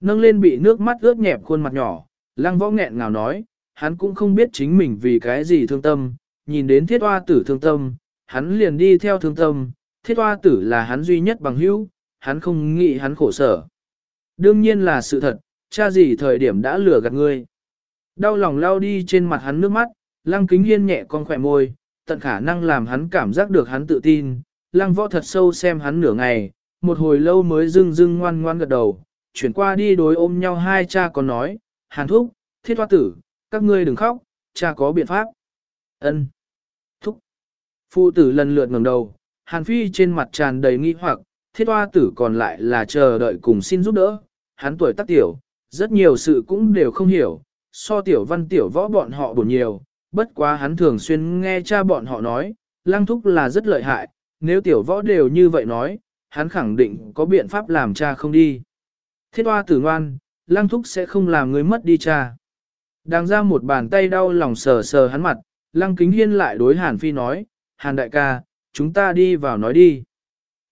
Nâng lên bị nước mắt ướt nhẹp khuôn mặt nhỏ, lăng võ nghẹn ngào nói, hắn cũng không biết chính mình vì cái gì thương tâm, nhìn đến thiết hoa tử thương tâm, hắn liền đi theo thương tâm, thiết hoa tử là hắn duy nhất bằng hữu, hắn không nghĩ hắn khổ sở. Đương nhiên là sự thật, cha gì thời điểm đã lừa gạt ngươi. Đau lòng lao đi trên mặt hắn nước mắt, lăng kính hiên nhẹ con khỏe môi, tận khả năng làm hắn cảm giác được hắn tự tin, lăng võ thật sâu xem hắn nửa ngày, một hồi lâu mới dưng dưng ngoan ngoan gật đầu, chuyển qua đi đối ôm nhau hai cha còn nói, hàn thúc, thiết hoa tử, các ngươi đừng khóc, cha có biện pháp. ân Thúc. Phụ tử lần lượt ngẩng đầu, hàn phi trên mặt tràn đầy nghi hoặc, thiết hoa tử còn lại là chờ đợi cùng xin giúp đỡ, hắn tuổi tác tiểu, rất nhiều sự cũng đều không hiểu, so tiểu văn tiểu võ bọn họ buồn nhiều, bất quá hắn thường xuyên nghe cha bọn họ nói, lăng thúc là rất lợi hại, nếu tiểu võ đều như vậy nói, hắn khẳng định có biện pháp làm cha không đi. Thiết hoa tử ngoan, lăng thúc sẽ không làm người mất đi cha. Đang ra một bàn tay đau lòng sờ sờ hắn mặt, lăng kính hiên lại đối hàn phi nói, hàn đại ca, chúng ta đi vào nói đi.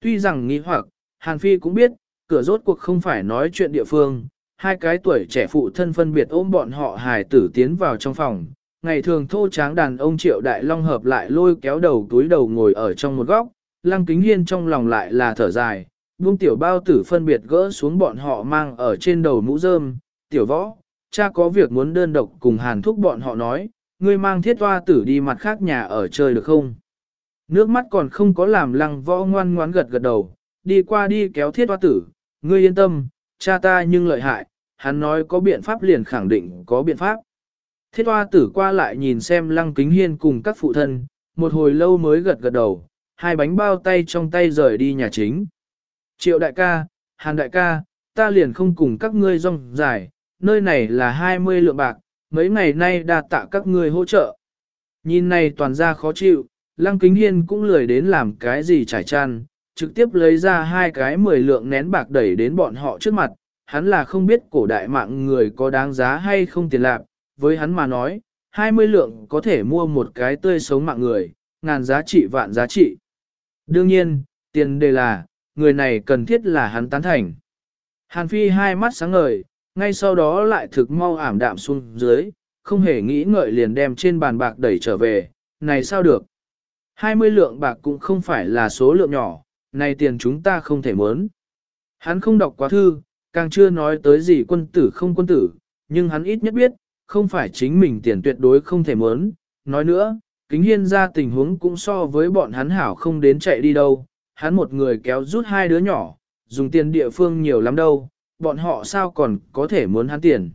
Tuy rằng nghi hoặc, hàn phi cũng biết, cửa rốt cuộc không phải nói chuyện địa phương, hai cái tuổi trẻ phụ thân phân biệt ôm bọn họ hài tử tiến vào trong phòng. Ngày thường thô tráng đàn ông triệu đại long hợp lại lôi kéo đầu túi đầu ngồi ở trong một góc, lăng kính hiên trong lòng lại là thở dài, buông tiểu bao tử phân biệt gỡ xuống bọn họ mang ở trên đầu mũ rơm, tiểu võ, cha có việc muốn đơn độc cùng hàn thúc bọn họ nói, ngươi mang thiết hoa tử đi mặt khác nhà ở chơi được không? Nước mắt còn không có làm lăng võ ngoan ngoãn gật gật đầu, đi qua đi kéo thiết hoa tử, ngươi yên tâm, cha ta nhưng lợi hại, hắn nói có biện pháp liền khẳng định có biện pháp. Thiết hoa tử qua lại nhìn xem lăng kính hiên cùng các phụ thân, một hồi lâu mới gật gật đầu, hai bánh bao tay trong tay rời đi nhà chính. Triệu đại ca, hàn đại ca, ta liền không cùng các ngươi rong dài, nơi này là 20 lượng bạc, mấy ngày nay đã tạ các ngươi hỗ trợ. Nhìn này toàn ra khó chịu, lăng kính hiên cũng lười đến làm cái gì trải tràn. trực tiếp lấy ra hai cái 10 lượng nén bạc đẩy đến bọn họ trước mặt, hắn là không biết cổ đại mạng người có đáng giá hay không tiền lạc, với hắn mà nói, 20 lượng có thể mua một cái tươi sống mạng người, ngàn giá trị vạn giá trị. Đương nhiên, tiền đề là, người này cần thiết là hắn tán thành. Hàn Phi hai mắt sáng ngời, ngay sau đó lại thực mau ảm đạm xuống dưới, không hề nghĩ ngợi liền đem trên bàn bạc đẩy trở về, này sao được. 20 lượng bạc cũng không phải là số lượng nhỏ, này tiền chúng ta không thể muốn. Hắn không đọc quá thư, càng chưa nói tới gì quân tử không quân tử, nhưng hắn ít nhất biết, không phải chính mình tiền tuyệt đối không thể muốn. Nói nữa, kính hiên ra tình huống cũng so với bọn hắn hảo không đến chạy đi đâu, hắn một người kéo rút hai đứa nhỏ, dùng tiền địa phương nhiều lắm đâu, bọn họ sao còn có thể muốn hắn tiền.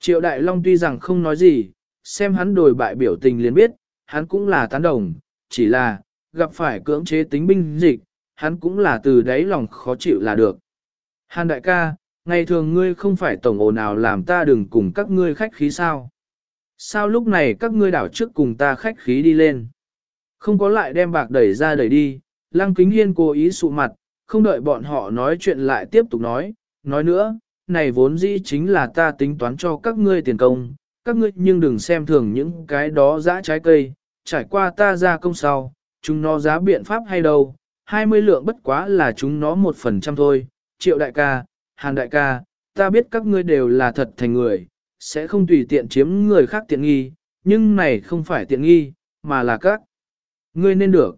Triệu Đại Long tuy rằng không nói gì, xem hắn đồi bại biểu tình liền biết, hắn cũng là tán đồng, chỉ là, gặp phải cưỡng chế tính binh dịch, hắn cũng là từ đáy lòng khó chịu là được. Hàn đại ca, ngày thường ngươi không phải tổng ồn nào làm ta đừng cùng các ngươi khách khí sao? Sao lúc này các ngươi đảo trước cùng ta khách khí đi lên? Không có lại đem bạc đẩy ra đẩy đi, Lăng Kính Hiên cố ý sụ mặt, không đợi bọn họ nói chuyện lại tiếp tục nói, nói nữa, này vốn dĩ chính là ta tính toán cho các ngươi tiền công, các ngươi nhưng đừng xem thường những cái đó dã trái cây, trải qua ta ra công sau, chúng nó giá biện pháp hay đâu, 20 lượng bất quá là chúng nó một phần trăm thôi, triệu đại ca, hàn đại ca, ta biết các ngươi đều là thật thành người, sẽ không tùy tiện chiếm người khác tiện nghi, nhưng này không phải tiện nghi, mà là các ngươi nên được.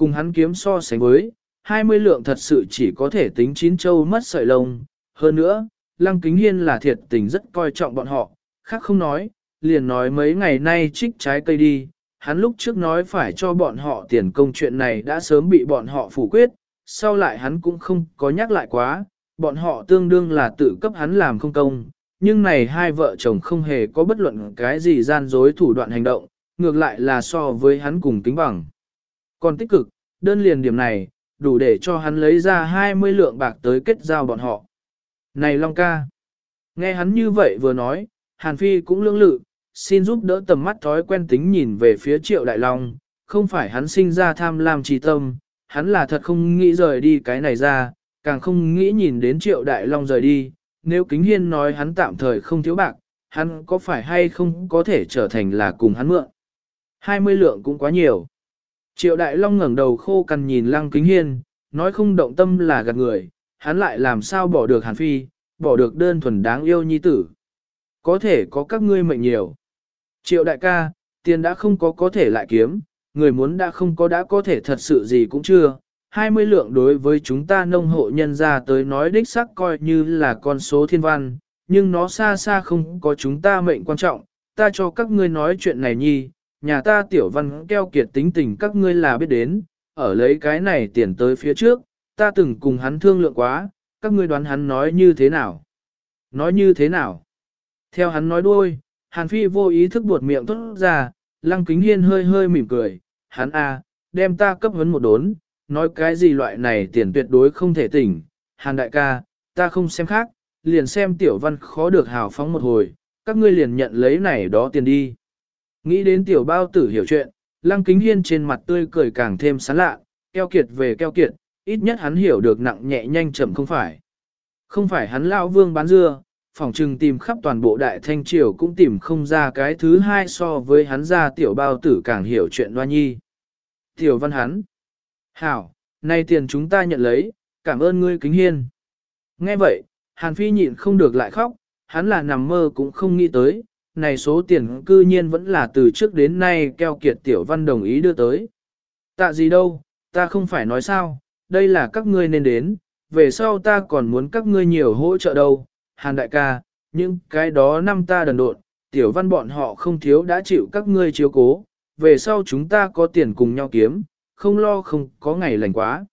Cùng hắn kiếm so sánh với, 20 lượng thật sự chỉ có thể tính chín châu mất sợi lông. Hơn nữa, Lăng Kính Hiên là thiệt tình rất coi trọng bọn họ, khác không nói, liền nói mấy ngày nay trích trái cây đi. Hắn lúc trước nói phải cho bọn họ tiền công chuyện này đã sớm bị bọn họ phủ quyết, sau lại hắn cũng không có nhắc lại quá, bọn họ tương đương là tự cấp hắn làm không công, nhưng này hai vợ chồng không hề có bất luận cái gì gian dối thủ đoạn hành động, ngược lại là so với hắn cùng tính bằng. Còn tích cực, đơn liền điểm này, đủ để cho hắn lấy ra 20 lượng bạc tới kết giao bọn họ. Này Long ca! Nghe hắn như vậy vừa nói, Hàn Phi cũng lưỡng lự, xin giúp đỡ tầm mắt thói quen tính nhìn về phía triệu đại long, không phải hắn sinh ra tham lam trì tâm, hắn là thật không nghĩ rời đi cái này ra, càng không nghĩ nhìn đến triệu đại long rời đi, nếu kính hiên nói hắn tạm thời không thiếu bạc, hắn có phải hay không có thể trở thành là cùng hắn mượn. 20 lượng cũng quá nhiều. Triệu Đại Long ngẩng đầu khô cằn nhìn Lăng Kính Hiên, nói không động tâm là gạt người, hắn lại làm sao bỏ được Hàn Phi, bỏ được đơn thuần đáng yêu nhi tử. Có thể có các ngươi mệnh nhiều. Triệu đại ca, tiền đã không có có thể lại kiếm, người muốn đã không có đã có thể thật sự gì cũng chưa. 20 lượng đối với chúng ta nông hộ nhân ra tới nói đích sắc coi như là con số thiên văn, nhưng nó xa xa không có chúng ta mệnh quan trọng, ta cho các ngươi nói chuyện này nhi, nhà ta tiểu văn keo kiệt tính tình các ngươi là biết đến, ở lấy cái này tiền tới phía trước, ta từng cùng hắn thương lượng quá, các ngươi đoán hắn nói như thế nào? Nói như thế nào? Theo hắn nói đuôi, Hàn Phi vô ý thức buột miệng tốt ra, Lăng Kính Hiên hơi hơi mỉm cười, hắn a, đem ta cấp vấn một đốn, nói cái gì loại này tiền tuyệt đối không thể tỉnh, Hàn đại ca, ta không xem khác, liền xem tiểu văn khó được hào phóng một hồi, các ngươi liền nhận lấy này đó tiền đi. Nghĩ đến tiểu bao tử hiểu chuyện, Lăng Kính Hiên trên mặt tươi cười càng thêm sán lạ, keo kiệt về keo kiệt, ít nhất hắn hiểu được nặng nhẹ nhanh chậm không phải. Không phải hắn lão vương bán dưa, phòng trừng tìm khắp toàn bộ đại thanh triều cũng tìm không ra cái thứ hai so với hắn ra tiểu bao tử càng hiểu chuyện loa nhi. Tiểu văn hắn. Hảo, nay tiền chúng ta nhận lấy, cảm ơn ngươi kính hiên. Nghe vậy, Hàn Phi nhịn không được lại khóc, hắn là nằm mơ cũng không nghĩ tới, này số tiền cư nhiên vẫn là từ trước đến nay keo kiệt tiểu văn đồng ý đưa tới. Tạ gì đâu, ta không phải nói sao, đây là các ngươi nên đến, về sau ta còn muốn các ngươi nhiều hỗ trợ đâu, Hàn đại ca, nhưng cái đó năm ta đần độn, tiểu văn bọn họ không thiếu đã chịu các ngươi chiếu cố, về sau chúng ta có tiền cùng nhau kiếm, không lo không có ngày lành quá.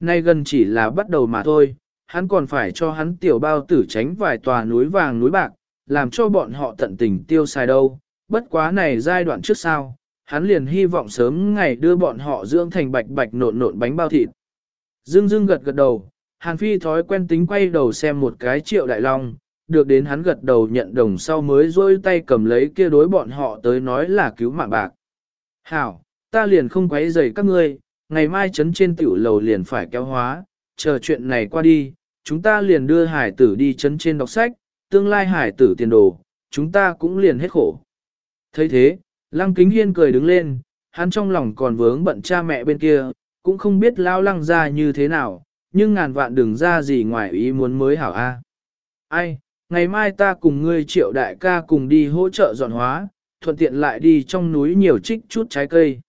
Nay gần chỉ là bắt đầu mà thôi, hắn còn phải cho hắn tiểu bao tử tránh vài tòa núi vàng núi bạc, làm cho bọn họ tận tình tiêu xài đâu, bất quá này giai đoạn trước sau, hắn liền hy vọng sớm ngày đưa bọn họ dưỡng thành bạch bạch nộn nộn bánh bao thịt. Dương Dương gật gật đầu, Hàn Phi thói quen tính quay đầu xem một cái triệu đại long, được đến hắn gật đầu nhận đồng sau mới rôi tay cầm lấy kia đối bọn họ tới nói là cứu mạng bạc. Hảo, ta liền không quấy rầy các ngươi, ngày mai chấn trên tiểu lầu liền phải kéo hóa, chờ chuyện này qua đi, chúng ta liền đưa hải tử đi chấn trên đọc sách, tương lai hải tử tiền đồ, chúng ta cũng liền hết khổ. thấy thế, Lăng Kính Hiên cười đứng lên, hắn trong lòng còn vướng bận cha mẹ bên kia, cũng không biết lao lăng ra như thế nào, nhưng ngàn vạn đừng ra gì ngoài ý muốn mới hảo a. Ai, ngày mai ta cùng ngươi triệu đại ca cùng đi hỗ trợ dọn hóa, thuận tiện lại đi trong núi nhiều trích chút trái cây.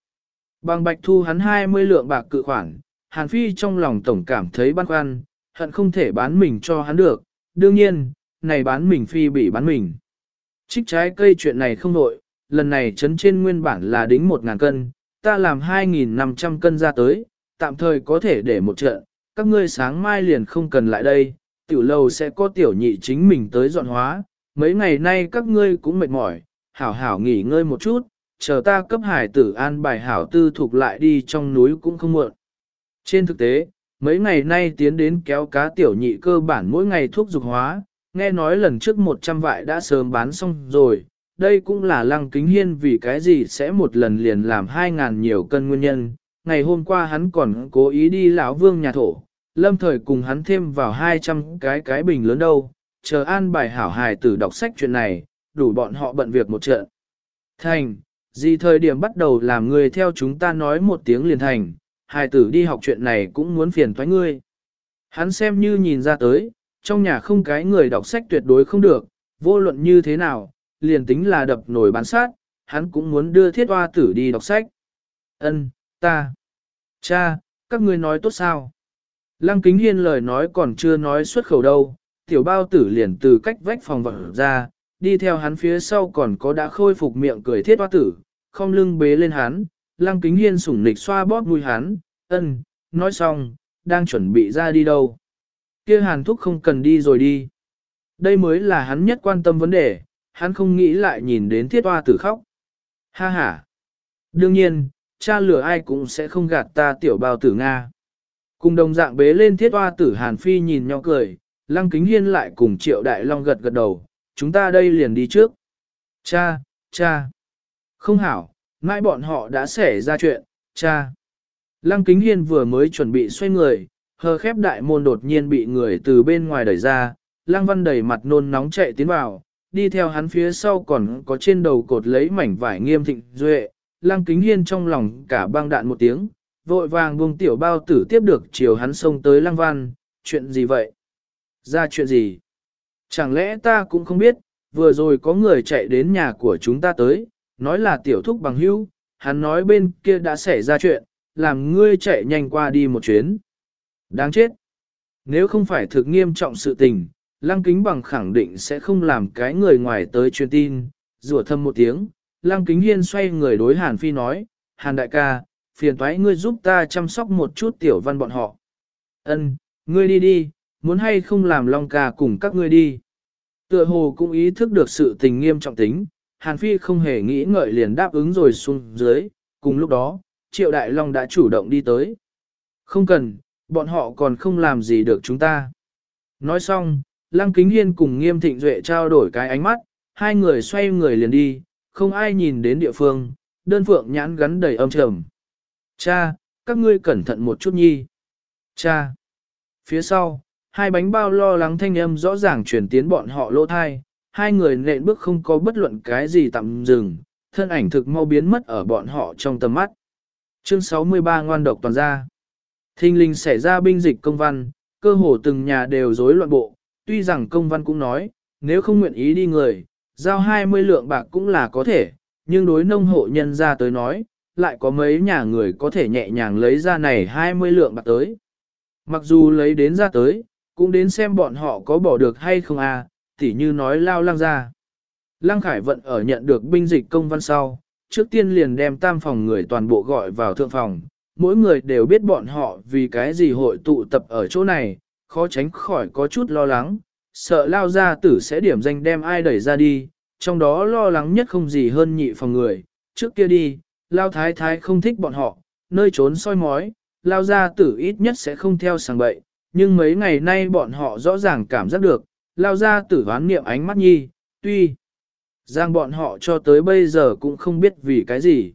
Bằng bạch thu hắn 20 lượng bạc cự khoản, Hàn Phi trong lòng tổng cảm thấy băn khoăn, hận không thể bán mình cho hắn được, đương nhiên, này bán mình phi bị bán mình. Trích trái cây chuyện này không nội, lần này chấn trên nguyên bản là đính 1.000 cân, ta làm 2.500 cân ra tới, tạm thời có thể để một trận, các ngươi sáng mai liền không cần lại đây, tiểu lầu sẽ có tiểu nhị chính mình tới dọn hóa, mấy ngày nay các ngươi cũng mệt mỏi, hảo hảo nghỉ ngơi một chút, chờ ta cấp hải tử an bài hảo tư thuộc lại đi trong núi cũng không muộn. Trên thực tế, mấy ngày nay tiến đến kéo cá tiểu nhị cơ bản mỗi ngày thuốc dục hóa, nghe nói lần trước 100 vại đã sớm bán xong rồi, đây cũng là lăng kính hiên vì cái gì sẽ một lần liền làm 2.000 nhiều cân nguyên nhân. Ngày hôm qua hắn còn cố ý đi lão vương nhà thổ, lâm thời cùng hắn thêm vào 200 cái cái bình lớn đâu, chờ an bài hảo hài tử đọc sách chuyện này, đủ bọn họ bận việc một trận. Thành, gì thời điểm bắt đầu làm người theo chúng ta nói một tiếng liền thành, hài tử đi học chuyện này cũng muốn phiền thoái ngươi. Hắn xem như nhìn ra tới, trong nhà không cái người đọc sách tuyệt đối không được, vô luận như thế nào, liền tính là đập nổi bán sát, hắn cũng muốn đưa thiết hoa tử đi đọc sách. Ân, ta, cha, các ngươi nói tốt sao? Lăng kính hiên lời nói còn chưa nói xuất khẩu đâu, tiểu bao tử liền từ cách vách phòng vật ra, đi theo hắn phía sau còn có đã khôi phục miệng cười thiết hoa tử, không lưng bế lên hắn, lăng kính hiên sủng nịch xoa bóp mùi hắn, ân, nói xong, đang chuẩn bị ra đi đâu kia hàn thúc không cần đi rồi đi. Đây mới là hắn nhất quan tâm vấn đề, hắn không nghĩ lại nhìn đến thiết hoa tử khóc. Ha ha. Đương nhiên, cha lửa ai cũng sẽ không gạt ta tiểu bao tử Nga. Cùng đồng dạng bế lên thiết hoa tử Hàn Phi nhìn nhau cười, Lăng Kính Hiên lại cùng Triệu Đại Long gật gật đầu, chúng ta đây liền đi trước. Cha, cha. Không hảo, mãi bọn họ đã xảy ra chuyện, cha. Lăng Kính Hiên vừa mới chuẩn bị xoay người, hờ khép đại môn đột nhiên bị người từ bên ngoài đẩy ra, Lăng Văn đầy mặt nôn nóng chạy tiến vào, đi theo hắn phía sau còn có trên đầu cột lấy mảnh vải nghiêm thịnh duệ, Lăng Kính Hiên trong lòng cả băng đạn một tiếng, vội vàng buông tiểu bao tử tiếp được chiều hắn xông tới Lăng Văn, chuyện gì vậy? Ra chuyện gì? Chẳng lẽ ta cũng không biết, vừa rồi có người chạy đến nhà của chúng ta tới, nói là tiểu thúc bằng hữu, hắn nói bên kia đã xảy ra chuyện, làm ngươi chạy nhanh qua đi một chuyến. Đáng chết! Nếu không phải thực nghiêm trọng sự tình, lăng kính bằng khẳng định sẽ không làm cái người ngoài tới truyền tin, rủa thâm một tiếng, lăng kính hiên xoay người đối Hàn Phi nói, Hàn đại ca, phiền toái ngươi giúp ta chăm sóc một chút tiểu văn bọn họ. Ân, ngươi đi đi, muốn hay không làm Long ca cùng các ngươi đi. Tựa hồ cũng ý thức được sự tình nghiêm trọng tính, Hàn Phi không hề nghĩ ngợi liền đáp ứng rồi xuống dưới, cùng lúc đó, Triệu Đại Long đã chủ động đi tới. Không cần, bọn họ còn không làm gì được chúng ta. Nói xong, Lăng Kính Hiên cùng Nghiêm Thịnh Duệ trao đổi cái ánh mắt, hai người xoay người liền đi, không ai nhìn đến địa phương, đơn phượng nhãn gắn đầy âm trầm. Cha, các ngươi cẩn thận một chút nhi. Cha. Phía sau, hai bánh bao lo lắng thanh âm rõ ràng chuyển tiến bọn họ lỗ thai, hai người nện bước không có bất luận cái gì tạm dừng, thân ảnh thực mau biến mất ở bọn họ trong tầm mắt. Chương 63 ngoan độc toàn ra. Thinh linh xảy ra binh dịch công văn, cơ hồ từng nhà đều rối loạn bộ, tuy rằng công văn cũng nói, nếu không nguyện ý đi người, giao 20 lượng bạc cũng là có thể, nhưng đối nông hộ nhân ra tới nói, lại có mấy nhà người có thể nhẹ nhàng lấy ra này 20 lượng bạc tới. Mặc dù lấy đến ra tới, cũng đến xem bọn họ có bỏ được hay không à, tỉ như nói lao lăng ra. Lăng Khải vận ở nhận được binh dịch công văn sau, trước tiên liền đem tam phòng người toàn bộ gọi vào thượng phòng, mỗi người đều biết bọn họ vì cái gì hội tụ tập ở chỗ này, khó tránh khỏi có chút lo lắng, sợ lao ra tử sẽ điểm danh đem ai đẩy ra đi, trong đó lo lắng nhất không gì hơn nhị phòng người, trước kia đi, lao thái thái không thích bọn họ, nơi trốn soi mói, lao ra tử ít nhất sẽ không theo sàng bậy, nhưng mấy ngày nay bọn họ rõ ràng cảm giác được, lao ra tử ván niệm ánh mắt nhi, tuy rằng bọn họ cho tới bây giờ cũng không biết vì cái gì.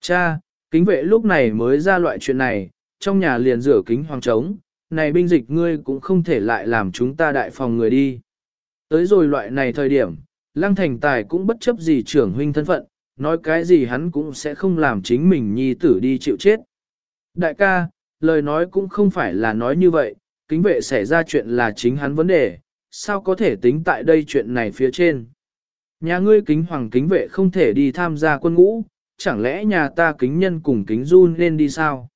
Cha, kính vệ lúc này mới ra loại chuyện này, trong nhà liền rửa kính hoàng trống, này binh dịch ngươi cũng không thể lại làm chúng ta đại phòng người đi. Tới rồi loại này thời điểm, Lăng Thành Tài cũng bất chấp gì trưởng huynh thân phận, nói cái gì hắn cũng sẽ không làm chính mình nhi tử đi chịu chết. Đại ca, lời nói cũng không phải là nói như vậy, kính vệ xảy ra chuyện là chính hắn vấn đề, sao có thể tính tại đây chuyện này phía trên. Nhà ngươi kính hoàng kính vệ không thể đi tham gia quân ngũ, chẳng lẽ nhà ta kính nhân cùng kính du nên đi sao?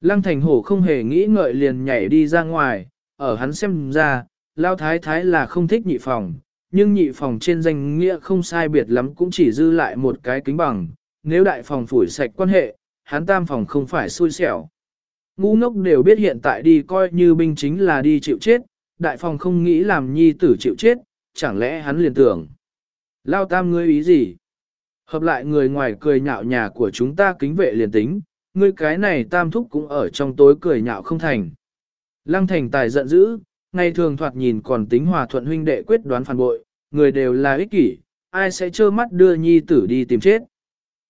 Lăng thành hổ không hề nghĩ ngợi liền nhảy đi ra ngoài, ở hắn xem ra, lao thái thái là không thích nhị phòng, nhưng nhị phòng trên danh nghĩa không sai biệt lắm cũng chỉ dư lại một cái kính bằng, nếu đại phòng phủi sạch quan hệ, hắn tam phòng không phải xui xẻo. Ngu ngốc đều biết hiện tại đi coi như binh chính là đi chịu chết, đại phòng không nghĩ làm nhi tử chịu chết, chẳng lẽ hắn liền tưởng. Lao tam ngươi ý gì? Hợp lại người ngoài cười nhạo nhà của chúng ta kính vệ liền tính, ngươi cái này tam thúc cũng ở trong tối cười nhạo không thành. Lăng thành tài giận dữ, ngày thường thoạt nhìn còn tính hòa thuận huynh đệ quyết đoán phản bội, người đều là ích kỷ, ai sẽ trơ mắt đưa nhi tử đi tìm chết.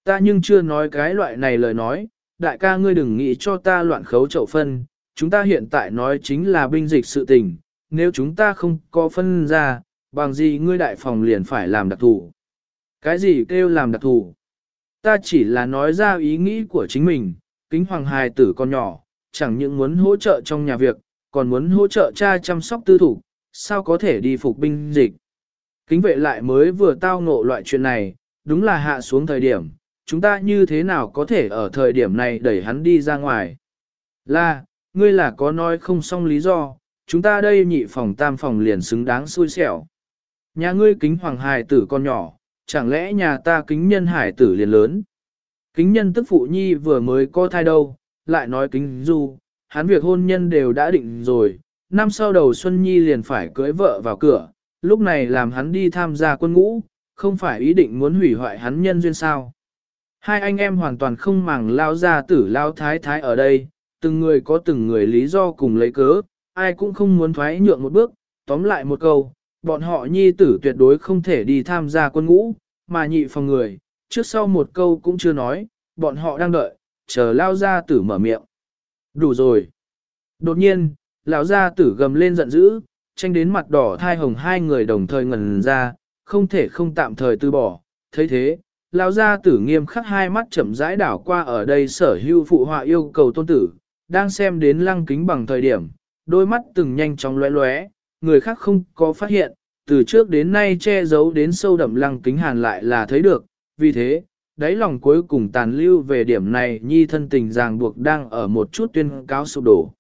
Ta nhưng chưa nói cái loại này lời nói, đại ca ngươi đừng nghĩ cho ta loạn khấu chậu phân, chúng ta hiện tại nói chính là binh dịch sự tình, nếu chúng ta không có phân ra, bằng gì ngươi đại phòng liền phải làm đặc thù. Cái gì kêu làm đặc thù? Ta chỉ là nói ra ý nghĩ của chính mình, kính hoàng hài tử con nhỏ, chẳng những muốn hỗ trợ trong nhà việc, còn muốn hỗ trợ cha chăm sóc tư thủ, sao có thể đi phục binh dịch. Kính vệ lại mới vừa tao ngộ loại chuyện này, đúng là hạ xuống thời điểm, chúng ta như thế nào có thể ở thời điểm này đẩy hắn đi ra ngoài. Là, ngươi là có nói không xong lý do, chúng ta đây nhị phòng tam phòng liền xứng đáng xui xẻo. Nhà ngươi kính hoàng hài tử con nhỏ, chẳng lẽ nhà ta kính nhân hải tử liền lớn. Kính nhân tức phụ nhi vừa mới có thai đâu, lại nói kính du, hắn việc hôn nhân đều đã định rồi, năm sau đầu Xuân Nhi liền phải cưới vợ vào cửa, lúc này làm hắn đi tham gia quân ngũ, không phải ý định muốn hủy hoại hắn nhân duyên sao. Hai anh em hoàn toàn không màng lao ra tử lao thái thái ở đây, từng người có từng người lý do cùng lấy cớ, ai cũng không muốn thoái nhượng một bước, tóm lại một câu, bọn họ nhi tử tuyệt đối không thể đi tham gia quân ngũ, mà nhị phòng người, trước sau một câu cũng chưa nói, bọn họ đang đợi, chờ lao gia tử mở miệng. Đủ rồi. Đột nhiên, lão gia tử gầm lên giận dữ, tranh đến mặt đỏ thai hồng hai người đồng thời ngần ra, không thể không tạm thời từ bỏ. thấy thế, lão gia tử nghiêm khắc hai mắt chậm rãi đảo qua ở đây sở hưu phụ họa yêu cầu tôn tử, đang xem đến lăng kính bằng thời điểm, đôi mắt từng nhanh chóng lóe lóe, người khác không có phát hiện, từ trước đến nay che giấu đến sâu đậm lăng kính hàn lại là thấy được, vì thế, đáy lòng cuối cùng tàn lưu về điểm này nhi thân tình ràng buộc đang ở một chút tuyên cáo sụp đổ.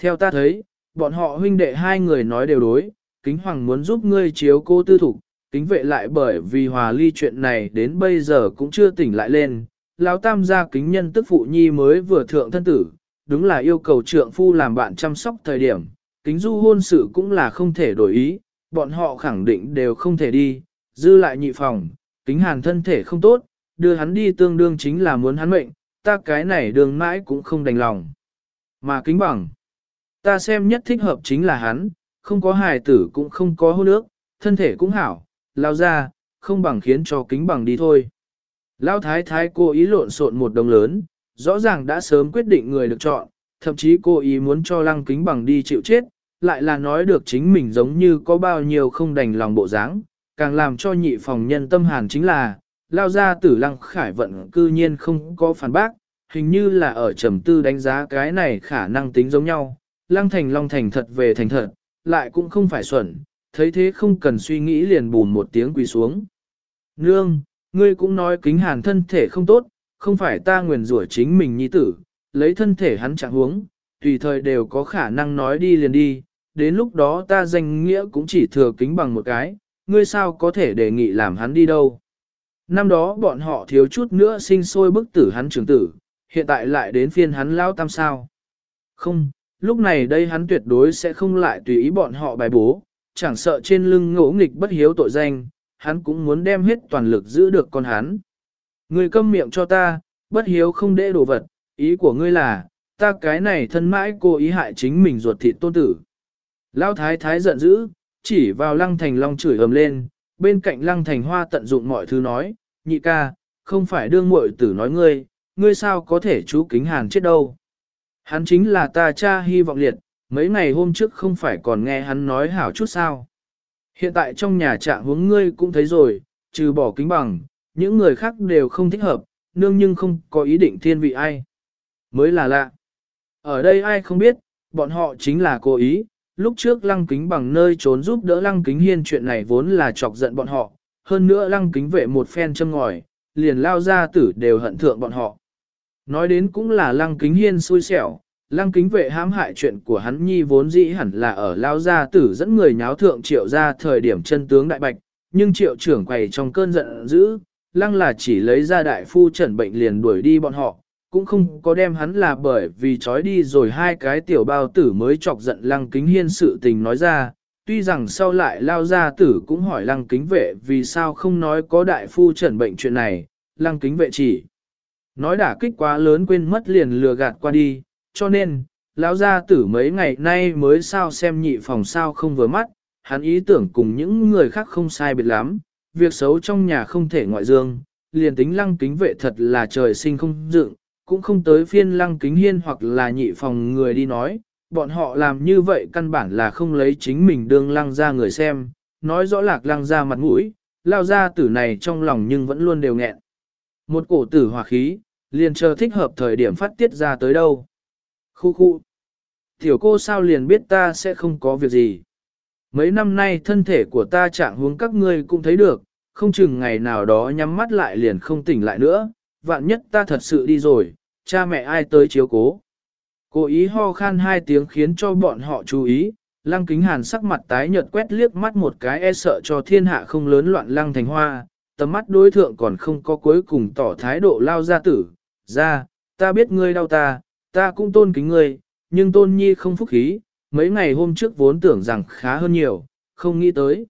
Theo ta thấy, bọn họ huynh đệ hai người nói đều đối, kính hoàng muốn giúp ngươi chiếu cô tư thục, kính vệ lại bởi vì hòa ly chuyện này đến bây giờ cũng chưa tỉnh lại lên, lão tam gia kính nhân tức phụ nhi mới vừa thượng thân tử, đúng là yêu cầu trượng phu làm bạn chăm sóc thời điểm, kính du hôn sự cũng là không thể đổi ý, bọn họ khẳng định đều không thể đi, dư lại nhị phòng, kính hàn thân thể không tốt, đưa hắn đi tương đương chính là muốn hắn mệnh, ta cái này đường mãi cũng không đành lòng. Mà kính bằng, ta xem nhất thích hợp chính là hắn, không có hài tử cũng không có hôn ước, thân thể cũng hảo, lao ra, không bằng khiến cho kính bằng đi thôi. Lao thái thái cô ý lộn xộn một đồng lớn, rõ ràng đã sớm quyết định người được chọn, thậm chí cô ý muốn cho lăng kính bằng đi chịu chết, lại là nói được chính mình giống như có bao nhiêu không đành lòng bộ dáng, càng làm cho nhị phòng nhân tâm hàn chính là, lao ra tử lăng khải vận cư nhiên không có phản bác, hình như là ở trầm tư đánh giá cái này khả năng tính giống nhau, lăng thành long thành thật về thành thật, lại cũng không phải xuẩn, thấy thế không cần suy nghĩ liền bùn một tiếng quỳ xuống. Nương, ngươi cũng nói kính hàn thân thể không tốt, không phải ta nguyền rủa chính mình nhi tử, lấy thân thể hắn chẳng huống, tùy thời đều có khả năng nói đi liền đi, đến lúc đó ta danh nghĩa cũng chỉ thừa kính bằng một cái, ngươi sao có thể đề nghị làm hắn đi đâu. Năm đó bọn họ thiếu chút nữa sinh sôi bức tử hắn trưởng tử, hiện tại lại đến phiên hắn lao tam sao. Không, lúc này đây hắn tuyệt đối sẽ không lại tùy ý bọn họ bài bố, chẳng sợ trên lưng ngỗ nghịch bất hiếu tội danh, hắn cũng muốn đem hết toàn lực giữ được con hắn. người câm miệng cho ta, bất hiếu không để đồ vật, ý của ngươi là, ta cái này thân mãi cô ý hại chính mình ruột thịt tôn tử. Lão thái thái giận dữ, chỉ vào lăng thành long chửi ầm lên, bên cạnh lăng thành hoa tận dụng mọi thứ nói, nhị ca, không phải đương muội tử nói ngươi, ngươi sao có thể chú kính hàn chết đâu. Hắn chính là ta cha hy vọng liệt, mấy ngày hôm trước không phải còn nghe hắn nói hảo chút sao. Hiện tại trong nhà trạng hướng ngươi cũng thấy rồi, trừ bỏ kính bằng, những người khác đều không thích hợp, nương nhưng không có ý định thiên vị ai. Mới là lạ. Ở đây ai không biết, bọn họ chính là cố ý, lúc trước lăng kính bằng nơi trốn giúp đỡ lăng kính hiên chuyện này vốn là chọc giận bọn họ, hơn nữa lăng kính vệ một phen châm ngòi, liền lao ra tử đều hận thượng bọn họ. Nói đến cũng là lăng kính hiên xui xẻo, lăng kính vệ hãm hại chuyện của hắn nhi vốn dĩ hẳn là ở lao gia tử dẫn người nháo thượng triệu ra thời điểm chân tướng đại bạch, nhưng triệu trưởng quầy trong cơn giận dữ, lăng là chỉ lấy ra đại phu trần bệnh liền đuổi đi bọn họ, cũng không có đem hắn là bởi vì trói đi rồi hai cái tiểu bao tử mới chọc giận lăng kính hiên sự tình nói ra, tuy rằng sau lại lao gia tử cũng hỏi lăng kính vệ vì sao không nói có đại phu trần bệnh chuyện này, lăng kính vệ chỉ. Nói đả kích quá lớn quên mất liền lừa gạt qua đi, cho nên, lão gia tử mấy ngày nay mới sao xem nhị phòng sao không vừa mắt, hắn ý tưởng cùng những người khác không sai biệt lắm, việc xấu trong nhà không thể ngoại dương, liền tính lăng kính vệ thật là trời sinh không dựng, cũng không tới phiên lăng kính hiên hoặc là nhị phòng người đi nói, bọn họ làm như vậy căn bản là không lấy chính mình đương lăng ra người xem, nói rõ lạc lăng ra mặt mũi, lao ra tử này trong lòng nhưng vẫn luôn đều nghẹn. Một cổ tử hòa khí, liền chờ thích hợp thời điểm phát tiết ra tới đâu. Khu khu. Tiểu cô sao liền biết ta sẽ không có việc gì. Mấy năm nay thân thể của ta trạng huống các ngươi cũng thấy được, không chừng ngày nào đó nhắm mắt lại liền không tỉnh lại nữa, vạn nhất ta thật sự đi rồi, cha mẹ ai tới chiếu cố. Cố ý ho khan hai tiếng khiến cho bọn họ chú ý, lăng kính hàn sắc mặt tái nhợt quét liếc mắt một cái e sợ cho thiên hạ không lớn loạn lăng thành hoa, tầm mắt đối thượng còn không có cuối cùng tỏ thái độ lao ra tử, ra, ta biết ngươi đau ta, ta cũng tôn kính ngươi, nhưng tôn nhi không phúc khí, mấy ngày hôm trước vốn tưởng rằng khá hơn nhiều, không nghĩ tới.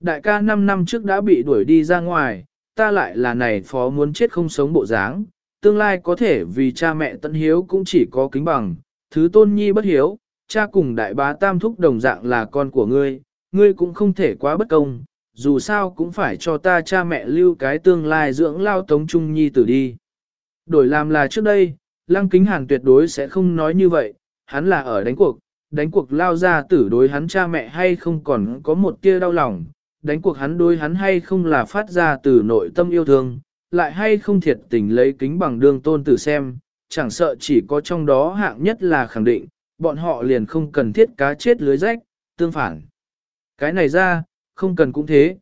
Đại ca 5 năm trước đã bị đuổi đi ra ngoài, ta lại là này phó muốn chết không sống bộ dáng, tương lai có thể vì cha mẹ tận hiếu cũng chỉ có kính bằng, thứ tôn nhi bất hiếu, cha cùng đại bá tam thúc đồng dạng là con của ngươi, ngươi cũng không thể quá bất công, dù sao cũng phải cho ta cha mẹ lưu cái tương lai dưỡng lao tống trung nhi tử đi. Đổi làm là trước đây, lăng kính hàn tuyệt đối sẽ không nói như vậy, hắn là ở đánh cuộc, đánh cuộc lao ra tử đối hắn cha mẹ hay không còn có một tia đau lòng, đánh cuộc hắn đối hắn hay không là phát ra từ nội tâm yêu thương, lại hay không thiệt tình lấy kính bằng đương tôn tử xem, chẳng sợ chỉ có trong đó hạng nhất là khẳng định, bọn họ liền không cần thiết cá chết lưới rách, tương phản. Cái này ra, không cần cũng thế.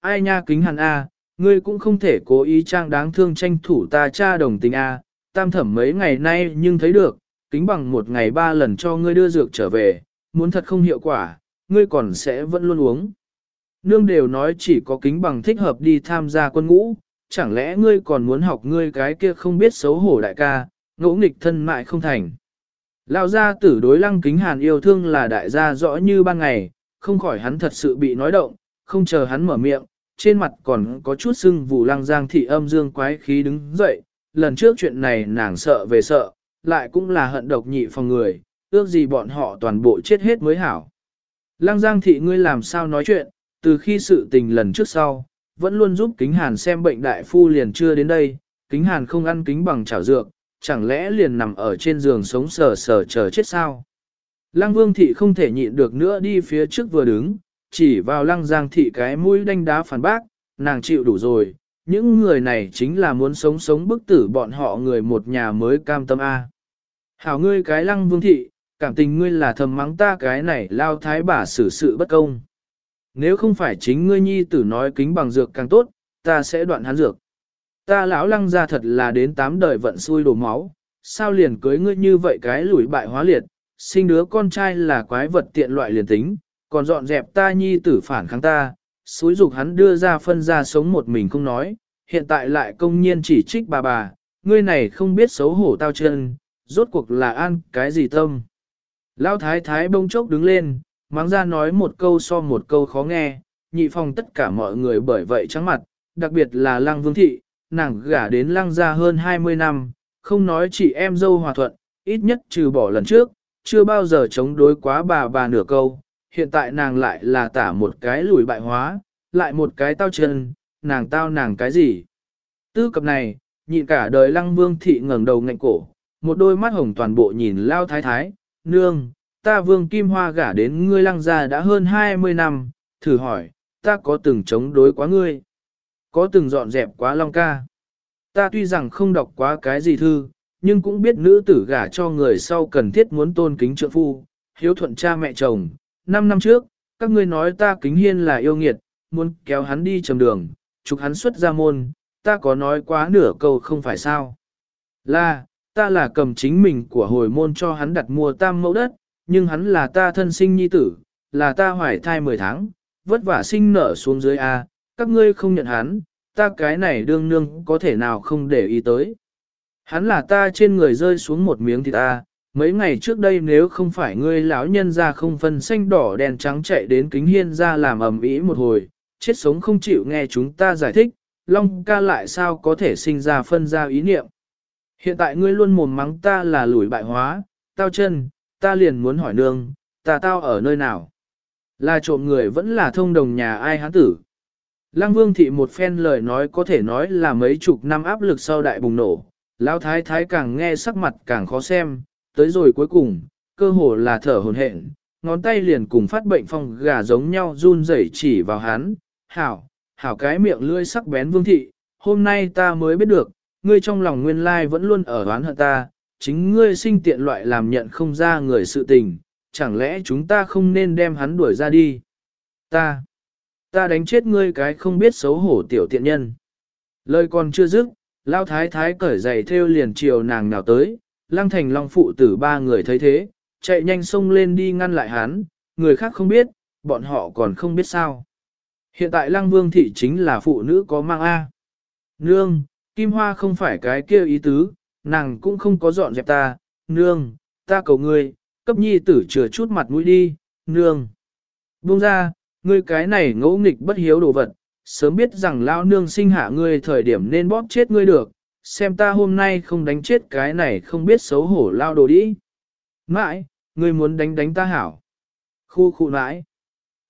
Ai nha kính hàn A, ngươi cũng không thể cố ý trang đáng thương tranh thủ ta cha đồng tình A, tam thẩm mấy ngày nay nhưng thấy được, kính bằng một ngày ba lần cho ngươi đưa dược trở về, muốn thật không hiệu quả, ngươi còn sẽ vẫn luôn uống. Nương đều nói chỉ có kính bằng thích hợp đi tham gia quân ngũ, chẳng lẽ ngươi còn muốn học ngươi cái kia không biết xấu hổ đại ca, ngỗ nghịch thân mại không thành. Lao gia tử đối lăng kính hàn yêu thương là đại gia rõ như ban ngày, không khỏi hắn thật sự bị nói động, không chờ hắn mở miệng, trên mặt còn có chút sưng vụ lăng giang thị âm dương quái khí đứng dậy, lần trước chuyện này nàng sợ về sợ, lại cũng là hận độc nhị phòng người, ước gì bọn họ toàn bộ chết hết mới hảo. Lăng giang thị ngươi làm sao nói chuyện, từ khi sự tình lần trước sau, vẫn luôn giúp kính hàn xem bệnh đại phu liền chưa đến đây, kính hàn không ăn kính bằng chảo dược, chẳng lẽ liền nằm ở trên giường sống sờ sờ chờ chết sao? Lăng vương thị không thể nhịn được nữa đi phía trước vừa đứng, chỉ vào lăng giang thị cái mũi đanh đá phản bác, nàng chịu đủ rồi, những người này chính là muốn sống sống bức tử bọn họ người một nhà mới cam tâm A. Hảo ngươi cái lăng vương thị, cảm tình ngươi là thầm mắng ta cái này lao thái bà xử sự bất công. Nếu không phải chính ngươi nhi tử nói kính bằng dược càng tốt, ta sẽ đoạn hắn dược. Ta lão lăng ra thật là đến tám đời vận xui đổ máu, sao liền cưới ngươi như vậy cái lủi bại hóa liệt, sinh đứa con trai là quái vật tiện loại liền tính, còn dọn dẹp ta nhi tử phản kháng ta, xúi dục hắn đưa ra phân ra sống một mình không nói, hiện tại lại công nhiên chỉ trích bà bà, ngươi này không biết xấu hổ tao chân, rốt cuộc là ăn cái gì tâm. Lão thái thái bông chốc đứng lên, mắng ra nói một câu so một câu khó nghe, nhị phòng tất cả mọi người bởi vậy trắng mặt, đặc biệt là lăng vương thị, nàng gả đến lăng gia hơn 20 năm, không nói chị em dâu hòa thuận, ít nhất trừ bỏ lần trước, chưa bao giờ chống đối quá bà bà nửa câu, hiện tại nàng lại là tả một cái lùi bại hóa, lại một cái tao chân, nàng tao nàng cái gì. Tư cập này, nhịn cả đời lăng vương thị ngẩng đầu ngạnh cổ, một đôi mắt hồng toàn bộ nhìn lao thái thái, nương, ta vương kim hoa gả đến ngươi lăng gia đã hơn 20 năm, thử hỏi, ta có từng chống đối quá ngươi, có từng dọn dẹp quá long ca. Ta tuy rằng không đọc quá cái gì thư, nhưng cũng biết nữ tử gả cho người sau cần thiết muốn tôn kính trượng phu, hiếu thuận cha mẹ chồng. Năm năm trước, các ngươi nói ta kính hiên là yêu nghiệt, muốn kéo hắn đi trầm đường, chụp hắn xuất ra môn, ta có nói quá nửa câu không phải sao. Là, ta là cầm chính mình của hồi môn cho hắn đặt mua tam mẫu đất, nhưng hắn là ta thân sinh nhi tử, là ta hoài thai 10 tháng, vất vả sinh nở xuống dưới A, các ngươi không nhận hắn, ta cái này đương nương có thể nào không để ý tới. Hắn là ta trên người rơi xuống một miếng thịt ta, mấy ngày trước đây nếu không phải ngươi lão nhân ra không phân xanh đỏ đèn trắng chạy đến kính hiên ra làm ầm ĩ một hồi, chết sống không chịu nghe chúng ta giải thích, Long ca lại sao có thể sinh ra phân ra ý niệm. Hiện tại ngươi luôn mồm mắng ta là lùi bại hóa, tao chân, ta liền muốn hỏi nương, ta tao ở nơi nào? Là trộm người vẫn là thông đồng nhà ai hán tử? Lăng vương thị một phen lời nói có thể nói là mấy chục năm áp lực sau đại bùng nổ, lão thái thái càng nghe sắc mặt càng khó xem, tới rồi cuối cùng, cơ hồ là thở hồn hển, ngón tay liền cùng phát bệnh phong gà giống nhau run rẩy chỉ vào hắn, hảo, hảo cái miệng lưỡi sắc bén vương thị, hôm nay ta mới biết được, ngươi trong lòng nguyên lai vẫn luôn ở đoán hận ta, chính ngươi sinh tiện loại làm nhận không ra người sự tình, chẳng lẽ chúng ta không nên đem hắn đuổi ra đi? Ta, ta đánh chết ngươi cái không biết xấu hổ tiểu tiện nhân. Lời còn chưa dứt, lao thái thái cởi giày theo liền chiều nàng nào tới, lăng thành long phụ tử ba người thấy thế, chạy nhanh xông lên đi ngăn lại hắn, người khác không biết, bọn họ còn không biết sao. Hiện tại lăng vương thị chính là phụ nữ có mang A. Nương, Kim Hoa không phải cái kia ý tứ, nàng cũng không có dọn dẹp ta, nương, ta cầu ngươi, cấp nhi tử chừa chút mặt mũi đi, nương. Buông ra, ngươi cái này ngỗ nghịch bất hiếu đồ vật, sớm biết rằng lao nương sinh hạ ngươi thời điểm nên bóp chết ngươi được, xem ta hôm nay không đánh chết cái này không biết xấu hổ lao đồ đi. Mãi, ngươi muốn đánh đánh ta hảo. Khu khu mãi.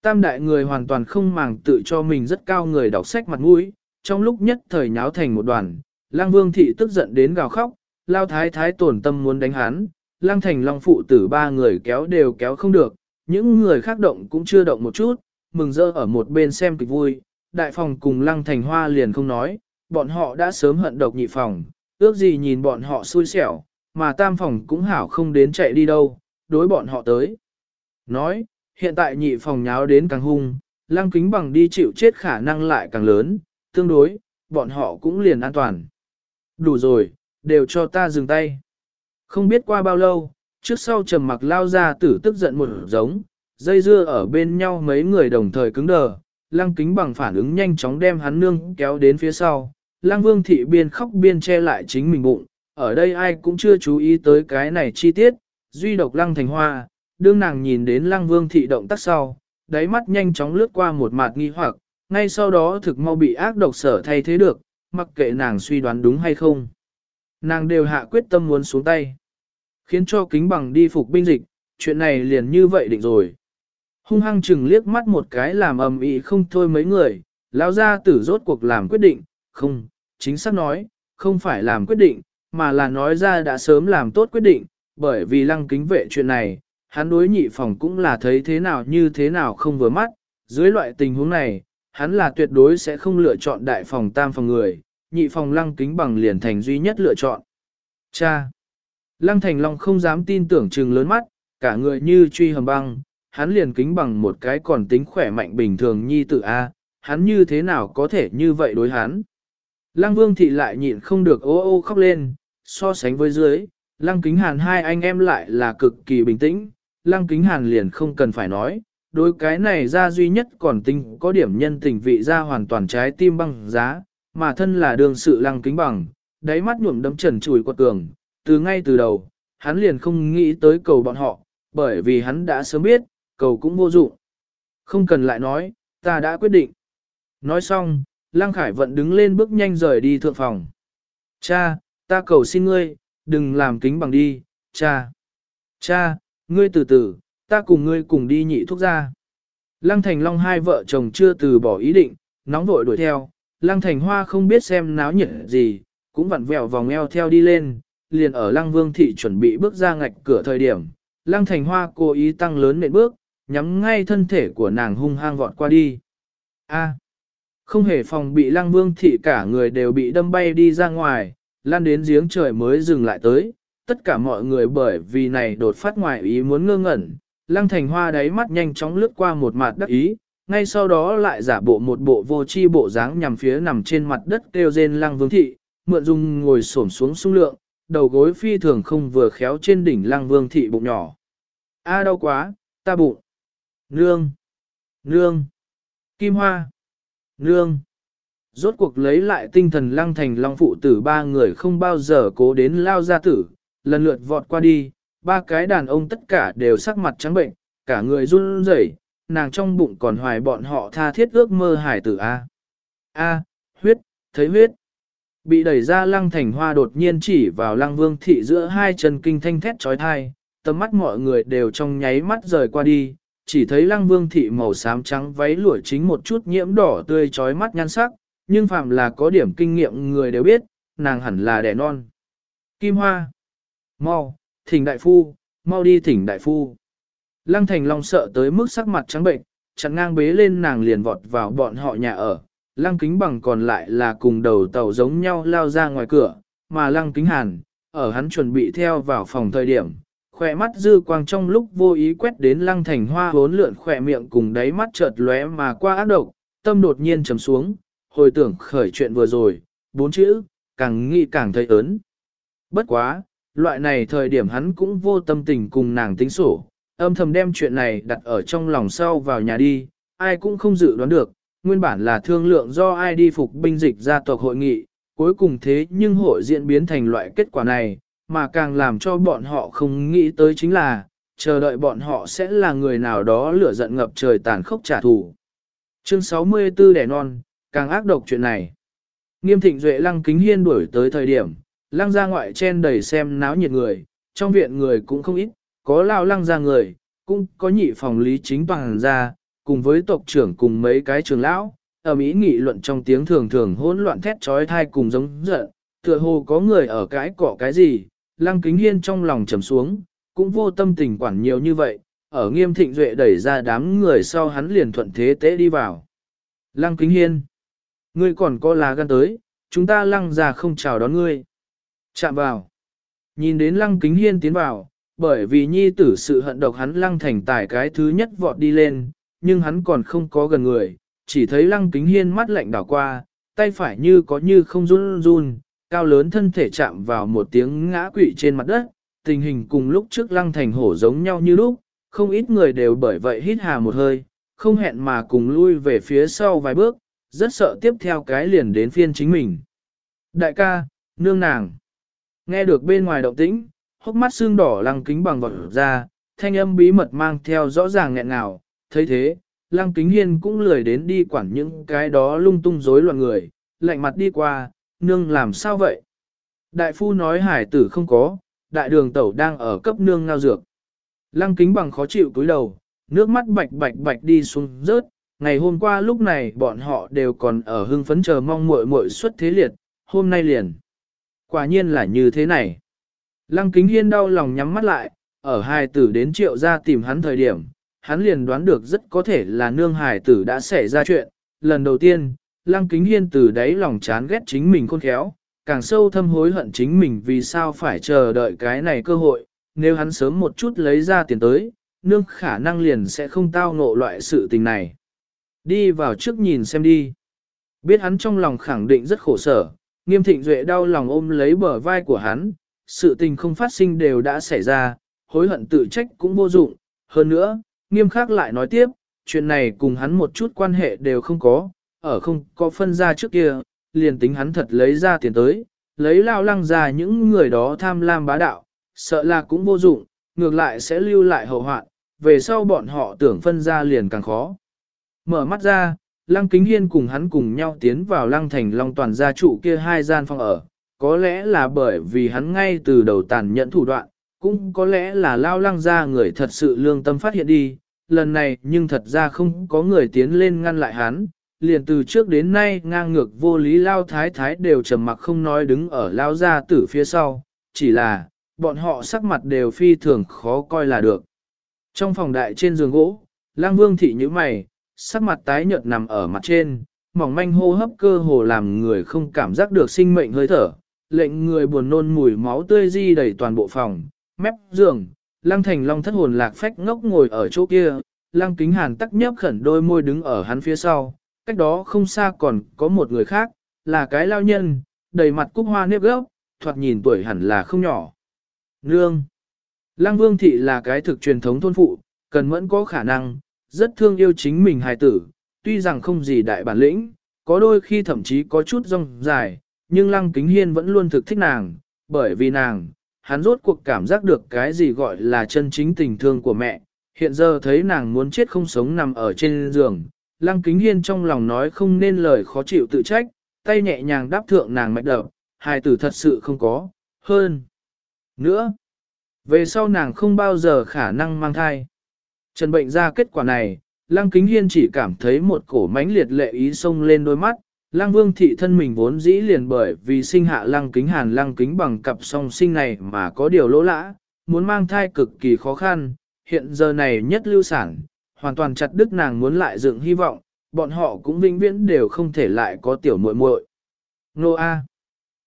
Tam đại người hoàn toàn không màng tự cho mình rất cao người đọc sách mặt mũi, trong lúc nhất thời nháo thành một đoàn, lang vương thị tức giận đến gào khóc, lao thái thái tổn tâm muốn đánh hắn, lang thành long phụ tử ba người kéo đều kéo không được, những người khác động cũng chưa động một chút, mừng rỡ ở một bên xem kịch vui, đại phòng cùng lăng thành hoa liền không nói, bọn họ đã sớm hận độc nhị phòng, ước gì nhìn bọn họ xui xẻo, mà tam phòng cũng hảo không đến chạy đi đâu, đối bọn họ tới. Nói, hiện tại nhị phòng nháo đến càng hung, lăng kính bằng đi chịu chết khả năng lại càng lớn, tương đối, bọn họ cũng liền an toàn. Đủ rồi, đều cho ta dừng tay. Không biết qua bao lâu, trước sau trầm mặc lao ra tử tức giận một giống, dây dưa ở bên nhau mấy người đồng thời cứng đờ, lăng kính bằng phản ứng nhanh chóng đem hắn nương kéo đến phía sau, lăng vương thị biên khóc biên che lại chính mình bụng, ở đây ai cũng chưa chú ý tới cái này chi tiết, duy độc lăng thành hoa, đương nàng nhìn đến lăng vương thị động tác sau, đáy mắt nhanh chóng lướt qua một mặt nghi hoặc, ngay sau đó thực mau bị ác độc sở thay thế được, mặc kệ nàng suy đoán đúng hay không. Nàng đều hạ quyết tâm muốn xuống tay, khiến cho kính bằng đi phục binh dịch, chuyện này liền như vậy định rồi. Hung hăng chừng liếc mắt một cái làm ầm ĩ không thôi mấy người, lão gia tử rốt cuộc làm quyết định, không, chính xác nói, không phải làm quyết định, mà là nói ra đã sớm làm tốt quyết định, bởi vì lăng kính vệ chuyện này, hắn đối nhị phòng cũng là thấy thế nào như thế nào không vừa mắt, dưới loại tình huống này, hắn là tuyệt đối sẽ không lựa chọn đại phòng tam phòng người, nhị phòng lăng kính bằng liền thành duy nhất lựa chọn. Cha! Lăng thành long không dám tin tưởng trừng lớn mắt, cả người như truy hầm băng, hắn liền kính bằng một cái còn tính khỏe mạnh bình thường nhi tử A, hắn như thế nào có thể như vậy đối hắn. Lăng vương thị lại nhịn không được ô ô khóc lên, so sánh với dưới, lăng kính hàn hai anh em lại là cực kỳ bình tĩnh, lăng kính hàn liền không cần phải nói, đối cái này ra duy nhất còn tinh có điểm nhân tình vị ra hoàn toàn trái tim băng giá, mà thân là đường sự lăng kính bằng, đáy mắt nhuộm đấm trần chùi quật cường, từ ngay từ đầu, hắn liền không nghĩ tới cầu bọn họ, bởi vì hắn đã sớm biết, cầu cũng vô dụng. Không cần lại nói, ta đã quyết định. Nói xong, Lăng Khải Vận đứng lên bước nhanh rời đi thượng phòng. Cha, ta cầu xin ngươi, đừng làm kính bằng đi, cha. Cha, ngươi từ từ, ta cùng ngươi cùng đi nhị thuốc ra. Lăng Thành Long hai vợ chồng chưa từ bỏ ý định, nóng vội đuổi theo. Lăng Thành Hoa không biết xem náo nhiệt gì, cũng vặn vẹo vòng eo theo đi lên, liền ở Lăng Vương Thị chuẩn bị bước ra ngạch cửa thời điểm. Lăng Thành Hoa cố ý tăng lớn nện bước, nhắm ngay thân thể của nàng hung hăng vọt qua đi. A. không hề phòng bị Lăng Vương Thị cả người đều bị đâm bay đi ra ngoài, lan đến giếng trời mới dừng lại tới, tất cả mọi người bởi vì này đột phát ngoài ý muốn ngơ ngẩn, lăng thành hoa đáy mắt nhanh chóng lướt qua một mặt đắc ý, ngay sau đó lại giả bộ một bộ vô chi bộ dáng nhằm phía nằm trên mặt đất kêu rên lăng vương thị, mượn dung ngồi xổm xuống sung lượng, đầu gối phi thường không vừa khéo trên đỉnh lăng vương thị bụng nhỏ. A đau quá, ta bụng. Nương. Nương. Kim hoa. Nương. Rốt cuộc lấy lại tinh thần lăng thành long phụ tử ba người không bao giờ cố đến lao ra tử, lần lượt vọt qua đi, ba cái đàn ông tất cả đều sắc mặt trắng bệnh, cả người run rẩy, nàng trong bụng còn hoài bọn họ tha thiết ước mơ hải tử A. A, huyết, thấy huyết. Bị đẩy ra lăng thành hoa đột nhiên chỉ vào lăng vương thị giữa hai chân kinh thanh thét trói thai, tầm mắt mọi người đều trong nháy mắt rời qua đi, chỉ thấy lăng vương thị màu xám trắng váy lụa chính một chút nhiễm đỏ tươi trói mắt nhan sắc, nhưng phạm là có điểm kinh nghiệm người đều biết, nàng hẳn là đẻ non. Kim Hoa Mau, thỉnh đại phu, mau đi thỉnh đại phu. Lăng Thành Long sợ tới mức sắc mặt trắng bệnh, chặn ngang bế lên nàng liền vọt vào bọn họ nhà ở. Lăng Kính Bằng còn lại là cùng đầu tàu giống nhau lao ra ngoài cửa, mà Lăng Kính Hàn, ở hắn chuẩn bị theo vào phòng thời điểm, khỏe mắt dư quang trong lúc vô ý quét đến Lăng Thành Hoa hốn lượn khỏe miệng cùng đáy mắt chợt lóe mà qua ác độc, tâm đột nhiên trầm xuống, hồi tưởng khởi chuyện vừa rồi, bốn chữ, càng nghĩ càng thấy ớn. Bất quá, loại này thời điểm hắn cũng vô tâm tình cùng nàng tính sổ, âm thầm đem chuyện này đặt ở trong lòng sau vào nhà đi, ai cũng không dự đoán được, nguyên bản là thương lượng do ai đi phục binh dịch gia tộc hội nghị, cuối cùng thế nhưng hội diễn biến thành loại kết quả này, mà càng làm cho bọn họ không nghĩ tới chính là, chờ đợi bọn họ sẽ là người nào đó lửa giận ngập trời tàn khốc trả thù. Chương 64 đẻ non, càng ác độc chuyện này. Nghiêm thịnh duệ lăng kính hiên đuổi tới thời điểm, lăng ra ngoại chen đầy xem náo nhiệt người, trong viện người cũng không ít, có lao lăng ra người, cũng có nhị phòng lý chính toàn ra, cùng với tộc trưởng cùng mấy cái trường lão, ở Mỹ nghị luận trong tiếng thường thường hỗn loạn thét trói thai cùng giống giận, tựa hồ có người ở cái cọ cái gì, lăng kính hiên trong lòng trầm xuống, cũng vô tâm tình quản nhiều như vậy, ở nghiêm thịnh duệ đẩy ra đám người sau hắn liền thuận thế tế đi vào. Lăng kính hiên, ngươi còn có lá gan tới, chúng ta lăng ra không chào đón ngươi. Chạm vào. Nhìn đến lăng kính hiên tiến vào, bởi vì nhi tử sự hận độc hắn lăng thành tài cái thứ nhất vọt đi lên, nhưng hắn còn không có gần người, chỉ thấy lăng kính hiên mắt lạnh đảo qua, tay phải như có như không run run, cao lớn thân thể chạm vào một tiếng ngã quỵ trên mặt đất, tình hình cùng lúc trước lăng thành hổ giống nhau như lúc, không ít người đều bởi vậy hít hà một hơi, không hẹn mà cùng lui về phía sau vài bước, rất sợ tiếp theo cái liền đến phiên chính mình. Đại ca, nương nàng. Nghe được bên ngoài động tĩnh, hốc mắt xương đỏ lăng kính bằng vật ra, thanh âm bí mật mang theo rõ ràng nghẹn ngào, thấy thế, lăng kính hiên cũng lười đến đi quản những cái đó lung tung rối loạn người, lạnh mặt đi qua, nương làm sao vậy? Đại phu nói hải tử không có, đại đường tẩu đang ở cấp nương ngao dược. Lăng kính bằng khó chịu cúi đầu, nước mắt bạch bạch bạch đi xuống rớt, ngày hôm qua lúc này bọn họ đều còn ở hưng phấn chờ mong muội muội xuất thế liệt, hôm nay liền. Quả nhiên là như thế này. Lăng kính hiên đau lòng nhắm mắt lại, ở hai tử đến triệu ra tìm hắn thời điểm, hắn liền đoán được rất có thể là nương hài tử đã xảy ra chuyện. Lần đầu tiên, lăng kính hiên từ đáy lòng chán ghét chính mình khôn khéo, càng sâu thâm hối hận chính mình vì sao phải chờ đợi cái này cơ hội, nếu hắn sớm một chút lấy ra tiền tới, nương khả năng liền sẽ không tao ngộ loại sự tình này. Đi vào trước nhìn xem đi. Biết hắn trong lòng khẳng định rất khổ sở, nghiêm thịnh duệ đau lòng ôm lấy bờ vai của hắn, sự tình không phát sinh đều đã xảy ra, hối hận tự trách cũng vô dụng. Hơn nữa, nghiêm khắc lại nói tiếp, chuyện này cùng hắn một chút quan hệ đều không có, ở không có phân ra trước kia, liền tính hắn thật lấy ra tiền tới, lấy lao lăng ra những người đó tham lam bá đạo, sợ là cũng vô dụng, ngược lại sẽ lưu lại hậu hoạn, về sau bọn họ tưởng phân ra liền càng khó. Mở mắt ra, Lăng Kính Hiên cùng hắn cùng nhau tiến vào Lăng Thành Long toàn gia trụ kia hai gian phòng ở, có lẽ là bởi vì hắn ngay từ đầu tàn nhẫn thủ đoạn, cũng có lẽ là lao lăng ra người thật sự lương tâm phát hiện đi, lần này nhưng thật ra không có người tiến lên ngăn lại hắn, liền từ trước đến nay ngang ngược vô lý lao thái thái đều trầm mặc không nói đứng ở lao gia tử phía sau, chỉ là, bọn họ sắc mặt đều phi thường khó coi là được. Trong phòng đại trên giường gỗ, lang vương thị như mày, sắc mặt tái nhợt nằm ở mặt trên, mỏng manh hô hấp cơ hồ làm người không cảm giác được sinh mệnh hơi thở, lệnh người buồn nôn mùi máu tươi di đầy toàn bộ phòng, mép giường, lăng thành long thất hồn lạc phách ngốc ngồi ở chỗ kia, lăng kính hàn tắc nhấp khẩn đôi môi đứng ở hắn phía sau, cách đó không xa còn có một người khác, là cái lao nhân, đầy mặt cúc hoa nếp gốc, thoạt nhìn tuổi hẳn là không nhỏ. Nương Lăng vương thị là cái thực truyền thống thôn phụ, cần mẫn có khả năng, rất thương yêu chính mình hài tử, tuy rằng không gì đại bản lĩnh, có đôi khi thậm chí có chút rong dài, nhưng lăng kính hiên vẫn luôn thực thích nàng, bởi vì nàng, hắn rốt cuộc cảm giác được cái gì gọi là chân chính tình thương của mẹ, hiện giờ thấy nàng muốn chết không sống nằm ở trên giường, lăng kính hiên trong lòng nói không nên lời khó chịu tự trách, tay nhẹ nhàng đáp thượng nàng mạch đập, hài tử thật sự không có, hơn. Nữa, về sau nàng không bao giờ khả năng mang thai. Trần bệnh ra kết quả này, lăng kính hiên chỉ cảm thấy một cổ mãnh liệt lệ ý xông lên đôi mắt, Lăng vương thị thân mình vốn dĩ liền bởi vì sinh hạ lăng kính hàn lăng kính bằng cặp song sinh này mà có điều lỗ lã, muốn mang thai cực kỳ khó khăn, hiện giờ này nhất lưu sản, hoàn toàn chặt đứt nàng muốn lại dựng hy vọng, bọn họ cũng vĩnh viễn đều không thể lại có tiểu muội muội. Nô A.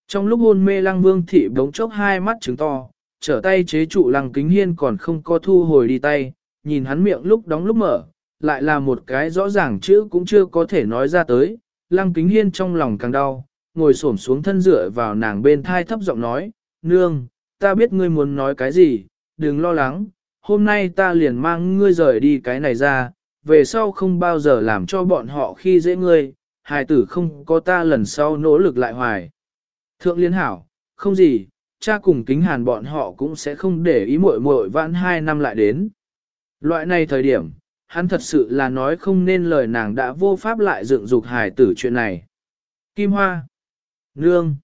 Trong lúc hôn mê lăng vương thị bỗng chốc hai mắt trứng to, trở tay chế trụ lăng kính hiên còn không có thu hồi đi tay, nhìn hắn miệng lúc đóng lúc mở, lại là một cái rõ ràng chữ cũng chưa có thể nói ra tới, lăng kính hiên trong lòng càng đau, ngồi xổm xuống thân dựa vào nàng bên thai thấp giọng nói, nương, ta biết ngươi muốn nói cái gì, đừng lo lắng, hôm nay ta liền mang ngươi rời đi cái này ra, về sau không bao giờ làm cho bọn họ khi dễ ngươi, hài tử không có ta lần sau nỗ lực lại hoài. Thượng liên hảo, không gì, cha cùng kính hàn bọn họ cũng sẽ không để ý muội muội vãn hai năm lại đến. Loại này thời điểm, hắn thật sự là nói không nên lời nàng đã vô pháp lại dựng dục hài tử chuyện này. Kim Hoa, Nương,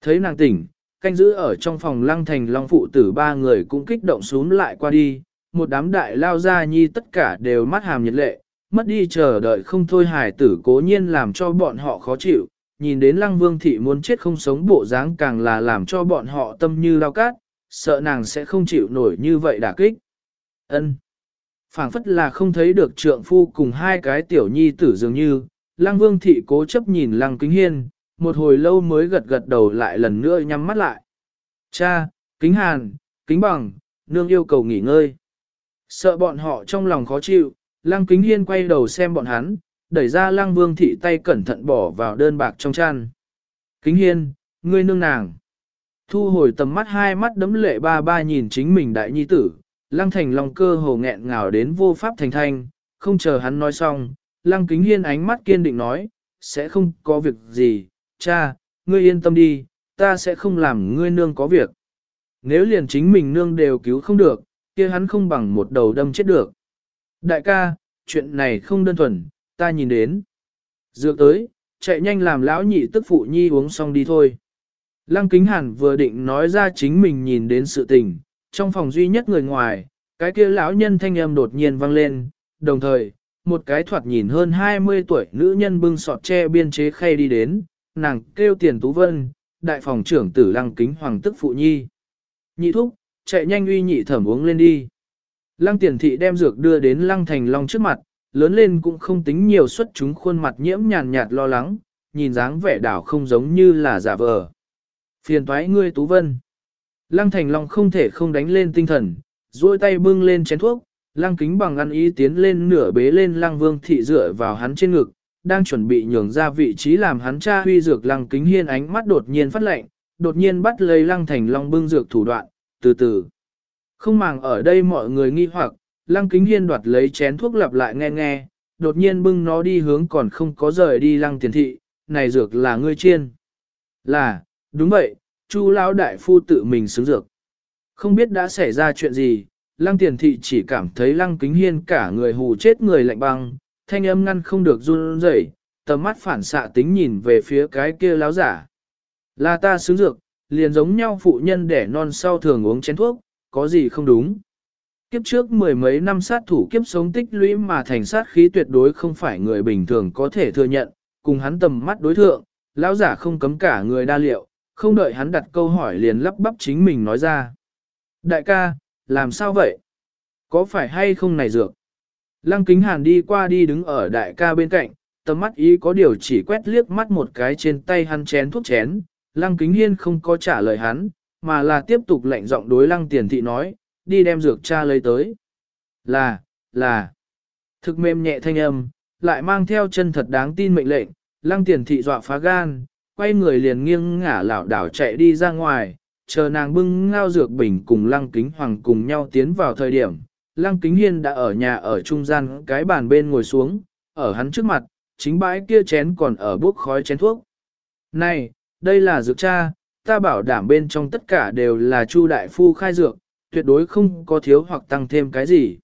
thấy nàng tỉnh, canh giữ ở trong phòng lăng thành long phụ tử ba người cũng kích động xuống lại qua đi, một đám đại lao ra nhi tất cả đều mắt hàm nhiệt lệ, mất đi chờ đợi không thôi hài tử cố nhiên làm cho bọn họ khó chịu, nhìn đến lăng vương thị muốn chết không sống bộ dáng càng là làm cho bọn họ tâm như lao cát, sợ nàng sẽ không chịu nổi như vậy đả kích. Ân phảng phất là không thấy được trượng phu cùng hai cái tiểu nhi tử dường như, lăng vương thị cố chấp nhìn lăng kính hiên, một hồi lâu mới gật gật đầu lại lần nữa nhắm mắt lại. Cha, kính hàn, kính bằng, nương yêu cầu nghỉ ngơi. Sợ bọn họ trong lòng khó chịu, Lăng Kính Hiên quay đầu xem bọn hắn, đẩy ra Lăng Vương thị tay cẩn thận bỏ vào đơn bạc trong chăn. Kính Hiên, ngươi nương nàng. Thu hồi tầm mắt hai mắt đấm lệ ba ba nhìn chính mình đại nhi tử, Lăng Thành Long cơ hồ nghẹn ngào đến vô pháp thành thanh, không chờ hắn nói xong, Lăng Kính Hiên ánh mắt kiên định nói, sẽ không có việc gì, cha, ngươi yên tâm đi, ta sẽ không làm ngươi nương có việc. Nếu liền chính mình nương đều cứu không được, kia hắn không bằng một đầu đâm chết được. Đại ca, chuyện này không đơn thuần, ta nhìn đến. Dược tới, chạy nhanh làm lão nhị tức phụ nhi uống xong đi thôi. Lăng Kính Hàn vừa định nói ra chính mình nhìn đến sự tình, trong phòng duy nhất người ngoài, cái kia lão nhân thanh âm đột nhiên vang lên, đồng thời, một cái thoạt nhìn hơn 20 tuổi nữ nhân bưng sọt tre biên chế khay đi đến, nàng kêu tiền tú vân, đại phòng trưởng tử lăng kính hoàng tức phụ nhi. Nhị thúc, chạy nhanh uy nhị thẩm uống lên đi. Lăng tiền thị đem dược đưa đến lăng thành long trước mặt, lớn lên cũng không tính nhiều xuất chúng khuôn mặt nhiễm nhàn nhạt lo lắng, nhìn dáng vẻ đảo không giống như là giả vờ. Phiền toái ngươi tú vân. Lăng thành long không thể không đánh lên tinh thần, duỗi tay bưng lên chén thuốc, lăng kính bằng ăn ý tiến lên nửa bế lên lăng vương thị dựa vào hắn trên ngực, đang chuẩn bị nhường ra vị trí làm hắn cha huy dược lăng kính hiên ánh mắt đột nhiên phát lệnh, đột nhiên bắt lấy lăng thành long bưng dược thủ đoạn, từ từ. Không màng ở đây mọi người nghi hoặc, lăng kính hiên đoạt lấy chén thuốc lặp lại nghe nghe, đột nhiên bưng nó đi hướng còn không có rời đi lăng tiền thị, này dược là ngươi chiên. Là, đúng vậy, chu lão đại phu tự mình xứng dược. Không biết đã xảy ra chuyện gì, lăng tiền thị chỉ cảm thấy lăng kính hiên cả người hù chết người lạnh băng, thanh âm ngăn không được run rẩy, tầm mắt phản xạ tính nhìn về phía cái kia láo giả. Là ta xứng dược, liền giống nhau phụ nhân đẻ non sau thường uống chén thuốc, có gì không đúng. Kiếp trước mười mấy năm sát thủ kiếp sống tích lũy mà thành sát khí tuyệt đối không phải người bình thường có thể thừa nhận, cùng hắn tầm mắt đối thượng, lão giả không cấm cả người đa liệu, không đợi hắn đặt câu hỏi liền lắp bắp chính mình nói ra. Đại ca, làm sao vậy? Có phải hay không này dược? Lăng kính hàn đi qua đi đứng ở đại ca bên cạnh, tầm mắt ý có điều chỉ quét liếc mắt một cái trên tay hắn chén thuốc chén. Lăng kính hiên không có trả lời hắn, mà là tiếp tục lệnh giọng đối lăng tiền thị nói, đi đem dược cha lấy tới. Là, là, thực mềm nhẹ thanh âm, lại mang theo chân thật đáng tin mệnh lệnh, lăng tiền thị dọa phá gan, quay người liền nghiêng ngả lảo đảo chạy đi ra ngoài, chờ nàng bưng ngao dược bình cùng lăng kính hoàng cùng nhau tiến vào thời điểm. Lăng kính hiên đã ở nhà ở trung gian cái bàn bên ngồi xuống, ở hắn trước mặt, chính bãi kia chén còn ở bốc khói chén thuốc. Này, đây là dược cha, ta bảo đảm bên trong tất cả đều là chu đại phu khai dược, tuyệt đối không có thiếu hoặc tăng thêm cái gì.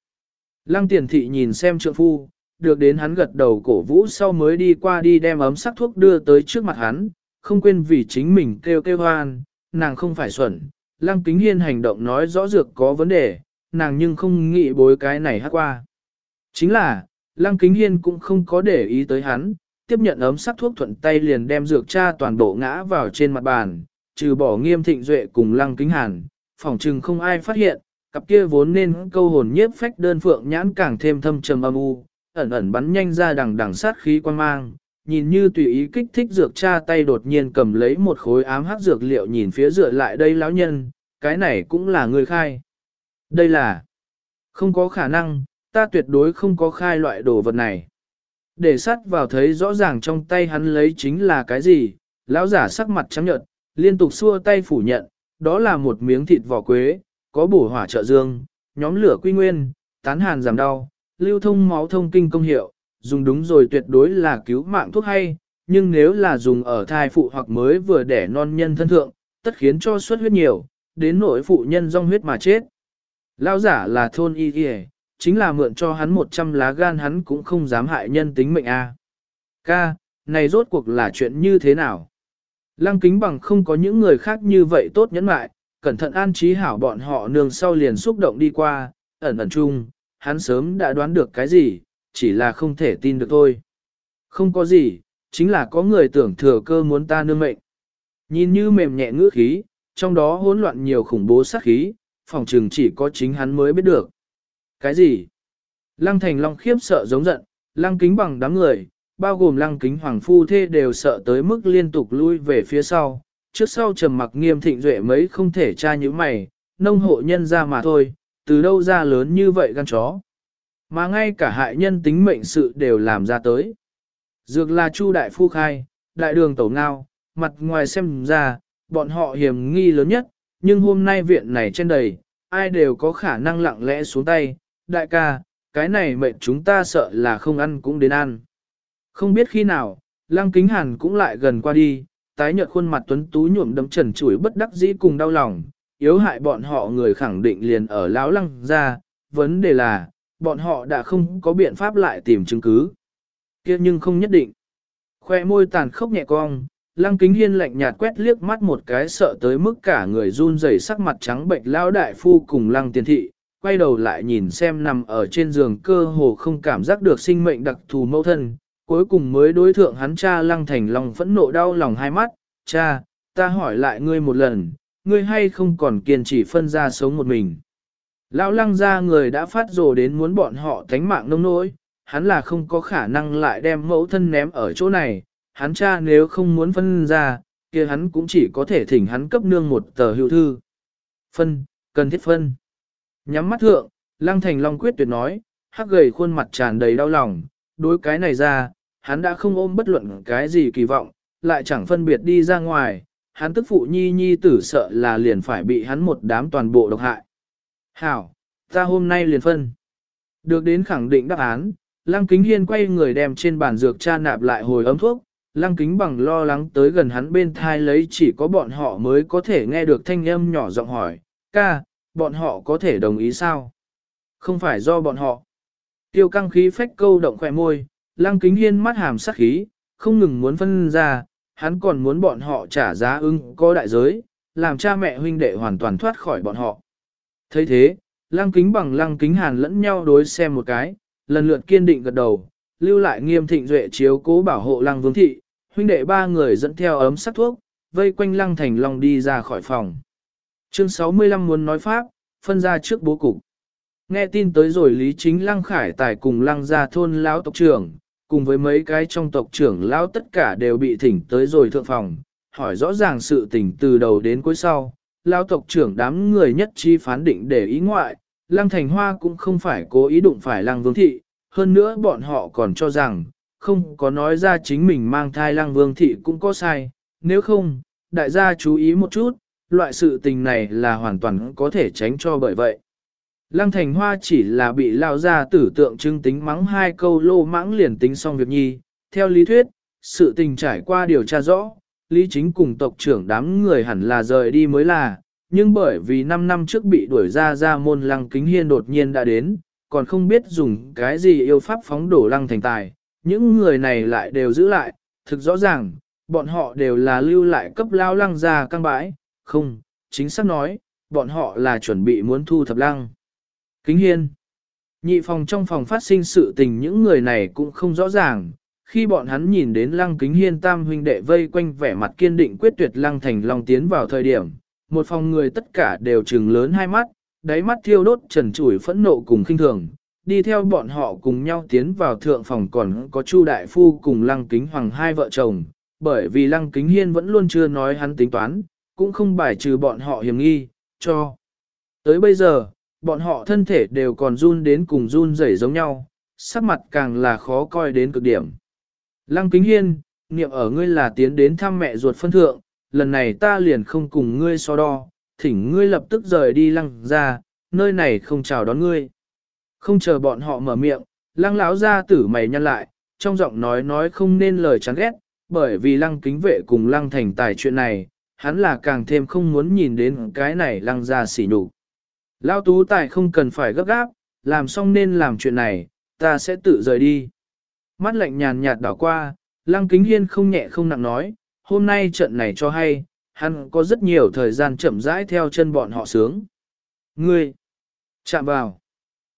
Lăng tiền thị nhìn xem trượng phu, được đến hắn gật đầu cổ vũ sau mới đi qua đi đem ấm sắc thuốc đưa tới trước mặt hắn, không quên vì chính mình kêu kêu hoan, nàng không phải xuẩn, lăng kính hiên hành động nói rõ dược có vấn đề, nàng nhưng không nghĩ bối cái này hát qua. Chính là, lăng kính hiên cũng không có để ý tới hắn, tiếp nhận ấm sắc thuốc thuận tay liền đem dược cha toàn bộ ngã vào trên mặt bàn, trừ bỏ nghiêm thịnh duệ cùng lăng kính hàn, phỏng chừng không ai phát hiện, cặp kia vốn nên câu hồn nhiếp phách đơn phượng nhãn càng thêm thâm trầm âm u, ẩn ẩn bắn nhanh ra đằng đằng sát khí quan mang, nhìn như tùy ý kích thích dược cha tay đột nhiên cầm lấy một khối ám hắc dược liệu nhìn phía dựa lại đây lão nhân, cái này cũng là người khai. Đây là không có khả năng, ta tuyệt đối không có khai loại đồ vật này. Để sắt vào thấy rõ ràng trong tay hắn lấy chính là cái gì, lão giả sắc mặt trắng nhợt, liên tục xua tay phủ nhận, đó là một miếng thịt vỏ quế, có bổ hỏa trợ dương, nhóm lửa quy nguyên, tán hàn giảm đau, lưu thông máu thông kinh công hiệu, dùng đúng rồi tuyệt đối là cứu mạng thuốc hay, nhưng nếu là dùng ở thai phụ hoặc mới vừa đẻ non nhân thân thượng, tất khiến cho xuất huyết nhiều, đến nỗi phụ nhân rong huyết mà chết. Lao giả là thôn y y chính là mượn cho hắn 100 lá gan hắn cũng không dám hại nhân tính mệnh a. Ca, này rốt cuộc là chuyện như thế nào? Lăng kính bằng không có những người khác như vậy tốt nhẫn mại, cẩn thận an trí hảo bọn họ nương sau liền xúc động đi qua, ẩn ẩn chung, hắn sớm đã đoán được cái gì, chỉ là không thể tin được thôi. Không có gì, chính là có người tưởng thừa cơ muốn ta nương mệnh. Nhìn như mềm nhẹ ngữ khí, trong đó hỗn loạn nhiều khủng bố sát khí, phòng trường chỉ có chính hắn mới biết được. Cái gì? Lăng thành long khiếp sợ giống giận, lăng kính bằng đám người, bao gồm lăng kính hoàng phu thê đều sợ tới mức liên tục lui về phía sau, trước sau trầm mặc nghiêm thịnh duệ mấy không thể tra như mày, nông hộ nhân ra mà thôi, từ đâu ra lớn như vậy gan chó. Mà ngay cả hại nhân tính mệnh sự đều làm ra tới. Dược là Chu đại phu khai, đại đường tẩu ngao, mặt ngoài xem ra, bọn họ hiểm nghi lớn nhất, nhưng hôm nay viện này trên đầy, ai đều có khả năng lặng lẽ xuống tay, đại ca, cái này mệnh chúng ta sợ là không ăn cũng đến ăn. Không biết khi nào, lăng kính hàn cũng lại gần qua đi, tái nhợt khuôn mặt tuấn tú nhuộm đấm trần chuỗi bất đắc dĩ cùng đau lòng, yếu hại bọn họ người khẳng định liền ở lão lăng ra, vấn đề là, bọn họ đã không có biện pháp lại tìm chứng cứ. kia nhưng không nhất định. Khoe môi tàn khốc nhẹ cong, lăng kính hiên lạnh nhạt quét liếc mắt một cái sợ tới mức cả người run rẩy sắc mặt trắng bệnh lão đại phu cùng lăng tiền thị, quay đầu lại nhìn xem nằm ở trên giường cơ hồ không cảm giác được sinh mệnh đặc thù mẫu thân, cuối cùng mới đối thượng hắn cha lăng thành lòng phẫn nộ đau lòng hai mắt, cha, ta hỏi lại ngươi một lần, ngươi hay không còn kiên trì phân ra sống một mình. Lão lăng ra người đã phát rồ đến muốn bọn họ thánh mạng nông nỗi, hắn là không có khả năng lại đem mẫu thân ném ở chỗ này, hắn cha nếu không muốn phân ra, kia hắn cũng chỉ có thể thỉnh hắn cấp nương một tờ hữu thư. Phân, cần thiết phân. Nhắm mắt thượng, lăng thành long quyết tuyệt nói, hắc gầy khuôn mặt tràn đầy đau lòng, đối cái này ra, hắn đã không ôm bất luận cái gì kỳ vọng, lại chẳng phân biệt đi ra ngoài, hắn tức phụ nhi nhi tử sợ là liền phải bị hắn một đám toàn bộ độc hại. Hảo, ta hôm nay liền phân. Được đến khẳng định đáp án, Lăng Kính Hiên quay người đem trên bàn dược cha nạp lại hồi ấm thuốc, Lăng Kính bằng lo lắng tới gần hắn bên thai lấy chỉ có bọn họ mới có thể nghe được thanh âm nhỏ giọng hỏi, ca, bọn họ có thể đồng ý sao? Không phải do bọn họ. Tiêu căng khí phách câu động khỏe môi, Lăng Kính Hiên mắt hàm sắc khí, không ngừng muốn phân ra, hắn còn muốn bọn họ trả giá ưng có đại giới, làm cha mẹ huynh đệ hoàn toàn thoát khỏi bọn họ thấy thế, lăng kính bằng lăng kính hàn lẫn nhau đối xem một cái, lần lượt kiên định gật đầu, lưu lại nghiêm thịnh duệ chiếu cố bảo hộ lăng vương thị, huynh đệ ba người dẫn theo ấm sắc thuốc, vây quanh lăng thành long đi ra khỏi phòng. Chương 65 muốn nói pháp, phân ra trước bố cục. Nghe tin tới rồi Lý Chính Lăng Khải Tài cùng Lăng gia thôn lão tộc trưởng, cùng với mấy cái trong tộc trưởng lão tất cả đều bị thỉnh tới rồi thượng phòng, hỏi rõ ràng sự tình từ đầu đến cuối sau, lao tộc trưởng đám người nhất chi phán định để ý ngoại, Lăng Thành Hoa cũng không phải cố ý đụng phải Lăng Vương Thị, hơn nữa bọn họ còn cho rằng, không có nói ra chính mình mang thai Lăng Vương Thị cũng có sai, nếu không, đại gia chú ý một chút, loại sự tình này là hoàn toàn có thể tránh cho bởi vậy. Lăng Thành Hoa chỉ là bị lao ra tử tượng trưng tính mắng hai câu lô mãng liền tính xong việc nhi, theo lý thuyết, sự tình trải qua điều tra rõ, Lý Chính cùng tộc trưởng đám người hẳn là rời đi mới là, nhưng bởi vì 5 năm trước bị đuổi ra ra môn lăng kính hiên đột nhiên đã đến, còn không biết dùng cái gì yêu pháp phóng đổ lăng thành tài, những người này lại đều giữ lại, thực rõ ràng, bọn họ đều là lưu lại cấp lao lăng ra căng bãi, không, chính xác nói, bọn họ là chuẩn bị muốn thu thập lăng. Kính hiên, nhị phòng trong phòng phát sinh sự tình những người này cũng không rõ ràng, khi bọn hắn nhìn đến lăng kính hiên tam huynh đệ vây quanh vẻ mặt kiên định quyết tuyệt lăng thành long tiến vào thời điểm, một phòng người tất cả đều trừng lớn hai mắt, đáy mắt thiêu đốt trần trụi phẫn nộ cùng khinh thường, đi theo bọn họ cùng nhau tiến vào thượng phòng còn có Chu đại phu cùng lăng kính hoàng hai vợ chồng, bởi vì lăng kính hiên vẫn luôn chưa nói hắn tính toán, cũng không bài trừ bọn họ hiểm nghi, cho. Tới bây giờ, bọn họ thân thể đều còn run đến cùng run rẩy giống nhau, sắc mặt càng là khó coi đến cực điểm. Lăng kính hiên, niệm ở ngươi là tiến đến thăm mẹ ruột phân thượng, lần này ta liền không cùng ngươi so đo, thỉnh ngươi lập tức rời đi lăng ra, nơi này không chào đón ngươi. Không chờ bọn họ mở miệng, lăng lão ra tử mày nhăn lại, trong giọng nói nói không nên lời chán ghét, bởi vì lăng kính vệ cùng lăng thành tài chuyện này, hắn là càng thêm không muốn nhìn đến cái này lăng ra xỉ nhục. Lão tú tài không cần phải gấp gáp, làm xong nên làm chuyện này, ta sẽ tự rời đi. Mắt lạnh nhàn nhạt đảo qua, lăng kính hiên không nhẹ không nặng nói, hôm nay trận này cho hay, hắn có rất nhiều thời gian chậm rãi theo chân bọn họ sướng. Ngươi, chạm vào.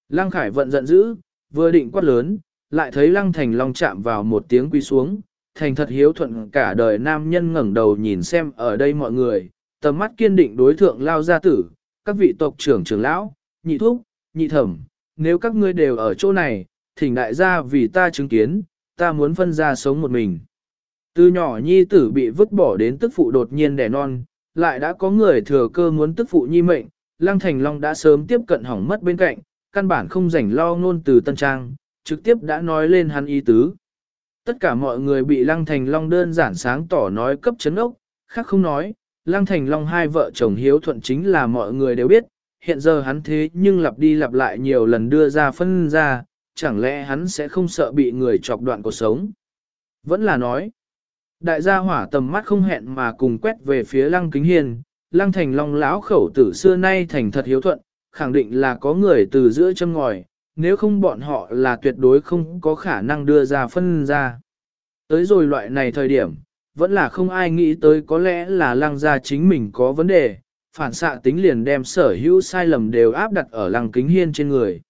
Lăng khải vận giận dữ, vừa định quát lớn, lại thấy lăng thành long chạm vào một tiếng quy xuống, thành thật hiếu thuận cả đời nam nhân ngẩng đầu nhìn xem ở đây mọi người, tầm mắt kiên định đối thượng lao gia tử, các vị tộc trưởng trưởng lão, nhị thúc, nhị thẩm, nếu các ngươi đều ở chỗ này, thỉnh đại gia vì ta chứng kiến, ta muốn phân ra sống một mình. Từ nhỏ nhi tử bị vứt bỏ đến tức phụ đột nhiên đẻ non, lại đã có người thừa cơ muốn tức phụ nhi mệnh, Lăng Thành Long đã sớm tiếp cận hỏng mất bên cạnh, căn bản không rảnh lo ngôn từ tân trang, trực tiếp đã nói lên hắn ý tứ. Tất cả mọi người bị Lăng Thành Long đơn giản sáng tỏ nói cấp chấn ốc, khác không nói, Lăng Thành Long hai vợ chồng hiếu thuận chính là mọi người đều biết, hiện giờ hắn thế nhưng lặp đi lặp lại nhiều lần đưa ra phân ra, chẳng lẽ hắn sẽ không sợ bị người chọc đoạn cuộc sống. Vẫn là nói, đại gia hỏa tầm mắt không hẹn mà cùng quét về phía Lăng Kính Hiền, Lăng Thành Long lão khẩu tử xưa nay thành thật hiếu thuận, khẳng định là có người từ giữa châm ngòi, nếu không bọn họ là tuyệt đối không có khả năng đưa ra phân ra. Tới rồi loại này thời điểm, vẫn là không ai nghĩ tới có lẽ là lăng gia chính mình có vấn đề, phản xạ tính liền đem sở hữu sai lầm đều áp đặt ở lăng kính hiên trên người.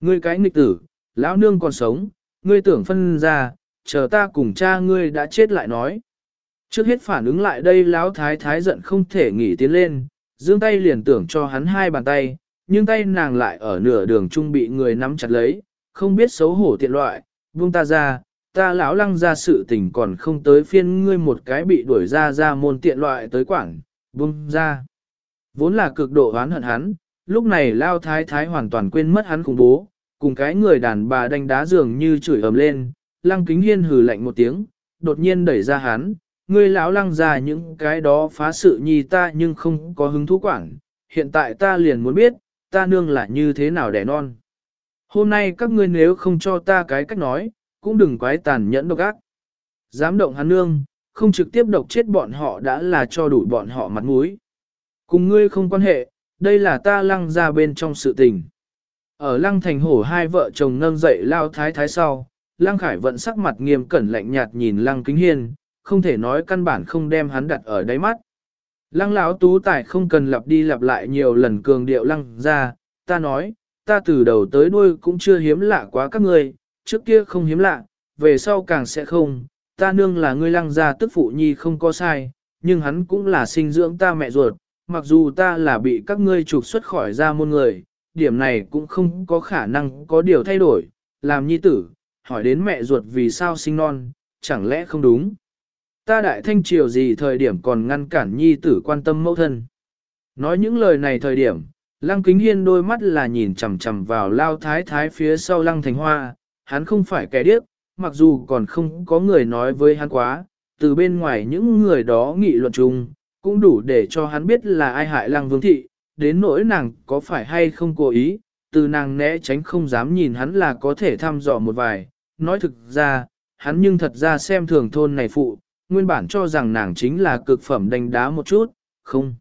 Ngươi cái nghịch tử, lão nương còn sống, ngươi tưởng phân ra, chờ ta cùng cha ngươi đã chết lại nói. Trước hết phản ứng lại đây lão thái thái giận không thể nghỉ tiến lên, dương tay liền tưởng cho hắn hai bàn tay, nhưng tay nàng lại ở nửa đường trung bị người nắm chặt lấy, không biết xấu hổ tiện loại, buông ta ra, ta lão lăng ra sự tình còn không tới phiên ngươi một cái bị đuổi ra ra môn tiện loại tới quảng, buông ra. Vốn là cực độ oán hận hắn, lúc này lao thái thái hoàn toàn quên mất hắn khủng bố, cùng cái người đàn bà đánh đá dường như chửi ầm lên, lăng kính hiên hừ lạnh một tiếng, đột nhiên đẩy ra hắn, ngươi lão lăng ra những cái đó phá sự nhi ta nhưng không có hứng thú quản, hiện tại ta liền muốn biết, ta nương là như thế nào đẻ non. Hôm nay các ngươi nếu không cho ta cái cách nói, cũng đừng quái tàn nhẫn độc ác. Dám động hắn nương, không trực tiếp độc chết bọn họ đã là cho đủ bọn họ mặt mũi. Cùng ngươi không quan hệ, đây là ta lăng ra bên trong sự tình. Ở lăng thành hổ hai vợ chồng nâng dậy lao thái thái sau, lăng khải vận sắc mặt nghiêm cẩn lạnh nhạt nhìn lăng kính hiên, không thể nói căn bản không đem hắn đặt ở đáy mắt. Lăng lão tú tài không cần lặp đi lặp lại nhiều lần cường điệu lăng ra, ta nói, ta từ đầu tới đuôi cũng chưa hiếm lạ quá các ngươi, trước kia không hiếm lạ, về sau càng sẽ không, ta nương là ngươi lăng ra tức phụ nhi không có sai, nhưng hắn cũng là sinh dưỡng ta mẹ ruột, mặc dù ta là bị các ngươi trục xuất khỏi ra môn người, điểm này cũng không có khả năng có điều thay đổi, làm nhi tử, hỏi đến mẹ ruột vì sao sinh non, chẳng lẽ không đúng. Ta đại thanh triều gì thời điểm còn ngăn cản nhi tử quan tâm mẫu thân. Nói những lời này thời điểm, lăng kính hiên đôi mắt là nhìn chằm chằm vào lao thái thái phía sau lăng thành hoa, hắn không phải kẻ điếc, mặc dù còn không có người nói với hắn quá, từ bên ngoài những người đó nghị luận chung, cũng đủ để cho hắn biết là ai hại lăng vương thị, đến nỗi nàng có phải hay không cố ý, từ nàng né tránh không dám nhìn hắn là có thể thăm dò một vài, nói thực ra, hắn nhưng thật ra xem thường thôn này phụ, nguyên bản cho rằng nàng chính là cực phẩm đánh đá một chút, không.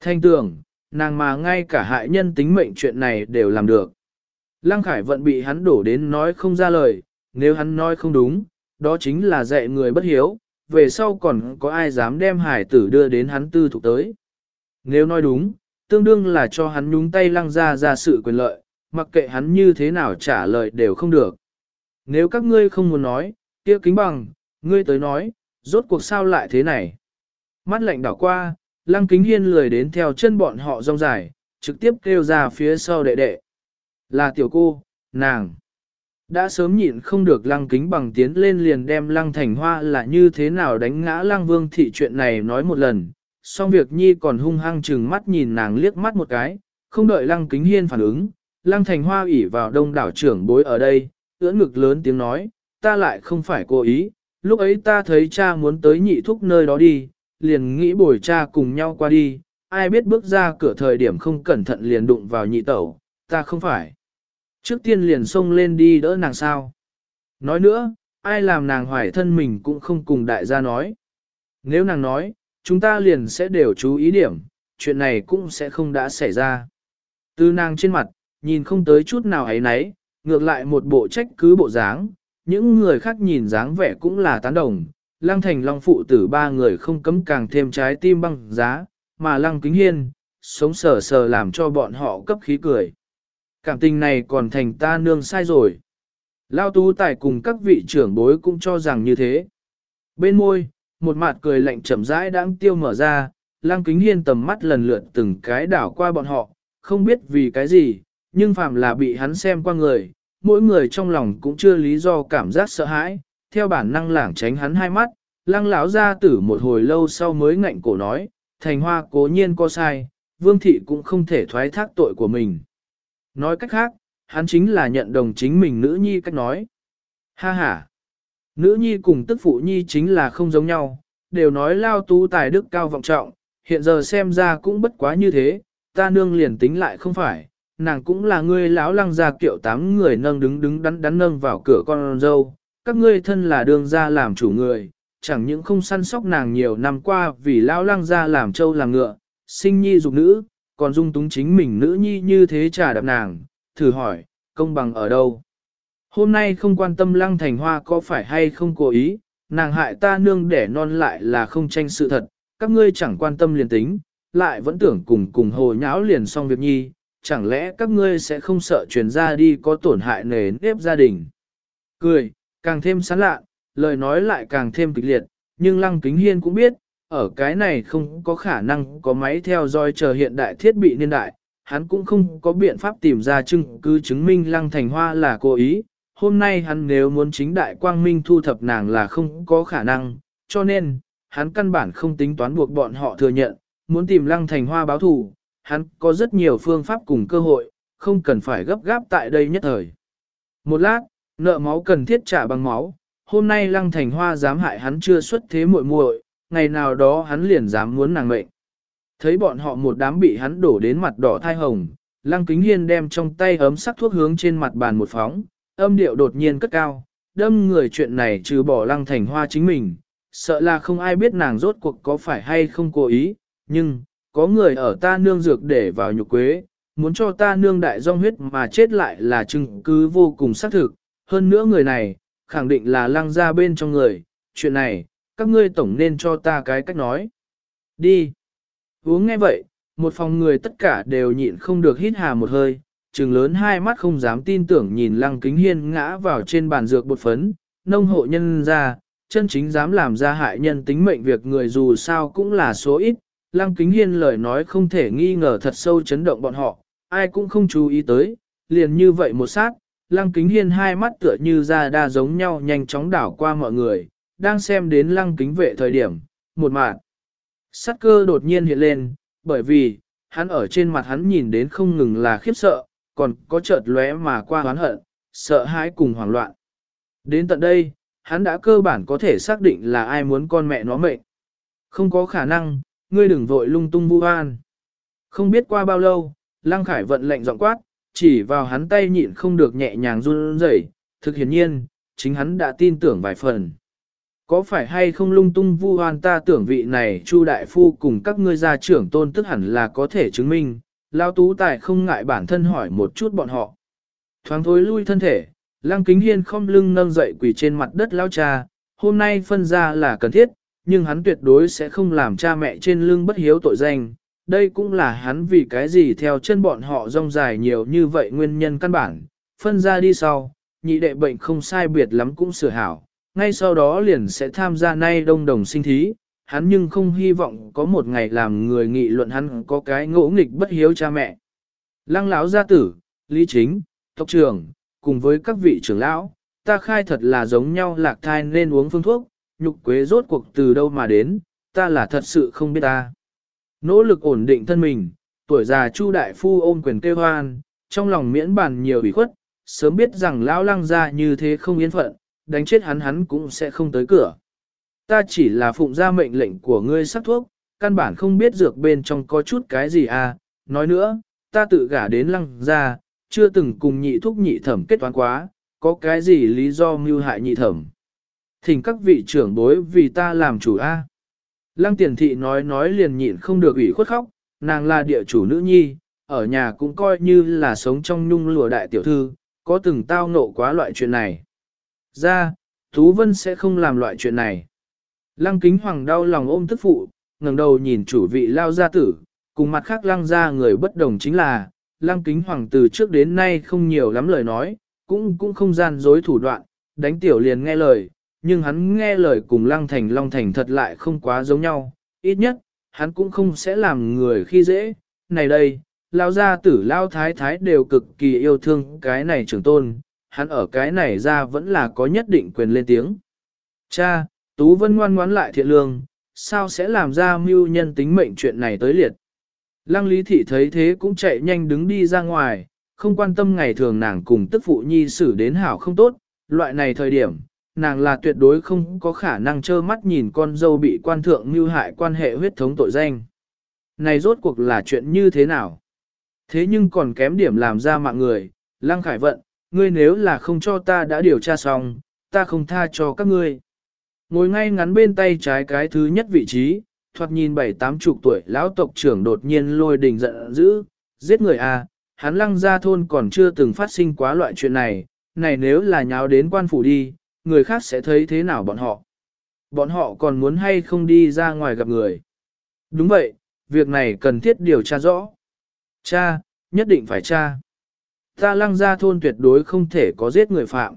Thanh tưởng, nàng mà ngay cả hại nhân tính mệnh chuyện này đều làm được. Lăng Khải vận bị hắn đổ đến nói không ra lời, nếu hắn nói không đúng, đó chính là dạy người bất hiếu, về sau còn có ai dám đem hải tử đưa đến hắn tư thuộc tới. Nếu nói đúng, tương đương là cho hắn nhúng tay lăng ra ra sự quyền lợi, mặc kệ hắn như thế nào trả lời đều không được. Nếu các ngươi không muốn nói, kia kính bằng, ngươi tới nói, rốt cuộc sao lại thế này. Mắt lạnh đảo qua, lăng kính hiên lười đến theo chân bọn họ rong dài, trực tiếp kêu ra phía sau đệ đệ. Là tiểu cô, nàng. Đã sớm nhịn không được lăng kính bằng tiến lên liền đem lăng thành hoa là như thế nào đánh ngã lăng vương thị chuyện này nói một lần. Xong việc nhi còn hung hăng chừng mắt nhìn nàng liếc mắt một cái, không đợi lăng kính hiên phản ứng. Lăng thành hoa ủy vào đông đảo trưởng bối ở đây, ưỡn ngực lớn tiếng nói, ta lại không phải cố ý, lúc ấy ta thấy cha muốn tới nhị thúc nơi đó đi, liền nghĩ bồi cha cùng nhau qua đi, ai biết bước ra cửa thời điểm không cẩn thận liền đụng vào nhị tẩu, ta không phải. Trước tiên liền xông lên đi đỡ nàng sao. Nói nữa, ai làm nàng hoài thân mình cũng không cùng đại gia nói. Nếu nàng nói, chúng ta liền sẽ đều chú ý điểm, chuyện này cũng sẽ không đã xảy ra. Từ nàng trên mặt, nhìn không tới chút nào ấy nấy, ngược lại một bộ trách cứ bộ dáng, những người khác nhìn dáng vẻ cũng là tán đồng. Lăng thành long phụ tử ba người không cấm càng thêm trái tim băng giá, mà lăng kính hiên, sống sờ sờ làm cho bọn họ cấp khí cười. Cảm tình này còn thành ta nương sai rồi. Lao tú tài cùng các vị trưởng bối cũng cho rằng như thế. Bên môi, một mặt cười lạnh chậm rãi đang tiêu mở ra, lăng kính hiên tầm mắt lần lượt từng cái đảo qua bọn họ, không biết vì cái gì, nhưng phàm là bị hắn xem qua người, mỗi người trong lòng cũng chưa lý do cảm giác sợ hãi, theo bản năng lảng tránh hắn hai mắt, lăng lão ra tử một hồi lâu sau mới ngạnh cổ nói, thành hoa cố nhiên có sai, vương thị cũng không thể thoái thác tội của mình. Nói cách khác, hắn chính là nhận đồng chính mình nữ nhi cách nói. Ha ha! Nữ nhi cùng tức phụ nhi chính là không giống nhau, đều nói lao tú tài đức cao vọng trọng, hiện giờ xem ra cũng bất quá như thế, ta nương liền tính lại không phải, nàng cũng là ngươi lão lăng gia kiệu tám người nâng đứng đứng đắn đắn nâng vào cửa con dâu, các ngươi thân là đương gia làm chủ người, chẳng những không săn sóc nàng nhiều năm qua vì lão lăng gia làm trâu làm ngựa, sinh nhi dục nữ, còn dung túng chính mình nữ nhi như thế trả đạp nàng, thử hỏi, công bằng ở đâu? Hôm nay không quan tâm lăng thành hoa có phải hay không cố ý, nàng hại ta nương để non lại là không tranh sự thật, các ngươi chẳng quan tâm liền tính, lại vẫn tưởng cùng cùng hồ nháo liền xong việc nhi, chẳng lẽ các ngươi sẽ không sợ truyền ra đi có tổn hại nề nếp gia đình. Cười, càng thêm sán lạ, lời nói lại càng thêm kịch liệt, nhưng Lăng Kính Hiên cũng biết, ở cái này không có khả năng có máy theo dõi chờ hiện đại thiết bị niên đại, hắn cũng không có biện pháp tìm ra chứng cứ chứng minh Lăng Thành Hoa là cố ý. Hôm nay hắn nếu muốn chính đại quang minh thu thập nàng là không có khả năng, cho nên, hắn căn bản không tính toán buộc bọn họ thừa nhận, muốn tìm Lăng Thành Hoa báo thù, hắn có rất nhiều phương pháp cùng cơ hội, không cần phải gấp gáp tại đây nhất thời. Một lát, nợ máu cần thiết trả bằng máu, hôm nay Lăng Thành Hoa dám hại hắn chưa xuất thế muội muội, ngày nào đó hắn liền dám muốn nàng mệnh. Thấy bọn họ một đám bị hắn đổ đến mặt đỏ thai hồng, Lăng Kính Hiên đem trong tay ấm sắc thuốc hướng trên mặt bàn một phóng, âm điệu đột nhiên cất cao, đâm người chuyện này trừ bỏ Lăng Thành Hoa chính mình, sợ là không ai biết nàng rốt cuộc có phải hay không cố ý, nhưng, có người ở ta nương dược để vào nhục quế, muốn cho ta nương đại dòng huyết mà chết lại là chứng cứ vô cùng xác thực, hơn nữa người này, khẳng định là lăng ra bên trong người, chuyện này, các ngươi tổng nên cho ta cái cách nói. Đi. Uống nghe vậy, một phòng người tất cả đều nhịn không được hít hà một hơi, trừng lớn hai mắt không dám tin tưởng nhìn lăng kính hiên ngã vào trên bàn dược bột phấn, nông hộ nhân ra, chân chính dám làm ra hại nhân tính mệnh việc người dù sao cũng là số ít, Lăng Kính Hiên lời nói không thể nghi ngờ thật sâu chấn động bọn họ, ai cũng không chú ý tới, liền như vậy một sát, Lăng Kính Hiên hai mắt tựa như ra đa giống nhau nhanh chóng đảo qua mọi người, đang xem đến Lăng Kính vệ thời điểm, một mạng. Sát cơ đột nhiên hiện lên, bởi vì, hắn ở trên mặt hắn nhìn đến không ngừng là khiếp sợ, còn có chợt lóe mà qua hoán hận, sợ hãi cùng hoảng loạn. Đến tận đây, hắn đã cơ bản có thể xác định là ai muốn con mẹ nó mệnh. Không có khả năng, ngươi đừng vội lung tung vu oan. Không biết qua bao lâu, Lăng Khải vận lệnh giọng quát, chỉ vào hắn tay nhịn không được nhẹ nhàng run rẩy, thực hiển nhiên, chính hắn đã tin tưởng vài phần. Có phải hay không lung tung vu oan ta tưởng vị này Chu đại phu cùng các ngươi gia trưởng tôn tức hẳn là có thể chứng minh, Lao tú tài không ngại bản thân hỏi một chút bọn họ. Thoáng thối lui thân thể, Lăng Kính Hiên không lưng nâng dậy quỳ trên mặt đất lao cha, hôm nay phân ra là cần thiết, nhưng hắn tuyệt đối sẽ không làm cha mẹ trên lưng bất hiếu tội danh. Đây cũng là hắn vì cái gì theo chân bọn họ rong dài nhiều như vậy nguyên nhân căn bản, phân ra đi sau, nhị đệ bệnh không sai biệt lắm cũng sửa hảo, ngay sau đó liền sẽ tham gia nay đông đồng sinh thí, hắn nhưng không hy vọng có một ngày làm người nghị luận hắn có cái ngỗ nghịch bất hiếu cha mẹ. Lăng lão gia tử, lý chính, tộc trưởng, cùng với các vị trưởng lão, ta khai thật là giống nhau lạc thai nên uống phương thuốc, nhục quế rốt cuộc từ đâu mà đến, ta là thật sự không biết ta. Nỗ lực ổn định thân mình, tuổi già Chu đại phu ôm quyền kêu hoan, trong lòng miễn bàn nhiều ủy khuất, sớm biết rằng lão lăng ra như thế không yên phận, đánh chết hắn hắn cũng sẽ không tới cửa. Ta chỉ là phụng ra mệnh lệnh của ngươi sắc thuốc, căn bản không biết dược bên trong có chút cái gì à, nói nữa, ta tự gả đến lăng ra, chưa từng cùng nhị thúc nhị thẩm kết toán quá, có cái gì lý do mưu hại nhị thẩm. Thỉnh các vị trưởng bối vì ta làm chủ A. Lăng tiền thị nói nói liền nhịn không được ủy khuất khóc, nàng là địa chủ nữ nhi, ở nhà cũng coi như là sống trong nhung lụa đại tiểu thư, có từng tao nộ quá loại chuyện này. Ra, Tú Vân sẽ không làm loại chuyện này. Lăng kính hoàng đau lòng ôm tức phụ, ngẩng đầu nhìn chủ vị lao gia tử, cùng mặt khác lăng ra người bất đồng chính là, lăng kính hoàng từ trước đến nay không nhiều lắm lời nói, cũng cũng không gian dối thủ đoạn, đánh tiểu liền nghe lời, nhưng hắn nghe lời cùng Lăng Thành Long Thành thật lại không quá giống nhau, ít nhất, hắn cũng không sẽ làm người khi dễ. Này đây, lao gia tử lao thái thái đều cực kỳ yêu thương cái này trưởng tôn, hắn ở cái này ra vẫn là có nhất định quyền lên tiếng. Cha, Tú Vân ngoan ngoãn lại thiện lương, sao sẽ làm ra mưu nhân tính mệnh chuyện này tới liệt. Lăng Lý Thị thấy thế cũng chạy nhanh đứng đi ra ngoài, không quan tâm ngày thường nàng cùng tức phụ nhi xử đến hảo không tốt, loại này thời điểm, nàng là tuyệt đối không có khả năng trơ mắt nhìn con dâu bị quan thượng mưu hại quan hệ huyết thống tội danh. Này rốt cuộc là chuyện như thế nào? Thế nhưng còn kém điểm làm ra mạng người, Lăng Khải Vận, ngươi nếu là không cho ta đã điều tra xong, ta không tha cho các ngươi. Ngồi ngay ngắn bên tay trái cái thứ nhất vị trí, thoạt nhìn bảy tám chục tuổi lão tộc trưởng đột nhiên lôi đình giận dữ, giết người à, hắn lăng ra thôn còn chưa từng phát sinh quá loại chuyện này, này nếu là nháo đến quan phủ đi, người khác sẽ thấy thế nào bọn họ. Bọn họ còn muốn hay không đi ra ngoài gặp người. Đúng vậy, việc này cần thiết điều tra rõ. Cha, nhất định phải cha. Ta lăng ra thôn tuyệt đối không thể có giết người phạm.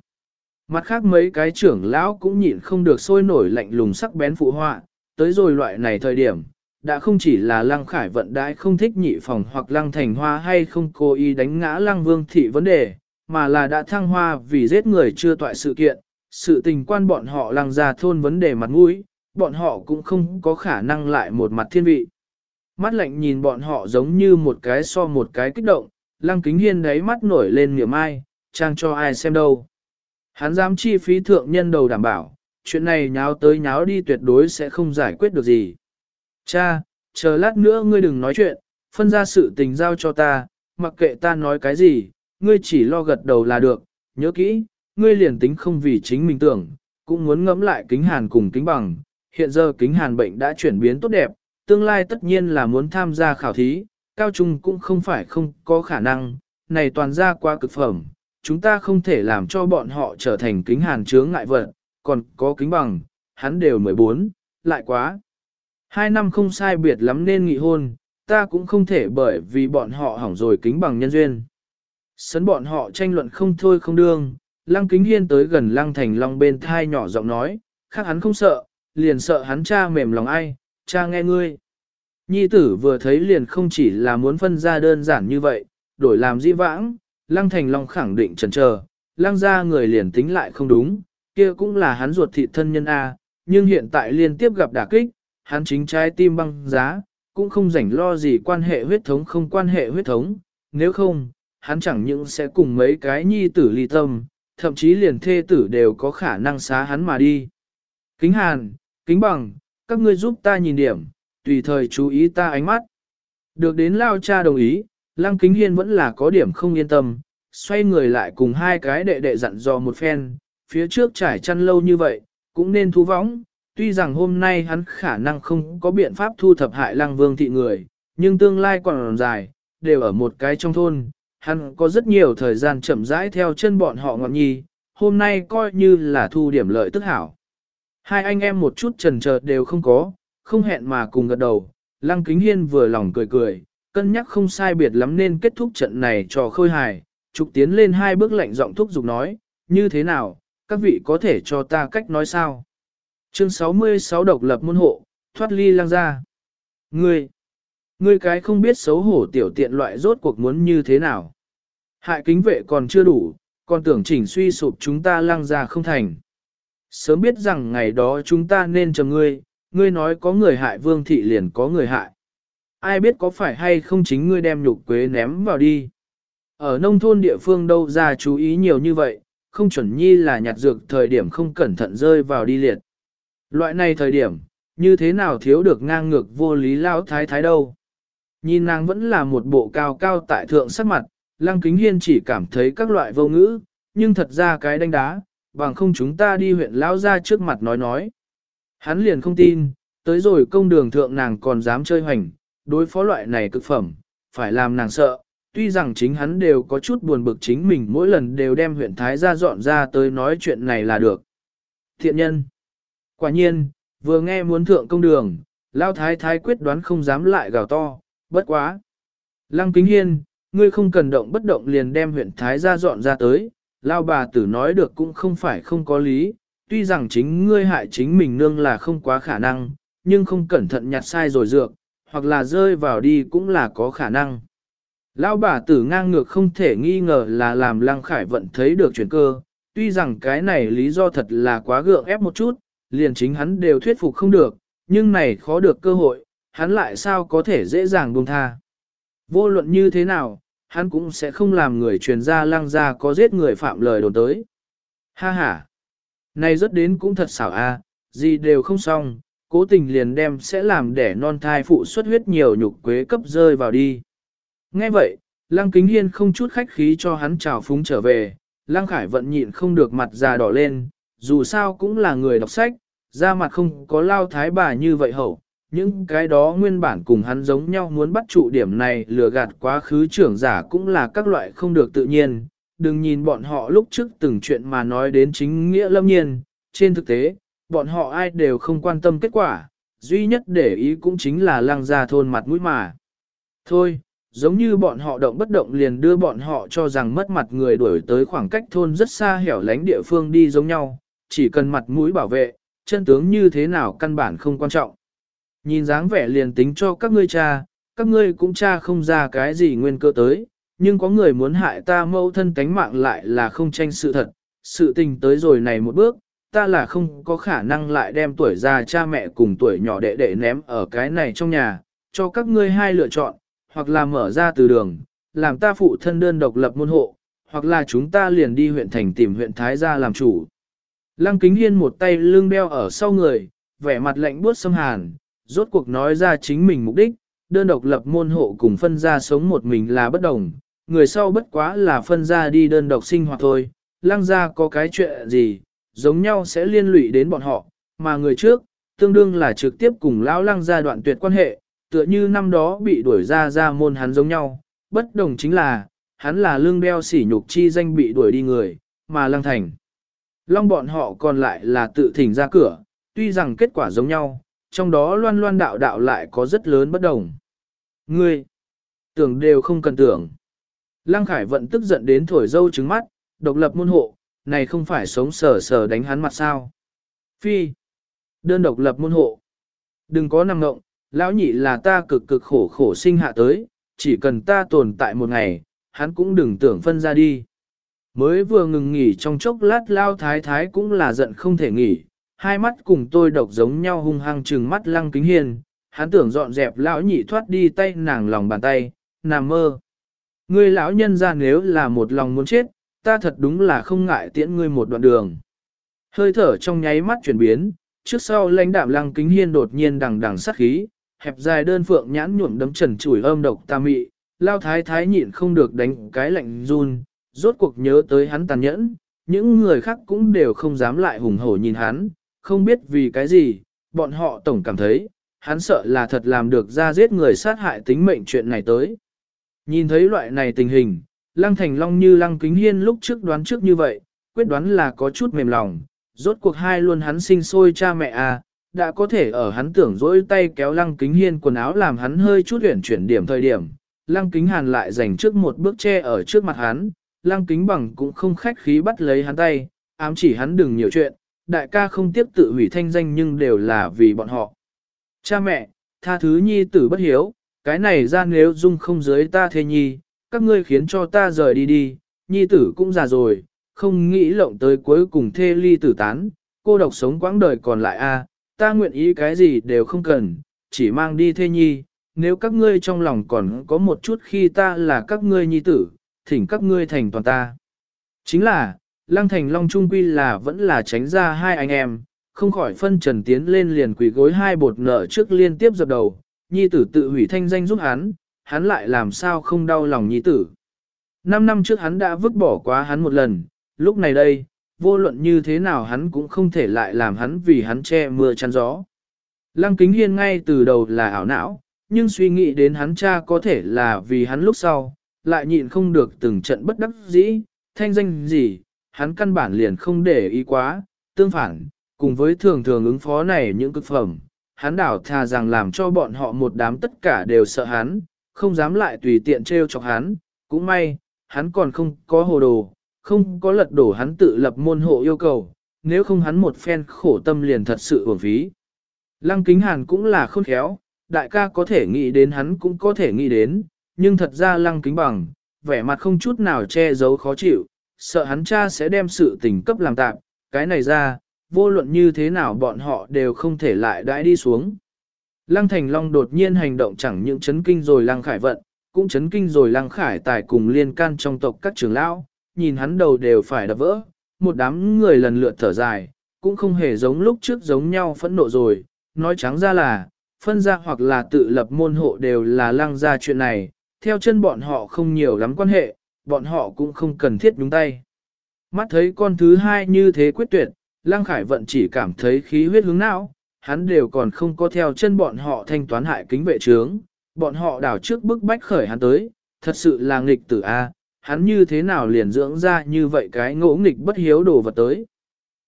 Mặt khác mấy cái trưởng lão cũng nhịn không được sôi nổi lạnh lùng sắc bén phụ họa, tới rồi loại này thời điểm, đã không chỉ là lăng khải vận đãi không thích nhị phòng hoặc lăng thành hoa hay không cố ý đánh ngã lăng vương thị vấn đề, mà là đã thăng hoa vì giết người chưa toại sự kiện, sự tình quan bọn họ lăng ra thôn vấn đề mặt mũi, bọn họ cũng không có khả năng lại một mặt thiên vị. Mắt lạnh nhìn bọn họ giống như một cái so một cái kích động, lăng kính hiên đáy mắt nổi lên niềm ai, trang cho ai xem đâu. Hắn dám chi phí thượng nhân đầu đảm bảo, chuyện này nháo tới nháo đi tuyệt đối sẽ không giải quyết được gì. Cha, chờ lát nữa ngươi đừng nói chuyện, phân ra sự tình giao cho ta, mặc kệ ta nói cái gì, ngươi chỉ lo gật đầu là được, nhớ kỹ, ngươi liền tính không vì chính mình tưởng, cũng muốn ngẫm lại kính hàn cùng kính bằng. Hiện giờ kính hàn bệnh đã chuyển biến tốt đẹp, tương lai tất nhiên là muốn tham gia khảo thí, cao trung cũng không phải không có khả năng, này toàn ra qua cực phẩm, chúng ta không thể làm cho bọn họ trở thành kính hàn chướng ngại vật, còn có kính bằng, hắn đều 14, lại quá. Hai năm không sai biệt lắm nên nghị hôn, ta cũng không thể bởi vì bọn họ hỏng rồi kính bằng nhân duyên. Sấn bọn họ tranh luận không thôi không đương, lăng kính hiên tới gần lăng thành long bên thai nhỏ giọng nói, khác hắn không sợ, liền sợ hắn cha mềm lòng ai, cha nghe ngươi. Nhi tử vừa thấy liền không chỉ là muốn phân ra đơn giản như vậy, đổi làm di vãng, lăng thành long khẳng định chần chờ, lăng ra người liền tính lại không đúng, kia cũng là hắn ruột thịt thân nhân A, nhưng hiện tại liên tiếp gặp đả kích, hắn chính trái tim băng giá, cũng không rảnh lo gì quan hệ huyết thống không quan hệ huyết thống, nếu không, hắn chẳng những sẽ cùng mấy cái nhi tử ly tâm, thậm chí liền thê tử đều có khả năng xá hắn mà đi. Kính hàn, kính bằng, các ngươi giúp ta nhìn điểm, tùy thời chú ý ta ánh mắt. Được đến lao cha đồng ý, lăng kính hiên vẫn là có điểm không yên tâm, xoay người lại cùng hai cái đệ đệ dặn dò một phen, phía trước trải chăn lâu như vậy, cũng nên thu võng, tuy rằng hôm nay hắn khả năng không có biện pháp thu thập hại lăng vương thị người, nhưng tương lai còn dài, đều ở một cái trong thôn, hắn có rất nhiều thời gian chậm rãi theo chân bọn họ ngọn nhi, hôm nay coi như là thu điểm lợi tức hảo. Hai anh em một chút trần chờ đều không có, không hẹn mà cùng gật đầu, lăng kính hiên vừa lòng cười cười, cân nhắc không sai biệt lắm nên kết thúc trận này cho khôi hài, trục tiến lên hai bước lạnh giọng thúc giục nói, như thế nào, các vị có thể cho ta cách nói sao? Chương 66 độc lập môn hộ, thoát ly lang ra. Ngươi, ngươi cái không biết xấu hổ tiểu tiện loại rốt cuộc muốn như thế nào? Hại kính vệ còn chưa đủ, còn tưởng chỉnh suy sụp chúng ta lang ra không thành. Sớm biết rằng ngày đó chúng ta nên chờ ngươi, ngươi nói có người hại vương thị liền có người hại. Ai biết có phải hay không chính ngươi đem nhục quế ném vào đi. Ở nông thôn địa phương đâu ra chú ý nhiều như vậy, không chuẩn nhi là nhặt dược thời điểm không cẩn thận rơi vào đi liệt. Loại này thời điểm, như thế nào thiếu được ngang ngược vô lý lao thái thái đâu. Nhìn nàng vẫn là một bộ cao cao tại thượng sắc mặt, lăng kính hiên chỉ cảm thấy các loại vô ngữ, nhưng thật ra cái đánh đá, bằng không chúng ta đi huyện lao ra trước mặt nói nói. Hắn liền không tin, tới rồi công đường thượng nàng còn dám chơi hoành, đối phó loại này cực phẩm, phải làm nàng sợ, tuy rằng chính hắn đều có chút buồn bực chính mình mỗi lần đều đem huyện Thái ra dọn ra tới nói chuyện này là được. Thiện nhân. Quả nhiên, vừa nghe muốn thượng công đường, Lao Thái Thái quyết đoán không dám lại gào to, bất quá. Lăng Kính Hiên, ngươi không cần động bất động liền đem huyện Thái ra dọn ra tới, Lao bà tử nói được cũng không phải không có lý, tuy rằng chính ngươi hại chính mình nương là không quá khả năng, nhưng không cẩn thận nhặt sai rồi dược, hoặc là rơi vào đi cũng là có khả năng. Lão bà tử ngang ngược không thể nghi ngờ là làm Lăng Khải vận thấy được chuyển cơ, tuy rằng cái này lý do thật là quá gượng ép một chút, liền chính hắn đều thuyết phục không được, nhưng này khó được cơ hội, hắn lại sao có thể dễ dàng buông tha. Vô luận như thế nào, hắn cũng sẽ không làm người truyền ra lăng ra có giết người phạm lời đồn tới. Ha ha! Này rất đến cũng thật xảo a, gì đều không xong, cố tình liền đem sẽ làm để non thai phụ xuất huyết nhiều nhục quế cấp rơi vào đi. Nghe vậy, Lăng Kính Hiên không chút khách khí cho hắn chào phúng trở về, Lăng Khải vận nhịn không được mặt già đỏ lên, dù sao cũng là người đọc sách, da mặt không có lao thái bà như vậy hậu, những cái đó nguyên bản cùng hắn giống nhau muốn bắt trụ điểm này lừa gạt quá khứ trưởng giả cũng là các loại không được tự nhiên, đừng nhìn bọn họ lúc trước từng chuyện mà nói đến chính nghĩa lâm nhiên, trên thực tế, bọn họ ai đều không quan tâm kết quả, duy nhất để ý cũng chính là lăng ra thôn mặt mũi mà. Thôi, giống như bọn họ động bất động liền đưa bọn họ cho rằng mất mặt người đuổi tới khoảng cách thôn rất xa hẻo lánh địa phương đi giống nhau, chỉ cần mặt mũi bảo vệ, chân tướng như thế nào căn bản không quan trọng. Nhìn dáng vẻ liền tính cho các ngươi cha, các ngươi cũng cha không ra cái gì nguyên cơ tới, nhưng có người muốn hại ta mâu thân tánh mạng lại là không tranh sự thật, sự tình tới rồi này một bước, ta là không có khả năng lại đem tuổi già cha mẹ cùng tuổi nhỏ đệ đệ ném ở cái này trong nhà, cho các ngươi hai lựa chọn, hoặc là mở ra từ đường, làm ta phụ thân đơn độc lập môn hộ, hoặc là chúng ta liền đi huyện thành tìm huyện Thái gia làm chủ. Lăng kính hiên một tay lưng đeo ở sau người, vẻ mặt lạnh buốt xâm hàn, rốt cuộc nói ra chính mình mục đích, đơn độc lập môn hộ cùng phân ra sống một mình là bất đồng, người sau bất quá là phân ra đi đơn độc sinh hoạt thôi, lăng ra có cái chuyện gì, giống nhau sẽ liên lụy đến bọn họ, mà người trước, tương đương là trực tiếp cùng lão lăng gia đoạn tuyệt quan hệ, tựa như năm đó bị đuổi ra ra môn hắn giống nhau, bất đồng chính là, hắn là lương đeo sỉ nhục chi danh bị đuổi đi người, mà lăng thành. Long bọn họ còn lại là tự thỉnh ra cửa, tuy rằng kết quả giống nhau, trong đó loan loan đạo đạo lại có rất lớn bất đồng. Ngươi, tưởng đều không cần tưởng. Lăng Khải vận tức giận đến thổi dâu trứng mắt, độc lập môn hộ, này không phải sống sờ sờ đánh hắn mặt sao. Phi, đơn độc lập môn hộ. Đừng có nằm ngộng, lão nhị là ta cực cực khổ khổ sinh hạ tới, chỉ cần ta tồn tại một ngày, hắn cũng đừng tưởng phân ra đi. Mới vừa ngừng nghỉ trong chốc lát lao thái thái cũng là giận không thể nghỉ, hai mắt cùng tôi độc giống nhau hung hăng trừng mắt lăng kính hiền, hắn tưởng dọn dẹp lão nhị thoát đi tay nàng lòng bàn tay, nằm mơ. Ngươi lão nhân ra nếu là một lòng muốn chết, ta thật đúng là không ngại tiễn ngươi một đoạn đường. Hơi thở trong nháy mắt chuyển biến, trước sau lãnh đạm lăng kính hiên đột nhiên đằng đằng sát khí, hẹp dài đơn phượng nhãn nhuộm đấm trần chủi âm độc ta mị, lao thái thái nhịn không được đánh cái lạnh run, rốt cuộc nhớ tới hắn tàn nhẫn, những người khác cũng đều không dám lại hùng hổ nhìn hắn, không biết vì cái gì, bọn họ tổng cảm thấy, hắn sợ là thật làm được ra giết người sát hại tính mệnh chuyện này tới. Nhìn thấy loại này tình hình, Lăng Thành Long như Lăng Kính Hiên lúc trước đoán trước như vậy, quyết đoán là có chút mềm lòng, rốt cuộc hai luôn hắn sinh sôi cha mẹ à, đã có thể ở hắn tưởng dỗi tay kéo Lăng Kính Hiên quần áo làm hắn hơi chút huyển chuyển điểm thời điểm. Lăng Kính Hàn lại dành trước một bước che ở trước mặt hắn, Lăng Kính Bằng cũng không khách khí bắt lấy hắn tay, ám chỉ hắn đừng nhiều chuyện, đại ca không tiếp tự hủy thanh danh nhưng đều là vì bọn họ. Cha mẹ, tha thứ nhi tử bất hiếu, cái này ra nếu dung không dưới ta thế nhi, các ngươi khiến cho ta rời đi đi, nhi tử cũng già rồi, không nghĩ lộng tới cuối cùng thê ly tử tán, cô độc sống quãng đời còn lại a, ta nguyện ý cái gì đều không cần, chỉ mang đi thê nhi, nếu các ngươi trong lòng còn có một chút khi ta là các ngươi nhi tử, thỉnh các ngươi thành toàn ta. Chính là, Lăng Thành Long Trung Quy là vẫn là tránh ra hai anh em, không khỏi phân trần tiến lên liền quỳ gối hai bột nợ trước liên tiếp dập đầu, nhi tử tự hủy thanh danh giúp hắn, hắn lại làm sao không đau lòng nhi tử. Năm năm trước hắn đã vứt bỏ quá hắn một lần, lúc này đây, vô luận như thế nào hắn cũng không thể lại làm hắn vì hắn che mưa chắn gió. Lăng kính hiên ngay từ đầu là ảo não, nhưng suy nghĩ đến hắn cha có thể là vì hắn lúc sau, lại nhịn không được từng trận bất đắc dĩ, thanh danh gì, hắn căn bản liền không để ý quá, tương phản, cùng với thường thường ứng phó này những cực phẩm, hắn đảo thà rằng làm cho bọn họ một đám tất cả đều sợ hắn, không dám lại tùy tiện trêu chọc hắn, cũng may, hắn còn không có hồ đồ, không có lật đổ hắn tự lập môn hộ yêu cầu, nếu không hắn một phen khổ tâm liền thật sự uổng phí. Lăng kính hàn cũng là khôn khéo, đại ca có thể nghĩ đến hắn cũng có thể nghĩ đến, nhưng thật ra lăng kính bằng, vẻ mặt không chút nào che giấu khó chịu, sợ hắn cha sẽ đem sự tình cấp làm tạm, cái này ra, vô luận như thế nào bọn họ đều không thể lại đãi đi xuống. Lăng Thành Long đột nhiên hành động chẳng những chấn kinh rồi Lăng Khải Vận, cũng chấn kinh rồi lăng khải tài cùng liên can trong tộc các trưởng lão, nhìn hắn đầu đều phải đập vỡ, một đám người lần lượt thở dài, cũng không hề giống lúc trước giống nhau phẫn nộ rồi, nói trắng ra là, phân ra hoặc là tự lập môn hộ đều là lăng ra chuyện này, theo chân bọn họ không nhiều lắm quan hệ, bọn họ cũng không cần thiết nhúng tay. Mắt thấy con thứ hai như thế quyết tuyệt, lăng khải vận chỉ cảm thấy khí huyết hướng não, hắn đều còn không có theo chân bọn họ thanh toán hại kính vệ trướng, bọn họ đảo trước bức bách khởi hắn tới, thật sự là nghịch tử A, hắn như thế nào liền dưỡng ra như vậy cái ngỗ nghịch bất hiếu đồ vật tới.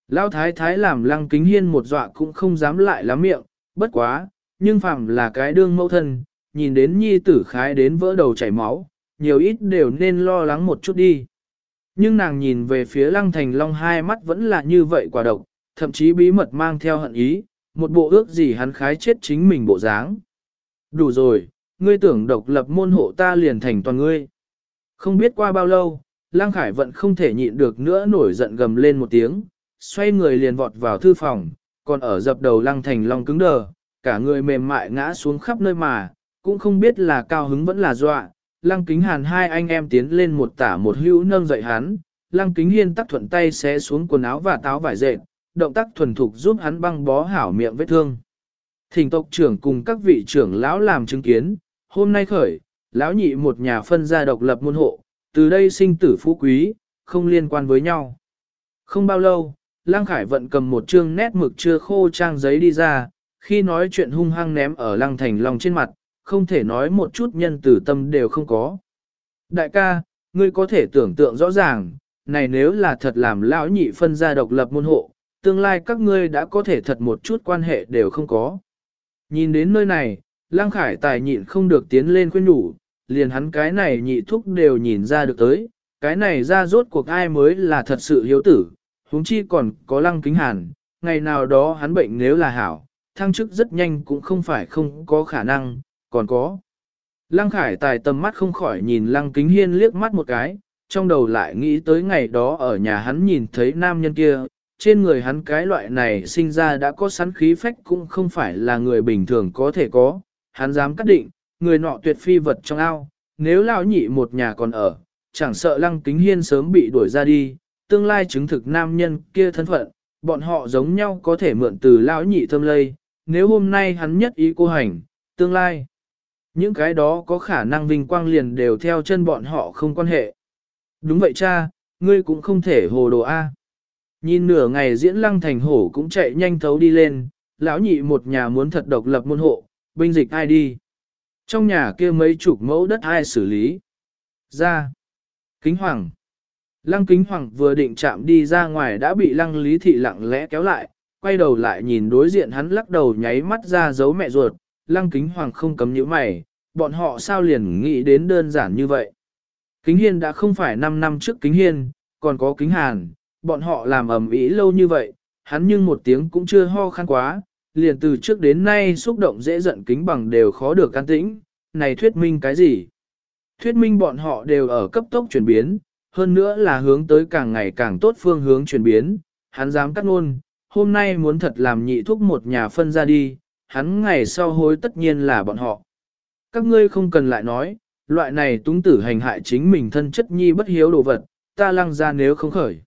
Lão thái thái làm lăng kính hiên một dọa cũng không dám lại lắm miệng, bất quá, nhưng phẳng là cái đương mẫu thân, nhìn đến nhi tử khái đến vỡ đầu chảy máu, nhiều ít đều nên lo lắng một chút đi. Nhưng nàng nhìn về phía lăng thành long hai mắt vẫn là như vậy quả độc, thậm chí bí mật mang theo hận ý, một bộ ước gì hắn khái chết chính mình bộ dáng. Đủ rồi, ngươi tưởng độc lập môn hộ ta liền thành toàn ngươi. Không biết qua bao lâu, Lang Khải vẫn không thể nhịn được nữa nổi giận gầm lên một tiếng, xoay người liền vọt vào thư phòng, còn ở dập đầu Lăng Thành Long cứng đờ, cả người mềm mại ngã xuống khắp nơi mà, cũng không biết là cao hứng vẫn là dọa. Lăng Kính Hàn hai anh em tiến lên một tả một hữu nâng dậy hắn, Lăng Kính Hiên tắc thuận tay xé xuống quần áo và táo vải dệt, động tác thuần thục giúp hắn băng bó hảo miệng vết thương. Thỉnh tộc trưởng cùng các vị trưởng lão làm chứng kiến, hôm nay khởi, lão nhị một nhà phân gia độc lập môn hộ, từ đây sinh tử phú quý, không liên quan với nhau. Không bao lâu, Lang Khải vận cầm một chương nét mực chưa khô trang giấy đi ra, khi nói chuyện hung hăng ném ở Lăng Thành Long trên mặt, không thể nói một chút nhân tử tâm đều không có. Đại ca, ngươi có thể tưởng tượng rõ ràng, này nếu là thật làm lão nhị phân gia độc lập môn hộ, tương lai các ngươi đã có thể thật một chút quan hệ đều không có. Nhìn đến nơi này, Lăng Khải tài nhịn không được tiến lên khuyên nhủ, liền hắn cái này nhị thúc đều nhìn ra được tới, cái này ra rốt cuộc ai mới là thật sự hiếu tử, huống chi còn có Lăng Kính Hàn, ngày nào đó hắn bệnh nếu là hảo, thăng chức rất nhanh cũng không phải không có khả năng, còn có. Lăng Khải tài tầm mắt không khỏi nhìn Lăng Kính Hiên liếc mắt một cái, trong đầu lại nghĩ tới ngày đó ở nhà hắn nhìn thấy nam nhân kia, trên người hắn cái loại này sinh ra đã có sẵn khí phách cũng không phải là người bình thường có thể có, hắn dám cắt định, người nọ tuyệt phi vật trong ao, nếu lão nhị một nhà còn ở, chẳng sợ lăng kính hiên sớm bị đuổi ra đi, tương lai chứng thực nam nhân kia thân phận, bọn họ giống nhau có thể mượn từ lão nhị thâm lây, nếu hôm nay hắn nhất ý cô hành, tương lai. Những cái đó có khả năng vinh quang liền đều theo chân bọn họ không quan hệ. Đúng vậy cha, ngươi cũng không thể hồ đồ A. Nhìn nửa ngày diễn lăng thành hổ cũng chạy nhanh thấu đi lên, lão nhị một nhà muốn thật độc lập môn hộ, binh dịch ai đi. Trong nhà kia mấy chục mẫu đất ai xử lý. Ra. Kính hoàng. Lăng kính hoàng vừa định chạm đi ra ngoài đã bị lăng lý thị lặng lẽ kéo lại, quay đầu lại nhìn đối diện hắn lắc đầu nháy mắt ra giấu mẹ ruột, lăng kính hoàng không cấm nhíu mày, bọn họ sao liền nghĩ đến đơn giản như vậy. Kính hiên đã không phải 5 năm trước kính hiên, còn có kính hàn, bọn họ làm ầm ĩ lâu như vậy, hắn nhưng một tiếng cũng chưa ho khan quá, liền từ trước đến nay xúc động dễ giận kính bằng đều khó được can tĩnh, này thuyết minh cái gì? Thuyết minh bọn họ đều ở cấp tốc chuyển biến, hơn nữa là hướng tới càng ngày càng tốt phương hướng chuyển biến, hắn dám cắt ngôn, hôm nay muốn thật làm nhị thúc một nhà phân ra đi, hắn ngày sau hối tất nhiên là bọn họ. Các ngươi không cần lại nói, loại này túng tử hành hại chính mình thân chất nhi bất hiếu đồ vật, ta lăng ra nếu không khởi.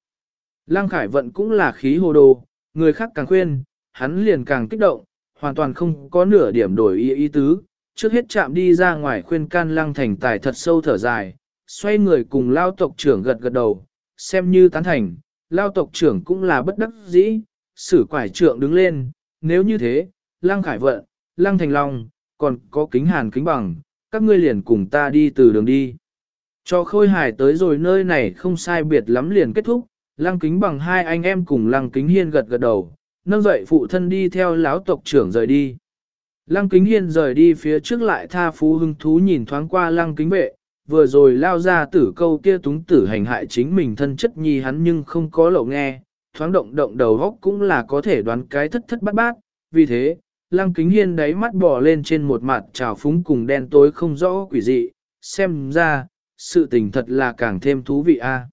Lăng Khải Vận cũng là khí hồ đồ, người khác càng khuyên, hắn liền càng kích động, hoàn toàn không có nửa điểm đổi ý ý tứ, trước hết chạm đi ra ngoài khuyên can Lăng Thành Tài thật sâu thở dài, xoay người cùng lao tộc trưởng gật gật đầu, xem như tán thành, lao tộc trưởng cũng là bất đắc dĩ, sử quải trượng đứng lên, nếu như thế, Lăng Khải Vận, Lăng Thành Long, còn có kính hàn kính bằng, các ngươi liền cùng ta đi từ đường đi. Cho khôi hài tới rồi nơi này không sai biệt lắm liền kết thúc, Lăng kính bằng hai anh em cùng lăng kính hiên gật gật đầu, nâng dậy phụ thân đi theo lão tộc trưởng rời đi. Lăng kính hiên rời đi phía trước lại tha phú hưng thú nhìn thoáng qua lăng kính vệ, vừa rồi lao ra tử câu kia túng tử hành hại chính mình thân chất nhi hắn nhưng không có lậu nghe, thoáng động động đầu góc cũng là có thể đoán cái thất thất bát bát, vì thế, lăng kính hiên đáy mắt bò lên trên một mặt trào phúng cùng đen tối không rõ quỷ dị, xem ra, sự tình thật là càng thêm thú vị a.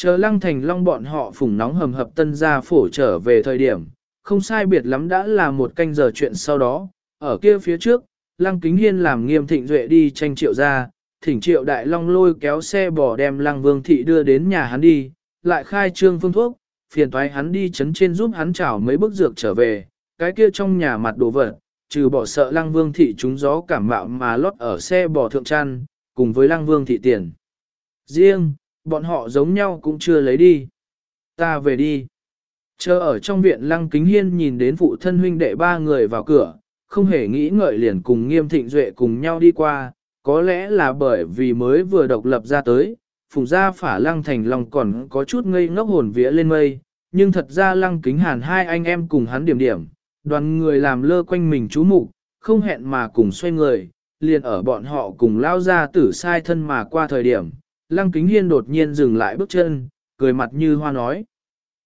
Chờ lăng thành long bọn họ phủng nóng hầm hập tân gia phổ trở về thời điểm, không sai biệt lắm đã là một canh giờ chuyện sau đó, ở kia phía trước, lăng kính hiên làm nghiêm thịnh duệ đi tranh triệu ra, thỉnh triệu đại long lôi kéo xe bò đem lăng vương thị đưa đến nhà hắn đi, lại khai trương phương thuốc, phiền toái hắn đi chấn trên giúp hắn chảo mấy bức dược trở về, cái kia trong nhà mặt đồ vật, trừ bỏ sợ lăng vương thị trúng gió cảm mạo mà lót ở xe bò thượng trăn, cùng với lăng vương thị tiền. Riêng, bọn họ giống nhau cũng chưa lấy đi. Ta về đi. Chờ ở trong viện lăng kính hiên nhìn đến phụ thân huynh đệ ba người vào cửa, không hề nghĩ ngợi liền cùng nghiêm thịnh duệ cùng nhau đi qua, có lẽ là bởi vì mới vừa độc lập ra tới, phùng gia phả lăng thành lòng còn có chút ngây ngốc hồn vía lên mây, nhưng thật ra lăng kính hàn hai anh em cùng hắn điểm điểm, đoàn người làm lơ quanh mình chú mục không hẹn mà cùng xoay người, liền ở bọn họ cùng lao ra tử sai thân mà qua thời điểm, lăng kính hiên đột nhiên dừng lại bước chân, cười mặt như hoa nói.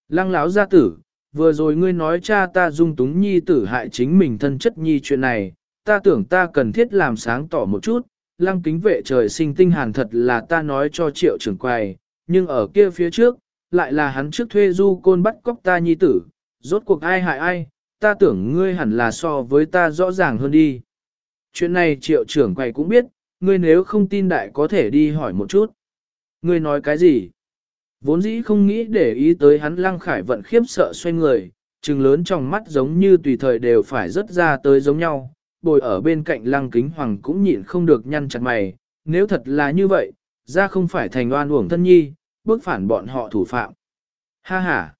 Lăng lão gia tử, vừa rồi ngươi nói cha ta dung túng nhi tử hại chính mình thân chất nhi chuyện này, ta tưởng ta cần thiết làm sáng tỏ một chút, lăng kính vệ trời sinh tinh hàn thật là ta nói cho triệu trưởng quầy, nhưng ở kia phía trước, lại là hắn trước thuê du côn bắt cóc ta nhi tử, rốt cuộc ai hại ai, ta tưởng ngươi hẳn là so với ta rõ ràng hơn đi. Chuyện này triệu trưởng quầy cũng biết, ngươi nếu không tin đại có thể đi hỏi một chút. Ngươi nói cái gì? Vốn dĩ không nghĩ để ý tới hắn lăng khải vận khiếp sợ xoay người, trừng lớn trong mắt giống như tùy thời đều phải rớt ra tới giống nhau, bồi ở bên cạnh lăng kính hoàng cũng nhịn không được nhăn chặt mày, nếu thật là như vậy, ra không phải thành oan uổng thân nhi, bước phản bọn họ thủ phạm. Ha ha!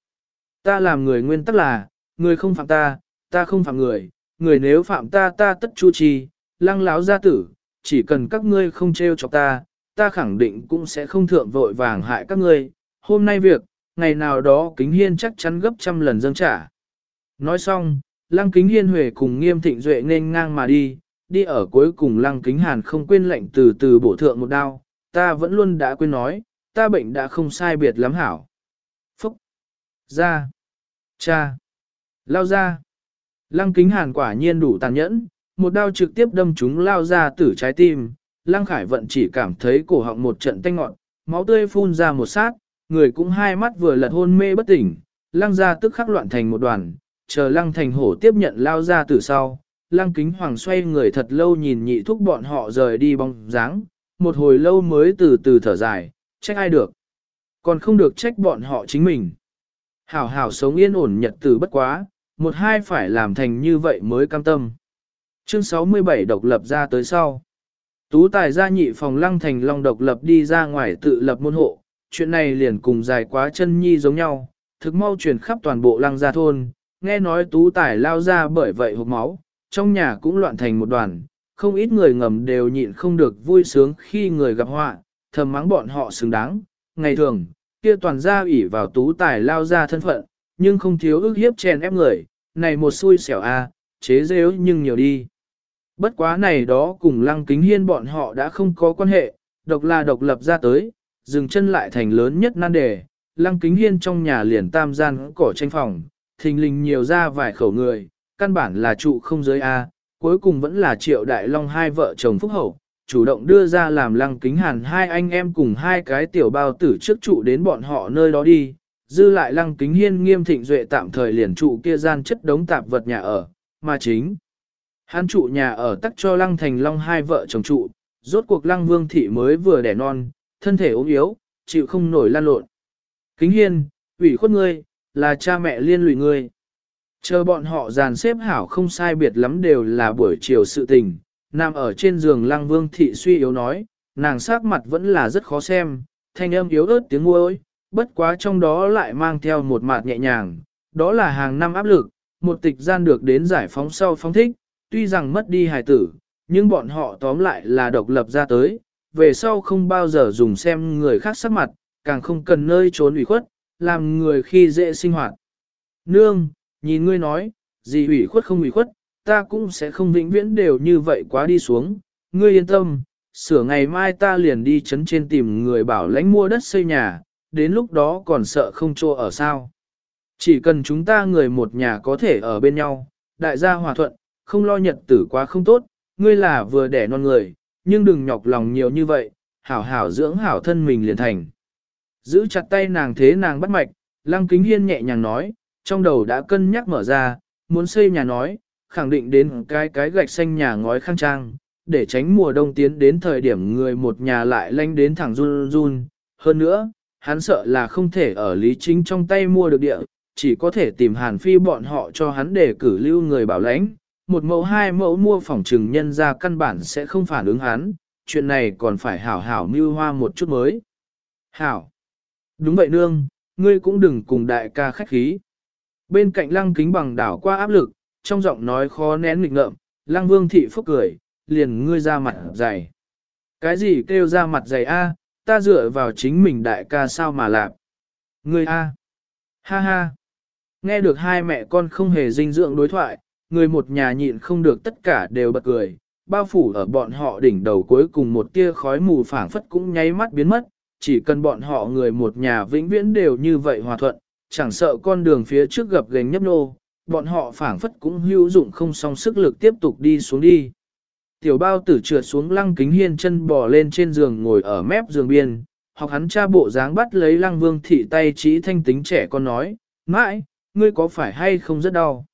Ta làm người nguyên tắc là, người không phạm ta, ta không phạm người, người nếu phạm ta ta tất chu trì, lăng láo gia tử, chỉ cần các ngươi không trêu chọc ta, ta khẳng định cũng sẽ không thượng vội vàng hại các ngươi, hôm nay việc, ngày nào đó kính hiên chắc chắn gấp trăm lần dâng trả. Nói xong, lăng kính hiên huệ cùng nghiêm thịnh duệ nên ngang mà đi, đi ở cuối cùng lăng kính hàn không quên lệnh từ từ bổ thượng một đao, ta vẫn luôn đã quên nói, ta bệnh đã không sai biệt lắm hảo. Phúc! Ra! Cha! Lao ra! Lăng kính hàn quả nhiên đủ tàn nhẫn, một đao trực tiếp đâm chúng lao ra tử trái tim, lăng khải vận chỉ cảm thấy cổ họng một trận tanh ngọn, máu tươi phun ra một sát, người cũng hai mắt vừa lật hôn mê bất tỉnh, lăng ra tức khắc loạn thành một đoàn, chờ lăng thành hổ tiếp nhận lao ra từ sau. Lăng kính hoàng xoay người thật lâu nhìn nhị thúc bọn họ rời đi bóng dáng, một hồi lâu mới từ từ thở dài, trách ai được. Còn không được trách bọn họ chính mình. Hảo hảo sống yên ổn nhật tử bất quá, một hai phải làm thành như vậy mới cam tâm. Chương 67 độc lập ra tới sau. Tú tài gia nhị phòng lăng thành long độc lập đi ra ngoài tự lập môn hộ, chuyện này liền cùng dài quá chân nhi giống nhau, thực mau truyền khắp toàn bộ lăng gia thôn, nghe nói tú tài lao ra bởi vậy hộp máu, trong nhà cũng loạn thành một đoàn, không ít người ngầm đều nhịn không được vui sướng khi người gặp họa, thầm mắng bọn họ xứng đáng. Ngày thường, kia toàn gia ủy vào tú tài lao ra thân phận, nhưng không thiếu ước hiếp chèn ép người, này một xui xẻo a, chế dễ nhưng nhiều đi. Bất quá này đó cùng lăng kính hiên bọn họ đã không có quan hệ, độc là độc lập ra tới, dừng chân lại thành lớn nhất nan đề, lăng kính hiên trong nhà liền tam gian cỏ tranh phòng, thình lình nhiều ra vài khẩu người, căn bản là trụ không giới A, cuối cùng vẫn là triệu đại long hai vợ chồng phúc hậu, chủ động đưa ra làm lăng kính hàn hai anh em cùng hai cái tiểu bao tử trước trụ đến bọn họ nơi đó đi, dư lại lăng kính hiên nghiêm thịnh duệ tạm thời liền trụ kia gian chất đống tạp vật nhà ở, mà chính. Hắn trụ nhà ở tắc cho lăng thành long hai vợ chồng trụ, rốt cuộc lăng vương thị mới vừa đẻ non, thân thể ốm yếu, chịu không nổi lan lộn. Kính hiên, ủy khuất ngươi, là cha mẹ liên lụy ngươi. Chờ bọn họ dàn xếp hảo không sai biệt lắm đều là buổi chiều sự tình, nằm ở trên giường lăng vương thị suy yếu nói, nàng sắc mặt vẫn là rất khó xem, thanh âm yếu ớt tiếng ngôi, bất quá trong đó lại mang theo một mạt nhẹ nhàng, đó là hàng năm áp lực, một tịch gian được đến giải phóng sau phóng thích, tuy rằng mất đi hài tử, nhưng bọn họ tóm lại là độc lập ra tới, về sau không bao giờ dùng xem người khác sắc mặt, càng không cần nơi trốn ủy khuất, làm người khi dễ sinh hoạt. Nương, nhìn ngươi nói, gì ủy khuất không ủy khuất, ta cũng sẽ không vĩnh viễn đều như vậy quá đi xuống, ngươi yên tâm, sửa ngày mai ta liền đi chấn trên tìm người bảo lãnh mua đất xây nhà, đến lúc đó còn sợ không chỗ ở sao. Chỉ cần chúng ta người một nhà có thể ở bên nhau, đại gia hòa thuận, không lo nhật tử quá không tốt, ngươi là vừa đẻ non người, nhưng đừng nhọc lòng nhiều như vậy, hảo hảo dưỡng hảo thân mình liền thành. Giữ chặt tay nàng thế nàng bắt mạch, lăng kính hiên nhẹ nhàng nói, trong đầu đã cân nhắc mở ra, muốn xây nhà nói, khẳng định đến cái cái gạch xanh nhà ngói khang trang, để tránh mùa đông tiến đến thời điểm người một nhà lại lanh đến thẳng run run. Hơn nữa, hắn sợ là không thể ở Lý Chính trong tay mua được địa, chỉ có thể tìm Hàn Phi bọn họ cho hắn để cử lưu người bảo lãnh. Một mẫu hai mẫu mua phòng trừng nhân ra căn bản sẽ không phản ứng hắn, chuyện này còn phải hảo hảo mưu hoa một chút mới. Hảo! Đúng vậy nương, ngươi cũng đừng cùng đại ca khách khí. Bên cạnh lăng kính bằng đảo qua áp lực, trong giọng nói khó nén nghịch ngợm, lăng vương thị phúc cười, liền ngươi ra mặt dày. Cái gì kêu ra mặt dày a? ta dựa vào chính mình đại ca sao mà làm. Ngươi a, ha ha. Nghe được hai mẹ con không hề dinh dưỡng đối thoại, người một nhà nhịn không được tất cả đều bật cười, bao phủ ở bọn họ đỉnh đầu cuối cùng một tia khói mù phảng phất cũng nháy mắt biến mất, chỉ cần bọn họ người một nhà vĩnh viễn đều như vậy hòa thuận, chẳng sợ con đường phía trước gập ghềnh nhấp nô, bọn họ phảng phất cũng hữu dụng không song sức lực tiếp tục đi xuống đi. Tiểu bao tử trượt xuống lăng kính hiên chân bò lên trên giường ngồi ở mép giường biên, học hắn cha bộ dáng bắt lấy lăng vương thị tay trí thanh tính trẻ con nói, mãi, ngươi có phải hay không rất đau?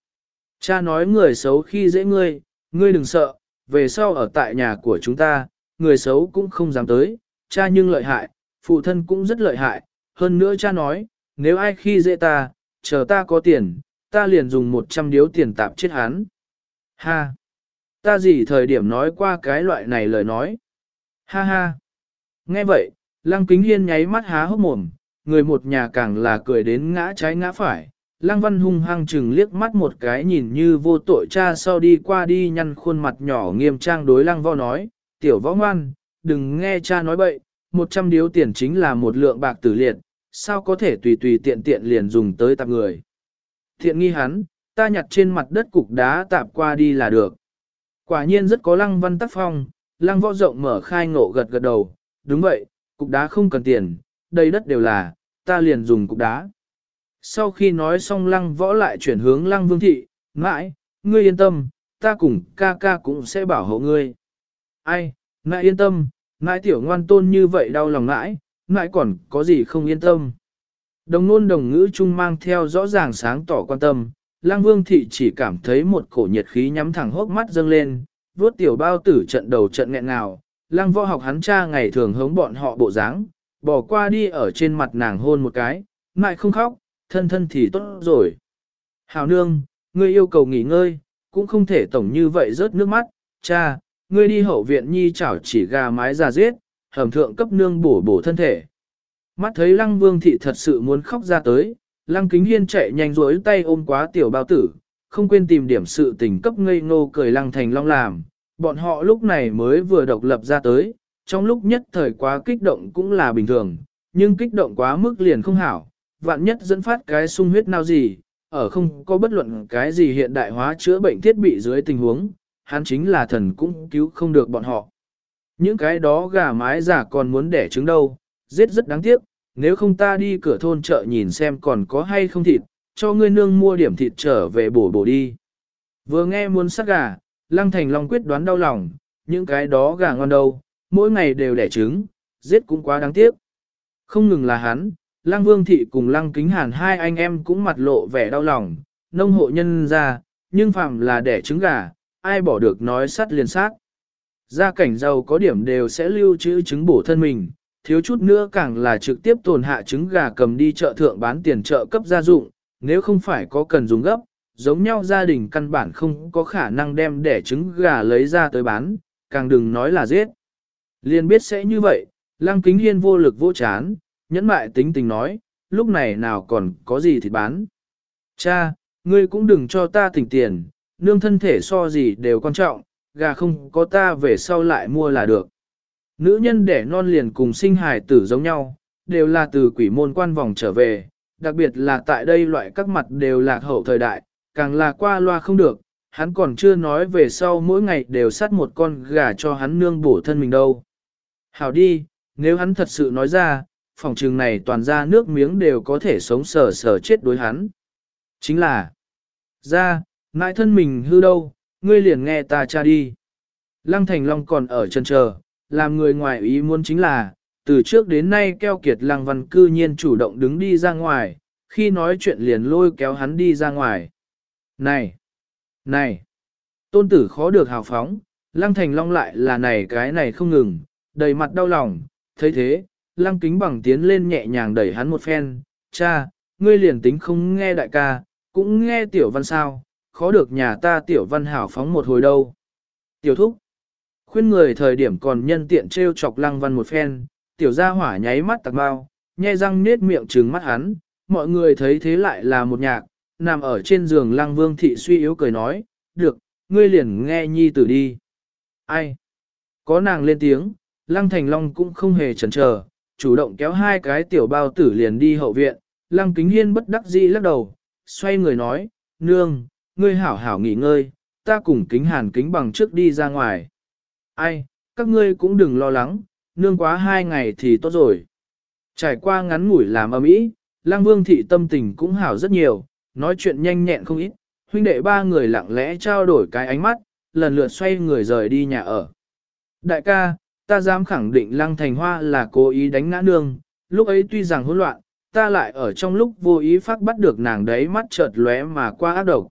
Cha nói người xấu khi dễ ngươi, ngươi đừng sợ, về sau ở tại nhà của chúng ta, người xấu cũng không dám tới, cha nhưng lợi hại, phụ thân cũng rất lợi hại, hơn nữa cha nói, nếu ai khi dễ ta, chờ ta có tiền, ta liền dùng 100 điếu tiền tạp chết hắn. Ha! Ta gì thời điểm nói qua cái loại này lời nói? Ha ha! Nghe vậy, Lăng Kính Hiên nháy mắt há hốc mồm, người một nhà càng là cười đến ngã trái ngã phải. Lăng Văn hung hăng chừng liếc mắt một cái nhìn như vô tội cha sau đi qua đi nhăn khuôn mặt nhỏ nghiêm trang đối Lăng Võ nói, tiểu võ ngoan, đừng nghe cha nói bậy, một trăm điếu tiền chính là một lượng bạc tử liệt, sao có thể tùy tùy tiện tiện liền dùng tới tạp người. Thiện nghi hắn, ta nhặt trên mặt đất cục đá tạp qua đi là được. Quả nhiên rất có lăng văn tác phong, lăng võ rộng mở khai ngộ gật gật đầu, đúng vậy, cục đá không cần tiền, đây đất đều là, ta liền dùng cục đá. Sau khi nói xong lăng võ lại chuyển hướng lăng vương thị, mãi, ngươi yên tâm, ta cùng ca ca cũng sẽ bảo hộ ngươi. Ai, ngại yên tâm, ngại tiểu ngoan tôn như vậy đau lòng ngãi, ngại còn có gì không yên tâm. Đồng nôn đồng ngữ chung mang theo rõ ràng sáng tỏ quan tâm, lang vương thị chỉ cảm thấy một cổ nhiệt khí nhắm thẳng hốc mắt dâng lên, vuốt tiểu bao tử trận đầu trận nghẹn nào, lang võ học hắn cha ngày thường hống bọn họ bộ dáng, bỏ qua đi ở trên mặt nàng hôn một cái, ngại không khóc, thân thân thì tốt rồi. Hào nương, ngươi yêu cầu nghỉ ngơi, cũng không thể tổng như vậy rớt nước mắt, cha, ngươi đi hậu viện nhi chảo chỉ gà mái già giết, hầm thượng cấp nương bổ bổ thân thể. Mắt thấy lăng vương thị thật sự muốn khóc ra tới, lăng kính hiên chạy nhanh rối tay ôm quá tiểu bao tử, không quên tìm điểm sự tình cấp ngây ngô cười lăng thành long làm. Bọn họ lúc này mới vừa độc lập ra tới, trong lúc nhất thời quá kích động cũng là bình thường, nhưng kích động quá mức liền không hảo, vạn nhất dẫn phát cái sung huyết nào gì, ở không có bất luận cái gì hiện đại hóa chữa bệnh thiết bị dưới tình huống, hắn chính là thần cũng cứu không được bọn họ. Những cái đó gà mái giả còn muốn đẻ trứng đâu, giết rất đáng tiếc, nếu không ta đi cửa thôn chợ nhìn xem còn có hay không thịt, cho ngươi nương mua điểm thịt trở về bổ bổ đi. Vừa nghe muốn sát gà, Lăng Thành Long quyết đoán đau lòng, những cái đó gà ngon đâu, mỗi ngày đều đẻ trứng, giết cũng quá đáng tiếc. Không ngừng là hắn, Lăng Vương Thị cùng Lăng Kính Hàn hai anh em cũng mặt lộ vẻ đau lòng, nông hộ nhân ra, nhưng phạm là đẻ trứng gà, ai bỏ được nói sắt liền sát. Gia cảnh giàu có điểm đều sẽ lưu trữ trứng bổ thân mình, thiếu chút nữa càng là trực tiếp tồn hạ trứng gà cầm đi chợ thượng bán tiền chợ cấp gia dụng, nếu không phải có cần dùng gấp, giống nhau gia đình căn bản không có khả năng đem đẻ trứng gà lấy ra tới bán, càng đừng nói là giết. Liên biết sẽ như vậy, lăng kính hiên vô lực vô chán, nhẫn mại tính tình nói, lúc này nào còn có gì thì bán. Cha, ngươi cũng đừng cho ta tỉnh tiền, nương thân thể so gì đều quan trọng, gà không có ta về sau lại mua là được. Nữ nhân đẻ non liền cùng sinh hài tử giống nhau, đều là từ quỷ môn quan vòng trở về, đặc biệt là tại đây loại các mặt đều lạc hậu thời đại, càng là qua loa không được, hắn còn chưa nói về sau mỗi ngày đều sát một con gà cho hắn nương bổ thân mình đâu. Hảo đi, nếu hắn thật sự nói ra, phòng trường này toàn ra nước miếng đều có thể sống sờ sờ chết đối hắn. Chính là, ra, ngại thân mình hư đâu, ngươi liền nghe ta cha đi. Lăng Thành Long còn ở chân chờ, làm người ngoài ý muốn chính là, từ trước đến nay keo kiệt lăng văn cư nhiên chủ động đứng đi ra ngoài, khi nói chuyện liền lôi kéo hắn đi ra ngoài. Này! Này! Tôn tử khó được hào phóng, Lăng Thành Long lại là này cái này không ngừng, đầy mặt đau lòng, thấy thế, Lăng Kính Bằng tiến lên nhẹ nhàng đẩy hắn một phen, cha, ngươi liền tính không nghe đại ca, cũng nghe tiểu văn sao, khó được nhà ta tiểu văn hảo phóng một hồi đâu. Tiểu thúc, khuyên người thời điểm còn nhân tiện treo chọc Lăng Văn một phen, tiểu gia hỏa nháy mắt tạc bao, nhe răng nết miệng trừng mắt hắn, mọi người thấy thế lại là một nhạc, nằm ở trên giường Lăng Vương Thị suy yếu cười nói, được, ngươi liền nghe nhi tử đi. Ai? Có nàng lên tiếng, Lăng Thành Long cũng không hề chần chờ, chủ động kéo hai cái tiểu bao tử liền đi hậu viện, Lăng Kính Hiên bất đắc dĩ lắc đầu, xoay người nói, nương, ngươi hảo hảo nghỉ ngơi, ta cùng kính hàn kính bằng trước đi ra ngoài. Ai, các ngươi cũng đừng lo lắng, nương quá hai ngày thì tốt rồi. Trải qua ngắn ngủi làm âm ý, Lăng Vương thị tâm tình cũng hảo rất nhiều, nói chuyện nhanh nhẹn không ít, huynh đệ ba người lặng lẽ trao đổi cái ánh mắt, lần lượt xoay người rời đi nhà ở. Đại ca, ta dám khẳng định Lăng Thành Hoa là cố ý đánh ngã nương, lúc ấy tuy rằng hỗn loạn, ta lại ở trong lúc vô ý phát bắt được nàng đấy mắt chợt lóe mà qua ác độc.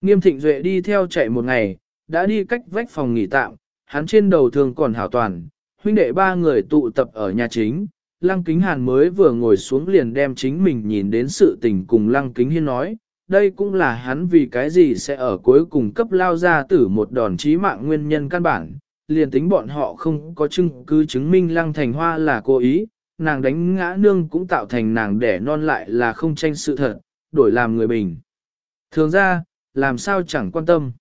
Nghiêm thịnh duệ đi theo chạy một ngày, đã đi cách vách phòng nghỉ tạm, hắn trên đầu thường còn hảo toàn, huynh đệ ba người tụ tập ở nhà chính, Lăng Kính Hàn mới vừa ngồi xuống liền đem chính mình nhìn đến sự tình cùng Lăng Kính Hiên nói, đây cũng là hắn vì cái gì sẽ ở cuối cùng cấp lao ra tử một đòn chí mạng nguyên nhân căn bản, liền tính bọn họ không có chứng cứ chứng minh Lăng Thành Hoa là cố ý, nàng đánh ngã nương cũng tạo thành nàng đẻ non lại là không tranh sự thật, đổi làm người bình. Thường ra, làm sao chẳng quan tâm.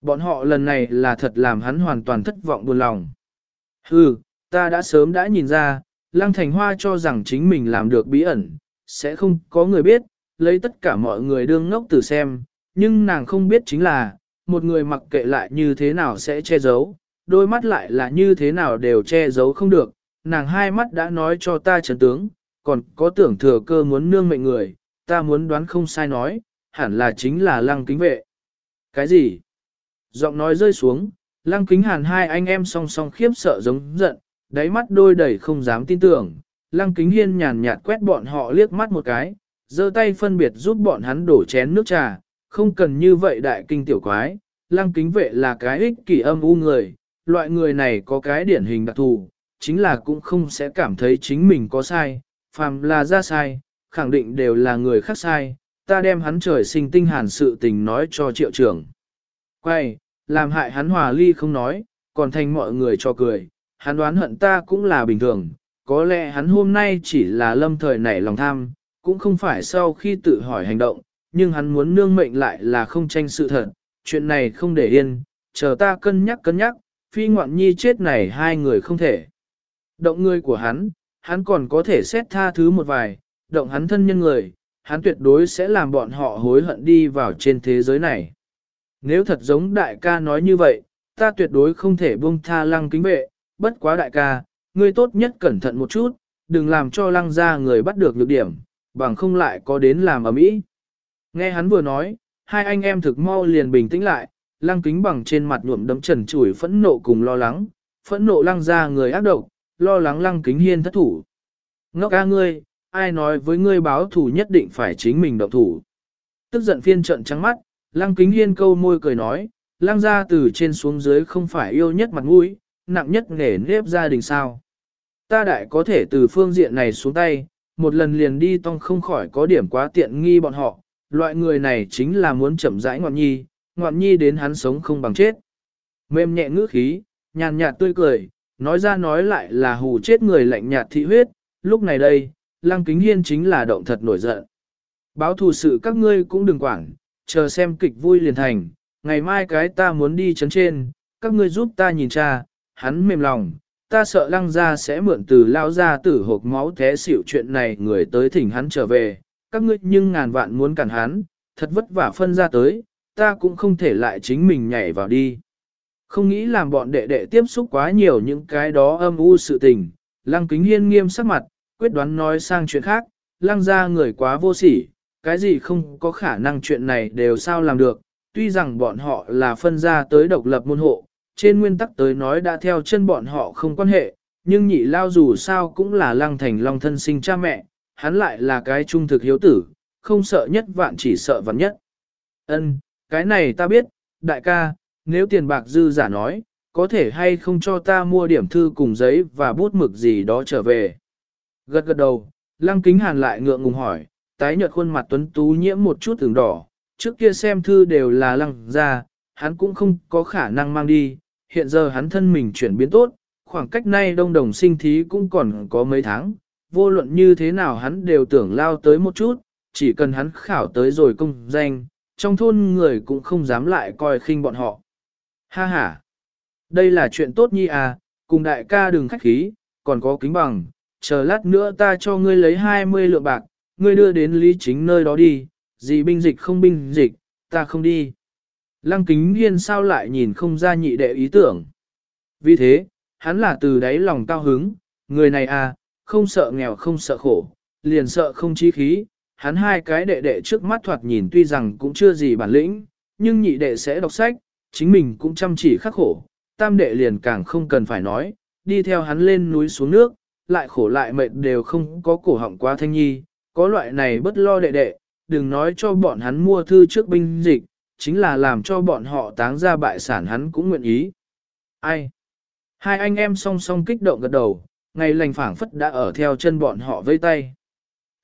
Bọn họ lần này là thật làm hắn hoàn toàn thất vọng buồn lòng. Hừ, ta đã sớm đã nhìn ra, Lăng Thành Hoa cho rằng chính mình làm được bí ẩn, sẽ không có người biết, lấy tất cả mọi người đương ngốc từ xem, nhưng nàng không biết chính là, một người mặc kệ lại như thế nào sẽ che giấu, đôi mắt lại là như thế nào đều che giấu không được, nàng hai mắt đã nói cho ta chấn tướng, còn có tưởng thừa cơ muốn nương mệnh người, ta muốn đoán không sai nói, hẳn là chính là lăng kính vệ. Cái gì? Giọng nói rơi xuống, lăng kính hàn hai anh em song song khiếp sợ giống giận, đáy mắt đôi đầy không dám tin tưởng, lăng kính hiên nhàn nhạt quét bọn họ liếc mắt một cái, giơ tay phân biệt giúp bọn hắn đổ chén nước trà, không cần như vậy đại kinh tiểu quái, lăng kính vệ là cái ích kỷ âm u người, loại người này có cái điển hình đặc thù, chính là cũng không sẽ cảm thấy chính mình có sai, phàm là ra sai, khẳng định đều là người khác sai, ta đem hắn trời sinh tinh hàn sự tình nói cho triệu trưởng. Quay, làm hại hắn hòa ly không nói, còn thành mọi người cho cười, hắn đoán hận ta cũng là bình thường, có lẽ hắn hôm nay chỉ là lâm thời nảy lòng tham, cũng không phải sau khi tự hỏi hành động, nhưng hắn muốn nương mệnh lại là không tranh sự thật, chuyện này không để yên, chờ ta cân nhắc cân nhắc, phi ngoạn nhi chết này hai người không thể. Động người của hắn, hắn còn có thể xét tha thứ một vài, động hắn thân nhân người, hắn tuyệt đối sẽ làm bọn họ hối hận đi vào trên thế giới này. Nếu thật giống đại ca nói như vậy, ta tuyệt đối không thể buông tha lăng kính vệ, bất quá đại ca, ngươi tốt nhất cẩn thận một chút, đừng làm cho lăng ra người bắt được nhược điểm, bằng không lại có đến làm ở mỹ. Nghe hắn vừa nói, hai anh em thực mau liền bình tĩnh lại, lăng kính bằng trên mặt nhuộm đấm trần chủi phẫn nộ cùng lo lắng, phẫn nộ lăng ra người ác độc, lo lắng lăng kính hiên thất thủ. Ngốc ca ngươi, ai nói với ngươi báo thủ nhất định phải chính mình động thủ. Tức giận phiên trận trắng mắt, lăng kính hiên câu môi cười nói, lăng ra từ trên xuống dưới không phải yêu nhất mặt mũi, nặng nhất nghề nếp gia đình sao. Ta đại có thể từ phương diện này xuống tay, một lần liền đi tông không khỏi có điểm quá tiện nghi bọn họ, loại người này chính là muốn chậm rãi ngọn nhi, ngoạn nhi đến hắn sống không bằng chết. Mềm nhẹ ngữ khí, nhàn nhạt tươi cười, nói ra nói lại là hù chết người lạnh nhạt thị huyết, lúc này đây, Lăng Kính Hiên chính là động thật nổi giận. Báo thù sự các ngươi cũng đừng quản, chờ xem kịch vui liền thành, ngày mai cái ta muốn đi chấn trên, các ngươi giúp ta nhìn cha, hắn mềm lòng, ta sợ lăng ra sẽ mượn từ lao ra tử hộp máu thế xỉu chuyện này người tới thỉnh hắn trở về, các ngươi nhưng ngàn vạn muốn cản hắn, thật vất vả phân ra tới, ta cũng không thể lại chính mình nhảy vào đi. Không nghĩ làm bọn đệ đệ tiếp xúc quá nhiều những cái đó âm u sự tình, lăng kính hiên nghiêm sắc mặt, quyết đoán nói sang chuyện khác, lăng ra người quá vô sỉ, cái gì không có khả năng chuyện này đều sao làm được, tuy rằng bọn họ là phân ra tới độc lập môn hộ, trên nguyên tắc tới nói đã theo chân bọn họ không quan hệ, nhưng nhị lao dù sao cũng là lăng thành long thân sinh cha mẹ, hắn lại là cái trung thực hiếu tử, không sợ nhất vạn chỉ sợ vạn nhất. Ân, cái này ta biết, đại ca, nếu tiền bạc dư giả nói, có thể hay không cho ta mua điểm thư cùng giấy và bút mực gì đó trở về. Gật gật đầu, lăng kính hàn lại ngượng ngùng hỏi, tái nhợt khuôn mặt tuấn tú nhiễm một chút từng đỏ, trước kia xem thư đều là lăng ra, hắn cũng không có khả năng mang đi, hiện giờ hắn thân mình chuyển biến tốt, khoảng cách nay đông đồng sinh thí cũng còn có mấy tháng, vô luận như thế nào hắn đều tưởng lao tới một chút, chỉ cần hắn khảo tới rồi công danh, trong thôn người cũng không dám lại coi khinh bọn họ. Ha ha! Đây là chuyện tốt nhi à, cùng đại ca đừng khách khí, còn có kính bằng, chờ lát nữa ta cho ngươi lấy 20 lượng bạc, ngươi đưa đến lý chính nơi đó đi, gì binh dịch không binh dịch, ta không đi. Lăng kính hiên sao lại nhìn không ra nhị đệ ý tưởng. Vì thế, hắn là từ đáy lòng cao hứng, người này à, không sợ nghèo không sợ khổ, liền sợ không chí khí. Hắn hai cái đệ đệ trước mắt thoạt nhìn tuy rằng cũng chưa gì bản lĩnh, nhưng nhị đệ sẽ đọc sách, chính mình cũng chăm chỉ khắc khổ. Tam đệ liền càng không cần phải nói, đi theo hắn lên núi xuống nước, lại khổ lại mệt đều không có cổ họng quá thanh nhi, có loại này bất lo đệ đệ, đừng nói cho bọn hắn mua thư trước binh dịch, chính là làm cho bọn họ táng ra bại sản hắn cũng nguyện ý. Ai? Hai anh em song song kích động gật đầu, ngày lành phảng phất đã ở theo chân bọn họ vây tay.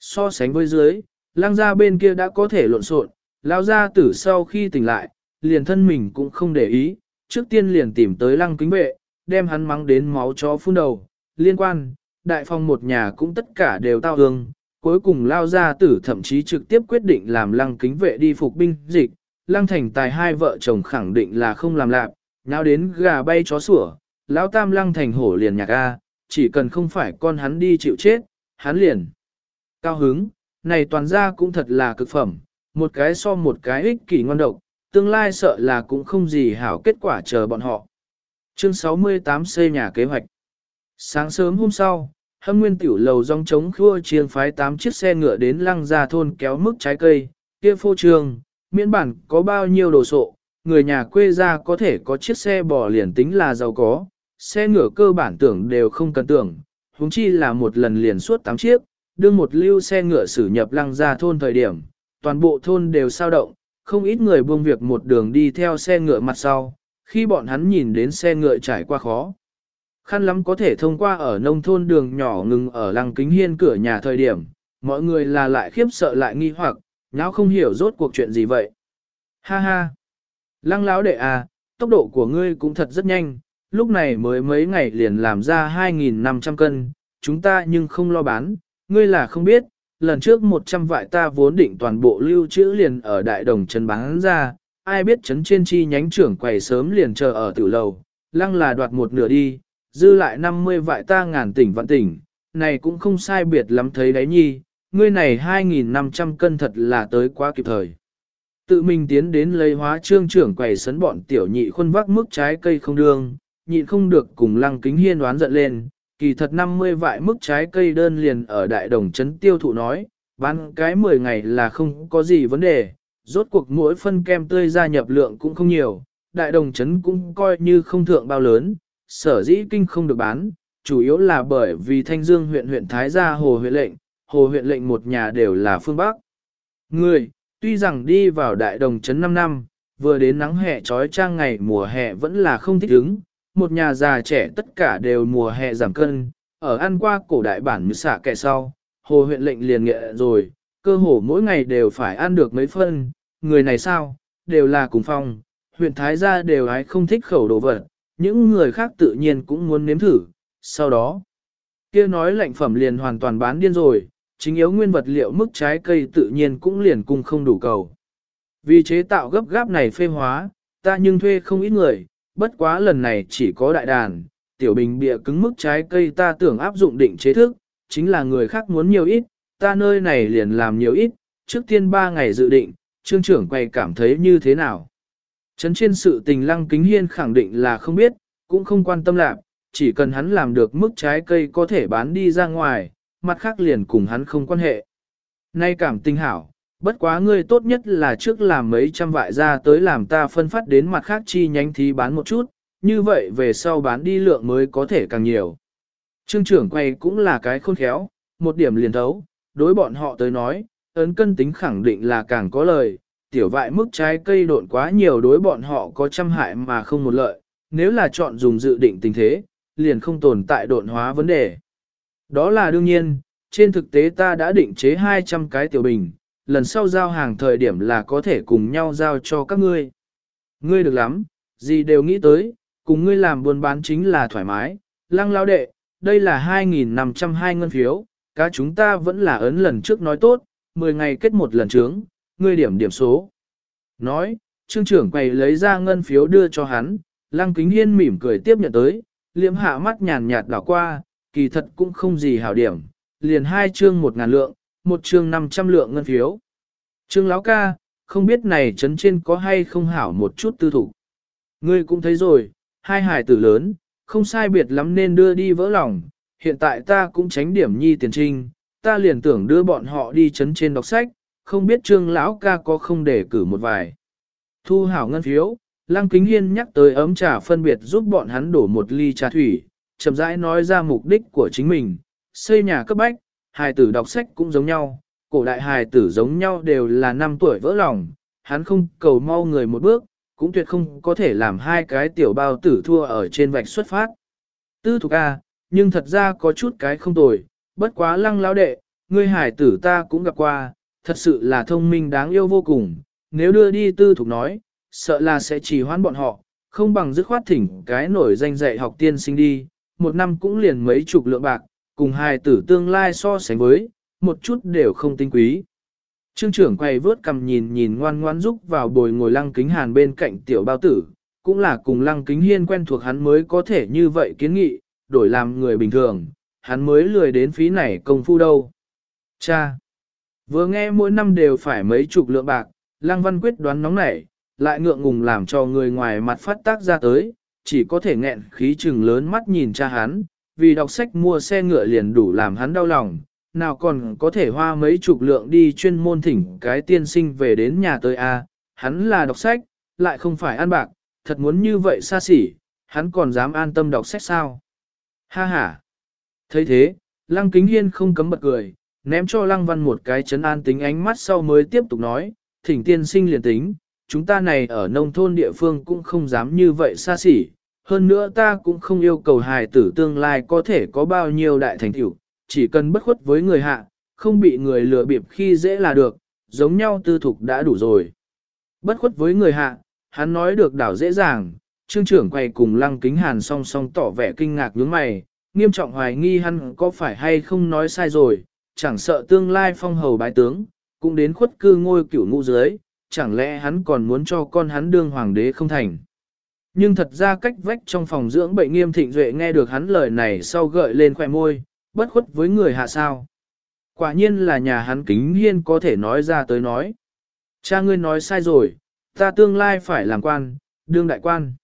So sánh với dưới, lang gia bên kia đã có thể lộn xộn, lao gia tử sau khi tỉnh lại, liền thân mình cũng không để ý, trước tiên liền tìm tới lăng kính vệ, đem hắn mắng đến máu chó phun đầu, liên quan, đại phong một nhà cũng tất cả đều tao hương, cuối cùng lao gia tử thậm chí trực tiếp quyết định làm lăng kính vệ đi phục binh dịch, lăng thành tài hai vợ chồng khẳng định là không làm lạc, nào đến gà bay chó sủa, lão tam lăng thành hổ liền nhạc A, chỉ cần không phải con hắn đi chịu chết, hắn liền. Cao hứng, này toàn ra cũng thật là cực phẩm, một cái so một cái ích kỷ ngon độc, tương lai sợ là cũng không gì hảo kết quả chờ bọn họ. Chương 68 xây nhà kế hoạch Sáng sớm hôm sau, hâm nguyên tiểu lầu rong trống khua chiên phái 8 chiếc xe ngựa đến lăng ra thôn kéo mức trái cây, kia phô trường, miễn bản có bao nhiêu đồ sộ, người nhà quê ra có thể có chiếc xe bò liền tính là giàu có, xe ngựa cơ bản tưởng đều không cần tưởng, huống chi là một lần liền suốt 8 chiếc, Đương một lưu xe ngựa xử nhập lăng ra thôn thời điểm, toàn bộ thôn đều sao động, không ít người buông việc một đường đi theo xe ngựa mặt sau, khi bọn hắn nhìn đến xe ngựa trải qua khó. Khăn lắm có thể thông qua ở nông thôn đường nhỏ ngừng ở lăng kính hiên cửa nhà thời điểm, mọi người là lại khiếp sợ lại nghi hoặc, nháo không hiểu rốt cuộc chuyện gì vậy. Ha ha! Lăng lão đệ à, tốc độ của ngươi cũng thật rất nhanh, lúc này mới mấy ngày liền làm ra 2.500 cân, chúng ta nhưng không lo bán, ngươi là không biết, lần trước 100 vại ta vốn định toàn bộ lưu trữ liền ở đại đồng trấn bán ra, ai biết trấn trên chi nhánh trưởng quầy sớm liền chờ ở tử lầu, lăng là đoạt một nửa đi, dư lại 50 vại ta ngàn tỉnh vạn tỉnh, này cũng không sai biệt lắm thấy đấy nhi, ngươi này 2.500 cân thật là tới quá kịp thời. Tự mình tiến đến lấy hóa trương trưởng quầy sấn bọn tiểu nhị khuôn vác mức trái cây không đương, nhịn không được cùng lăng kính hiên đoán giận lên, kỳ thật 50 vại mức trái cây đơn liền ở đại đồng trấn tiêu thụ nói, bán cái 10 ngày là không có gì vấn đề, rốt cuộc mỗi phân kem tươi gia nhập lượng cũng không nhiều, đại đồng trấn cũng coi như không thượng bao lớn, sở dĩ kinh không được bán, chủ yếu là bởi vì thanh dương huyện huyện Thái Gia Hồ huyện lệnh, Hồ huyện lệnh một nhà đều là phương Bắc. Người, tuy rằng đi vào đại đồng trấn 5 năm, vừa đến nắng hè trói trang ngày mùa hè vẫn là không thích ứng, một nhà già trẻ tất cả đều mùa hè giảm cân, ở ăn qua cổ đại bản như xạ kẻ sau, hồ huyện lệnh liền nghệ rồi, cơ hồ mỗi ngày đều phải ăn được mấy phân, người này sao, đều là cùng phong, huyện Thái gia đều ái không thích khẩu đồ vật, những người khác tự nhiên cũng muốn nếm thử, sau đó, kia nói lệnh phẩm liền hoàn toàn bán điên rồi, chính yếu nguyên vật liệu mức trái cây tự nhiên cũng liền cung không đủ cầu. Vì chế tạo gấp gáp này phê hóa, ta nhưng thuê không ít người, bất quá lần này chỉ có đại đàn, tiểu bình bịa cứng mức trái cây ta tưởng áp dụng định chế thức, chính là người khác muốn nhiều ít, ta nơi này liền làm nhiều ít, trước tiên 3 ngày dự định, trương trưởng quay cảm thấy như thế nào. Trấn trên sự tình lăng kính hiên khẳng định là không biết, cũng không quan tâm lạc, chỉ cần hắn làm được mức trái cây có thể bán đi ra ngoài, mặt khác liền cùng hắn không quan hệ. Nay cảm tình hảo, bất quá ngươi tốt nhất là trước làm mấy trăm vại ra tới làm ta phân phát đến mặt khác chi nhánh thí bán một chút, như vậy về sau bán đi lượng mới có thể càng nhiều. Trương trưởng quay cũng là cái khôn khéo, một điểm liền thấu, đối bọn họ tới nói, ấn cân tính khẳng định là càng có lời, tiểu vại mức trái cây độn quá nhiều đối bọn họ có trăm hại mà không một lợi, nếu là chọn dùng dự định tình thế, liền không tồn tại độn hóa vấn đề. Đó là đương nhiên, trên thực tế ta đã định chế 200 cái tiểu bình, lần sau giao hàng thời điểm là có thể cùng nhau giao cho các ngươi. Ngươi được lắm, gì đều nghĩ tới, cùng ngươi làm buôn bán chính là thoải mái, lăng lao đệ, đây là 2.502 ngân phiếu, cá chúng ta vẫn là ấn lần trước nói tốt, 10 ngày kết một lần trướng, ngươi điểm điểm số. Nói, trương trưởng quầy lấy ra ngân phiếu đưa cho hắn, lăng kính hiên mỉm cười tiếp nhận tới, liễm hạ mắt nhàn nhạt đảo qua, kỳ thật cũng không gì hảo điểm, liền hai chương một ngàn lượng, một chương 500 lượng ngân phiếu. Trương lão ca, không biết này trấn trên có hay không hảo một chút tư thủ. Ngươi cũng thấy rồi, hai hải tử lớn, không sai biệt lắm nên đưa đi vỡ lòng, hiện tại ta cũng tránh điểm nhi tiền trinh, ta liền tưởng đưa bọn họ đi chấn trên đọc sách, không biết trương lão ca có không để cử một vài. Thu hảo ngân phiếu, Lăng Kính Hiên nhắc tới ấm trà phân biệt giúp bọn hắn đổ một ly trà thủy, chậm rãi nói ra mục đích của chính mình, xây nhà cấp bách, hài tử đọc sách cũng giống nhau, cổ đại hài tử giống nhau đều là năm tuổi vỡ lòng, hắn không cầu mau người một bước, cũng tuyệt không có thể làm hai cái tiểu bao tử thua ở trên vạch xuất phát. Tư thuộc A, nhưng thật ra có chút cái không tồi, bất quá lăng lão đệ, ngươi hải tử ta cũng gặp qua, thật sự là thông minh đáng yêu vô cùng, nếu đưa đi tư thuộc nói, sợ là sẽ chỉ hoãn bọn họ, không bằng dứt khoát thỉnh cái nổi danh dạy học tiên sinh đi, một năm cũng liền mấy chục lượng bạc, cùng hài tử tương lai so sánh với, một chút đều không tinh quý. Trương trưởng quay vớt cầm nhìn nhìn ngoan ngoan rúc vào bồi ngồi lăng kính hàn bên cạnh tiểu bao tử, cũng là cùng lăng kính hiên quen thuộc hắn mới có thể như vậy kiến nghị, đổi làm người bình thường, hắn mới lười đến phí này công phu đâu. Cha! Vừa nghe mỗi năm đều phải mấy chục lượng bạc, lăng văn quyết đoán nóng nảy, lại ngượng ngùng làm cho người ngoài mặt phát tác ra tới, chỉ có thể nghẹn khí chừng lớn mắt nhìn cha hắn, vì đọc sách mua xe ngựa liền đủ làm hắn đau lòng, nào còn có thể hoa mấy chục lượng đi chuyên môn thỉnh cái tiên sinh về đến nhà tới a hắn là đọc sách, lại không phải ăn bạc, thật muốn như vậy xa xỉ, hắn còn dám an tâm đọc sách sao? Ha ha! thấy thế, Lăng Kính Hiên không cấm bật cười, ném cho Lăng Văn một cái chấn an tính ánh mắt sau mới tiếp tục nói, thỉnh tiên sinh liền tính, chúng ta này ở nông thôn địa phương cũng không dám như vậy xa xỉ, hơn nữa ta cũng không yêu cầu hài tử tương lai có thể có bao nhiêu đại thành tiểu chỉ cần bất khuất với người hạ, không bị người lừa bịp khi dễ là được, giống nhau tư thục đã đủ rồi. Bất khuất với người hạ, hắn nói được đảo dễ dàng, trương trưởng quay cùng lăng kính hàn song song tỏ vẻ kinh ngạc nhướng mày, nghiêm trọng hoài nghi hắn có phải hay không nói sai rồi, chẳng sợ tương lai phong hầu bái tướng, cũng đến khuất cư ngôi cửu ngũ dưới, chẳng lẽ hắn còn muốn cho con hắn đương hoàng đế không thành. Nhưng thật ra cách vách trong phòng dưỡng bệnh nghiêm thịnh duệ nghe được hắn lời này sau gợi lên khoẻ môi, bất khuất với người hạ sao. Quả nhiên là nhà hắn kính hiên có thể nói ra tới nói. Cha ngươi nói sai rồi, ta tương lai phải làm quan, đương đại quan.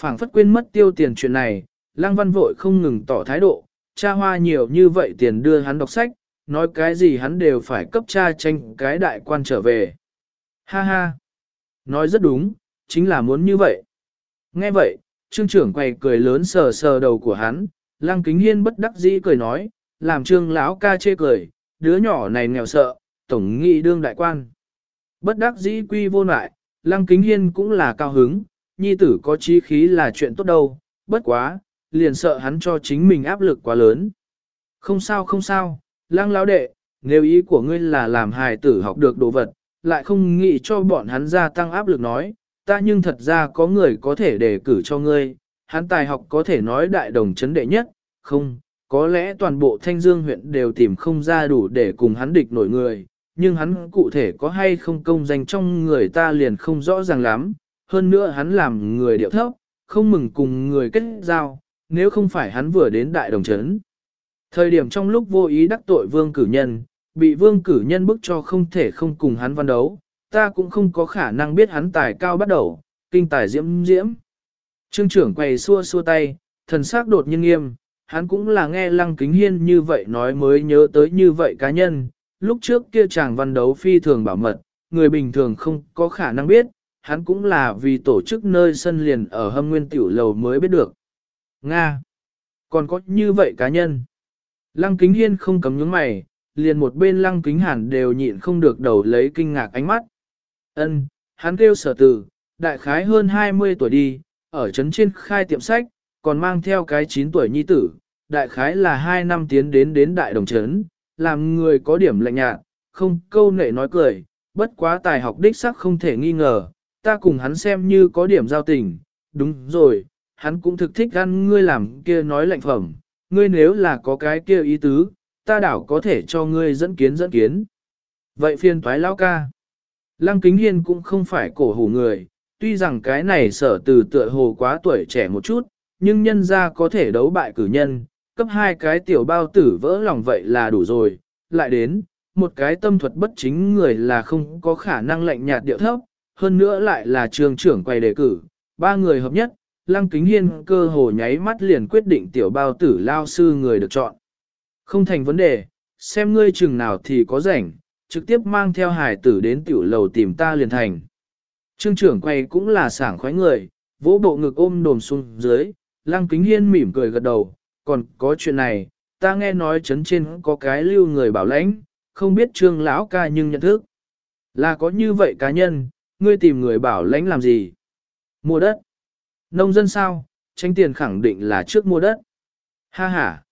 phảng phất quên mất tiêu tiền chuyện này, lăng văn vội không ngừng tỏ thái độ, cha hoa nhiều như vậy tiền đưa hắn đọc sách, nói cái gì hắn đều phải cấp cha tranh cái đại quan trở về. Ha ha! Nói rất đúng, chính là muốn như vậy. Nghe vậy, trương trưởng quay cười lớn sờ sờ đầu của hắn, lăng kính hiên bất đắc dĩ cười nói, làm trương lão ca chê cười, đứa nhỏ này nghèo sợ, tổng nghị đương đại quan. Bất đắc dĩ quy vô lại, lăng kính hiên cũng là cao hứng, nhi tử có chí khí là chuyện tốt đâu, bất quá, liền sợ hắn cho chính mình áp lực quá lớn. Không sao không sao, lăng lão đệ, nếu ý của ngươi là làm hài tử học được đồ vật, lại không nghĩ cho bọn hắn gia tăng áp lực nói, ta nhưng thật ra có người có thể đề cử cho ngươi, hắn tài học có thể nói đại đồng chấn đệ nhất, không, có lẽ toàn bộ thanh dương huyện đều tìm không ra đủ để cùng hắn địch nổi người, nhưng hắn cụ thể có hay không công danh trong người ta liền không rõ ràng lắm, hơn nữa hắn làm người điệu thấp, không mừng cùng người kết giao, nếu không phải hắn vừa đến đại đồng chấn. Thời điểm trong lúc vô ý đắc tội vương cử nhân, bị vương cử nhân bức cho không thể không cùng hắn văn đấu, ta cũng không có khả năng biết hắn tài cao bắt đầu, kinh tài diễm diễm. Trương trưởng quầy xua xua tay, thần sắc đột nhiên nghiêm, hắn cũng là nghe lăng kính hiên như vậy nói mới nhớ tới như vậy cá nhân, lúc trước kia chàng văn đấu phi thường bảo mật, người bình thường không có khả năng biết, hắn cũng là vì tổ chức nơi sân liền ở hâm nguyên tiểu lầu mới biết được. Nga! Còn có như vậy cá nhân? Lăng kính hiên không cấm nhướng mày, liền một bên lăng kính hàn đều nhịn không được đầu lấy kinh ngạc ánh mắt. Ân, hắn kêu sở tử, đại khái hơn 20 tuổi đi, ở trấn trên khai tiệm sách, còn mang theo cái 9 tuổi nhi tử, đại khái là 2 năm tiến đến đến đại đồng trấn, làm người có điểm lạnh nhạt, không câu nệ nói cười, bất quá tài học đích sắc không thể nghi ngờ, ta cùng hắn xem như có điểm giao tình, đúng rồi, hắn cũng thực thích ăn ngươi làm kia nói lạnh phẩm, ngươi nếu là có cái kia ý tứ, ta đảo có thể cho ngươi dẫn kiến dẫn kiến. Vậy phiền toái lão ca. Lăng Kính Hiên cũng không phải cổ hủ người, tuy rằng cái này sở từ tựa hồ quá tuổi trẻ một chút, nhưng nhân ra có thể đấu bại cử nhân, cấp hai cái tiểu bao tử vỡ lòng vậy là đủ rồi, lại đến, một cái tâm thuật bất chính người là không có khả năng lạnh nhạt điệu thấp, hơn nữa lại là trường trưởng quay đề cử, ba người hợp nhất, Lăng Kính Hiên cơ hồ nháy mắt liền quyết định tiểu bao tử lao sư người được chọn. Không thành vấn đề, xem ngươi chừng nào thì có rảnh, trực tiếp mang theo hải tử đến tiểu lầu tìm ta liền thành. Trương trưởng quay cũng là sảng khoái người, vỗ bộ ngực ôm đồm xuống dưới, Lăng Kính Hiên mỉm cười gật đầu, còn có chuyện này, ta nghe nói chấn trên có cái lưu người bảo lãnh, không biết trương lão ca nhưng nhận thức. Là có như vậy cá nhân, ngươi tìm người bảo lãnh làm gì? Mua đất. Nông dân sao, tranh tiền khẳng định là trước mua đất. Ha ha.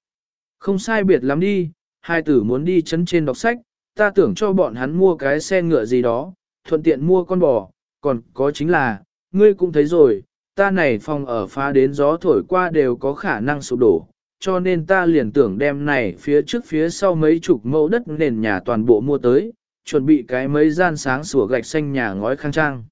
Không sai biệt lắm đi, hai tử muốn đi chấn trên đọc sách, ta tưởng cho bọn hắn mua cái xe ngựa gì đó, thuận tiện mua con bò, còn có chính là, ngươi cũng thấy rồi, ta này phòng ở phá đến gió thổi qua đều có khả năng sụp đổ, cho nên ta liền tưởng đem này phía trước phía sau mấy chục mẫu đất nền nhà toàn bộ mua tới, chuẩn bị cái mấy gian sáng sủa gạch xanh nhà ngói khang trang.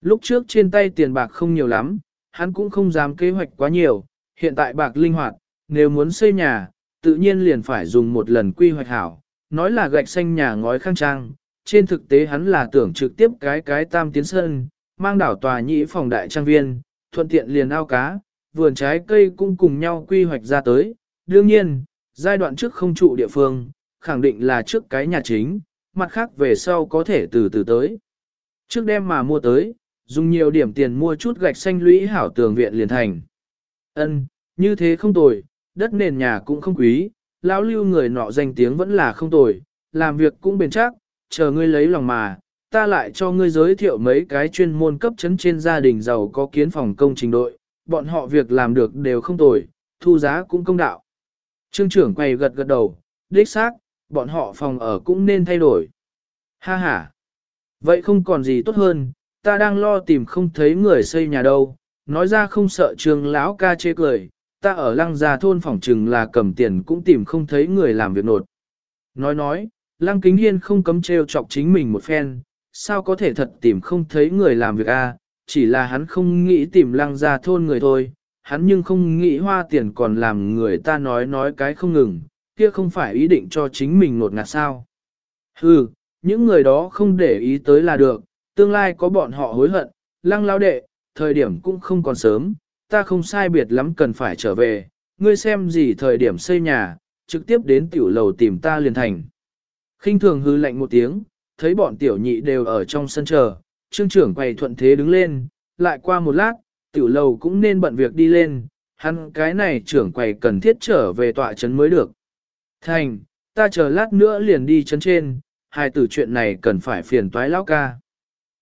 Lúc trước trên tay tiền bạc không nhiều lắm, hắn cũng không dám kế hoạch quá nhiều, hiện tại bạc linh hoạt, nếu muốn xây nhà, tự nhiên liền phải dùng một lần quy hoạch hảo, nói là gạch xanh nhà ngói khang trang, trên thực tế hắn là tưởng trực tiếp cái cái tam tiến sân, mang đảo tòa nhĩ phòng đại trang viên, thuận tiện liền ao cá, vườn trái cây cũng cùng nhau quy hoạch ra tới. Đương nhiên, giai đoạn trước không trụ địa phương, khẳng định là trước cái nhà chính, mặt khác về sau có thể từ từ tới. Trước đêm mà mua tới, dùng nhiều điểm tiền mua chút gạch xanh lũy hảo tường viện liền thành. Ân, như thế không tồi, đất nền nhà cũng không quý, lão lưu người nọ danh tiếng vẫn là không tồi, làm việc cũng bền chắc, chờ ngươi lấy lòng mà, ta lại cho ngươi giới thiệu mấy cái chuyên môn cấp chấn trên gia đình giàu có kiến phòng công trình đội, bọn họ việc làm được đều không tồi, thu giá cũng công đạo. Trương trưởng quay gật gật đầu, đích xác, bọn họ phòng ở cũng nên thay đổi. Ha ha. Vậy không còn gì tốt hơn, ta đang lo tìm không thấy người xây nhà đâu, nói ra không sợ trương lão ca chê cười, ta ở lăng gia thôn phòng trừng là cầm tiền cũng tìm không thấy người làm việc nột. Nói nói, lăng kính hiên không cấm trêu chọc chính mình một phen, sao có thể thật tìm không thấy người làm việc a? chỉ là hắn không nghĩ tìm lăng gia thôn người thôi, hắn nhưng không nghĩ hoa tiền còn làm người ta nói nói cái không ngừng, kia không phải ý định cho chính mình nột ngạt sao. Hừ, những người đó không để ý tới là được, tương lai có bọn họ hối hận, lăng lao đệ, thời điểm cũng không còn sớm, ta không sai biệt lắm cần phải trở về, ngươi xem gì thời điểm xây nhà, trực tiếp đến tiểu lầu tìm ta liền thành. khinh thường hư lạnh một tiếng, thấy bọn tiểu nhị đều ở trong sân chờ, trương trưởng quầy thuận thế đứng lên, lại qua một lát, tiểu lầu cũng nên bận việc đi lên, hắn cái này trưởng quầy cần thiết trở về tọa trấn mới được. Thành, ta chờ lát nữa liền đi trấn trên, hai tử chuyện này cần phải phiền toái lão ca.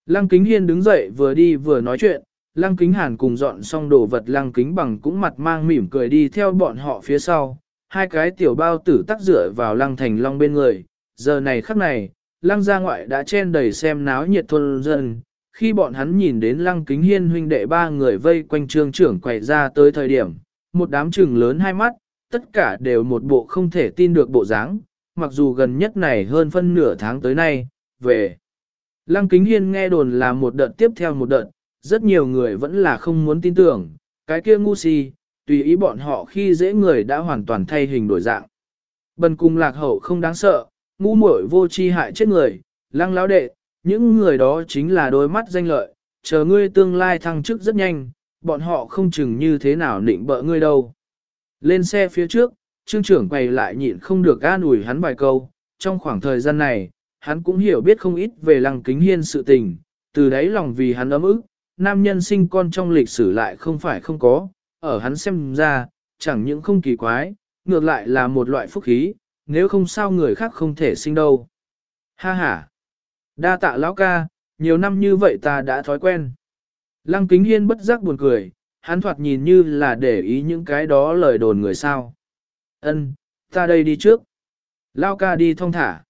Lăng Kính Hiên đứng dậy vừa đi vừa nói chuyện, Lăng Kính Hàn cùng dọn xong đồ vật Lăng Kính bằng cũng mặt mang mỉm cười đi theo bọn họ phía sau, hai cái tiểu bao tử tắc rửa vào Lăng Thành Long bên người, giờ này khắc này, Lăng gia ngoại đã chen đầy xem náo nhiệt thôn dân, khi bọn hắn nhìn đến Lăng Kính Hiên huynh đệ ba người vây quanh trương trưởng quậy ra tới thời điểm, một đám trừng lớn hai mắt, tất cả đều một bộ không thể tin được bộ dáng, mặc dù gần nhất này hơn phân nửa tháng tới nay, về. Lăng Kính Hiên nghe đồn là một đợt tiếp theo một đợt, rất nhiều người vẫn là không muốn tin tưởng, cái kia ngu si, tùy ý bọn họ khi dễ người đã hoàn toàn thay hình đổi dạng. Bần cùng lạc hậu không đáng sợ, ngu muội vô chi hại chết người, lăng lão đệ, những người đó chính là đôi mắt danh lợi, chờ ngươi tương lai thăng chức rất nhanh, bọn họ không chừng như thế nào định bợ ngươi đâu. Lên xe phía trước, trương trưởng quay lại nhịn không được an ủi hắn vài câu, trong khoảng thời gian này, hắn cũng hiểu biết không ít về lăng kính hiên sự tình, từ đấy lòng vì hắn ấm ức, nam nhân sinh con trong lịch sử lại không phải không có, ở hắn xem ra, chẳng những không kỳ quái, ngược lại là một loại phúc khí, nếu không sao người khác không thể sinh đâu. Ha ha! Đa tạ lão ca, nhiều năm như vậy ta đã thói quen. Lăng kính hiên bất giác buồn cười, hắn thoạt nhìn như là để ý những cái đó lời đồn người sao. Ân, ta đây đi trước. Lao ca đi thong thả.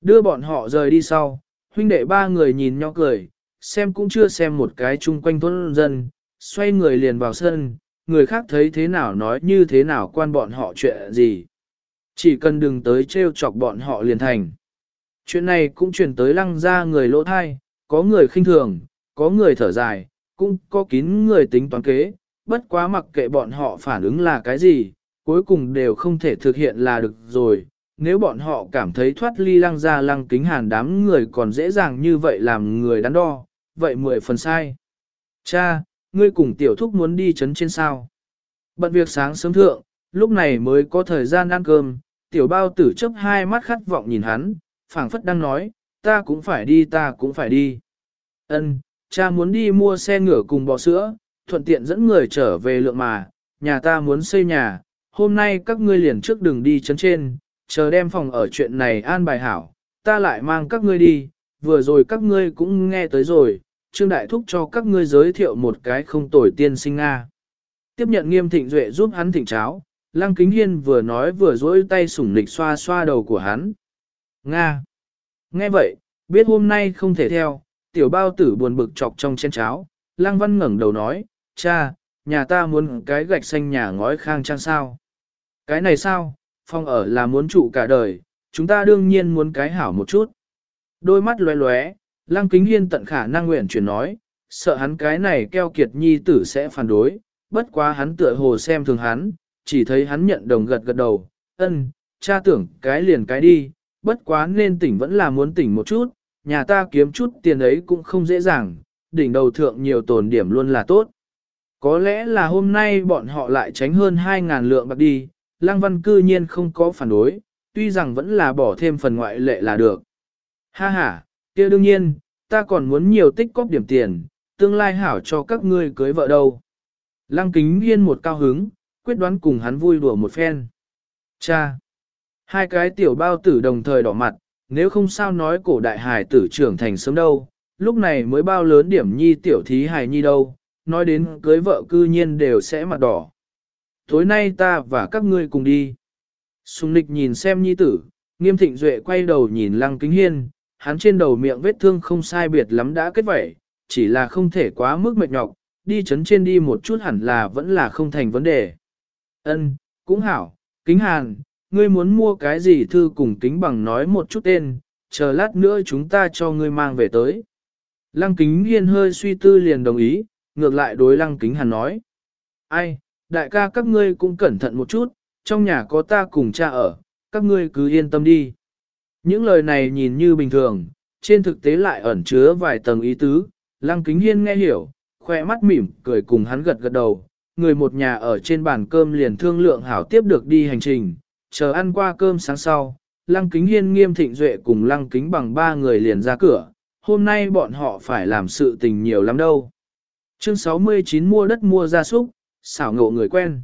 Đưa bọn họ rời đi sau, huynh đệ ba người nhìn nhau cười, xem cũng chưa xem một cái chung quanh thôn dân, xoay người liền vào sân, người khác thấy thế nào nói như thế nào quan bọn họ chuyện gì. Chỉ cần đừng tới trêu chọc bọn họ liền thành. Chuyện này cũng truyền tới lăng ra người lỗ thai, có người khinh thường, có người thở dài, cũng có kín người tính toán kế, bất quá mặc kệ bọn họ phản ứng là cái gì, cuối cùng đều không thể thực hiện là được rồi. Nếu bọn họ cảm thấy thoát ly lăng ra lăng kính hàn đám người còn dễ dàng như vậy làm người đắn đo, vậy mười phần sai. Cha, ngươi cùng tiểu thúc muốn đi chấn trên sao. Bận việc sáng sớm thượng, lúc này mới có thời gian ăn cơm, tiểu bao tử chấp hai mắt khát vọng nhìn hắn, phảng phất đang nói, ta cũng phải đi ta cũng phải đi. Ân, cha muốn đi mua xe ngựa cùng bò sữa, thuận tiện dẫn người trở về lượng mà, nhà ta muốn xây nhà, hôm nay các ngươi liền trước đừng đi chấn trên, chờ đem phòng ở chuyện này an bài hảo, ta lại mang các ngươi đi, vừa rồi các ngươi cũng nghe tới rồi, Trương Đại Thúc cho các ngươi giới thiệu một cái không tồi tiên sinh Nga. Tiếp nhận nghiêm thịnh duệ giúp hắn thịnh cháo, Lăng Kính Hiên vừa nói vừa dỗi tay sủng nịch xoa xoa đầu của hắn. Nga. Nghe vậy, biết hôm nay không thể theo, tiểu bao tử buồn bực chọc trong chén cháo, Lăng Văn ngẩng đầu nói, cha, nhà ta muốn cái gạch xanh nhà ngói khang trang sao. Cái này sao, phong ở là muốn trụ cả đời, chúng ta đương nhiên muốn cái hảo một chút. Đôi mắt lóe lóe, Lăng Kính Hiên tận khả năng nguyện chuyển nói, sợ hắn cái này keo kiệt nhi tử sẽ phản đối, bất quá hắn tựa hồ xem thường hắn, chỉ thấy hắn nhận đồng gật gật đầu, ân, cha tưởng cái liền cái đi, bất quá nên tỉnh vẫn là muốn tỉnh một chút, nhà ta kiếm chút tiền ấy cũng không dễ dàng, đỉnh đầu thượng nhiều tồn điểm luôn là tốt. Có lẽ là hôm nay bọn họ lại tránh hơn 2.000 lượng bạc đi, Lăng Văn cư nhiên không có phản đối, tuy rằng vẫn là bỏ thêm phần ngoại lệ là được. Ha ha, kia đương nhiên, ta còn muốn nhiều tích cóp điểm tiền, tương lai hảo cho các ngươi cưới vợ đâu. Lăng kính yên một cao hứng, quyết đoán cùng hắn vui đùa một phen. Cha! Hai cái tiểu bao tử đồng thời đỏ mặt, nếu không sao nói cổ đại hài tử trưởng thành sớm đâu, lúc này mới bao lớn điểm nhi tiểu thí hài nhi đâu, nói đến cưới vợ cư nhiên đều sẽ mặt đỏ. Tối nay ta và các ngươi cùng đi. Sùng nịch nhìn xem nhi tử, nghiêm thịnh duệ quay đầu nhìn lăng kính hiên, hắn trên đầu miệng vết thương không sai biệt lắm đã kết vẩy, chỉ là không thể quá mức mệt nhọc, đi chấn trên đi một chút hẳn là vẫn là không thành vấn đề. Ân, cũng hảo, kính hàn, ngươi muốn mua cái gì thư cùng kính bằng nói một chút tên, chờ lát nữa chúng ta cho ngươi mang về tới. Lăng kính hiên hơi suy tư liền đồng ý, ngược lại đối lăng kính hàn nói. Ai, đại ca các ngươi cũng cẩn thận một chút, trong nhà có ta cùng cha ở, các ngươi cứ yên tâm đi. Những lời này nhìn như bình thường, trên thực tế lại ẩn chứa vài tầng ý tứ, lăng kính hiên nghe hiểu, khoe mắt mỉm, cười cùng hắn gật gật đầu, người một nhà ở trên bàn cơm liền thương lượng hảo tiếp được đi hành trình, chờ ăn qua cơm sáng sau, lăng kính hiên nghiêm thịnh duệ cùng lăng kính bằng ba người liền ra cửa, hôm nay bọn họ phải làm sự tình nhiều lắm đâu. Chương 69 mua đất mua gia súc, xảo ngộ người quen.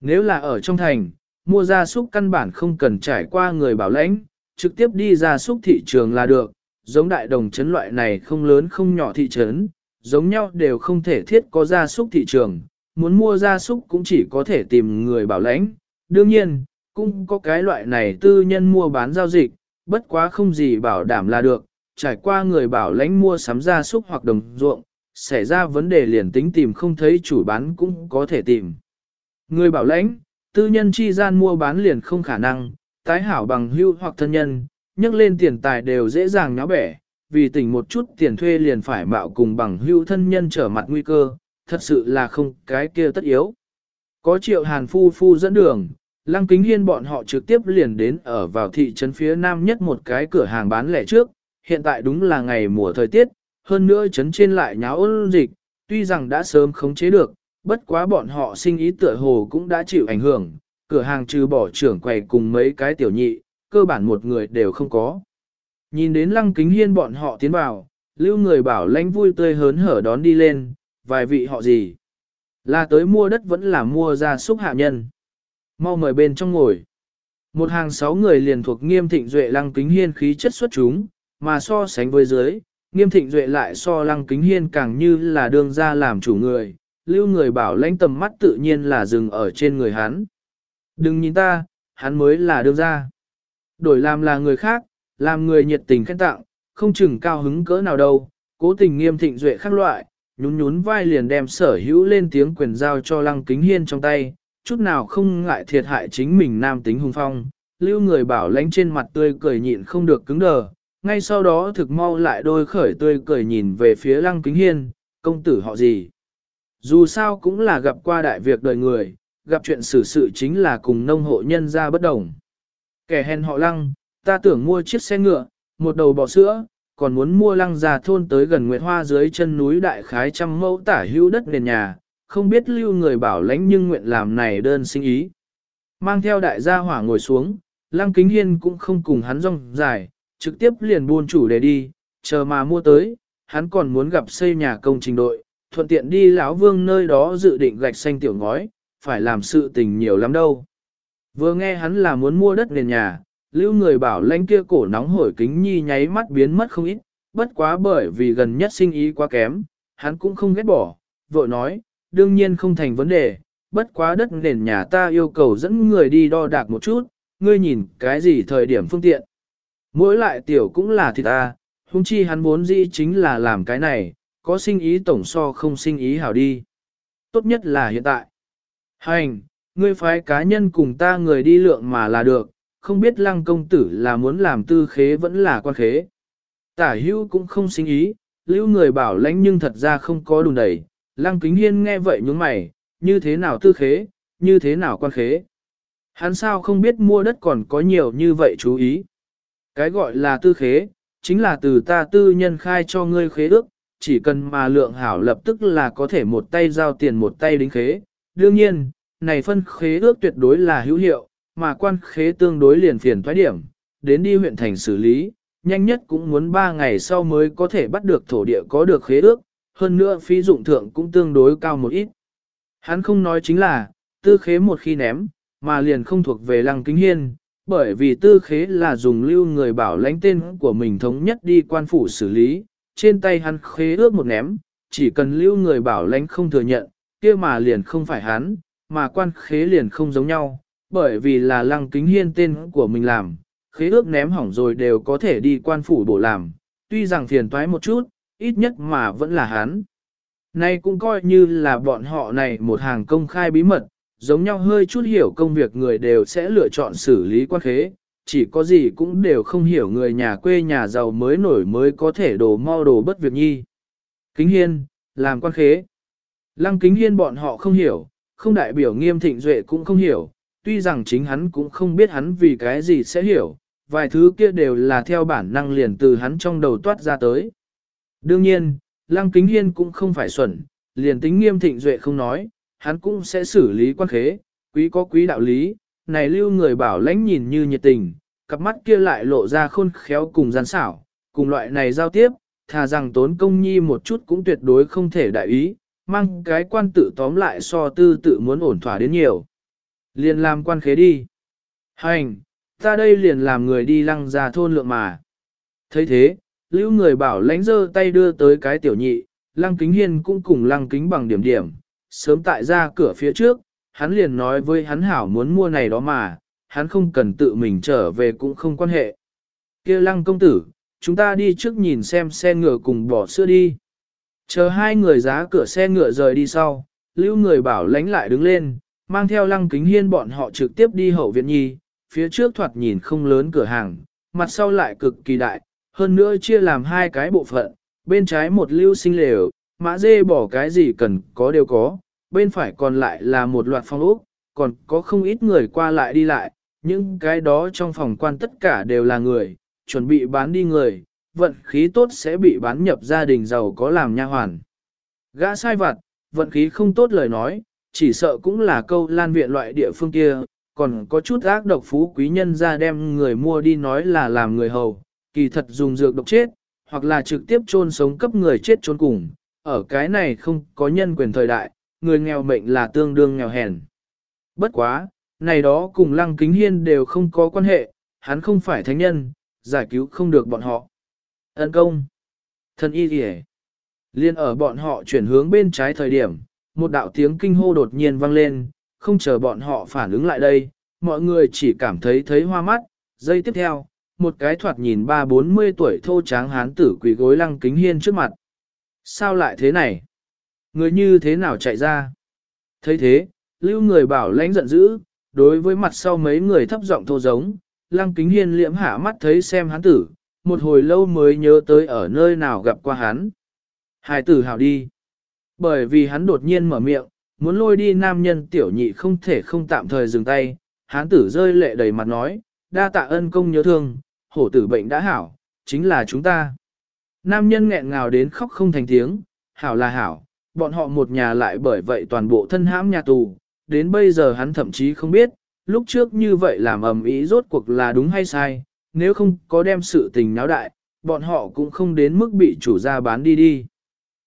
Nếu là ở trong thành, mua gia súc căn bản không cần trải qua người bảo lãnh, trực tiếp đi ra xúc thị trường là được, giống đại đồng chấn loại này không lớn không nhỏ thị trấn, giống nhau đều không thể thiết có gia súc thị trường, muốn mua gia súc cũng chỉ có thể tìm người bảo lãnh. Đương nhiên, cũng có cái loại này tư nhân mua bán giao dịch, bất quá không gì bảo đảm là được, trải qua người bảo lãnh mua sắm gia súc hoặc đồng ruộng, xảy ra vấn đề liền tính tìm không thấy chủ bán cũng có thể tìm. Người bảo lãnh, tư nhân chi gian mua bán liền không khả năng, tái hảo bằng hưu hoặc thân nhân, nhắc lên tiền tài đều dễ dàng nháo bẻ, vì tỉnh một chút tiền thuê liền phải mạo cùng bằng hưu thân nhân trở mặt nguy cơ, thật sự là không cái kia tất yếu. Có triệu hàn phu phu dẫn đường, lăng kính hiên bọn họ trực tiếp liền đến ở vào thị trấn phía nam nhất một cái cửa hàng bán lẻ trước, hiện tại đúng là ngày mùa thời tiết, hơn nữa trấn trên lại nháo ôn dịch, tuy rằng đã sớm khống chế được, bất quá bọn họ sinh ý tựa hồ cũng đã chịu ảnh hưởng, cửa hàng trừ bỏ trưởng quầy cùng mấy cái tiểu nhị, cơ bản một người đều không có. Nhìn đến lăng kính hiên bọn họ tiến vào, lưu người bảo lãnh vui tươi hớn hở đón đi lên, vài vị họ gì? Là tới mua đất vẫn là mua ra xúc hạ nhân. Mau mời bên trong ngồi. Một hàng sáu người liền thuộc nghiêm thịnh duệ lăng kính hiên khí chất xuất chúng, mà so sánh với dưới, nghiêm thịnh duệ lại so lăng kính hiên càng như là đương ra làm chủ người. lưu người bảo lãnh tầm mắt tự nhiên là dừng ở trên người hắn. Đừng nhìn ta, hắn mới là đương gia. Đổi làm là người khác, làm người nhiệt tình khen tặng, không chừng cao hứng cỡ nào đâu, cố tình nghiêm thịnh duệ khác loại, nhún nhún vai liền đem sở hữu lên tiếng quyền giao cho lăng kính hiên trong tay, chút nào không ngại thiệt hại chính mình nam tính hùng phong, lưu người bảo lãnh trên mặt tươi cười nhịn không được cứng đờ, ngay sau đó thực mau lại đôi khởi tươi cười nhìn về phía lăng kính hiên, công tử họ gì. Dù sao cũng là gặp qua đại việc đời người, gặp chuyện xử sự chính là cùng nông hộ nhân ra bất đồng. Kẻ hèn họ lăng, ta tưởng mua chiếc xe ngựa, một đầu bò sữa, còn muốn mua lăng già thôn tới gần Nguyệt Hoa dưới chân núi đại khái trăm mẫu tả hữu đất nền nhà, không biết lưu người bảo lãnh nhưng nguyện làm này đơn sinh ý. Mang theo đại gia hỏa ngồi xuống, lăng kính hiên cũng không cùng hắn rong dài, trực tiếp liền buôn chủ để đi, chờ mà mua tới, hắn còn muốn gặp xây nhà công trình đội, thuận tiện đi lão vương nơi đó dự định gạch xanh tiểu ngói, phải làm sự tình nhiều lắm đâu. Vừa nghe hắn là muốn mua đất nền nhà, lưu người bảo lãnh kia cổ nóng hổi kính nhi nháy mắt biến mất không ít, bất quá bởi vì gần nhất sinh ý quá kém, hắn cũng không ghét bỏ, vội nói, đương nhiên không thành vấn đề, bất quá đất nền nhà ta yêu cầu dẫn người đi đo đạc một chút, ngươi nhìn cái gì thời điểm phương tiện. Mỗi lại tiểu cũng là thịt ta, hung chi hắn muốn gì chính là làm cái này, có sinh ý tổng so không sinh ý hảo đi. Tốt nhất là hiện tại. Hành, ngươi phái cá nhân cùng ta người đi lượng mà là được, không biết lăng công tử là muốn làm tư khế vẫn là quan khế. Tả hữu cũng không sinh ý, lưu người bảo lãnh nhưng thật ra không có đùn đẩy, lăng kính hiên nghe vậy nhướng mày, như thế nào tư khế, như thế nào quan khế. Hắn sao không biết mua đất còn có nhiều như vậy chú ý. Cái gọi là tư khế, chính là từ ta tư nhân khai cho ngươi khế ước, chỉ cần mà lượng hảo lập tức là có thể một tay giao tiền một tay đính khế. Đương nhiên, này phân khế ước tuyệt đối là hữu hiệu, mà quan khế tương đối liền phiền thoái điểm, đến đi huyện thành xử lý, nhanh nhất cũng muốn 3 ngày sau mới có thể bắt được thổ địa có được khế ước, hơn nữa phí dụng thượng cũng tương đối cao một ít. Hắn không nói chính là, tư khế một khi ném, mà liền không thuộc về lăng kính hiên, bởi vì tư khế là dùng lưu người bảo lãnh tên của mình thống nhất đi quan phủ xử lý, trên tay hắn khế ước một ném, chỉ cần lưu người bảo lãnh không thừa nhận, kia mà liền không phải hắn, mà quan khế liền không giống nhau, bởi vì là lăng kính hiên tên của mình làm, khế ước ném hỏng rồi đều có thể đi quan phủ bổ làm, tuy rằng phiền toái một chút, ít nhất mà vẫn là hắn. Nay cũng coi như là bọn họ này một hàng công khai bí mật, giống nhau hơi chút hiểu công việc người đều sẽ lựa chọn xử lý quan khế, chỉ có gì cũng đều không hiểu người nhà quê nhà giàu mới nổi mới có thể đồ mau đồ bất việc nhi. Kính hiên, làm quan khế. Lăng kính hiên bọn họ không hiểu, không đại biểu nghiêm thịnh duệ cũng không hiểu, tuy rằng chính hắn cũng không biết hắn vì cái gì sẽ hiểu, vài thứ kia đều là theo bản năng liền từ hắn trong đầu toát ra tới. Đương nhiên, Lăng Kính Hiên cũng không phải xuẩn, liền tính nghiêm thịnh duệ không nói, hắn cũng sẽ xử lý quan khế, quý có quý đạo lý, này lưu người bảo lãnh nhìn như nhiệt tình, cặp mắt kia lại lộ ra khôn khéo cùng gian xảo, cùng loại này giao tiếp, thà rằng tốn công nhi một chút cũng tuyệt đối không thể đại ý, mang cái quan tự tóm lại so tư tự muốn ổn thỏa đến nhiều. Liền làm quan khế đi. Hành, ta đây liền làm người đi lăng ra thôn lượng mà. thấy thế, lưu người bảo lãnh dơ tay đưa tới cái tiểu nhị, lăng kính hiên cũng cùng lăng kính bằng điểm điểm, sớm tại ra cửa phía trước, hắn liền nói với hắn hảo muốn mua này đó mà, hắn không cần tự mình trở về cũng không quan hệ. kia lăng công tử, chúng ta đi trước nhìn xem xe ngựa cùng bỏ sữa đi. Chờ hai người giá cửa xe ngựa rời đi sau, lưu người bảo lánh lại đứng lên, mang theo lăng kính hiên bọn họ trực tiếp đi hậu viện nhi, phía trước thoạt nhìn không lớn cửa hàng, mặt sau lại cực kỳ đại, hơn nữa chia làm hai cái bộ phận, bên trái một lưu sinh lều, mã dê bỏ cái gì cần có đều có, bên phải còn lại là một loạt phòng ốc, còn có không ít người qua lại đi lại, những cái đó trong phòng quan tất cả đều là người, chuẩn bị bán đi người, vận khí tốt sẽ bị bán nhập gia đình giàu có làm nha hoàn. Gã sai vặt, vận khí không tốt lời nói, chỉ sợ cũng là câu lan viện loại địa phương kia, còn có chút ác độc phú quý nhân ra đem người mua đi nói là làm người hầu, kỳ thật dùng dược độc chết, hoặc là trực tiếp chôn sống cấp người chết trốn cùng, ở cái này không có nhân quyền thời đại, người nghèo mệnh là tương đương nghèo hèn. Bất quá, này đó cùng lăng kính hiên đều không có quan hệ, hắn không phải thánh nhân, giải cứu không được bọn họ. Ấn công. Thần y kìa. Liên ở bọn họ chuyển hướng bên trái thời điểm, một đạo tiếng kinh hô đột nhiên vang lên, không chờ bọn họ phản ứng lại đây, mọi người chỉ cảm thấy thấy hoa mắt, giây tiếp theo, một cái thoạt nhìn ba bốn mươi tuổi thô tráng hán tử quỳ gối lăng kính hiên trước mặt. Sao lại thế này? Người như thế nào chạy ra? thấy thế, lưu người bảo lãnh giận dữ, đối với mặt sau mấy người thấp giọng thô giống, lăng kính hiên liễm hạ mắt thấy xem hán tử, một hồi lâu mới nhớ tới ở nơi nào gặp qua hắn. Hải tử hào đi. Bởi vì hắn đột nhiên mở miệng, muốn lôi đi nam nhân tiểu nhị không thể không tạm thời dừng tay, hán tử rơi lệ đầy mặt nói, đa tạ ân công nhớ thương, hổ tử bệnh đã hảo, chính là chúng ta. Nam nhân nghẹn ngào đến khóc không thành tiếng, hảo là hảo, bọn họ một nhà lại bởi vậy toàn bộ thân hãm nhà tù, đến bây giờ hắn thậm chí không biết, lúc trước như vậy làm ầm ý rốt cuộc là đúng hay sai, nếu không có đem sự tình náo đại, bọn họ cũng không đến mức bị chủ gia bán đi đi.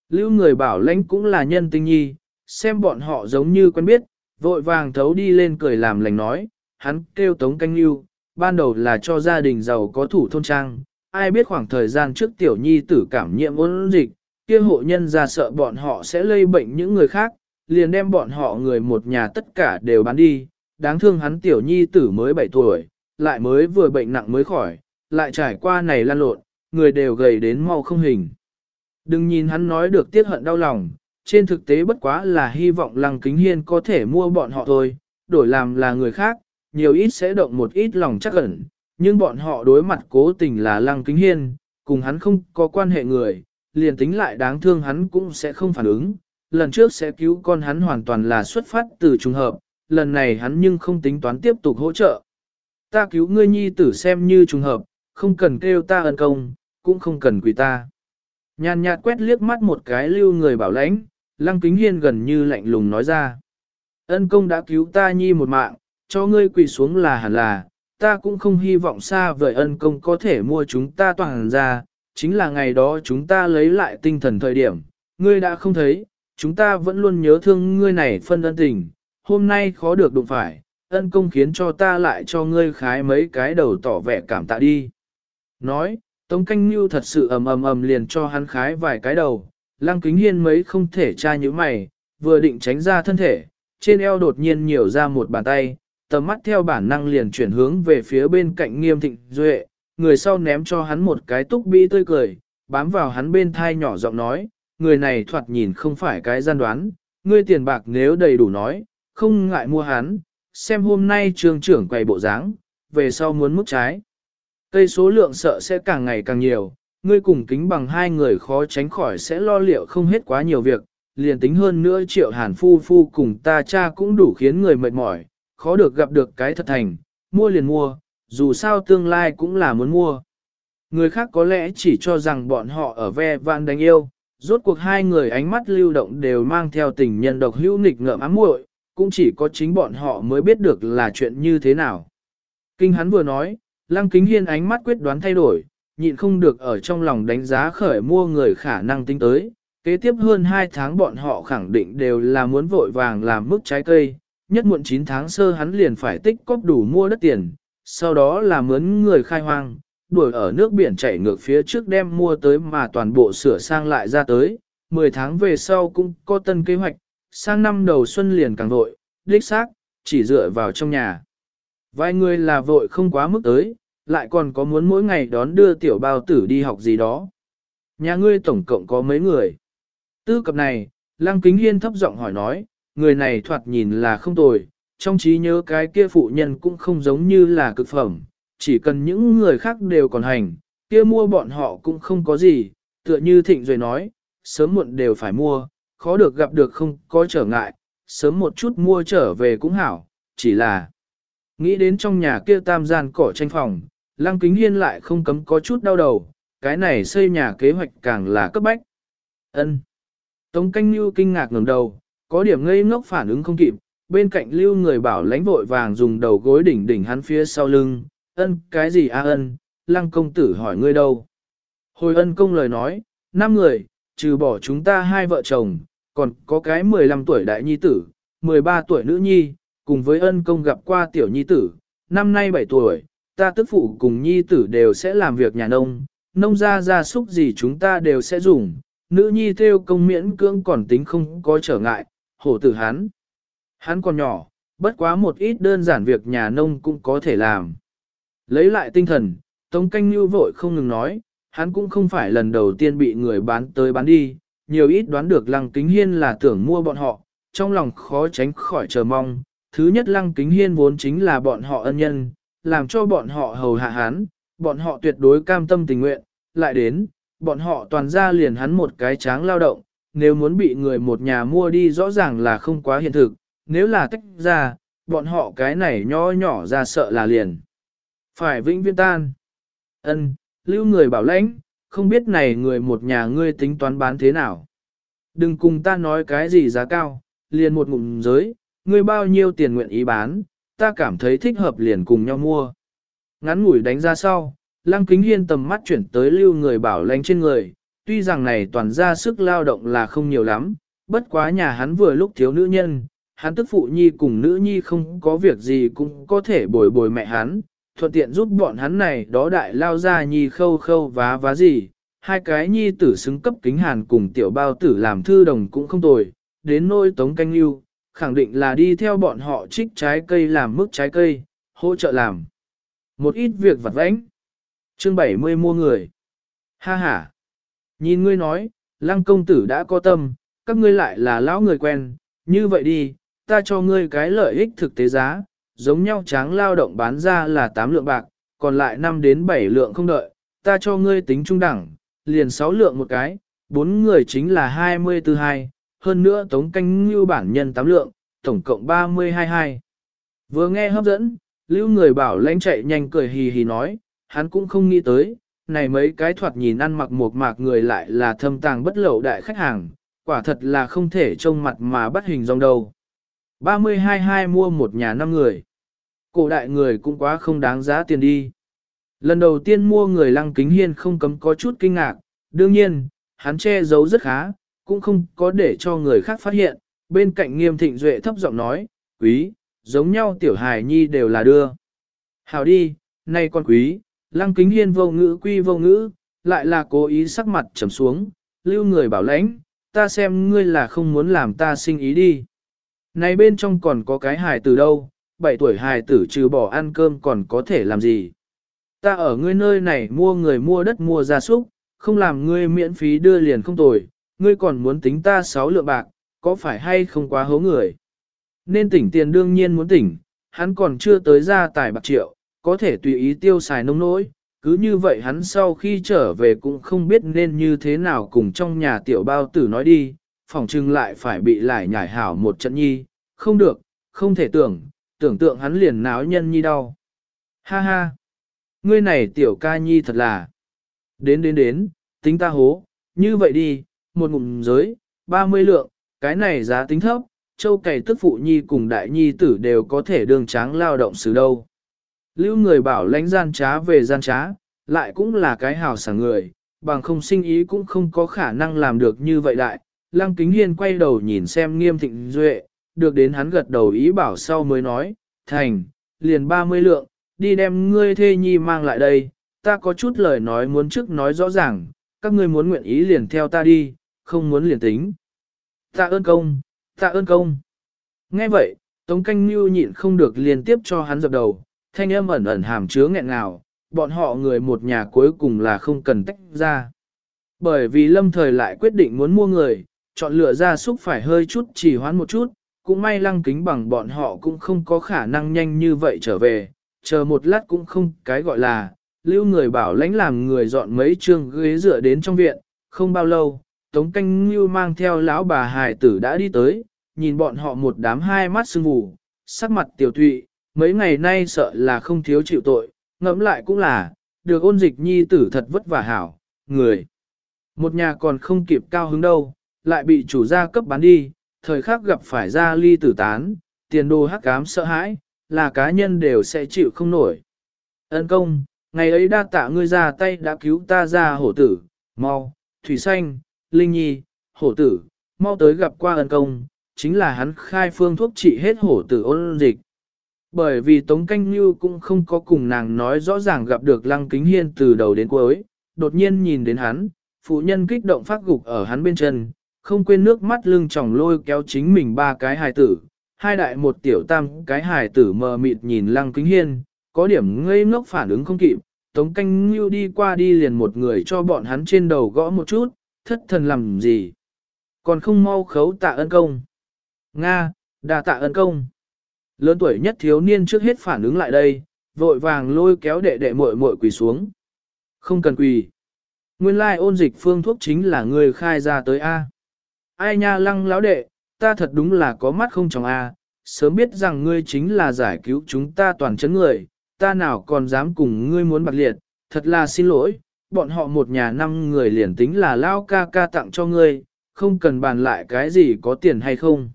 Lưu người bảo lãnh cũng là nhân tinh nhi, xem bọn họ giống như quen biết, vội vàng thấu đi lên cười làm lành nói, hắn kêu tống canh lưu, ban đầu là cho gia đình giàu có thủ thôn trang, ai biết khoảng thời gian trước tiểu nhi tử cảm nhiễm ôn dịch, kia hộ nhân ra sợ bọn họ sẽ lây bệnh những người khác, liền đem bọn họ người một nhà tất cả đều bán đi, đáng thương hắn tiểu nhi tử mới 7 tuổi, lại mới vừa bệnh nặng mới khỏi, lại trải qua này lan lộn, người đều gầy đến mau không hình. Đừng nhìn hắn nói được tiếc hận đau lòng, trên thực tế bất quá là hy vọng lăng kính hiên có thể mua bọn họ thôi, đổi làm là người khác, nhiều ít sẽ động một ít lòng chắc ẩn, nhưng bọn họ đối mặt cố tình là lăng kính hiên, cùng hắn không có quan hệ người, liền tính lại đáng thương hắn cũng sẽ không phản ứng, lần trước sẽ cứu con hắn hoàn toàn là xuất phát từ trùng hợp, lần này hắn nhưng không tính toán tiếp tục hỗ trợ. Ta cứu ngươi nhi tử xem như trùng hợp, không cần kêu ta ân công, cũng không cần quỳ ta. Nhàn nhạt quét liếc mắt một cái lưu người bảo lãnh, lăng kính hiên gần như lạnh lùng nói ra. Ân công đã cứu ta nhi một mạng, cho ngươi quỳ xuống là hẳn là, ta cũng không hy vọng xa vời ân công có thể mua chúng ta toàn ra, chính là ngày đó chúng ta lấy lại tinh thần thời điểm, ngươi đã không thấy, chúng ta vẫn luôn nhớ thương ngươi này phân ân tình, hôm nay khó được đụng phải, ân công khiến cho ta lại cho ngươi khái mấy cái đầu tỏ vẻ cảm tạ đi. Nói, Tống Canh Nhu thật sự ầm ầm ầm liền cho hắn khái vài cái đầu, lăng kính hiên mấy không thể tra như mày, vừa định tránh ra thân thể, trên eo đột nhiên nhiều ra một bàn tay, tầm mắt theo bản năng liền chuyển hướng về phía bên cạnh nghiêm thịnh duệ, người sau ném cho hắn một cái túc bĩ tươi cười, bám vào hắn bên thai nhỏ giọng nói, người này thoạt nhìn không phải cái gian đoán, ngươi tiền bạc nếu đầy đủ nói, không ngại mua hắn, xem hôm nay trường trưởng quầy bộ dáng, về sau muốn mức trái. Cây số lượng sợ sẽ càng ngày càng nhiều, ngươi cùng kính bằng hai người khó tránh khỏi sẽ lo liệu không hết quá nhiều việc, liền tính hơn nữa triệu hàn phu phu cùng ta cha cũng đủ khiến người mệt mỏi, khó được gặp được cái thật thành, mua liền mua, dù sao tương lai cũng là muốn mua. Người khác có lẽ chỉ cho rằng bọn họ ở ve vạn đánh yêu, rốt cuộc hai người ánh mắt lưu động đều mang theo tình nhân độc hữu nghịch ngợm ám muội, cũng chỉ có chính bọn họ mới biết được là chuyện như thế nào. Kinh hắn vừa nói, lăng kính hiên ánh mắt quyết đoán thay đổi, nhịn không được ở trong lòng đánh giá khởi mua người khả năng tính tới. Kế tiếp hơn 2 tháng bọn họ khẳng định đều là muốn vội vàng làm mức trái cây, nhất muộn 9 tháng sơ hắn liền phải tích cóp đủ mua đất tiền, sau đó là mướn người khai hoang, đuổi ở nước biển chảy ngược phía trước đem mua tới mà toàn bộ sửa sang lại ra tới, 10 tháng về sau cũng có tân kế hoạch, sang năm đầu xuân liền càng vội, đích xác, chỉ dựa vào trong nhà. Vài người là vội không quá mức tới, lại còn có muốn mỗi ngày đón đưa tiểu bao tử đi học gì đó. Nhà ngươi tổng cộng có mấy người? Tư cập này, Lăng Kính Hiên thấp giọng hỏi nói, người này thoạt nhìn là không tồi, trong trí nhớ cái kia phụ nhân cũng không giống như là cực phẩm, chỉ cần những người khác đều còn hành, kia mua bọn họ cũng không có gì, tựa như Thịnh rồi nói, sớm muộn đều phải mua, khó được gặp được không có trở ngại, sớm một chút mua trở về cũng hảo, chỉ là nghĩ đến trong nhà kia tam gian cỏ tranh phòng, Lăng Kính Hiên lại không cấm có chút đau đầu, cái này xây nhà kế hoạch càng là cấp bách. Ân. Tống Canh Nhu kinh ngạc ngẩng đầu, có điểm ngây ngốc phản ứng không kịp, bên cạnh lưu người bảo lãnh vội vàng dùng đầu gối đỉnh đỉnh hắn phía sau lưng, ân, cái gì a ân, lăng công tử hỏi ngươi đâu. Hồi ân công lời nói, năm người, trừ bỏ chúng ta hai vợ chồng, còn có cái 15 tuổi đại nhi tử, 13 tuổi nữ nhi, cùng với ân công gặp qua tiểu nhi tử, năm nay 7 tuổi, ta tức phụ cùng nhi tử đều sẽ làm việc nhà nông, nông gia gia súc gì chúng ta đều sẽ dùng, nữ nhi theo công miễn cưỡng còn tính không có trở ngại, hổ tử hắn. Hắn còn nhỏ, bất quá một ít đơn giản việc nhà nông cũng có thể làm. Lấy lại tinh thần, Tống Canh Nhu vội không ngừng nói, hắn cũng không phải lần đầu tiên bị người bán tới bán đi, nhiều ít đoán được Lăng Kính Hiên là tưởng mua bọn họ, trong lòng khó tránh khỏi chờ mong. Thứ nhất Lăng Kính Hiên vốn chính là bọn họ ân nhân, làm cho bọn họ hầu hạ hắn, bọn họ tuyệt đối cam tâm tình nguyện, lại đến, bọn họ toàn ra liền hắn một cái tráng lao động, nếu muốn bị người một nhà mua đi rõ ràng là không quá hiện thực, nếu là tách ra, bọn họ cái này nho nhỏ ra sợ là liền. Phải vĩnh viên tan. ân lưu người bảo lãnh, không biết này người một nhà ngươi tính toán bán thế nào. Đừng cùng ta nói cái gì giá cao, liền một ngụm giới, ngươi bao nhiêu tiền nguyện ý bán, ta cảm thấy thích hợp liền cùng nhau mua. Ngắn ngủi đánh ra sau, Lăng Kính Hiên tầm mắt chuyển tới lưu người bảo lãnh trên người, tuy rằng này toàn ra sức lao động là không nhiều lắm, bất quá nhà hắn vừa lúc thiếu nữ nhân, hắn tức phụ nhi cùng nữ nhi không có việc gì cũng có thể bồi bồi mẹ hắn, thuận tiện giúp bọn hắn này đó đại lao ra nhi khâu khâu vá vá gì, hai cái nhi tử xứng cấp kính hàn cùng tiểu bao tử làm thư đồng cũng không tồi, đến nôi tống canh lưu, khẳng định là đi theo bọn họ trích trái cây làm mức trái cây, hỗ trợ làm. Một ít việc vặt vãnh. Chương 70 mua người. Ha ha. Nhìn ngươi nói, lăng công tử đã có tâm, các ngươi lại là lão người quen, như vậy đi, ta cho ngươi cái lợi ích thực tế giá, giống nhau tráng lao động bán ra là 8 lượng bạc, còn lại 5 đến 7 lượng không đợi, ta cho ngươi tính trung đẳng, liền 6 lượng một cái, bốn người chính là 24 hai, hơn nữa tống canh như bản nhân 8 lượng, tổng cộng 32 hai. Vừa nghe hấp dẫn, lưu người bảo lãnh chạy nhanh cười hì hì nói, hắn cũng không nghĩ tới, này mấy cái thoạt nhìn ăn mặc một mạc người lại là thâm tàng bất lậu đại khách hàng, quả thật là không thể trông mặt mà bắt hình dong đầu. 32 hai mua một nhà năm người. Cổ đại người cũng quá không đáng giá tiền đi. Lần đầu tiên mua người lăng kính hiên không cấm có chút kinh ngạc, đương nhiên, hắn che giấu rất khá, cũng không có để cho người khác phát hiện. Bên cạnh nghiêm thịnh duệ thấp giọng nói, quý, giống nhau tiểu hài nhi đều là đưa. Hào đi, nay con quý, lăng kính hiên vô ngữ quy vô ngữ, lại là cố ý sắc mặt trầm xuống, lưu người bảo lãnh, ta xem ngươi là không muốn làm ta sinh ý đi. Này bên trong còn có cái hài tử đâu, 7 tuổi hài tử trừ bỏ ăn cơm còn có thể làm gì. Ta ở ngươi nơi này mua người mua đất mua gia súc, không làm ngươi miễn phí đưa liền không tồi, ngươi còn muốn tính ta 6 lượng bạc, có phải hay không quá hố người. Nên tỉnh tiền đương nhiên muốn tỉnh, hắn còn chưa tới ra tài bạc triệu, có thể tùy ý tiêu xài nông nỗi, cứ như vậy hắn sau khi trở về cũng không biết nên như thế nào cùng trong nhà tiểu bao tử nói đi, phòng chừng lại phải bị lại nhảy hảo một trận nhi, không được, không thể tưởng, tưởng tượng hắn liền náo nhân nhi đau. Ha ha, ngươi này tiểu ca nhi thật là, đến đến đến, tính ta hố, như vậy đi, một ngụm giới, 30 lượng, cái này giá tính thấp, châu cày tức phụ nhi cùng đại nhi tử đều có thể đường tráng lao động xử đâu. Lưu người bảo lãnh gian trá về gian trá, lại cũng là cái hào sảng người, bằng không sinh ý cũng không có khả năng làm được như vậy đại. Lăng Kính Hiên quay đầu nhìn xem nghiêm thịnh duệ, được đến hắn gật đầu ý bảo sau mới nói, thành, liền 30 lượng, đi đem ngươi thê nhi mang lại đây, ta có chút lời nói muốn trước nói rõ ràng, các ngươi muốn nguyện ý liền theo ta đi, không muốn liền tính. Tạ ơn công, tạ ơn công. Nghe vậy, Tống Canh Nhu nhịn không được liên tiếp cho hắn dập đầu, thanh âm ẩn ẩn hàm chứa nghẹn ngào, bọn họ người một nhà cuối cùng là không cần tách ra. Bởi vì lâm thời lại quyết định muốn mua người, chọn lựa ra xúc phải hơi chút chỉ hoán một chút, cũng may lăng kính bằng bọn họ cũng không có khả năng nhanh như vậy trở về, chờ một lát cũng không cái gọi là, lưu người bảo lãnh làm người dọn mấy trường ghế dựa đến trong viện, không bao lâu, Tống Canh Lưu mang theo lão bà hài tử đã đi tới, nhìn bọn họ một đám hai mắt sưng vù, sắc mặt tiểu thụy, mấy ngày nay sợ là không thiếu chịu tội, ngẫm lại cũng là, được ôn dịch nhi tử thật vất vả hảo, người. Một nhà còn không kịp cao hứng đâu, lại bị chủ gia cấp bán đi, thời khắc gặp phải gia ly tử tán, tiền đồ hắc cám sợ hãi, là cá nhân đều sẽ chịu không nổi. Ân công, ngày ấy đa tạ ngươi ra tay đã cứu ta ra hổ tử, mau, thủy xanh, linh nhi, hổ tử, mau tới gặp qua ân công, chính là hắn khai phương thuốc trị hết hổ tử ôn dịch. Bởi vì Tống Canh Như cũng không có cùng nàng nói rõ ràng gặp được Lăng Kính Hiên từ đầu đến cuối, đột nhiên nhìn đến hắn, phụ nhân kích động phát gục ở hắn bên chân, không quên nước mắt lưng tròng lôi kéo chính mình ba cái hài tử, hai đại một tiểu tam cái hài tử mờ mịt nhìn lăng kính hiên, có điểm ngây ngốc phản ứng không kịp, tống canh như đi qua đi liền một người cho bọn hắn trên đầu gõ một chút, thất thần làm gì, còn không mau khấu tạ ân công. Nga, đà tạ ân công. Lớn tuổi nhất thiếu niên trước hết phản ứng lại đây, vội vàng lôi kéo đệ đệ muội muội quỳ xuống. Không cần quỳ. Nguyên lai ôn dịch phương thuốc chính là người khai ra tới A. Ai nha lăng lão đệ, ta thật đúng là có mắt không chồng A, sớm biết rằng ngươi chính là giải cứu chúng ta toàn chấn người, ta nào còn dám cùng ngươi muốn bạc liệt, thật là xin lỗi, bọn họ một nhà năm người liền tính là lao ca ca tặng cho ngươi, không cần bàn lại cái gì có tiền hay không.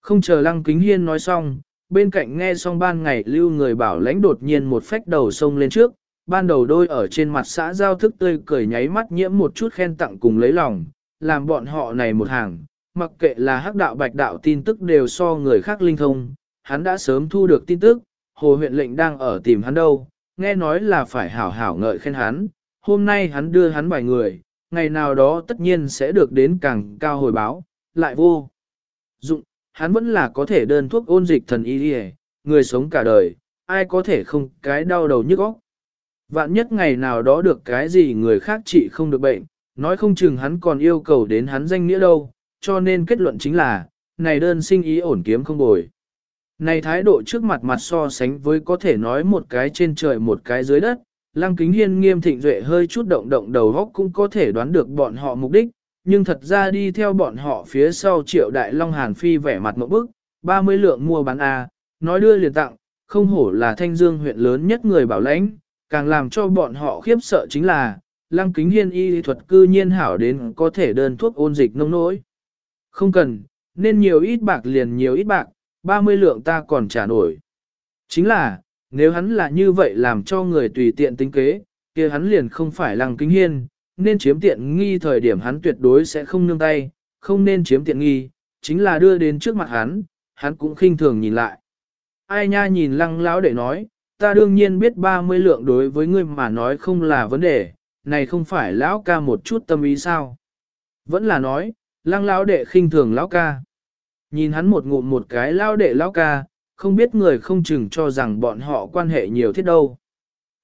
Không chờ lăng kính hiên nói xong, bên cạnh nghe xong ban ngày lưu người bảo lãnh đột nhiên một phách đầu sông lên trước, ban đầu đôi ở trên mặt xã giao thức tươi cười nháy mắt nhiễm một chút khen tặng cùng lấy lòng, làm bọn họ này một hàng, mặc kệ là hắc đạo bạch đạo tin tức đều so người khác linh thông, hắn đã sớm thu được tin tức, hồ huyện lệnh đang ở tìm hắn đâu, nghe nói là phải hảo hảo ngợi khen hắn, hôm nay hắn đưa hắn vài người, ngày nào đó tất nhiên sẽ được đến càng cao hồi báo, lại vô. Dụng, hắn vẫn là có thể đơn thuốc ôn dịch thần y đi người sống cả đời, ai có thể không cái đau đầu nhức óc. Vạn nhất ngày nào đó được cái gì người khác trị không được bệnh, nói không chừng hắn còn yêu cầu đến hắn danh nghĩa đâu, cho nên kết luận chính là, này đơn sinh ý ổn kiếm không bồi. Này thái độ trước mặt mặt so sánh với có thể nói một cái trên trời một cái dưới đất, lăng kính hiên nghiêm thịnh duệ hơi chút động động đầu góc cũng có thể đoán được bọn họ mục đích, nhưng thật ra đi theo bọn họ phía sau triệu đại long hàn phi vẻ mặt một bức, 30 lượng mua bán A, nói đưa liền tặng, không hổ là thanh dương huyện lớn nhất người bảo lãnh, càng làm cho bọn họ khiếp sợ chính là, lăng kính hiên y thuật cư nhiên hảo đến có thể đơn thuốc ôn dịch nông nỗi. Không cần, nên nhiều ít bạc liền nhiều ít bạc, 30 lượng ta còn trả nổi. Chính là, nếu hắn là như vậy làm cho người tùy tiện tính kế, kia hắn liền không phải lăng kính hiên, nên chiếm tiện nghi thời điểm hắn tuyệt đối sẽ không nương tay, không nên chiếm tiện nghi, chính là đưa đến trước mặt hắn, hắn cũng khinh thường nhìn lại. Ai nha nhìn lăng lão để nói, ta đương nhiên biết 30 lượng đối với ngươi mà nói không là vấn đề, này không phải lão ca một chút tâm ý sao. Vẫn là nói, lăng lão đệ khinh thường lão ca. Nhìn hắn một ngụm một cái lão đệ lão ca, không biết người không chừng cho rằng bọn họ quan hệ nhiều thiết đâu.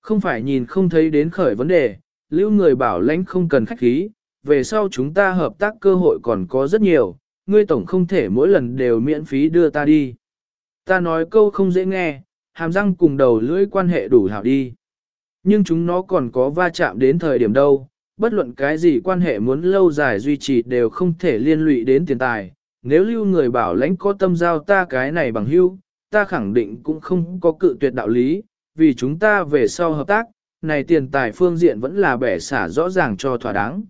Không phải nhìn không thấy đến khởi vấn đề, lưu người bảo lãnh không cần khách khí, về sau chúng ta hợp tác cơ hội còn có rất nhiều, ngươi tổng không thể mỗi lần đều miễn phí đưa ta đi. Ta nói câu không dễ nghe, hàm răng cùng đầu lưỡi quan hệ đủ hảo đi. Nhưng chúng nó còn có va chạm đến thời điểm đâu, bất luận cái gì quan hệ muốn lâu dài duy trì đều không thể liên lụy đến tiền tài. Nếu lưu người bảo lãnh có tâm giao ta cái này bằng hưu, ta khẳng định cũng không có cự tuyệt đạo lý, vì chúng ta về sau hợp tác, này tiền tài phương diện vẫn là bẻ xả rõ ràng cho thỏa đáng.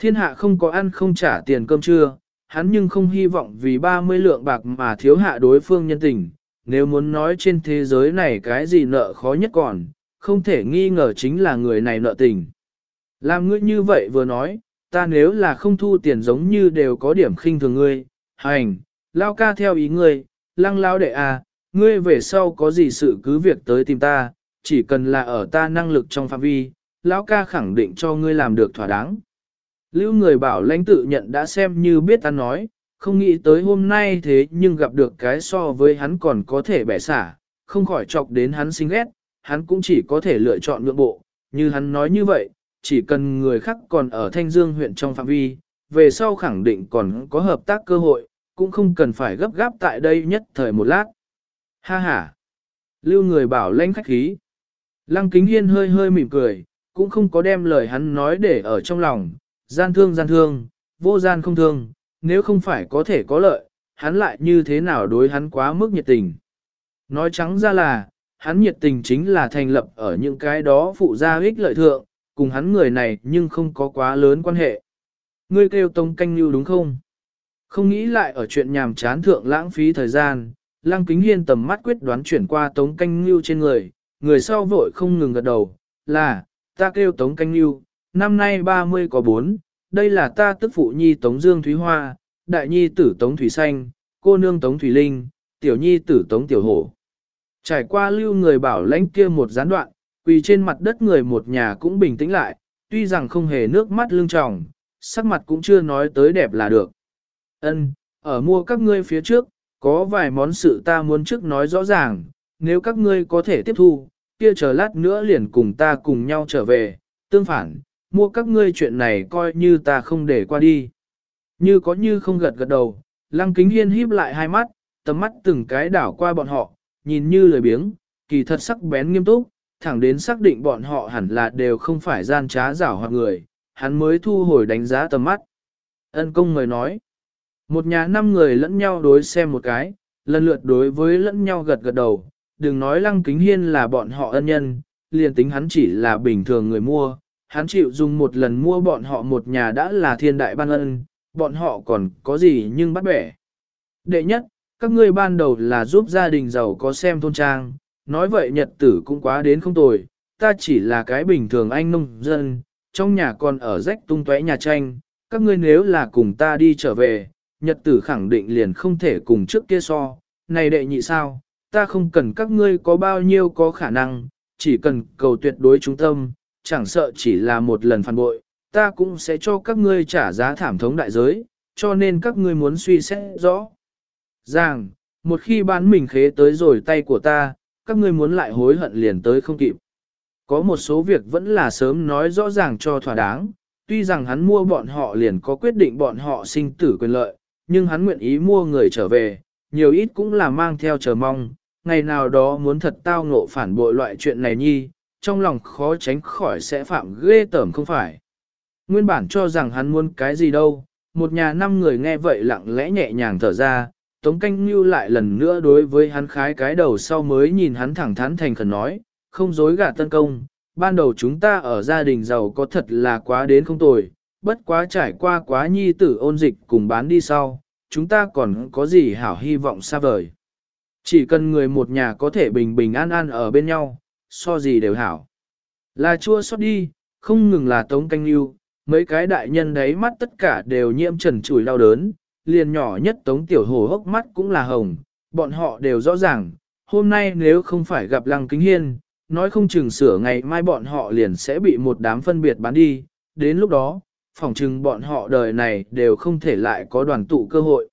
Thiên hạ không có ăn không trả tiền cơm trưa, hắn nhưng không hy vọng vì 30 lượng bạc mà thiếu hạ đối phương nhân tình, nếu muốn nói trên thế giới này cái gì nợ khó nhất còn, không thể nghi ngờ chính là người này nợ tình. Làm ngươi như vậy vừa nói, ta nếu là không thu tiền giống như đều có điểm khinh thường ngươi, hành, lao ca theo ý ngươi, lăng lao đệ à, ngươi về sau có gì sự cứ việc tới tìm ta, chỉ cần là ở ta năng lực trong phạm vi, lão ca khẳng định cho ngươi làm được thỏa đáng. Lưu người bảo lãnh tự nhận đã xem như biết ta nói, không nghĩ tới hôm nay thế nhưng gặp được cái so với hắn còn có thể bẻ xả, không khỏi chọc đến hắn sinh ghét, hắn cũng chỉ có thể lựa chọn nhượng bộ, như hắn nói như vậy, chỉ cần người khác còn ở Thanh Dương huyện trong phạm vi, về sau khẳng định còn có hợp tác cơ hội, cũng không cần phải gấp gáp tại đây nhất thời một lát. Ha ha! Lưu người bảo lãnh khách khí. Lăng kính hiên hơi hơi mỉm cười, cũng không có đem lời hắn nói để ở trong lòng, gian thương gian thương, vô gian không thương, nếu không phải có thể có lợi, hắn lại như thế nào đối hắn quá mức nhiệt tình. Nói trắng ra là, hắn nhiệt tình chính là thành lập ở những cái đó phụ gia ích lợi thượng, cùng hắn người này nhưng không có quá lớn quan hệ. Ngươi kêu tông canh như đúng không? Không nghĩ lại ở chuyện nhàm chán thượng lãng phí thời gian, lăng kính hiên tầm mắt quyết đoán chuyển qua tống canh như trên người, người sau vội không ngừng gật đầu, là, ta kêu Tống Canh Nhu, năm nay 30 có 4, đây là ta tức phụ nhi Tống Dương Thúy Hoa, đại nhi tử Tống Thủy Xanh, cô nương Tống Thủy Linh, tiểu nhi tử Tống Tiểu Hổ. Trải qua lưu người bảo lãnh kia một gián đoạn, quỳ trên mặt đất người một nhà cũng bình tĩnh lại, tuy rằng không hề nước mắt lưng tròng, sắc mặt cũng chưa nói tới đẹp là được. Ân, ở mua các ngươi phía trước, có vài món sự ta muốn trước nói rõ ràng, nếu các ngươi có thể tiếp thu, kia chờ lát nữa liền cùng ta cùng nhau trở về, tương phản, mua các ngươi chuyện này coi như ta không để qua đi. Như có như không gật gật đầu, lăng kính hiên híp lại hai mắt, tầm mắt từng cái đảo qua bọn họ, nhìn như lười biếng, kỳ thật sắc bén nghiêm túc, thẳng đến xác định bọn họ hẳn là đều không phải gian trá giảo hoặc người, hắn mới thu hồi đánh giá tầm mắt. Ân công người nói, một nhà năm người lẫn nhau đối xem một cái, lần lượt đối với lẫn nhau gật gật đầu, đừng nói lăng kính hiên là bọn họ ân nhân, liền tính hắn chỉ là bình thường người mua, hắn chịu dùng một lần mua bọn họ một nhà đã là thiên đại ban ân, bọn họ còn có gì nhưng bắt bẻ. Đệ nhất, các ngươi ban đầu là giúp gia đình giàu có xem thôn trang, nói vậy nhật tử cũng quá đến không tồi, ta chỉ là cái bình thường anh nông dân, trong nhà còn ở rách tung tóe nhà tranh, các ngươi nếu là cùng ta đi trở về, nhật tử khẳng định liền không thể cùng trước kia so, này đệ nhị sao, ta không cần các ngươi có bao nhiêu có khả năng, chỉ cần cầu tuyệt đối trung tâm, chẳng sợ chỉ là một lần phản bội, ta cũng sẽ cho các ngươi trả giá thảm thống đại giới, cho nên các ngươi muốn suy xét rõ. Rằng, một khi bán mình khế tới rồi tay của ta, các ngươi muốn lại hối hận liền tới không kịp. Có một số việc vẫn là sớm nói rõ ràng cho thỏa đáng, tuy rằng hắn mua bọn họ liền có quyết định bọn họ sinh tử quyền lợi, nhưng hắn nguyện ý mua người trở về, nhiều ít cũng là mang theo chờ mong, ngày nào đó muốn thật tao ngộ phản bội loại chuyện này nhi, trong lòng khó tránh khỏi sẽ phạm ghê tởm không phải. Nguyên bản cho rằng hắn muốn cái gì đâu, một nhà năm người nghe vậy lặng lẽ nhẹ nhàng thở ra, Tống Canh Như lại lần nữa đối với hắn khái cái đầu sau mới nhìn hắn thẳng thắn thành khẩn nói, không dối gạt tân công, ban đầu chúng ta ở gia đình giàu có thật là quá đến không tồi, bất quá trải qua quá nhi tử ôn dịch cùng bán đi sau, chúng ta còn có gì hảo hy vọng xa vời. Chỉ cần người một nhà có thể bình bình an an ở bên nhau, so gì đều hảo. Là chua xót đi, không ngừng là tống canh lưu, mấy cái đại nhân đấy mắt tất cả đều nhiễm trần chùi đau đớn, liền nhỏ nhất tống tiểu hồ hốc mắt cũng là hồng, bọn họ đều rõ ràng, hôm nay nếu không phải gặp lăng kính hiên, nói không chừng sửa ngày mai bọn họ liền sẽ bị một đám phân biệt bán đi, đến lúc đó, phỏng chừng bọn họ đời này đều không thể lại có đoàn tụ cơ hội.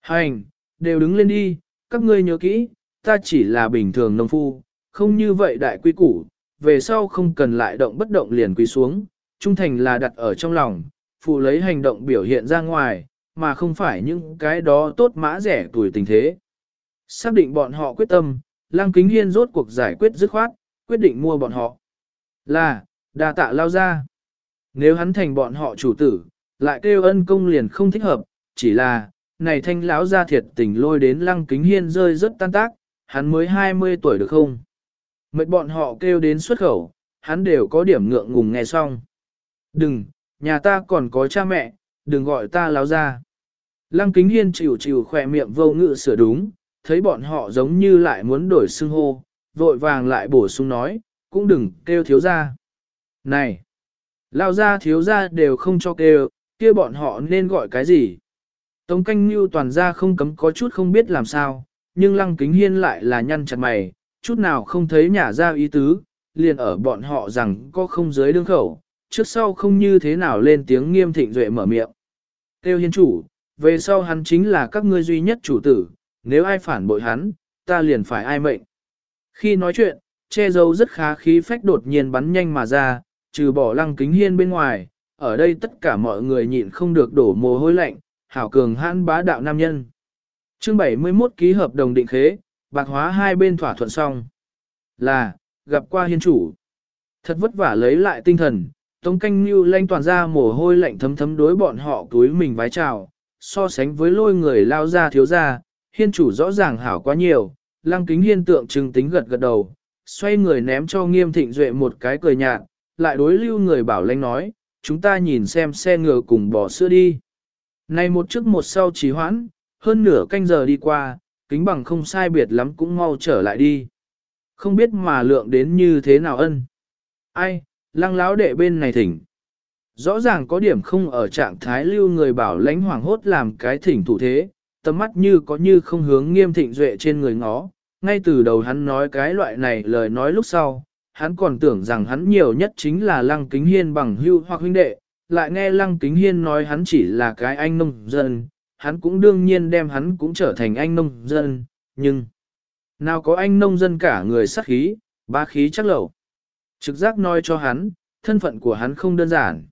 Hành, đều đứng lên đi, các ngươi nhớ kỹ, ta chỉ là bình thường nông phu, không như vậy đại quy củ, về sau không cần lại động bất động liền quy xuống, trung thành là đặt ở trong lòng, phụ lấy hành động biểu hiện ra ngoài, mà không phải những cái đó tốt mã rẻ tuổi tình thế. Xác định bọn họ quyết tâm, Lăng Kính Hiên rốt cuộc giải quyết dứt khoát, quyết định mua bọn họ. Là, đà tạ lao ra. Nếu hắn thành bọn họ chủ tử, lại kêu ân công liền không thích hợp, chỉ là, này thanh lão ra thiệt tình lôi đến Lăng Kính Hiên rơi rất tan tác, hắn mới 20 tuổi được không? Mệt bọn họ kêu đến xuất khẩu, hắn đều có điểm ngượng ngùng nghe xong. Đừng, nhà ta còn có cha mẹ, đừng gọi ta láo ra. Lăng kính hiên chịu chịu khỏe miệng vô ngự sửa đúng, thấy bọn họ giống như lại muốn đổi xưng hô, vội vàng lại bổ sung nói, cũng đừng kêu thiếu ra. Này, lao ra thiếu ra đều không cho kêu, kia bọn họ nên gọi cái gì? Tống canh như toàn ra không cấm có chút không biết làm sao, nhưng lăng kính hiên lại là nhăn chặt mày, chút nào không thấy nhả ra ý tứ, liền ở bọn họ rằng có không giới đương khẩu, trước sau không như thế nào lên tiếng nghiêm thịnh duệ mở miệng. Tiêu hiên chủ, về sau hắn chính là các ngươi duy nhất chủ tử, nếu ai phản bội hắn, ta liền phải ai mệnh. Khi nói chuyện, che dâu rất khá khí phách đột nhiên bắn nhanh mà ra, trừ bỏ lăng kính hiên bên ngoài, ở đây tất cả mọi người nhịn không được đổ mồ hôi lạnh, hảo cường hãn bá đạo nam nhân. Chương 71 ký hợp đồng định khế, bạc hóa hai bên thỏa thuận xong. Là, gặp qua hiên chủ. Thật vất vả lấy lại tinh thần, Tống canh như lanh toàn ra mồ hôi lạnh thấm thấm đối bọn họ túi mình vái chào, so sánh với lôi người lao ra thiếu ra, hiên chủ rõ ràng hảo quá nhiều, lăng kính hiên tượng trưng tính gật gật đầu, xoay người ném cho nghiêm thịnh duệ một cái cười nhạt, lại đối lưu người bảo lanh nói, chúng ta nhìn xem xe ngựa cùng bỏ sữa đi. Này một trước một sau trì hoãn, hơn nửa canh giờ đi qua, kính bằng không sai biệt lắm cũng mau trở lại đi. Không biết mà lượng đến như thế nào ân. Ai, lăng láo đệ bên này thỉnh. Rõ ràng có điểm không ở trạng thái lưu người bảo lãnh hoàng hốt làm cái thỉnh thủ thế, tầm mắt như có như không hướng nghiêm thịnh duệ trên người ngó. Ngay từ đầu hắn nói cái loại này lời nói lúc sau, hắn còn tưởng rằng hắn nhiều nhất chính là lăng kính hiên bằng hưu hoặc huynh đệ, lại nghe Lăng Kính Hiên nói hắn chỉ là cái anh nông dân, hắn cũng đương nhiên đem hắn cũng trở thành anh nông dân, nhưng nào có anh nông dân cả người sắc khí, ba khí chắc lẩu. Trực giác nói cho hắn, thân phận của hắn không đơn giản.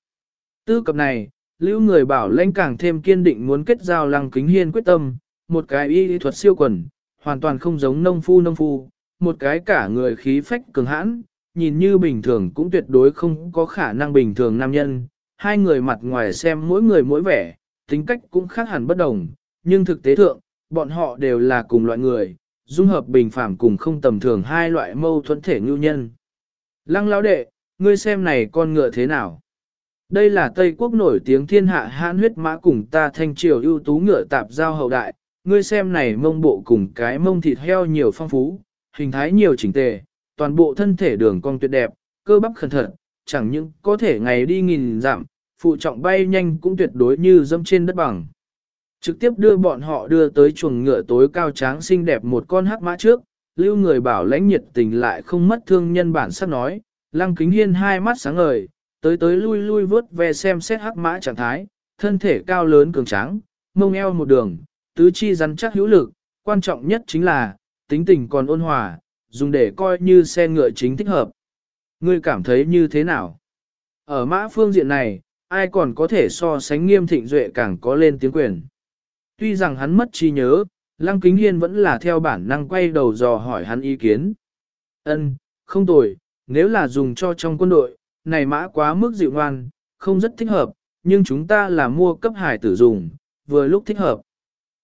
Tư cập này, lưu người bảo lãnh càng thêm kiên định muốn kết giao lăng kính hiên quyết tâm, một cái y thuật siêu quần, hoàn toàn không giống nông phu nông phu, một cái cả người khí phách cường hãn, nhìn như bình thường cũng tuyệt đối không có khả năng bình thường nam nhân, hai người mặt ngoài xem mỗi người mỗi vẻ, tính cách cũng khác hẳn bất đồng, nhưng thực tế thượng, bọn họ đều là cùng loại người, dung hợp bình phẳng cùng không tầm thường hai loại mâu thuẫn thể nhu nhân. Lăng lão đệ, ngươi xem này con ngựa thế nào? Đây là Tây Quốc nổi tiếng thiên hạ hãn huyết mã cùng ta thanh triều ưu tú ngựa tạp giao hậu đại, ngươi xem này mông bộ cùng cái mông thịt heo nhiều phong phú, hình thái nhiều chỉnh tề, toàn bộ thân thể đường cong tuyệt đẹp, cơ bắp khẩn thận, chẳng những có thể ngày đi nghìn giảm, phụ trọng bay nhanh cũng tuyệt đối như dâm trên đất bằng. Trực tiếp đưa bọn họ đưa tới chuồng ngựa tối cao tráng xinh đẹp một con hắc mã trước, lưu người bảo lãnh nhiệt tình lại không mất thương nhân bản sắc nói, lăng kính hiên hai mắt sáng ngời, tới tới lui lui vớt ve xem xét hắc mã trạng thái, thân thể cao lớn cường tráng, mông eo một đường, tứ chi rắn chắc hữu lực, quan trọng nhất chính là, tính tình còn ôn hòa, dùng để coi như xe ngựa chính thích hợp. Ngươi cảm thấy như thế nào? Ở mã phương diện này, ai còn có thể so sánh nghiêm thịnh duệ càng có lên tiếng quyền. Tuy rằng hắn mất trí nhớ, Lăng Kính Hiên vẫn là theo bản năng quay đầu dò hỏi hắn ý kiến. Ân, không tồi, nếu là dùng cho trong quân đội, này mã quá mức dịu ngoan, không rất thích hợp, nhưng chúng ta là mua cấp hải tử dùng, vừa lúc thích hợp.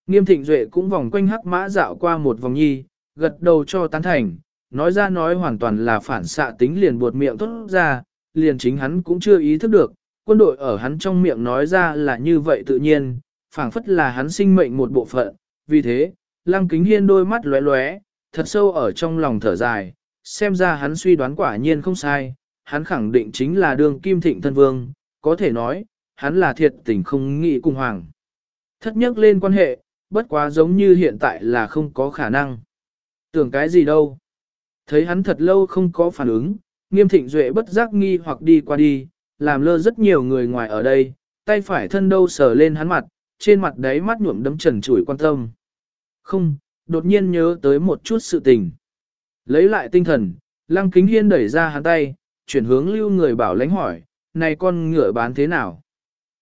Nghiêm thịnh duệ cũng vòng quanh hắc mã dạo qua một vòng nhi, gật đầu cho tán thành, nói ra nói hoàn toàn là phản xạ tính liền buột miệng tốt ra, liền chính hắn cũng chưa ý thức được, quân đội ở hắn trong miệng nói ra là như vậy tự nhiên, phảng phất là hắn sinh mệnh một bộ phận, vì thế, lăng kính hiên đôi mắt lóe lóe, thật sâu ở trong lòng thở dài, xem ra hắn suy đoán quả nhiên không sai, hắn khẳng định chính là đường kim thịnh thân vương, có thể nói, hắn là thiệt tình không nghĩ cùng hoàng. Thất nhất lên quan hệ, bất quá giống như hiện tại là không có khả năng. Tưởng cái gì đâu. Thấy hắn thật lâu không có phản ứng, nghiêm thịnh duệ bất giác nghi hoặc đi qua đi, làm lơ rất nhiều người ngoài ở đây, tay phải thân đâu sờ lên hắn mặt, trên mặt đáy mắt nhuộm đấm trần chủi quan tâm. Không, đột nhiên nhớ tới một chút sự tình. Lấy lại tinh thần, lăng kính hiên đẩy ra hắn tay, chuyển hướng lưu người bảo lãnh hỏi, này con ngựa bán thế nào?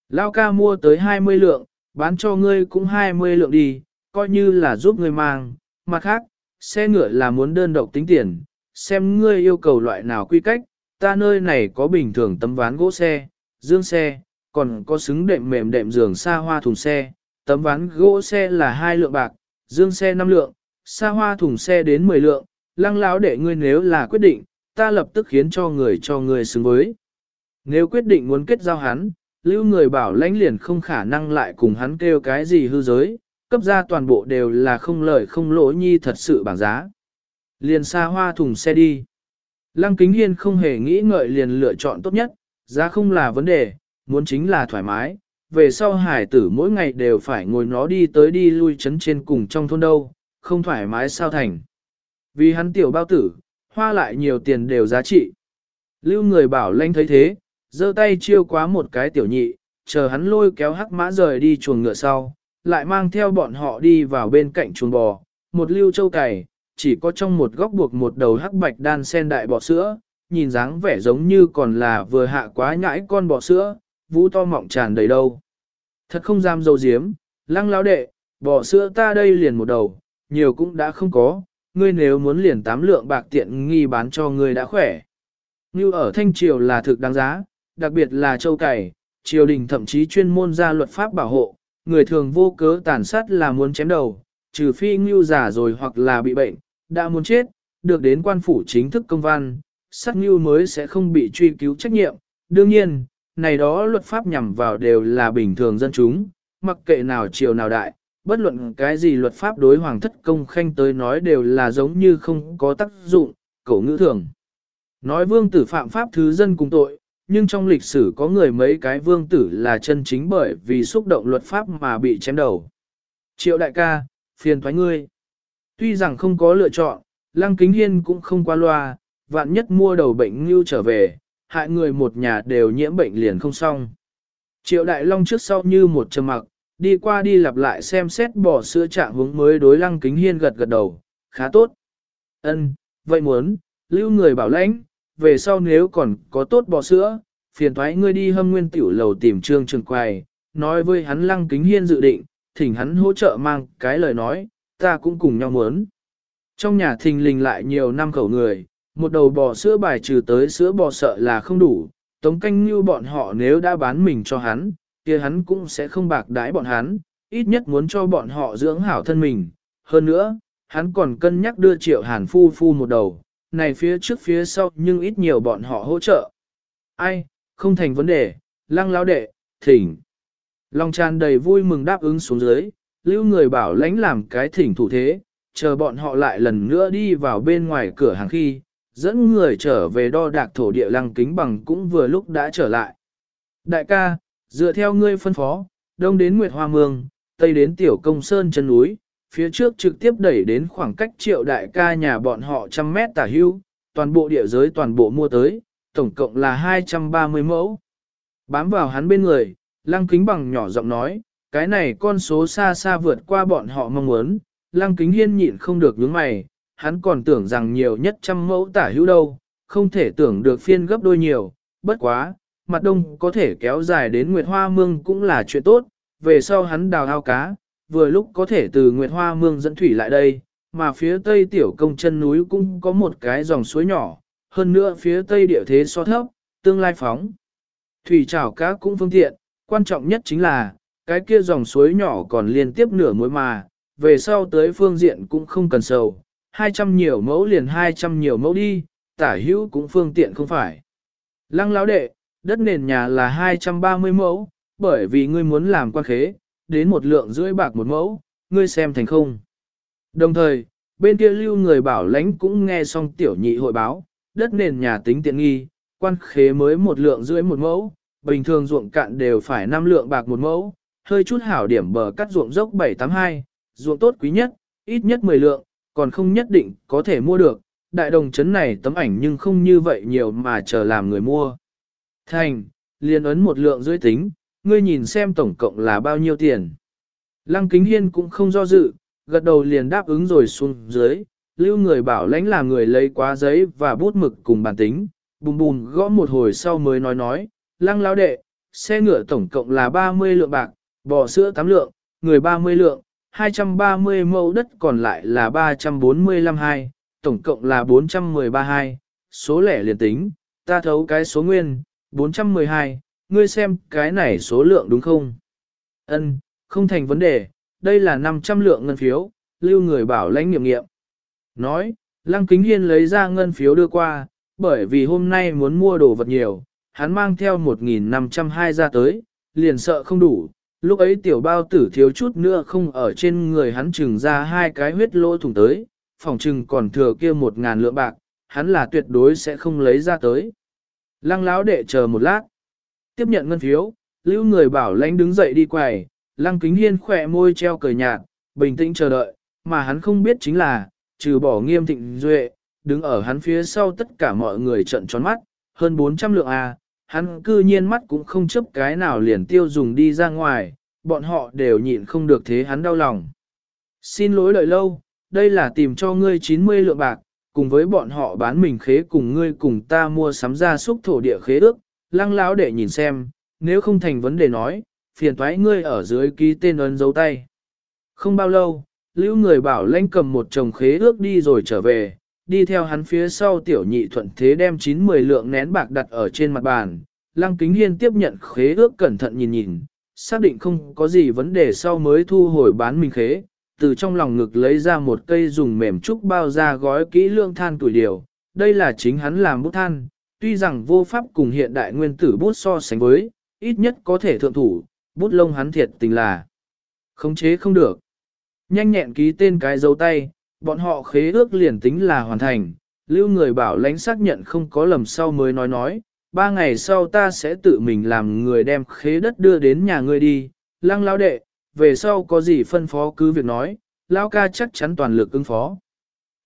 Lao ca mua tới 20 lượng, bán cho ngươi cũng 20 lượng đi, coi như là giúp ngươi mang. Mặt khác, xe ngựa là muốn đơn độc tính tiền, xem ngươi yêu cầu loại nào quy cách, ta nơi này có bình thường tấm ván gỗ xe, dương xe, còn có xứng đệm mềm đệm giường xa hoa thùng xe, tấm ván gỗ xe là hai lượng bạc, dương xe 5 lượng, xa hoa thùng xe đến 10 lượng, lăng lão để ngươi nếu là quyết định, ta lập tức khiến cho người cho người xứng với. Nếu quyết định muốn kết giao hắn, lưu người bảo lãnh liền không khả năng lại cùng hắn kêu cái gì hư giới, cấp ra toàn bộ đều là không lời không lỗ nhi thật sự bảng giá. Liền xa hoa thùng xe đi. Lăng Kính Hiên không hề nghĩ ngợi liền lựa chọn tốt nhất, giá không là vấn đề, muốn chính là thoải mái. Về sau hải tử mỗi ngày đều phải ngồi nó đi tới đi lui chấn trên cùng trong thôn đâu, không thoải mái sao thành. Vì hắn tiểu bao tử, hoa lại nhiều tiền đều giá trị. Lưu người bảo lanh thấy thế, giơ tay chiêu quá một cái tiểu nhị, chờ hắn lôi kéo hắc mã rời đi chuồng ngựa sau, lại mang theo bọn họ đi vào bên cạnh chuồng bò, một lưu châu cày, chỉ có trong một góc buộc một đầu hắc bạch đan sen đại bò sữa, nhìn dáng vẻ giống như còn là vừa hạ quá nhãi con bò sữa, vũ to mọng tràn đầy đâu. Thật không dám dâu diếm, lăng lão đệ, bỏ sữa ta đây liền một đầu, nhiều cũng đã không có, ngươi nếu muốn liền tám lượng bạc tiện nghi bán cho ngươi đã khỏe. Như ở Thanh Triều là thực đáng giá, đặc biệt là châu cày, triều đình thậm chí chuyên môn ra luật pháp bảo hộ, người thường vô cớ tàn sát là muốn chém đầu, trừ phi ngưu giả rồi hoặc là bị bệnh, đã muốn chết, được đến quan phủ chính thức công văn, sát ngưu mới sẽ không bị truy cứu trách nhiệm. Đương nhiên, này đó luật pháp nhằm vào đều là bình thường dân chúng, mặc kệ nào triều nào đại, bất luận cái gì luật pháp đối hoàng thất công khanh tới nói đều là giống như không có tác dụng, cổ ngữ thường. Nói vương tử phạm pháp thứ dân cùng tội, nhưng trong lịch sử có người mấy cái vương tử là chân chính bởi vì xúc động luật pháp mà bị chém đầu. Triệu đại ca, phiền thoái ngươi. Tuy rằng không có lựa chọn, Lăng Kính Hiên cũng không qua loa, vạn nhất mua đầu bệnh như trở về, hại người một nhà đều nhiễm bệnh liền không xong. Triệu Đại Long trước sau như một trầm mặc, đi qua đi lặp lại xem xét bỏ sữa trạng hướng mới đối lăng kính hiên gật gật đầu, khá tốt. Ân, vậy muốn, lưu người bảo lãnh, về sau nếu còn có tốt bò sữa, phiền thoái ngươi đi hâm nguyên tiểu lầu tìm trương trường quài, nói với hắn lăng kính hiên dự định, thỉnh hắn hỗ trợ mang cái lời nói, ta cũng cùng nhau muốn. Trong nhà thình lình lại nhiều năm khẩu người, một đầu bò sữa bài trừ tới sữa bò sợ là không đủ, tống canh như bọn họ nếu đã bán mình cho hắn, kia hắn cũng sẽ không bạc đái bọn hắn, ít nhất muốn cho bọn họ dưỡng hảo thân mình. Hơn nữa, hắn còn cân nhắc đưa triệu hàn phu phu một đầu, này phía trước phía sau nhưng ít nhiều bọn họ hỗ trợ. Ai, không thành vấn đề, lăng lão đệ, thỉnh. Long tràn đầy vui mừng đáp ứng xuống dưới, lưu người bảo lãnh làm cái thỉnh thủ thế, chờ bọn họ lại lần nữa đi vào bên ngoài cửa hàng khi, dẫn người trở về đo đạc thổ địa lăng kính bằng cũng vừa lúc đã trở lại. Đại ca, dựa theo ngươi phân phó, đông đến Nguyệt Hoa Mương, tây đến Tiểu Công Sơn chân núi, phía trước trực tiếp đẩy đến khoảng cách triệu đại ca nhà bọn họ trăm mét tả hưu, toàn bộ địa giới toàn bộ mua tới, tổng cộng là 230 mẫu. Bám vào hắn bên người, lăng kính bằng nhỏ giọng nói, cái này con số xa xa vượt qua bọn họ mong muốn, lăng kính hiên nhịn không được nhướng mày, hắn còn tưởng rằng nhiều nhất trăm mẫu tả hữu đâu, không thể tưởng được phiên gấp đôi nhiều, bất quá, mặt đông có thể kéo dài đến Nguyệt Hoa Mương cũng là chuyện tốt, về sau hắn đào ao cá, vừa lúc có thể từ Nguyệt Hoa Mương dẫn thủy lại đây, mà phía tây tiểu công chân núi cũng có một cái dòng suối nhỏ, hơn nữa phía tây địa thế so thấp, tương lai phóng. Thủy trảo cá cũng phương tiện, quan trọng nhất chính là, cái kia dòng suối nhỏ còn liên tiếp nửa mối mà, về sau tới phương diện cũng không cần sầu, 200 nhiều mẫu liền 200 nhiều mẫu đi, tả hữu cũng phương tiện không phải. Lăng lão đệ, đất nền nhà là 230 mẫu, bởi vì ngươi muốn làm quan khế, đến một lượng rưỡi bạc một mẫu, ngươi xem thành không. Đồng thời, bên kia lưu người bảo lãnh cũng nghe xong tiểu nhị hội báo, đất nền nhà tính tiện nghi, quan khế mới một lượng rưỡi một mẫu, bình thường ruộng cạn đều phải 5 lượng bạc một mẫu, hơi chút hảo điểm bờ cắt ruộng dốc 782, ruộng tốt quý nhất, ít nhất 10 lượng, còn không nhất định có thể mua được, đại đồng chấn này tấm ảnh nhưng không như vậy nhiều mà chờ làm người mua. Thành, liền ấn một lượng dưới tính, ngươi nhìn xem tổng cộng là bao nhiêu tiền. Lăng Kính Hiên cũng không do dự, gật đầu liền đáp ứng rồi xuống dưới, lưu người bảo lãnh là người lấy quá giấy và bút mực cùng bản tính, bùm bùm gõ một hồi sau mới nói nói, lăng lão đệ, xe ngựa tổng cộng là 30 lượng bạc, bò sữa 8 lượng, người 30 lượng, 230 mẫu đất còn lại là 345 hai, tổng cộng là 413 hai, số lẻ liền tính, ta thấu cái số nguyên, 412, ngươi xem cái này số lượng đúng không? Ân, không thành vấn đề, đây là 500 lượng ngân phiếu, lưu người bảo lãnh nghiệm nghiệm. Nói, Lăng Kính Hiên lấy ra ngân phiếu đưa qua, bởi vì hôm nay muốn mua đồ vật nhiều, hắn mang theo 1.502 ra tới, liền sợ không đủ. Lúc ấy tiểu bao tử thiếu chút nữa không ở trên người hắn chừng ra hai cái huyết lỗ thủng tới, phòng chừng còn thừa kia một ngàn lượng bạc, hắn là tuyệt đối sẽ không lấy ra tới. Lăng lão đệ chờ một lát. Tiếp nhận ngân phiếu, lưu người bảo lãnh đứng dậy đi quầy, lăng kính hiên khỏe môi treo cười nhạt, bình tĩnh chờ đợi, mà hắn không biết chính là, trừ bỏ nghiêm thịnh duệ, đứng ở hắn phía sau tất cả mọi người trận tròn mắt, hơn 400 lượng A, hắn cư nhiên mắt cũng không chấp cái nào liền tiêu dùng đi ra ngoài, bọn họ đều nhịn không được thế hắn đau lòng. Xin lỗi đợi lâu, đây là tìm cho ngươi 90 lượng bạc, cùng với bọn họ bán mình khế cùng ngươi cùng ta mua sắm ra xúc thổ địa khế ước, lăng lão để nhìn xem, nếu không thành vấn đề nói, phiền toái ngươi ở dưới ký tên ấn dấu tay. Không bao lâu, lưu người bảo lãnh cầm một chồng khế ước đi rồi trở về, đi theo hắn phía sau tiểu nhị thuận thế đem 9-10 lượng nén bạc đặt ở trên mặt bàn. Lăng kính hiên tiếp nhận khế ước cẩn thận nhìn nhìn, xác định không có gì vấn đề sau mới thu hồi bán mình khế, từ trong lòng ngực lấy ra một cây dùng mềm trúc bao ra gói kỹ lương than tuổi điều. Đây là chính hắn làm bút than, tuy rằng vô pháp cùng hiện đại nguyên tử bút so sánh với, ít nhất có thể thượng thủ, bút lông hắn thiệt tình là khống chế không được. Nhanh nhẹn ký tên cái dấu tay, bọn họ khế ước liền tính là hoàn thành, lưu người bảo lãnh xác nhận không có lầm sau mới nói nói, ba ngày sau ta sẽ tự mình làm người đem khế đất đưa đến nhà ngươi đi, lăng lao đệ, về sau có gì phân phó cứ việc nói, lao ca chắc chắn toàn lực ứng phó.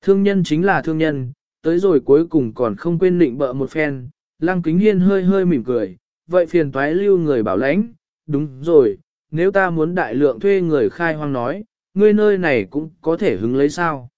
Thương nhân chính là thương nhân, tới rồi cuối cùng còn không quên định bợ một phen, lăng kính hiên hơi hơi mỉm cười, vậy phiền toái lưu người bảo lãnh, đúng rồi, nếu ta muốn đại lượng thuê người khai hoang nói, ngươi nơi này cũng có thể hứng lấy sao.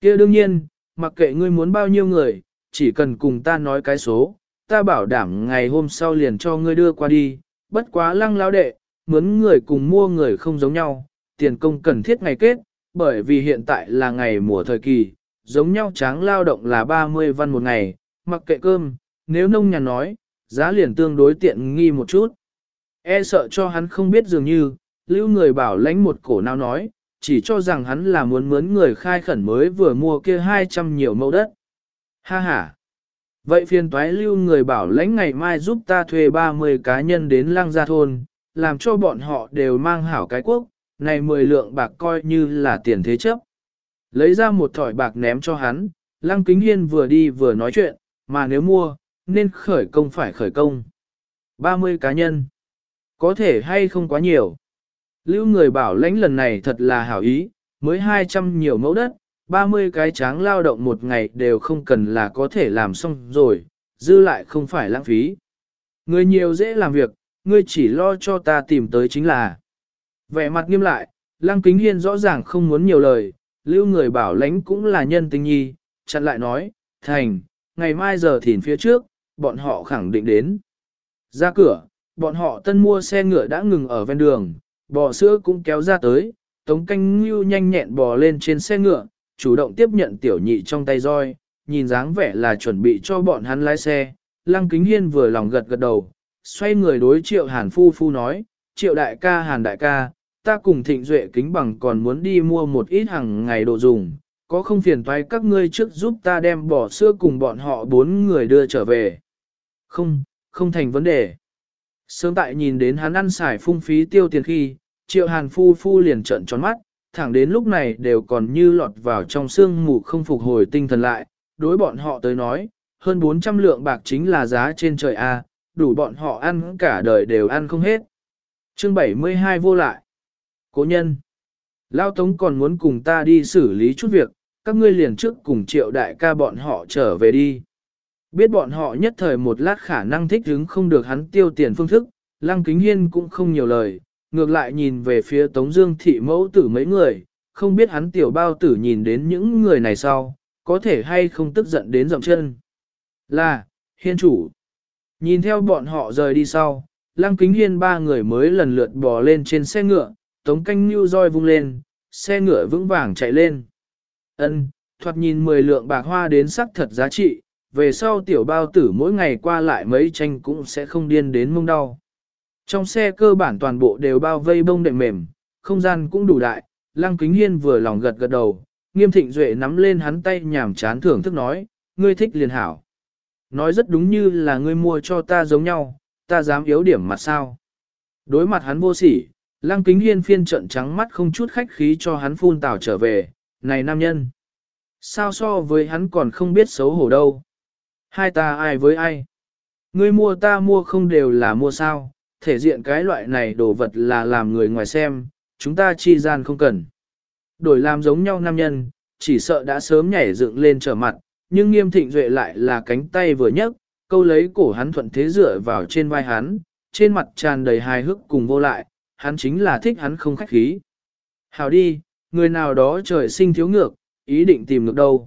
kia đương nhiên, mặc kệ ngươi muốn bao nhiêu người, chỉ cần cùng ta nói cái số, ta bảo đảm ngày hôm sau liền cho ngươi đưa qua đi, bất quá lăng lao đệ, mướn người cùng mua người không giống nhau, tiền công cần thiết ngày kết, bởi vì hiện tại là ngày mùa thời kỳ, giống nhau tráng lao động là 30 văn một ngày, mặc kệ cơm, nếu nông nhà nói, giá liền tương đối tiện nghi một chút. E sợ cho hắn không biết dường như, lưu người bảo lãnh một cổ nào nói, chỉ cho rằng hắn là muốn mướn người khai khẩn mới vừa mua kia 200 nhiều mẫu đất. Ha ha! Vậy phiền toái lưu người bảo lãnh ngày mai giúp ta thuê 30 cá nhân đến lăng gia thôn, làm cho bọn họ đều mang hảo cái quốc, này 10 lượng bạc coi như là tiền thế chấp. Lấy ra một thỏi bạc ném cho hắn, lăng kính hiên vừa đi vừa nói chuyện, mà nếu mua, nên khởi công phải khởi công. 30 cá nhân. Có thể hay không quá nhiều. Lưu người bảo lãnh lần này thật là hảo ý, mới 200 nhiều mẫu đất, 30 cái tráng lao động một ngày đều không cần là có thể làm xong rồi, dư lại không phải lãng phí. Người nhiều dễ làm việc, ngươi chỉ lo cho ta tìm tới chính là. Vẻ mặt nghiêm lại, Lăng Kính Hiên rõ ràng không muốn nhiều lời, lưu người bảo lãnh cũng là nhân tình nhi, chặn lại nói, thành, ngày mai giờ thìn phía trước, bọn họ khẳng định đến. Ra cửa, bọn họ tân mua xe ngựa đã ngừng ở ven đường, bò sữa cũng kéo ra tới, tống canh ngưu nhanh nhẹn bò lên trên xe ngựa, chủ động tiếp nhận tiểu nhị trong tay roi, nhìn dáng vẻ là chuẩn bị cho bọn hắn lái xe. Lăng Kính Hiên vừa lòng gật gật đầu, xoay người đối triệu hàn phu phu nói, triệu đại ca hàn đại ca, ta cùng thịnh duệ kính bằng còn muốn đi mua một ít hàng ngày đồ dùng, có không phiền toái các ngươi trước giúp ta đem bỏ sữa cùng bọn họ bốn người đưa trở về. Không, không thành vấn đề. Sớm tại nhìn đến hắn ăn xài phung phí tiêu tiền khi, triệu hàn phu phu liền trợn tròn mắt, thẳng đến lúc này đều còn như lọt vào trong sương mù không phục hồi tinh thần lại, đối bọn họ tới nói, hơn 400 lượng bạc chính là giá trên trời A, đủ bọn họ ăn cả đời đều ăn không hết. Chương 72 vô lại. Cố nhân. Lao Tống còn muốn cùng ta đi xử lý chút việc, các ngươi liền trước cùng triệu đại ca bọn họ trở về đi. Biết bọn họ nhất thời một lát khả năng thích hứng không được hắn tiêu tiền phương thức, Lăng Kính Hiên cũng không nhiều lời, ngược lại nhìn về phía Tống Dương thị mẫu tử mấy người, không biết hắn tiểu bao tử nhìn đến những người này sau, có thể hay không tức giận đến dậm chân. Là, Hiên chủ. Nhìn theo bọn họ rời đi sau, Lăng Kính Hiên ba người mới lần lượt bò lên trên xe ngựa, Tống Canh Nhu roi vung lên, xe ngựa vững vàng chạy lên. Ân, thoạt nhìn 10 lượng bạc hoa đến sắc thật giá trị, về sau tiểu bao tử mỗi ngày qua lại mấy tranh cũng sẽ không điên đến mông đau. Trong xe cơ bản toàn bộ đều bao vây bông đệm mềm, không gian cũng đủ đại, Lăng Kính Hiên vừa lòng gật gật đầu, nghiêm thịnh duệ nắm lên hắn tay nhảm chán thưởng thức nói, ngươi thích liền hảo. Nói rất đúng như là ngươi mua cho ta giống nhau, ta dám yếu điểm mặt sao. Đối mặt hắn vô sỉ, Lăng Kính Hiên phiên trận trắng mắt không chút khách khí cho hắn phun tào trở về, này nam nhân. Sao so với hắn còn không biết xấu hổ đâu. Hai ta ai với ai? Ngươi mua ta mua không đều là mua sao, thể diện cái loại này đồ vật là làm người ngoài xem, chúng ta chi gian không cần. Đổi làm giống nhau nam nhân, chỉ sợ đã sớm nhảy dựng lên trở mặt, nhưng nghiêm thịnh duệ lại là cánh tay vừa nhấc, câu lấy cổ hắn thuận thế dựa vào trên vai hắn, trên mặt tràn đầy hài hước cùng vô lại, hắn chính là thích hắn không khách khí. Hào đi, người nào đó trời sinh thiếu ngược, ý định tìm ngược đâu.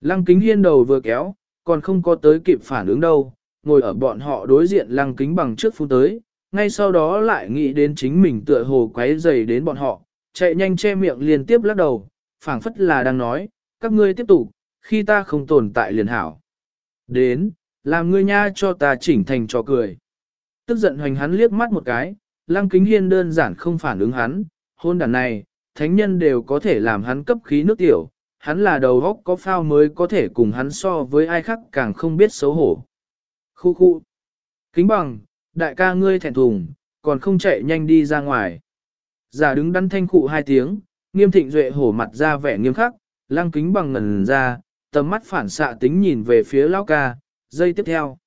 Lăng kính hiên đầu vừa kéo, còn không có tới kịp phản ứng đâu, ngồi ở bọn họ đối diện lăng kính bằng trước phút tới, ngay sau đó lại nghĩ đến chính mình tựa hồ quấy dày đến bọn họ, chạy nhanh che miệng liên tiếp lắc đầu, phảng phất là đang nói, các ngươi tiếp tục, khi ta không tồn tại liền hảo. Đến, làm ngươi nha cho ta chỉnh thành trò cười. Tức giận hoành hắn liếc mắt một cái, lăng kính hiên đơn giản không phản ứng hắn, hôn đàn này, thánh nhân đều có thể làm hắn cấp khí nước tiểu, hắn là đầu góc có phao mới có thể cùng hắn so với ai khác càng không biết xấu hổ. Khu khu. Kính bằng, đại ca ngươi thẹn thùng, còn không chạy nhanh đi ra ngoài. Giả đứng đắn thanh khụ hai tiếng, nghiêm thịnh duệ hổ mặt ra vẻ nghiêm khắc, lăng kính bằng ngần ra, tầm mắt phản xạ tính nhìn về phía lão ca, dây tiếp theo.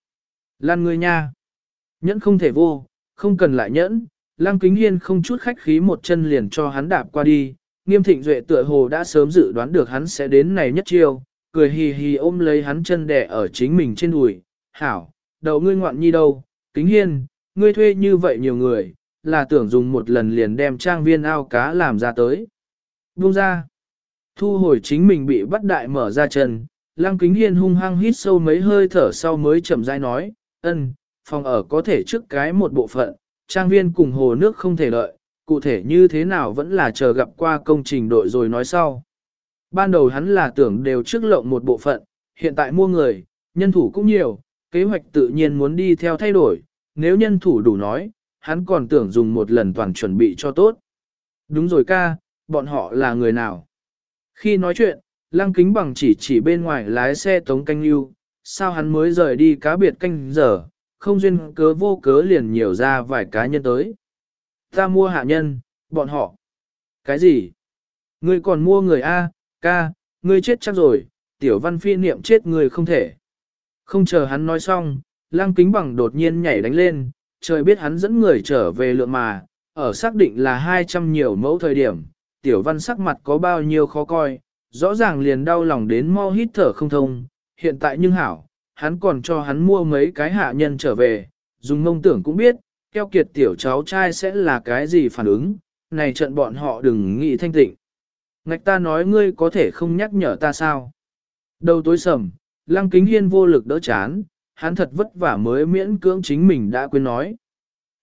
Lan ngươi nha. Nhẫn không thể vô, không cần lại nhẫn, lăng kính hiên không chút khách khí một chân liền cho hắn đạp qua đi, nghiêm thịnh duệ tựa hồ đã sớm dự đoán được hắn sẽ đến này nhất chiêu, cười hì hì ôm lấy hắn chân đẻ ở chính mình trên đùi, hảo, đầu ngươi ngoạn nhi đâu, kính hiên, ngươi thuê như vậy nhiều người, là tưởng dùng một lần liền đem trang viên ao cá làm ra tới. Buông ra. Thu hồi chính mình bị bắt đại mở ra chân, Lăng Kính Hiên hung hăng hít sâu mấy hơi thở sau mới chậm rãi nói, ân, phòng ở có thể trước cái một bộ phận, trang viên cùng hồ nước không thể lợi, cụ thể như thế nào vẫn là chờ gặp qua công trình đội rồi nói sau. Ban đầu hắn là tưởng đều trước lộng một bộ phận, hiện tại mua người, nhân thủ cũng nhiều, kế hoạch tự nhiên muốn đi theo thay đổi, nếu nhân thủ đủ nói, hắn còn tưởng dùng một lần toàn chuẩn bị cho tốt. Đúng rồi ca, bọn họ là người nào? Khi nói chuyện, lăng kính bằng chỉ chỉ bên ngoài lái xe tống canh lưu, sao hắn mới rời đi cá biệt canh giờ, không duyên cớ vô cớ liền nhiều ra vài cá nhân tới. Ta mua hạ nhân, bọn họ. Cái gì? Ngươi còn mua người A, ca, ngươi chết chắc rồi, tiểu văn phi niệm chết người không thể. Không chờ hắn nói xong, Lang kính bằng đột nhiên nhảy đánh lên, trời biết hắn dẫn người trở về lượng mà, ở xác định là 200 nhiều mẫu thời điểm, tiểu văn sắc mặt có bao nhiêu khó coi, rõ ràng liền đau lòng đến mau hít thở không thông, hiện tại nhưng hảo, hắn còn cho hắn mua mấy cái hạ nhân trở về, dùng ngông tưởng cũng biết, keo kiệt tiểu cháu trai sẽ là cái gì phản ứng, này trận bọn họ đừng nghĩ thanh tịnh. Ngạch ta nói ngươi có thể không nhắc nhở ta sao. Đầu tối sầm, lăng kính hiên vô lực đỡ chán, hắn thật vất vả mới miễn cưỡng chính mình đã quên nói.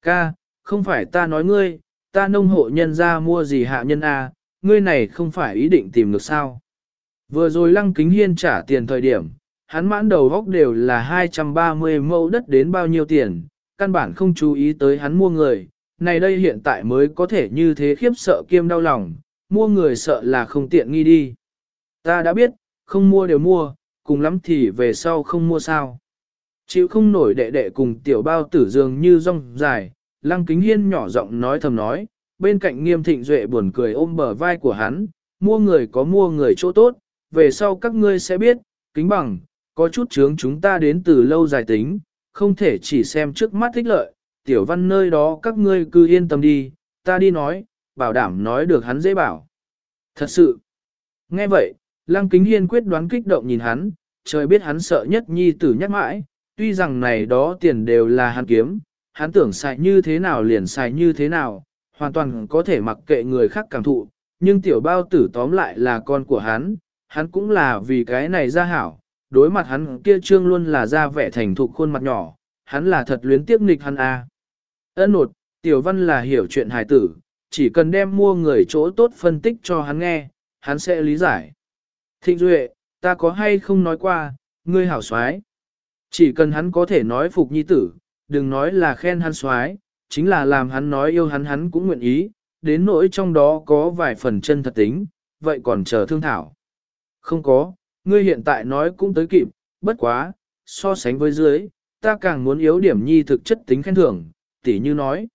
Ca, không phải ta nói ngươi, ta nông hộ nhân ra mua gì hạ nhân a, à, ngươi này không phải ý định tìm được sao. Vừa rồi lăng kính hiên trả tiền thời điểm, hắn mãn đầu góc đều là 230 mẫu đất đến bao nhiêu tiền, căn bản không chú ý tới hắn mua người, này đây hiện tại mới có thể như thế khiếp sợ kiêm đau lòng, mua người sợ là không tiện nghi đi. Ta đã biết, không mua đều mua, cùng lắm thì về sau không mua sao. Chịu không nổi đệ đệ cùng tiểu bao tử dường như rong dài, lăng kính hiên nhỏ giọng nói thầm nói, bên cạnh nghiêm thịnh duệ buồn cười ôm bờ vai của hắn, mua người có mua người chỗ tốt, về sau các ngươi sẽ biết, kính bằng, có chút chướng chúng ta đến từ lâu dài tính, không thể chỉ xem trước mắt thích lợi, tiểu văn nơi đó các ngươi cứ yên tâm đi, ta đi nói, bảo đảm nói được hắn dễ bảo. Thật sự, nghe vậy, lăng kính hiên quyết đoán kích động nhìn hắn, trời biết hắn sợ nhất nhi tử nhắc mãi, tuy rằng này đó tiền đều là hắn kiếm, hắn tưởng xài như thế nào liền xài như thế nào, hoàn toàn có thể mặc kệ người khác cảm thụ, nhưng tiểu bao tử tóm lại là con của hắn, hắn cũng là vì cái này ra hảo, đối mặt hắn kia trương luôn là ra vẻ thành thục khuôn mặt nhỏ, hắn là thật luyến tiếc nghịch hắn a. À. Ân nột, tiểu văn là hiểu chuyện hài tử, chỉ cần đem mua người chỗ tốt phân tích cho hắn nghe, hắn sẽ lý giải. Thịnh Duệ, ta có hay không nói qua, ngươi hảo soái Chỉ cần hắn có thể nói phục nhi tử, đừng nói là khen hắn soái chính là làm hắn nói yêu hắn hắn cũng nguyện ý, đến nỗi trong đó có vài phần chân thật tính, vậy còn chờ thương thảo. Không có, ngươi hiện tại nói cũng tới kịp, bất quá, so sánh với dưới, ta càng muốn yếu điểm nhi thực chất tính khen thưởng, tỉ như nói.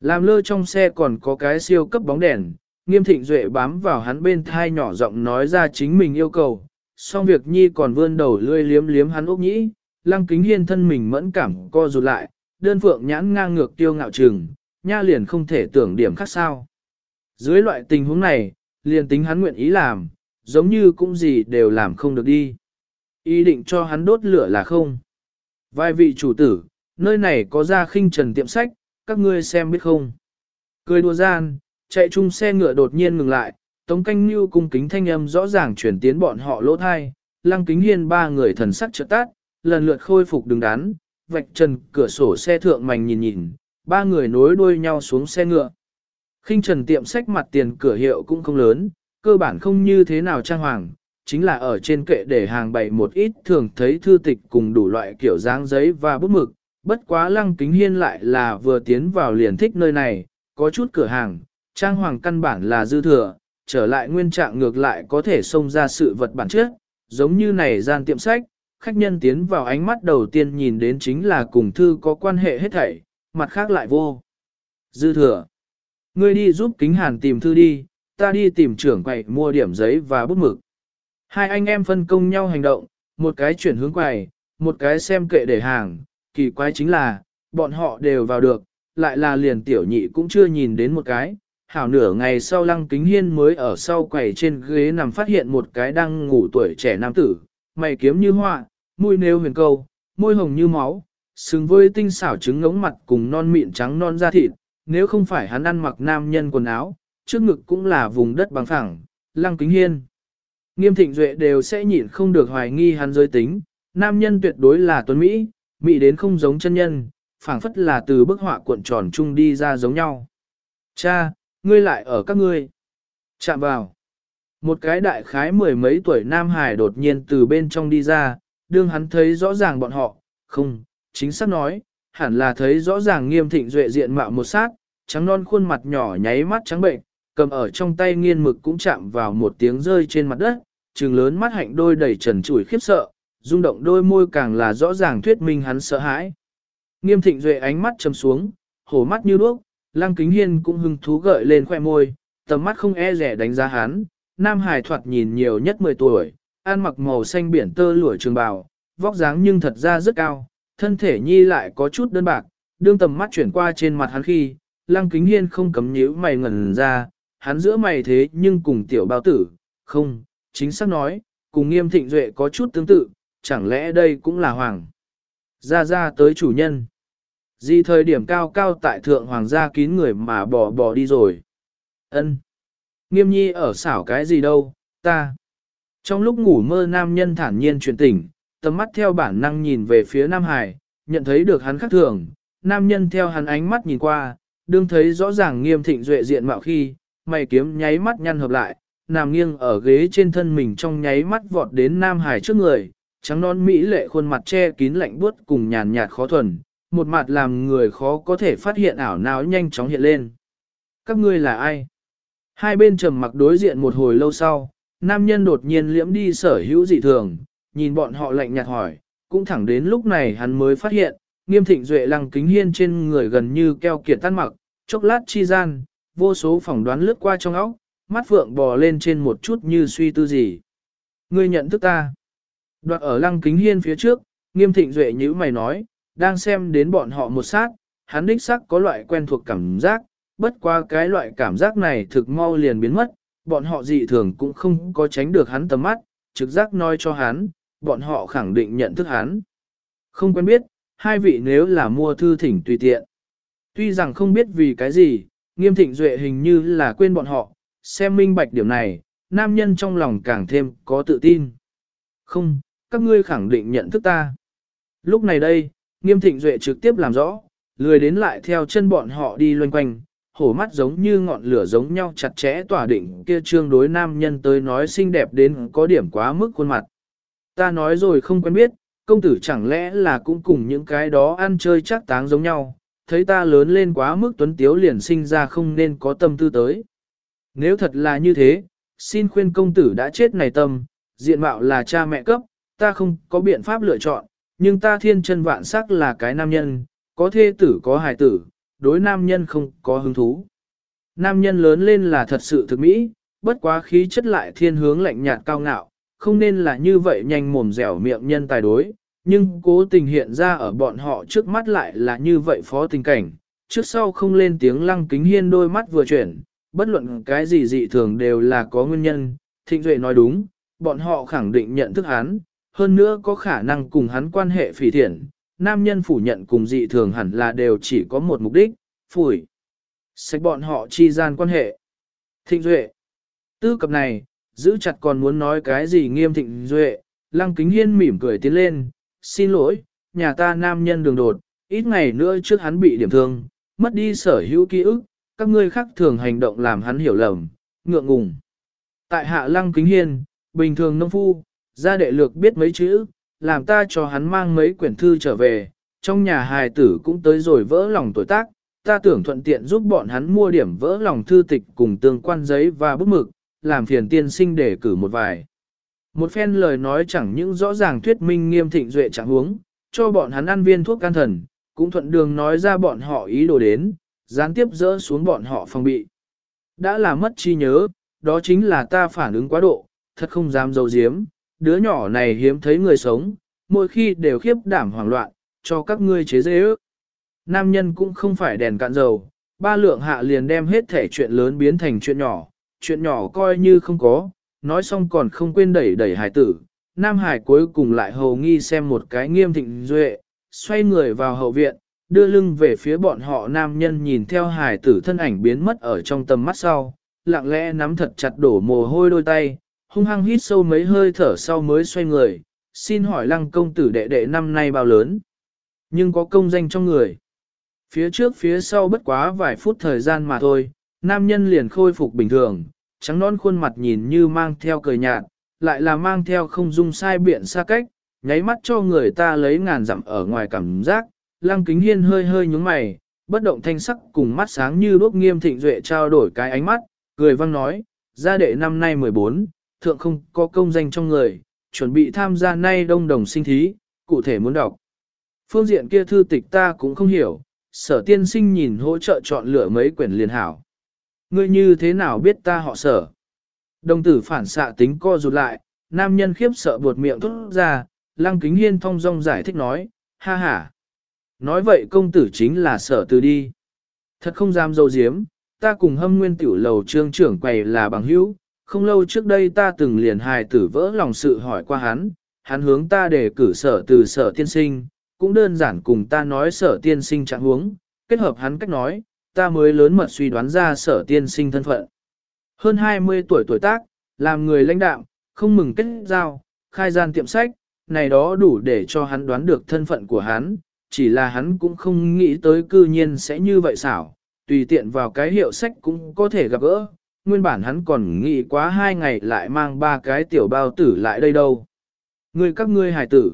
Làm lơ trong xe còn có cái siêu cấp bóng đèn, nghiêm thịnh duệ bám vào hắn bên thai nhỏ giọng nói ra chính mình yêu cầu, xong việc nhi còn vươn đầu lươi liếm liếm hắn ốc nhĩ, lăng kính hiên thân mình mẫn cảm co rụt lại, đơn phượng nhãn ngang ngược tiêu ngạo trừng, nha liền không thể tưởng điểm khác sao. Dưới loại tình huống này, liền tính hắn nguyện ý làm, giống như cũng gì đều làm không được đi. Ý định cho hắn đốt lửa là không. Vài vị chủ tử, nơi này có ra khinh trần tiệm sách, các ngươi xem biết không. Cười đùa gian, chạy chung xe ngựa đột nhiên ngừng lại, tống canh như cung kính thanh âm rõ ràng chuyển tiến bọn họ lỗ thai, lăng kính hiên ba người thần sắc trợ tát, lần lượt khôi phục đứng đắn, vạch trần cửa sổ xe thượng mảnh nhìn nhìn, ba người nối đuôi nhau xuống xe ngựa. khinh trần tiệm sách mặt tiền cửa hiệu cũng không lớn, cơ bản không như thế nào trang hoàng, chính là ở trên kệ để hàng bày một ít thường thấy thư tịch cùng đủ loại kiểu dáng giấy và bút mực. Bất quá lăng kính hiên lại là vừa tiến vào liền thích nơi này, có chút cửa hàng, trang hoàng căn bản là dư thừa, trở lại nguyên trạng ngược lại có thể xông ra sự vật bản chất, giống như này gian tiệm sách, khách nhân tiến vào ánh mắt đầu tiên nhìn đến chính là cùng thư có quan hệ hết thảy, mặt khác lại vô. Dư thừa. Ngươi đi giúp kính hàn tìm thư đi, ta đi tìm trưởng quầy mua điểm giấy và bút mực. Hai anh em phân công nhau hành động, một cái chuyển hướng quầy, một cái xem kệ để hàng, kỳ quái chính là, bọn họ đều vào được, lại là liền tiểu nhị cũng chưa nhìn đến một cái. Hảo nửa ngày sau lăng kính hiên mới ở sau quầy trên ghế nằm phát hiện một cái đang ngủ tuổi trẻ nam tử, mày kiếm như họa, môi nêu huyền câu, môi hồng như máu, xứng với tinh xảo trứng ngống mặt cùng non mịn trắng non da thịt, nếu không phải hắn ăn mặc nam nhân quần áo, trước ngực cũng là vùng đất bằng phẳng, lăng kính hiên. Nghiêm thịnh duệ đều sẽ nhịn không được hoài nghi hắn giới tính, nam nhân tuyệt đối là tuấn Mỹ, Mỹ đến không giống chân nhân, phảng phất là từ bức họa cuộn tròn chung đi ra giống nhau. Cha, ngươi lại ở các ngươi. Chạm vào. Một cái đại khái mười mấy tuổi Nam Hải đột nhiên từ bên trong đi ra, đương hắn thấy rõ ràng bọn họ, không, chính xác nói, hẳn là thấy rõ ràng nghiêm thịnh duệ diện mạo một sát, trắng non khuôn mặt nhỏ nháy mắt trắng bệnh, cầm ở trong tay nghiên mực cũng chạm vào một tiếng rơi trên mặt đất, trừng lớn mắt hạnh đôi đầy trần trụi khiếp sợ, rung động đôi môi càng là rõ ràng thuyết minh hắn sợ hãi. Nghiêm thịnh duệ ánh mắt trầm xuống, hổ mắt như đuốc, lăng kính hiên cũng hưng thú gợi lên khoe môi, tầm mắt không e rẻ đánh giá hắn, nam hải thoạt nhìn nhiều nhất 10 tuổi, ăn mặc màu xanh biển tơ lụa trường bào, vóc dáng nhưng thật ra rất cao, thân thể nhi lại có chút đơn bạc, đương tầm mắt chuyển qua trên mặt hắn khi, lăng kính hiên không cấm nhíu mày ngẩn ra, hắn giữa mày thế nhưng cùng tiểu bao tử, không, chính xác nói, cùng nghiêm thịnh duệ có chút tương tự, chẳng lẽ đây cũng là hoàng. Ra ra tới chủ nhân. Di thời điểm cao cao tại thượng hoàng gia kín người mà bỏ bỏ đi rồi. ân Nghiêm nhi ở xảo cái gì đâu, ta. Trong lúc ngủ mơ nam nhân thản nhiên chuyển tỉnh, tầm mắt theo bản năng nhìn về phía Nam Hải, nhận thấy được hắn khác thường, nam nhân theo hắn ánh mắt nhìn qua, đương thấy rõ ràng nghiêm thịnh duệ diện mạo khi, mày kiếm nháy mắt nhăn hợp lại, nằm nghiêng ở ghế trên thân mình trong nháy mắt vọt đến Nam Hải trước người, trắng non mỹ lệ khuôn mặt che kín lạnh buốt cùng nhàn nhạt khó thuần, một mặt làm người khó có thể phát hiện ảo nào nhanh chóng hiện lên. Các ngươi là ai? Hai bên trầm mặc đối diện một hồi lâu sau, nam nhân đột nhiên liễm đi sở hữu dị thường, nhìn bọn họ lạnh nhạt hỏi, cũng thẳng đến lúc này hắn mới phát hiện, nghiêm thịnh duệ lăng kính hiên trên người gần như keo kiệt tan mặc, chốc lát chi gian, vô số phỏng đoán lướt qua trong óc, mắt phượng bò lên trên một chút như suy tư gì. Ngươi nhận thức ta. Đoạn ở lăng kính hiên phía trước, nghiêm thịnh duệ như mày nói, đang xem đến bọn họ một sát, hắn đích sắc có loại quen thuộc cảm giác, bất qua cái loại cảm giác này thực mau liền biến mất, bọn họ dị thường cũng không có tránh được hắn tầm mắt, trực giác nói cho hắn, bọn họ khẳng định nhận thức hắn. Không quen biết, hai vị nếu là mua thư thỉnh tùy tiện. Tuy rằng không biết vì cái gì, nghiêm thịnh duệ hình như là quên bọn họ, xem minh bạch điểm này, nam nhân trong lòng càng thêm có tự tin. Không, các ngươi khẳng định nhận thức ta. Lúc này đây, nghiêm thịnh duệ trực tiếp làm rõ, lười đến lại theo chân bọn họ đi loanh quanh, hổ mắt giống như ngọn lửa giống nhau chặt chẽ tỏa định kia trương đối nam nhân tới nói xinh đẹp đến có điểm quá mức khuôn mặt. Ta nói rồi không quen biết, công tử chẳng lẽ là cũng cùng những cái đó ăn chơi chắc táng giống nhau, thấy ta lớn lên quá mức tuấn tiếu liền sinh ra không nên có tâm tư tới. Nếu thật là như thế, xin khuyên công tử đã chết này tâm, diện mạo là cha mẹ cấp, ta không có biện pháp lựa chọn, nhưng ta thiên chân vạn sắc là cái nam nhân, có thê tử có hài tử, đối nam nhân không có hứng thú. Nam nhân lớn lên là thật sự thực mỹ, bất quá khí chất lại thiên hướng lạnh nhạt cao ngạo, không nên là như vậy nhanh mồm dẻo miệng nhân tài đối, nhưng cố tình hiện ra ở bọn họ trước mắt lại là như vậy phó tình cảnh, trước sau không lên tiếng lăng kính hiên đôi mắt vừa chuyển, bất luận cái gì dị thường đều là có nguyên nhân, thịnh duệ nói đúng, bọn họ khẳng định nhận thức hắn, hơn nữa có khả năng cùng hắn quan hệ phỉ thiện, nam nhân phủ nhận cùng dị thường hẳn là đều chỉ có một mục đích, phủi. Sạch bọn họ chi gian quan hệ. Thịnh Duệ. Tư cập này, giữ chặt còn muốn nói cái gì nghiêm thịnh Duệ, lăng kính hiên mỉm cười tiến lên, xin lỗi, nhà ta nam nhân đường đột, ít ngày nữa trước hắn bị điểm thương, mất đi sở hữu ký ức, các ngươi khác thường hành động làm hắn hiểu lầm, ngượng ngùng. Tại hạ lăng kính hiên, bình thường nông phu, gia đệ lược biết mấy chữ, làm ta cho hắn mang mấy quyển thư trở về, trong nhà hài tử cũng tới rồi vỡ lòng tuổi tác, ta tưởng thuận tiện giúp bọn hắn mua điểm vỡ lòng thư tịch cùng tương quan giấy và bút mực, làm phiền tiên sinh để cử một vài. Một phen lời nói chẳng những rõ ràng thuyết minh nghiêm thịnh duệ chẳng huống, cho bọn hắn ăn viên thuốc can thần, cũng thuận đường nói ra bọn họ ý đồ đến, gián tiếp dỡ xuống bọn họ phòng bị. Đã là mất chi nhớ, đó chính là ta phản ứng quá độ, thật không dám dấu diếm, đứa nhỏ này hiếm thấy người sống, mỗi khi đều khiếp đảm hoảng loạn, cho các ngươi chế dễ ước. Nam nhân cũng không phải đèn cạn dầu, ba lượng hạ liền đem hết thể chuyện lớn biến thành chuyện nhỏ, chuyện nhỏ coi như không có, nói xong còn không quên đẩy đẩy hải tử. Nam Hải cuối cùng lại hầu nghi xem một cái nghiêm thịnh duệ, xoay người vào hậu viện, đưa lưng về phía bọn họ nam nhân nhìn theo Hải tử thân ảnh biến mất ở trong tầm mắt sau, lặng lẽ nắm thật chặt đổ mồ hôi đôi tay, hung hăng hít sâu mấy hơi thở sau mới xoay người, xin hỏi lăng công tử đệ đệ năm nay bao lớn, nhưng có công danh trong người. Phía trước phía sau bất quá vài phút thời gian mà thôi, nam nhân liền khôi phục bình thường, trắng non khuôn mặt nhìn như mang theo cười nhạt, lại là mang theo không dung sai biện xa cách, nháy mắt cho người ta lấy ngàn dặm ở ngoài cảm giác, lăng kính hiên hơi hơi nhúng mày, bất động thanh sắc cùng mắt sáng như đuốc nghiêm thịnh duệ trao đổi cái ánh mắt, cười văng nói, gia đệ năm nay 14, thượng không có công danh trong người, chuẩn bị tham gia nay đông đồng sinh thí, cụ thể muốn đọc. Phương diện kia thư tịch ta cũng không hiểu, sở tiên sinh nhìn hỗ trợ chọn lựa mấy quyển liền hảo. Ngươi như thế nào biết ta họ sở? Đồng tử phản xạ tính co rụt lại, nam nhân khiếp sợ buột miệng thốt ra, lăng kính hiên thong dong giải thích nói, ha ha. Nói vậy công tử chính là sở từ đi. Thật không dám dâu diếm, ta cùng hâm nguyên tiểu lầu trương trưởng quầy là bằng hữu, không lâu trước đây ta từng liền hài tử vỡ lòng sự hỏi qua hắn, hắn hướng ta để cử sở từ sở tiên sinh, cũng đơn giản cùng ta nói sở tiên sinh trạng huống, kết hợp hắn cách nói, ta mới lớn mật suy đoán ra sở tiên sinh thân phận. Hơn 20 tuổi tuổi tác, làm người lãnh đạo, không mừng kết giao, khai gian tiệm sách, này đó đủ để cho hắn đoán được thân phận của hắn, chỉ là hắn cũng không nghĩ tới cư nhiên sẽ như vậy xảo, tùy tiện vào cái hiệu sách cũng có thể gặp gỡ, nguyên bản hắn còn nghĩ quá hai ngày lại mang ba cái tiểu bao tử lại đây đâu. Ngươi các ngươi hài tử.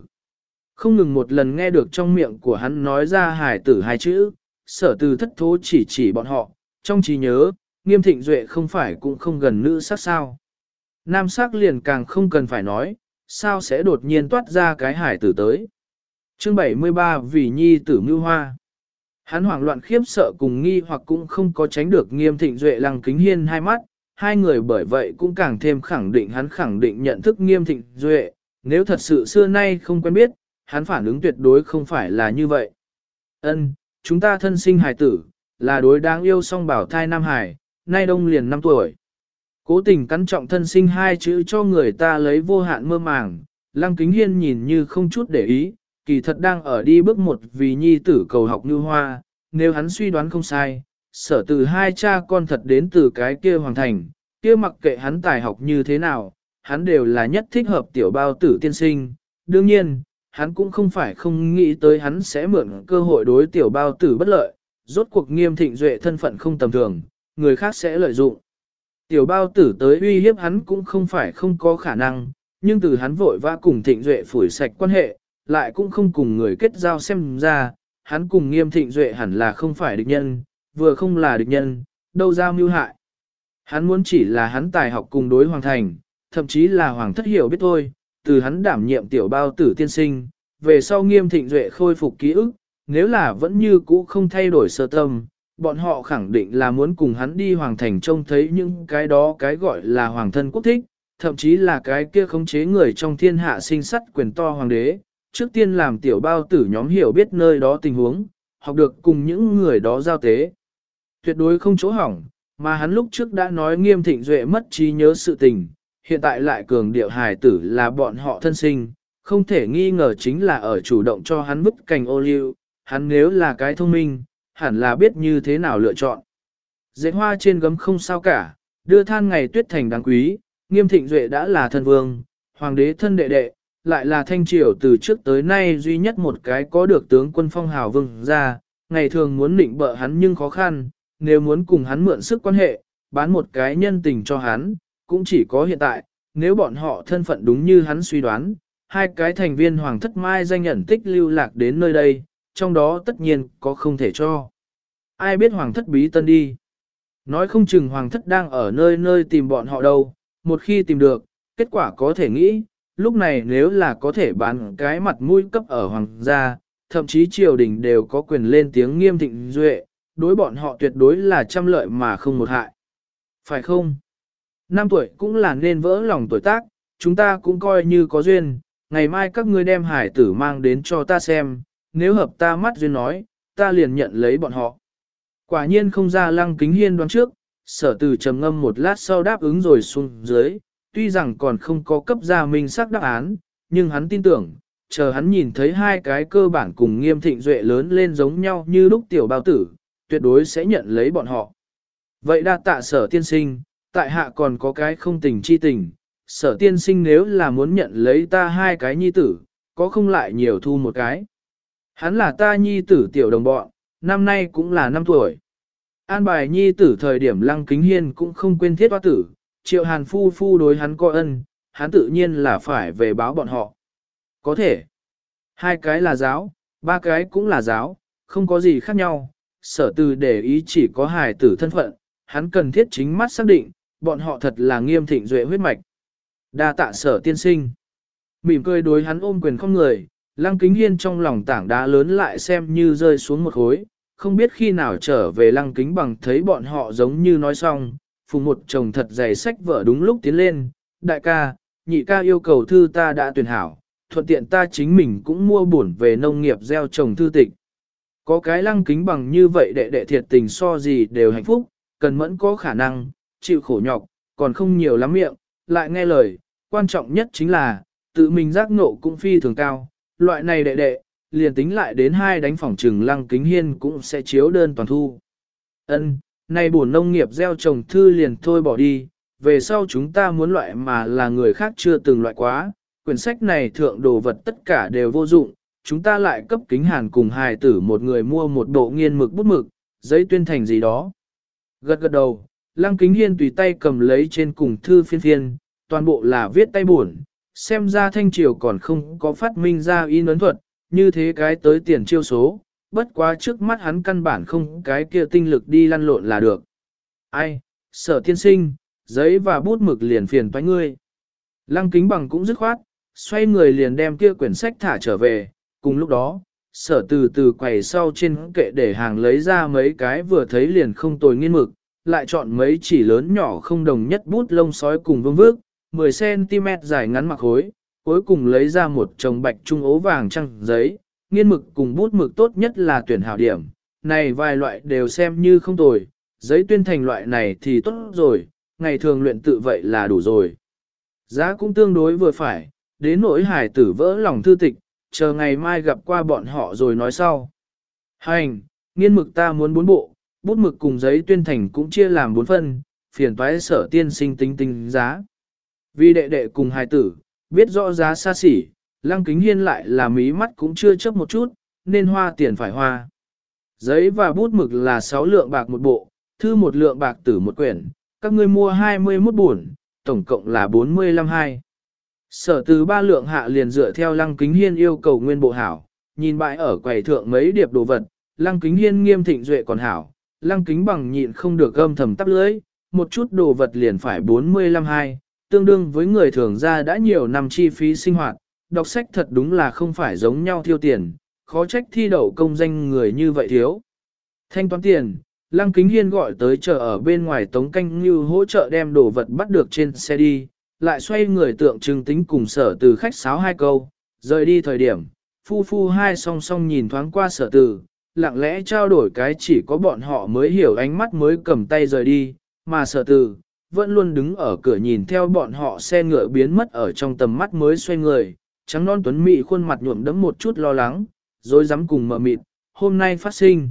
Không ngừng một lần nghe được trong miệng của hắn nói ra hài tử hai chữ, sở từ thất thố chỉ chỉ bọn họ, trong trí nhớ, nghiêm thịnh duệ không phải cũng không gần nữ sắc sao. Nam sắc liền càng không cần phải nói, sao sẽ đột nhiên toát ra cái hải tử tới. Chương 73 vì nhi tử mưu hoa. Hắn hoảng loạn khiếp sợ cùng nghi hoặc cũng không có tránh được nghiêm thịnh duệ lăng kính hiên hai mắt, hai người bởi vậy cũng càng thêm khẳng định hắn khẳng định nhận thức nghiêm thịnh duệ, nếu thật sự xưa nay không quen biết, hắn phản ứng tuyệt đối không phải là như vậy. Ân, chúng ta thân sinh hài tử, là đối đáng yêu song bảo thai Nam Hải, nay đông liền 5 tuổi. Cố tình cắn trọng thân sinh hai chữ cho người ta lấy vô hạn mơ màng, lăng kính hiên nhìn như không chút để ý, kỳ thật đang ở đi bước một vì nhi tử cầu học như hoa, nếu hắn suy đoán không sai, sở từ hai cha con thật đến từ cái kia hoàng thành, kia mặc kệ hắn tài học như thế nào, hắn đều là nhất thích hợp tiểu bao tử tiên sinh. Đương nhiên, hắn cũng không phải không nghĩ tới hắn sẽ mượn cơ hội đối tiểu bao tử bất lợi, rốt cuộc nghiêm thịnh duệ thân phận không tầm thường, người khác sẽ lợi dụng. Tiểu bao tử tới uy hiếp hắn cũng không phải không có khả năng, nhưng từ hắn vội vã cùng thịnh duệ phủi sạch quan hệ, lại cũng không cùng người kết giao xem ra, hắn cùng nghiêm thịnh duệ hẳn là không phải địch nhân, vừa không là địch nhân, đâu ra mưu hại. Hắn muốn chỉ là hắn tài học cùng đối hoàng thành, thậm chí là hoàng thất hiểu biết thôi, từ hắn đảm nhiệm tiểu bao tử tiên sinh, về sau nghiêm thịnh duệ khôi phục ký ức, nếu là vẫn như cũ không thay đổi sơ tâm, bọn họ khẳng định là muốn cùng hắn đi hoàng thành trông thấy những cái đó cái gọi là hoàng thân quốc thích, thậm chí là cái kia khống chế người trong thiên hạ sinh sắt quyền to hoàng đế, trước tiên làm tiểu bao tử nhóm hiểu biết nơi đó tình huống, học được cùng những người đó giao tế. Tuyệt đối không chỗ hỏng, mà hắn lúc trước đã nói nghiêm thịnh duệ mất trí nhớ sự tình, hiện tại lại cường điệu hài tử là bọn họ thân sinh, không thể nghi ngờ chính là ở chủ động cho hắn bức cành ô liu, hắn nếu là cái thông minh, hẳn là biết như thế nào lựa chọn. Dễ hoa trên gấm không sao cả, đưa than ngày tuyết thành đáng quý, nghiêm thịnh duệ đã là thân vương, hoàng đế thân đệ đệ, lại là thanh triều từ trước tới nay duy nhất một cái có được tướng quân phong hào vương ra, ngày thường muốn định bợ hắn nhưng khó khăn, nếu muốn cùng hắn mượn sức quan hệ, bán một cái nhân tình cho hắn, cũng chỉ có hiện tại, nếu bọn họ thân phận đúng như hắn suy đoán, hai cái thành viên hoàng thất mai danh nhận tích lưu lạc đến nơi đây, trong đó tất nhiên có không thể cho. Ai biết hoàng thất bí tân đi. Nói không chừng hoàng thất đang ở nơi nơi tìm bọn họ đâu, một khi tìm được, kết quả có thể nghĩ, lúc này nếu là có thể bán cái mặt mũi cấp ở hoàng gia, thậm chí triều đình đều có quyền lên tiếng nghiêm thịnh duệ, đối bọn họ tuyệt đối là trăm lợi mà không một hại. Phải không? Năm tuổi cũng là nên vỡ lòng tuổi tác, chúng ta cũng coi như có duyên, ngày mai các ngươi đem hải tử mang đến cho ta xem, nếu hợp ta mắt duyên nói, ta liền nhận lấy bọn họ. Quả nhiên không ra lăng kính hiên đoán trước, sở từ trầm ngâm một lát sau đáp ứng rồi xuống dưới, tuy rằng còn không có cấp ra minh xác đáp án, nhưng hắn tin tưởng, chờ hắn nhìn thấy hai cái cơ bản cùng nghiêm thịnh duệ lớn lên giống nhau như lúc tiểu bao tử, tuyệt đối sẽ nhận lấy bọn họ. Vậy đa tạ sở tiên sinh, tại hạ còn có cái không tình chi tình, sở tiên sinh nếu là muốn nhận lấy ta hai cái nhi tử, có không lại nhiều thu một cái. Hắn là ta nhi tử tiểu đồng bọn, năm nay cũng là năm tuổi. An bài nhi tử thời điểm lăng kính hiên cũng không quên thiết hoa tử, triệu hàn phu phu đối hắn có ân, hắn tự nhiên là phải về báo bọn họ. Có thể, hai cái là giáo, ba cái cũng là giáo, không có gì khác nhau, sở từ để ý chỉ có hài tử thân phận, hắn cần thiết chính mắt xác định, bọn họ thật là nghiêm thịnh duệ huyết mạch. Đa tạ sở tiên sinh. Mỉm cười đối hắn ôm quyền không người, lăng kính hiên trong lòng tảng đá lớn lại xem như rơi xuống một khối, không biết khi nào trở về lăng kính bằng thấy bọn họ giống như nói xong, phùng một chồng thật dày sách vở đúng lúc tiến lên, đại ca, nhị ca yêu cầu thư ta đã tuyển hảo, thuận tiện ta chính mình cũng mua bổn về nông nghiệp gieo trồng thư tịch. Có cái lăng kính bằng như vậy đệ đệ thiệt tình so gì đều hạnh phúc, cần mẫn có khả năng, chịu khổ nhọc, còn không nhiều lắm miệng, lại nghe lời, quan trọng nhất chính là, tự mình giác ngộ cũng phi thường cao, loại này đệ đệ, liền tính lại đến hai đánh phòng trừng lăng kính hiên cũng sẽ chiếu đơn toàn thu. Ân, này bổn nông nghiệp gieo trồng thư liền thôi bỏ đi, về sau chúng ta muốn loại mà là người khác chưa từng loại quá, quyển sách này thượng đồ vật tất cả đều vô dụng, chúng ta lại cấp kính hàn cùng hài tử một người mua một bộ nghiên mực bút mực, giấy tuyên thành gì đó. Gật gật đầu, lăng kính hiên tùy tay cầm lấy trên cùng thư phiên phiên, toàn bộ là viết tay buồn, xem ra thanh triều còn không có phát minh ra in ấn thuật, như thế cái tới tiền chiêu số, bất quá trước mắt hắn căn bản không cái kia tinh lực đi lăn lộn là được. Ai, sở tiên sinh, giấy và bút mực liền phiền toái ngươi. Lăng kính bằng cũng dứt khoát, xoay người liền đem kia quyển sách thả trở về, cùng lúc đó, sở từ từ quầy sau trên kệ để hàng lấy ra mấy cái vừa thấy liền không tồi nghiên mực, lại chọn mấy chỉ lớn nhỏ không đồng nhất bút lông sói cùng vương vước, 10cm dài ngắn mặc hối, cuối cùng lấy ra một chồng bạch trung ố vàng trăng giấy, nghiên mực cùng bút mực tốt nhất là tuyển hảo điểm, này vài loại đều xem như không tồi, giấy tuyên thành loại này thì tốt rồi, ngày thường luyện tự vậy là đủ rồi. Giá cũng tương đối vừa phải, đến nỗi hải tử vỡ lòng thư tịch, chờ ngày mai gặp qua bọn họ rồi nói sau. Hành, nghiên mực ta muốn bốn bộ, bút mực cùng giấy tuyên thành cũng chia làm bốn phân, phiền toái sở tiên sinh tính tính giá. Vì đệ đệ cùng hài tử, biết rõ giá xa xỉ, lăng kính hiên lại là mí mắt cũng chưa chấp một chút, nên hoa tiền phải hoa. Giấy và bút mực là 6 lượng bạc một bộ, thư một lượng bạc tử một quyển, các ngươi mua 21 buồn, tổng cộng là 45 hai. Sở từ ba lượng hạ liền dựa theo lăng kính hiên yêu cầu nguyên bộ hảo, nhìn bãi ở quầy thượng mấy điệp đồ vật, lăng kính hiên nghiêm thịnh duệ còn hảo, lăng kính bằng nhịn không được gâm thầm tắp lưới, một chút đồ vật liền phải 45 hai, tương đương với người thường ra đã nhiều năm chi phí sinh hoạt, đọc sách thật đúng là không phải giống nhau thiêu tiền, khó trách thi đậu công danh người như vậy thiếu. Thanh toán tiền, Lăng Kính Hiên gọi tới chờ ở bên ngoài Tống Canh Như hỗ trợ đem đồ vật bắt được trên xe đi, lại xoay người tượng trưng tính cùng sở từ khách sáo hai câu, rời đi thời điểm, phu phu hai song song nhìn thoáng qua sở từ, lặng lẽ trao đổi cái chỉ có bọn họ mới hiểu ánh mắt mới cầm tay rời đi, mà sở từ, vẫn luôn đứng ở cửa nhìn theo bọn họ xe ngựa biến mất ở trong tầm mắt mới xoay người, trắng non tuấn mị khuôn mặt nhuộm đẫm một chút lo lắng, rồi dám cùng mở mịt, hôm nay phát sinh.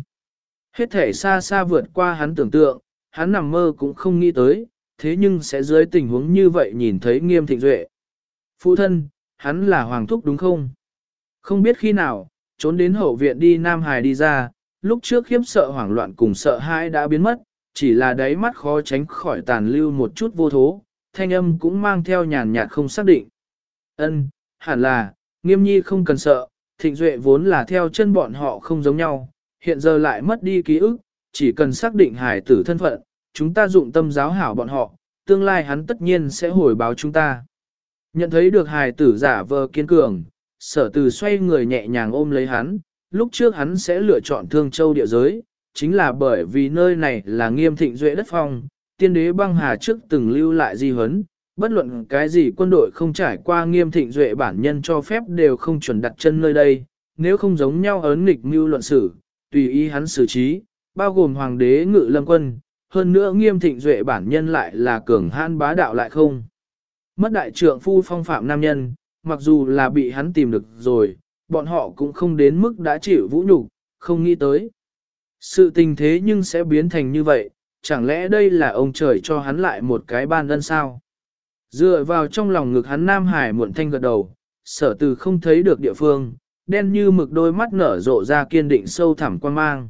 Hết thể xa xa vượt qua hắn tưởng tượng, hắn nằm mơ cũng không nghĩ tới, thế nhưng sẽ dưới tình huống như vậy nhìn thấy nghiêm thịnh duệ. Phụ thân, hắn là hoàng thúc đúng không? Không biết khi nào, trốn đến hậu viện đi Nam Hải đi ra, lúc trước khiếp sợ hoảng loạn cùng sợ hãi đã biến mất, chỉ là đáy mắt khó tránh khỏi tàn lưu một chút vô thố, thanh âm cũng mang theo nhàn nhạt không xác định. Ân, hẳn là, nghiêm nhi không cần sợ, thịnh duệ vốn là theo chân bọn họ không giống nhau, hiện giờ lại mất đi ký ức, chỉ cần xác định hải tử thân phận, chúng ta dụng tâm giáo hảo bọn họ, tương lai hắn tất nhiên sẽ hồi báo chúng ta. Nhận thấy được hải tử giả vờ kiên cường, sở từ xoay người nhẹ nhàng ôm lấy hắn, lúc trước hắn sẽ lựa chọn thương châu địa giới, chính là bởi vì nơi này là nghiêm thịnh duệ đất phong, tiên đế băng hà trước từng lưu lại di huấn, bất luận cái gì quân đội không trải qua nghiêm thịnh duệ bản nhân cho phép đều không chuẩn đặt chân nơi đây, nếu không giống nhau ấn nghịch mưu luận xử, tùy ý hắn xử trí, bao gồm hoàng đế ngự lâm quân, hơn nữa nghiêm thịnh duệ bản nhân lại là cường hãn bá đạo lại không. Mất đại trượng phu phong phạm nam nhân, mặc dù là bị hắn tìm được rồi, bọn họ cũng không đến mức đã chịu vũ nhục, không nghĩ tới. Sự tình thế nhưng sẽ biến thành như vậy, chẳng lẽ đây là ông trời cho hắn lại một cái ban ân sao? Dựa vào trong lòng ngực hắn Nam Hải muộn thanh gật đầu, sở từ không thấy được địa phương, đen như mực đôi mắt nở rộ ra kiên định sâu thẳm quan mang.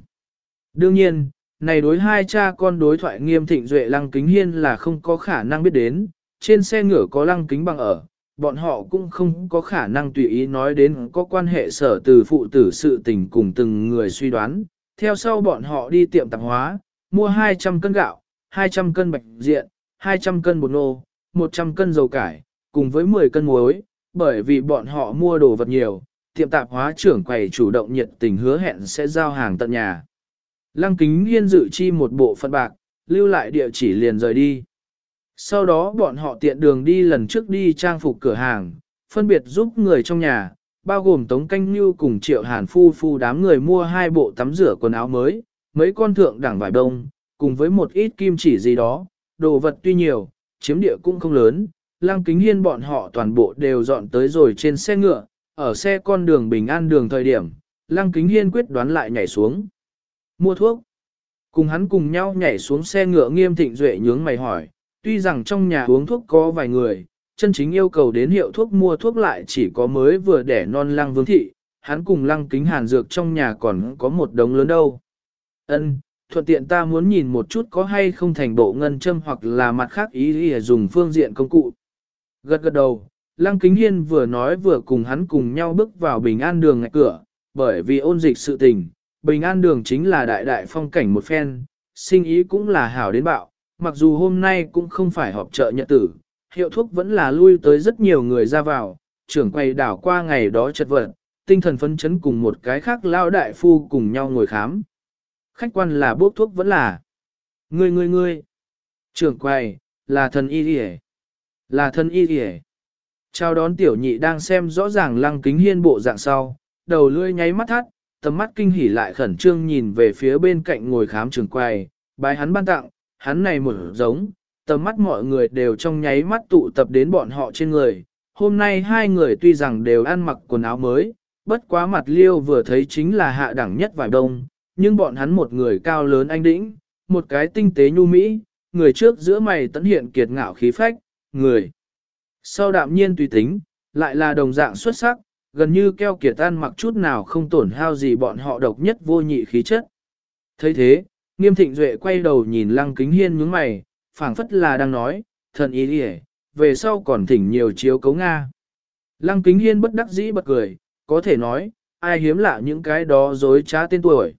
Đương nhiên, này đối hai cha con đối thoại nghiêm thịnh duệ lăng kính hiên là không có khả năng biết đến, trên xe ngựa có lăng kính bằng ở, bọn họ cũng không có khả năng tùy ý nói đến có quan hệ sở từ phụ tử sự tình cùng từng người suy đoán. Theo sau bọn họ đi tiệm tạp hóa, mua 200 cân gạo, 200 cân bạch diện, 200 cân bột nô, 100 cân dầu cải, cùng với 10 cân muối, bởi vì bọn họ mua đồ vật nhiều, tiệm tạp hóa trưởng quầy chủ động nhiệt tình hứa hẹn sẽ giao hàng tận nhà. Lăng kính hiên dự chi một bộ phận bạc, lưu lại địa chỉ liền rời đi. Sau đó bọn họ tiện đường đi lần trước đi trang phục cửa hàng, phân biệt giúp người trong nhà, bao gồm Tống Canh Như cùng Triệu Hàn Phu Phu đám người mua hai bộ tắm rửa quần áo mới, mấy con thượng đẳng vải đông, cùng với một ít kim chỉ gì đó, đồ vật tuy nhiều, chiếm địa cũng không lớn, lăng kính hiên bọn họ toàn bộ đều dọn tới rồi trên xe ngựa, ở xe con đường bình an đường thời điểm, lăng kính hiên quyết đoán lại nhảy xuống. Mua thuốc. Cùng hắn cùng nhau nhảy xuống xe ngựa nghiêm thịnh duệ nhướng mày hỏi, tuy rằng trong nhà uống thuốc có vài người, chân chính yêu cầu đến hiệu thuốc mua thuốc lại chỉ có mới vừa đẻ non lăng vương thị, hắn cùng lăng kính hàn dược trong nhà còn có một đống lớn đâu. Ân, thuận tiện ta muốn nhìn một chút có hay không thành bộ ngân châm hoặc là mặt khác ý để dùng phương diện công cụ. Gật gật đầu, Lăng Kính Hiên vừa nói vừa cùng hắn cùng nhau bước vào bình an đường ngạch cửa, bởi vì ôn dịch sự tình, bình an đường chính là đại đại phong cảnh một phen, sinh ý cũng là hảo đến bạo, mặc dù hôm nay cũng không phải họp chợ nhận tử, hiệu thuốc vẫn là lui tới rất nhiều người ra vào, trưởng quay đảo qua ngày đó chật vật, tinh thần phấn chấn cùng một cái khác lao đại phu cùng nhau ngồi khám. Khách quan là bốc thuốc vẫn là. Ngươi ngươi ngươi. Trưởng quầy, là thần y đi Là thần y đi Chào đón tiểu nhị đang xem rõ ràng lăng kính hiên bộ dạng sau, đầu lưỡi nháy mắt thắt, tầm mắt kinh hỉ lại khẩn trương nhìn về phía bên cạnh ngồi khám trường quầy, bái hắn ban tặng, hắn này một giống, tầm mắt mọi người đều trong nháy mắt tụ tập đến bọn họ trên người. Hôm nay hai người tuy rằng đều ăn mặc quần áo mới, bất quá mặt liêu vừa thấy chính là hạ đẳng nhất vài đông, nhưng bọn hắn một người cao lớn anh đĩnh, một cái tinh tế nhu mỹ, người trước giữa mày tấn hiện kiệt ngạo khí phách, người. Sau đạm nhiên tùy tính, lại là đồng dạng xuất sắc, gần như keo kiệt tan mặc chút nào không tổn hao gì bọn họ độc nhất vô nhị khí chất. thấy thế, nghiêm thịnh duệ quay đầu nhìn lăng kính hiên nhướng mày, phảng phất là đang nói, thần ý đi về sau còn thỉnh nhiều chiếu cấu Nga. Lăng kính hiên bất đắc dĩ bật cười, có thể nói, ai hiếm lạ những cái đó dối trá tên tuổi.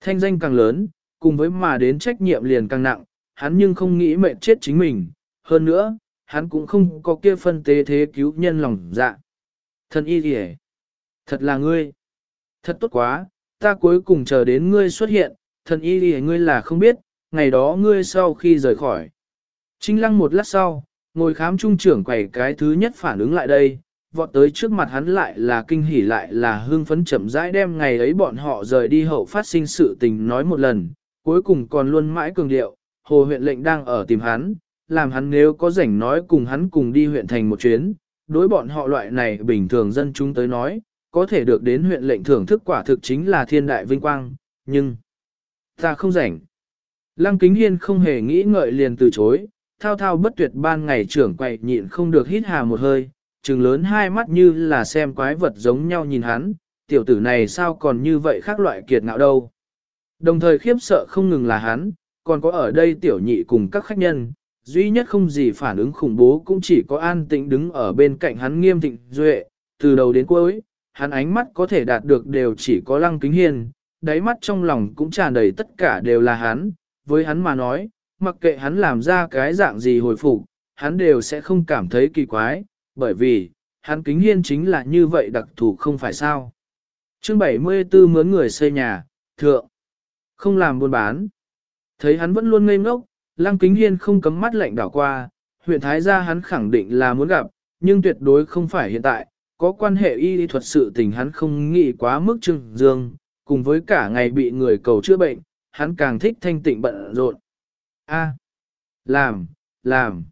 Thanh danh càng lớn, cùng với mà đến trách nhiệm liền càng nặng, hắn nhưng không nghĩ mệt chết chính mình. Hơn nữa, hắn cũng không có kia phân tế thế cứu nhân lòng dạ. Thần y gì Thật là ngươi! Thật tốt quá, ta cuối cùng chờ đến ngươi xuất hiện, thần y gì ngươi là không biết, ngày đó ngươi sau khi rời khỏi. Trinh lăng một lát sau, ngồi khám trung trưởng quầy cái thứ nhất phản ứng lại đây, vọt tới trước mặt hắn lại là kinh hỉ lại là hưng phấn chậm rãi đem ngày ấy bọn họ rời đi hậu phát sinh sự tình nói một lần, cuối cùng còn luôn mãi cường điệu, hồ huyện lệnh đang ở tìm hắn, làm hắn nếu có rảnh nói cùng hắn cùng đi huyện thành một chuyến, đối bọn họ loại này bình thường dân chúng tới nói, có thể được đến huyện lệnh thưởng thức quả thực chính là thiên đại vinh quang, nhưng ta không rảnh. Lăng Kính Hiên không hề nghĩ ngợi liền từ chối, thao thao bất tuyệt ban ngày trưởng quậy nhịn không được hít hà một hơi, trừng lớn hai mắt như là xem quái vật giống nhau nhìn hắn, tiểu tử này sao còn như vậy khác loại kiệt ngạo đâu. Đồng thời khiếp sợ không ngừng là hắn, còn có ở đây tiểu nhị cùng các khách nhân, duy nhất không gì phản ứng khủng bố cũng chỉ có an tĩnh đứng ở bên cạnh hắn nghiêm thịnh duệ, từ đầu đến cuối, hắn ánh mắt có thể đạt được đều chỉ có lăng kính hiền, đáy mắt trong lòng cũng tràn đầy tất cả đều là hắn, với hắn mà nói, mặc kệ hắn làm ra cái dạng gì hồi phục, hắn đều sẽ không cảm thấy kỳ quái, bởi vì, hắn kính hiên chính là như vậy đặc thù không phải sao. Chương 74 mướn người xây nhà, thượng, không làm buôn bán. Thấy hắn vẫn luôn ngây ngốc, lăng kính hiên không cấm mắt lạnh đảo qua, huyện Thái gia hắn khẳng định là muốn gặp, nhưng tuyệt đối không phải hiện tại, có quan hệ y lý thuật sự tình hắn không nghĩ quá mức trưng dương, cùng với cả ngày bị người cầu chữa bệnh, hắn càng thích thanh tịnh bận rộn. A. làm, làm.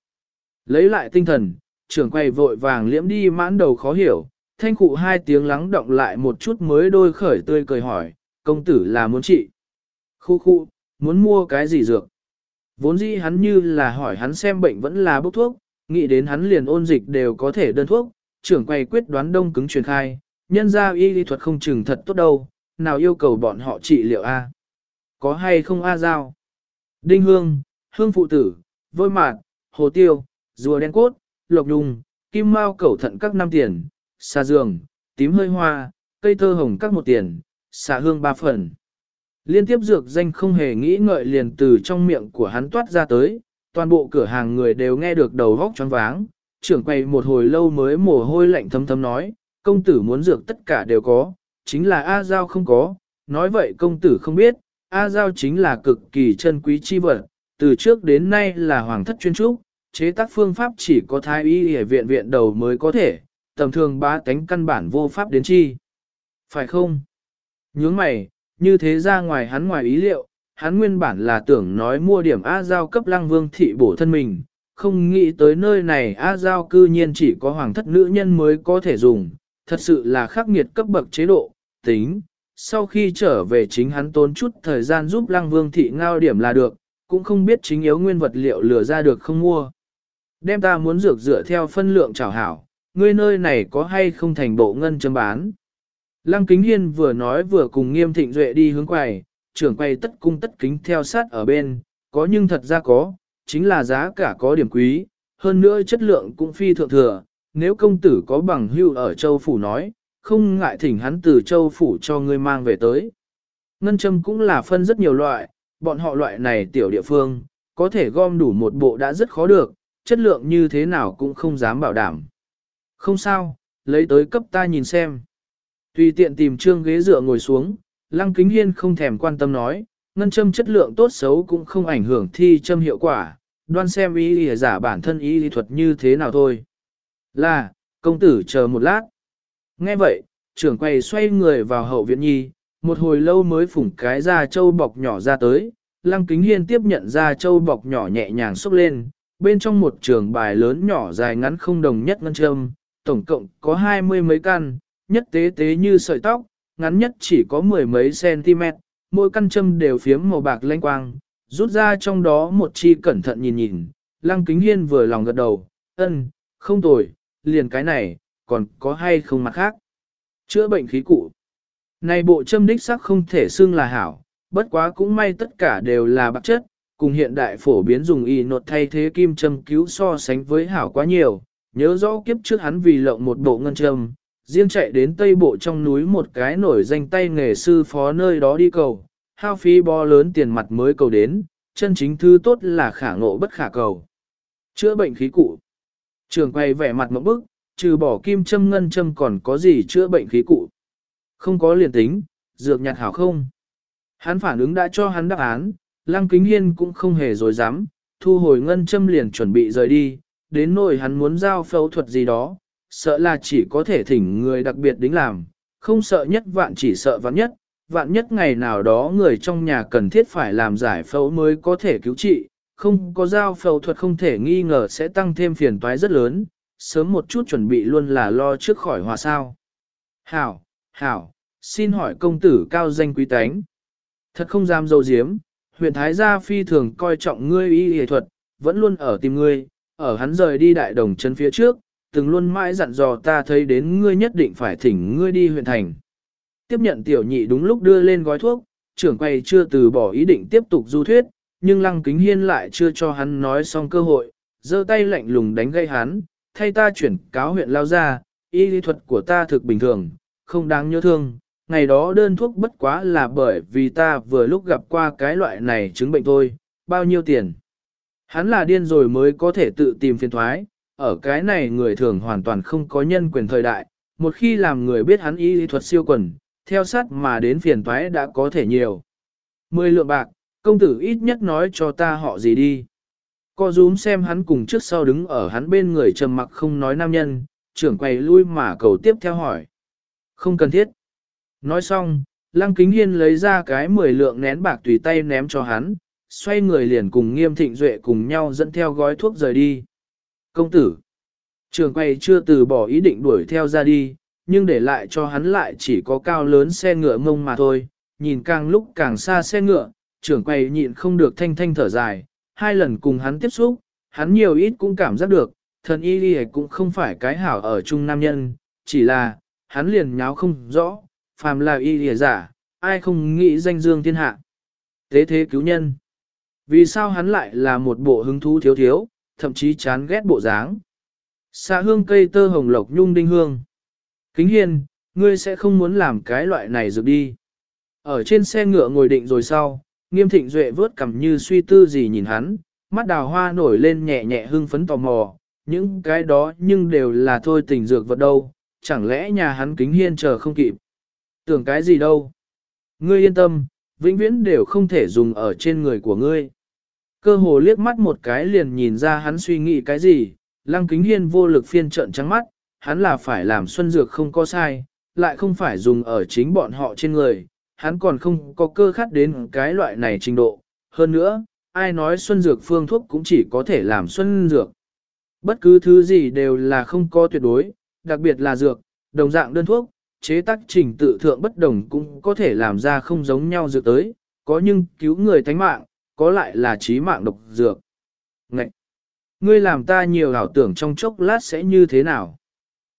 Lấy lại tinh thần, trưởng quầy vội vàng liễm đi mãn đầu khó hiểu, thanh cụ hai tiếng lắng động lại một chút mới đôi khởi tươi cười hỏi, công tử là muốn trị. Khu khu, muốn mua cái gì dược? Vốn dĩ hắn như là hỏi hắn xem bệnh vẫn là bốc thuốc, nghĩ đến hắn liền ôn dịch đều có thể đơn thuốc, trưởng quầy quyết đoán đông cứng truyền khai, nhân ra y lý thuật không chừng thật tốt đâu, nào yêu cầu bọn họ trị liệu A. Có hay không A giao? Đinh hương, hương phụ tử, vôi mạt, hồ tiêu, rùa đen cốt, lộc đùng, kim mao cẩu thận các năm tiền, xà giường, tím hơi hoa, cây thơ hồng các một tiền, xà hương ba phần. Liên tiếp dược danh không hề nghĩ ngợi liền từ trong miệng của hắn toát ra tới, toàn bộ cửa hàng người đều nghe được đầu vóc choáng váng, trưởng quay một hồi lâu mới mồ hôi lạnh thấm thấm nói, công tử muốn dược tất cả đều có, chính là A Giao không có, nói vậy công tử không biết, A Giao chính là cực kỳ chân quý chi vật, từ trước đến nay là hoàng thất chuyên trúc, chế tác phương pháp chỉ có thái y y viện viện đầu mới có thể, tầm thường ba tánh căn bản vô pháp đến chi. Phải không? Nhướng mày, như thế ra ngoài hắn ngoài ý liệu, hắn nguyên bản là tưởng nói mua điểm A Giao cấp lăng vương thị bổ thân mình, không nghĩ tới nơi này A Giao cư nhiên chỉ có hoàng thất nữ nhân mới có thể dùng, thật sự là khắc nghiệt cấp bậc chế độ, tính. Sau khi trở về chính hắn tốn chút thời gian giúp lăng vương thị ngao điểm là được, cũng không biết chính yếu nguyên vật liệu lừa ra được không mua. Đem ta muốn dược dựa theo phân lượng trảo hảo, ngươi nơi này có hay không thành bộ ngân chấm bán. Lăng Kính Hiên vừa nói vừa cùng nghiêm thịnh duệ đi hướng quầy, trưởng quầy tất cung tất kính theo sát ở bên, có nhưng thật ra có, chính là giá cả có điểm quý, hơn nữa chất lượng cũng phi thượng thừa, nếu công tử có bằng hưu ở châu phủ nói, không ngại thỉnh hắn từ châu phủ cho ngươi mang về tới. Ngân châm cũng là phân rất nhiều loại, bọn họ loại này tiểu địa phương, có thể gom đủ một bộ đã rất khó được, chất lượng như thế nào cũng không dám bảo đảm. Không sao, lấy tới cấp ta nhìn xem. Tùy tiện tìm trương ghế dựa ngồi xuống, Lăng Kính Hiên không thèm quan tâm nói, ngân châm chất lượng tốt xấu cũng không ảnh hưởng thi châm hiệu quả, đoan xem ý lìa giả bản thân ý lý thuật như thế nào thôi. Là, công tử chờ một lát. Nghe vậy, trưởng quầy xoay người vào hậu viện nhi, một hồi lâu mới phủng cái da châu bọc nhỏ ra tới, Lăng Kính Hiên tiếp nhận da châu bọc nhỏ nhẹ nhàng xúc lên, bên trong một trường bài lớn nhỏ dài ngắn không đồng nhất ngân châm, tổng cộng có hai mươi mấy căn, nhất tế tế như sợi tóc, ngắn nhất chỉ có mười mấy cm, mỗi căn châm đều phiếm màu bạc lanh quang, rút ra trong đó một chi cẩn thận nhìn nhìn, lăng kính hiên vừa lòng gật đầu, ân, không tồi, liền cái này, còn có hay không mặt khác. Chữa bệnh khí cụ. Này bộ châm đích sắc không thể xưng là hảo, bất quá cũng may tất cả đều là bạc chất, cùng hiện đại phổ biến dùng y nột thay thế kim châm cứu so sánh với hảo quá nhiều. Nhớ rõ kiếp trước hắn vì lộng một bộ ngân châm, riêng chạy đến tây bộ trong núi một cái nổi danh tay nghề sư phó nơi đó đi cầu, hao phí bo lớn tiền mặt mới cầu đến, chân chính thứ tốt là khả ngộ bất khả cầu. Chữa bệnh khí cụ. Trường quay vẻ mặt một bức, trừ bỏ kim châm ngân châm còn có gì chữa bệnh khí cụ. Không có liền tính, dược nhạt hảo không. Hắn phản ứng đã cho hắn đáp án, lăng kính hiên cũng không hề dối dám, thu hồi ngân châm liền chuẩn bị rời đi, đến nỗi hắn muốn giao phẫu thuật gì đó, sợ là chỉ có thể thỉnh người đặc biệt đính làm, không sợ nhất vạn chỉ sợ vạn nhất, vạn nhất ngày nào đó người trong nhà cần thiết phải làm giải phẫu mới có thể cứu trị, không có giao phẫu thuật không thể nghi ngờ sẽ tăng thêm phiền toái rất lớn, sớm một chút chuẩn bị luôn là lo trước khỏi hòa sao. Hảo, hảo, xin hỏi công tử cao danh quý tánh. Thật không dám dâu diếm, huyện Thái Gia phi thường coi trọng ngươi y y thuật, vẫn luôn ở tìm ngươi, ở hắn rời đi đại đồng chân phía trước, từng luôn mãi dặn dò ta thấy đến ngươi nhất định phải thỉnh ngươi đi huyện thành. Tiếp nhận tiểu nhị đúng lúc đưa lên gói thuốc, trưởng quay chưa từ bỏ ý định tiếp tục du thuyết, nhưng lăng kính hiên lại chưa cho hắn nói xong cơ hội, giơ tay lạnh lùng đánh gây hắn, thay ta chuyển cáo huyện lao ra, y lý thuật của ta thực bình thường, không đáng nhớ thương, ngày đó đơn thuốc bất quá là bởi vì ta vừa lúc gặp qua cái loại này chứng bệnh thôi, bao nhiêu tiền. Hắn là điên rồi mới có thể tự tìm phiền thoái, ở cái này người thường hoàn toàn không có nhân quyền thời đại, một khi làm người biết hắn y lý thuật siêu quần, theo sát mà đến phiền thoái đã có thể nhiều. Mười lượng bạc, công tử ít nhất nói cho ta họ gì đi. Co rúm xem hắn cùng trước sau đứng ở hắn bên người trầm mặc không nói nam nhân, trưởng quầy lui mà cầu tiếp theo hỏi. Không cần thiết. Nói xong, Lăng Kính Hiên lấy ra cái mười lượng nén bạc tùy tay ném cho hắn, xoay người liền cùng nghiêm thịnh duệ cùng nhau dẫn theo gói thuốc rời đi. Công tử, Trường quay chưa từ bỏ ý định đuổi theo ra đi, nhưng để lại cho hắn lại chỉ có cao lớn xe ngựa mông mà thôi. Nhìn càng lúc càng xa xe ngựa, trưởng quay nhịn không được thanh thanh thở dài, hai lần cùng hắn tiếp xúc, hắn nhiều ít cũng cảm giác được, thần y đi cũng không phải cái hảo ở chung nam nhân, chỉ là, hắn liền nháo không rõ, phàm là y lìa giả, ai không nghĩ danh dương thiên hạ. Thế thế cứu nhân. Vì sao hắn lại là một bộ hứng thú thiếu thiếu, thậm chí chán ghét bộ dáng. Xạ hương cây tơ hồng lộc nhung đinh hương. Kính hiên, ngươi sẽ không muốn làm cái loại này dược đi. Ở trên xe ngựa ngồi định rồi sau, nghiêm thịnh duệ vớt cầm như suy tư gì nhìn hắn, mắt đào hoa nổi lên nhẹ nhẹ hưng phấn tò mò, những cái đó nhưng đều là thôi tình dược vật đâu, chẳng lẽ nhà hắn kính hiên chờ không kịp. Tưởng cái gì đâu. Ngươi yên tâm, vĩnh viễn đều không thể dùng ở trên người của ngươi. Cơ hồ liếc mắt một cái liền nhìn ra hắn suy nghĩ cái gì, lăng kính hiên vô lực phiên trận trắng mắt, hắn là phải làm xuân dược không có sai, lại không phải dùng ở chính bọn họ trên người, hắn còn không có cơ khát đến cái loại này trình độ. Hơn nữa, ai nói xuân dược phương thuốc cũng chỉ có thể làm xuân dược. Bất cứ thứ gì đều là không có tuyệt đối, đặc biệt là dược, đồng dạng đơn thuốc, chế tác trình tự thượng bất đồng cũng có thể làm ra không giống nhau dược tới, có nhưng cứu người thánh mạng, có lại là trí mạng độc dược. Ngậy! Ngươi làm ta nhiều ảo tưởng trong chốc lát sẽ như thế nào?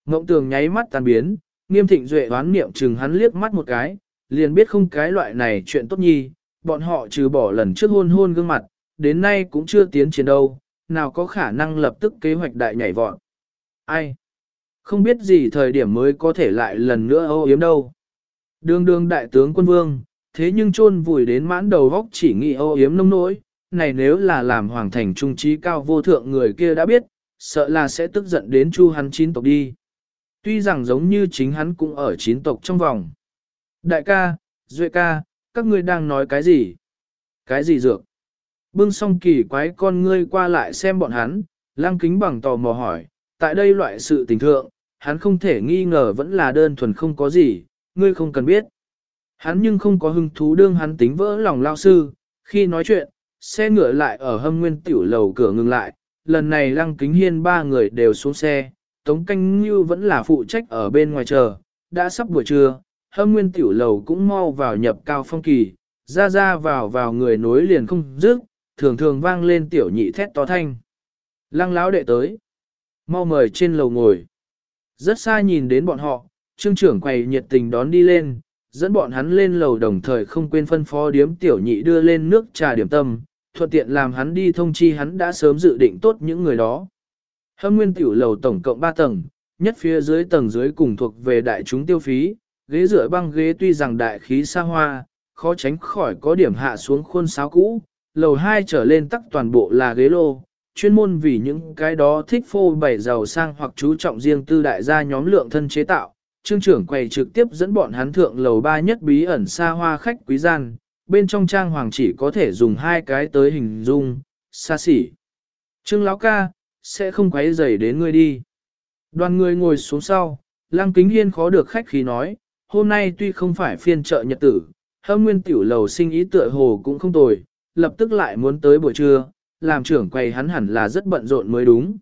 Ngộng tường nháy mắt tan biến, nghiêm thịnh duệ đoán niệm chừng hắn liếc mắt một cái, liền biết không cái loại này chuyện tốt nhi, bọn họ trừ bỏ lần trước hôn hôn gương mặt, đến nay cũng chưa tiến triển đâu, nào có khả năng lập tức kế hoạch đại nhảy vọt. Ai? Không biết gì thời điểm mới có thể lại lần nữa ô yếm đâu. Đường đường đại tướng quân vương, thế nhưng chôn vùi đến mãn đầu góc chỉ nghĩ ô yếm nông nỗi, này nếu là làm hoàng thành trung trí cao vô thượng người kia đã biết, sợ là sẽ tức giận đến chu hắn chín tộc đi. Tuy rằng giống như chính hắn cũng ở chín tộc trong vòng. Đại ca, Duệ ca, các ngươi đang nói cái gì? Cái gì dược? Bưng song kỳ quái con ngươi qua lại xem bọn hắn, lăng kính bằng tò mò hỏi, tại đây loại sự tình thượng, hắn không thể nghi ngờ vẫn là đơn thuần không có gì, ngươi không cần biết. Hắn nhưng không có hứng thú đương hắn tính vỡ lòng lao sư, khi nói chuyện, xe ngựa lại ở hâm nguyên tiểu lầu cửa ngừng lại, lần này lăng kính hiên ba người đều xuống xe, Tống Canh Như vẫn là phụ trách ở bên ngoài chờ, đã sắp buổi trưa, hâm nguyên tiểu lầu cũng mau vào nhập cao phong kỳ, ra ra vào vào người nối liền không dứt, thường thường vang lên tiểu nhị thét to thanh. Lăng lão đệ tới, mau mời trên lầu ngồi. Rất xa nhìn đến bọn họ, trương trưởng quầy nhiệt tình đón đi lên, dẫn bọn hắn lên lầu đồng thời không quên phân phó điếm tiểu nhị đưa lên nước trà điểm tâm, thuận tiện làm hắn đi thông chi hắn đã sớm dự định tốt những người đó. Hâm nguyên tiểu lầu tổng cộng 3 tầng, nhất phía dưới tầng dưới cùng thuộc về đại chúng tiêu phí, ghế rửa băng ghế tuy rằng đại khí xa hoa, khó tránh khỏi có điểm hạ xuống khuôn sáo cũ, lầu 2 trở lên tắc toàn bộ là ghế lô, chuyên môn vì những cái đó thích phô bày giàu sang hoặc chú trọng riêng tư đại gia nhóm lượng thân chế tạo. Trương trưởng quầy trực tiếp dẫn bọn hắn thượng lầu ba nhất bí ẩn xa hoa khách quý gian, bên trong trang hoàng chỉ có thể dùng hai cái tới hình dung, xa xỉ. Trương lão ca, sẽ không quấy rầy đến ngươi đi. Đoàn người ngồi xuống sau, Lăng Kính Hiên khó được khách khí nói, hôm nay tuy không phải phiên chợ nhật tử, hâm nguyên tiểu lầu sinh ý tựa hồ cũng không tồi, lập tức lại muốn tới buổi trưa, làm trưởng quầy hắn hẳn là rất bận rộn mới đúng.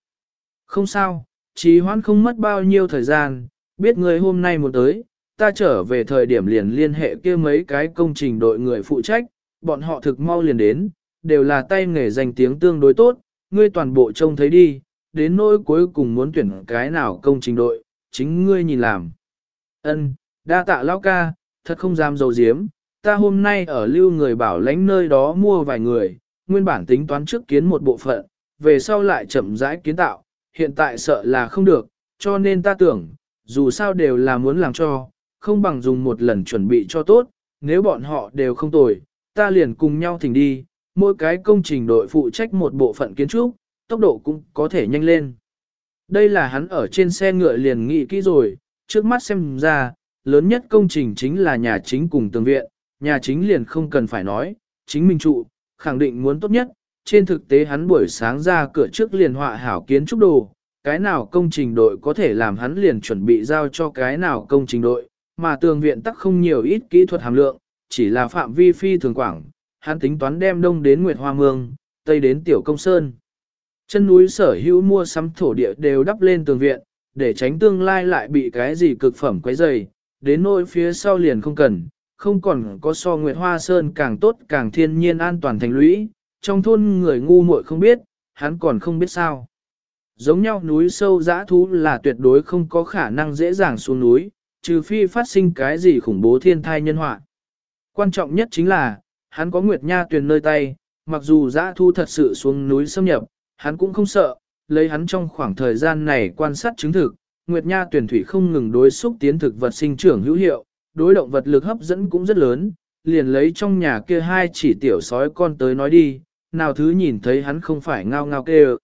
Không sao, trí hoãn không mất bao nhiêu thời gian, biết người hôm nay muốn tới, ta trở về thời điểm liền liên hệ kia mấy cái công trình đội người phụ trách, bọn họ thực mau liền đến, đều là tay nghề danh tiếng tương đối tốt, ngươi toàn bộ trông thấy đi, đến nỗi cuối cùng muốn tuyển cái nào công trình đội, chính ngươi nhìn làm. Ân, đa tạ lão ca, thật không dám dầu diếm, ta hôm nay ở lưu người bảo lãnh nơi đó mua vài người, nguyên bản tính toán trước kiến một bộ phận, về sau lại chậm rãi kiến tạo, hiện tại sợ là không được, cho nên ta tưởng, dù sao đều là muốn làm cho, không bằng dùng một lần chuẩn bị cho tốt, nếu bọn họ đều không tồi, ta liền cùng nhau thỉnh đi, mỗi cái công trình đội phụ trách một bộ phận kiến trúc, tốc độ cũng có thể nhanh lên. Đây là hắn ở trên xe ngựa liền nghĩ kỹ rồi, trước mắt xem ra, lớn nhất công trình chính là nhà chính cùng tường viện, nhà chính liền không cần phải nói, chính mình trụ, khẳng định muốn tốt nhất, trên thực tế hắn buổi sáng ra cửa trước liền họa hảo kiến trúc đồ, cái nào công trình đội có thể làm hắn liền chuẩn bị giao cho cái nào công trình đội, mà tường viện tắc không nhiều ít kỹ thuật hàm lượng, chỉ là phạm vi phi thường quảng, hắn tính toán đem đông đến Nguyệt Hoa Mương, tây đến Tiểu Công Sơn. Chân núi sở hữu mua sắm thổ địa đều đắp lên tường viện, để tránh tương lai lại bị cái gì cực phẩm quấy dày, đến nỗi phía sau liền không cần, không còn có so Nguyệt Hoa Sơn càng tốt càng thiên nhiên an toàn thành lũy, trong thôn người ngu muội không biết, hắn còn không biết sao. Giống nhau núi sâu dã thú là tuyệt đối không có khả năng dễ dàng xuống núi, trừ phi phát sinh cái gì khủng bố thiên thai nhân họa. Quan trọng nhất chính là, hắn có Nguyệt Nha tuyền nơi tay, mặc dù dã thú thật sự xuống núi xâm nhập, hắn cũng không sợ, lấy hắn trong khoảng thời gian này quan sát chứng thực, Nguyệt Nha tuyển thủy không ngừng đối xúc tiến thực vật sinh trưởng hữu hiệu, đối động vật lực hấp dẫn cũng rất lớn, liền lấy trong nhà kia hai chỉ tiểu sói con tới nói đi, nào thứ nhìn thấy hắn không phải ngao ngao kêu.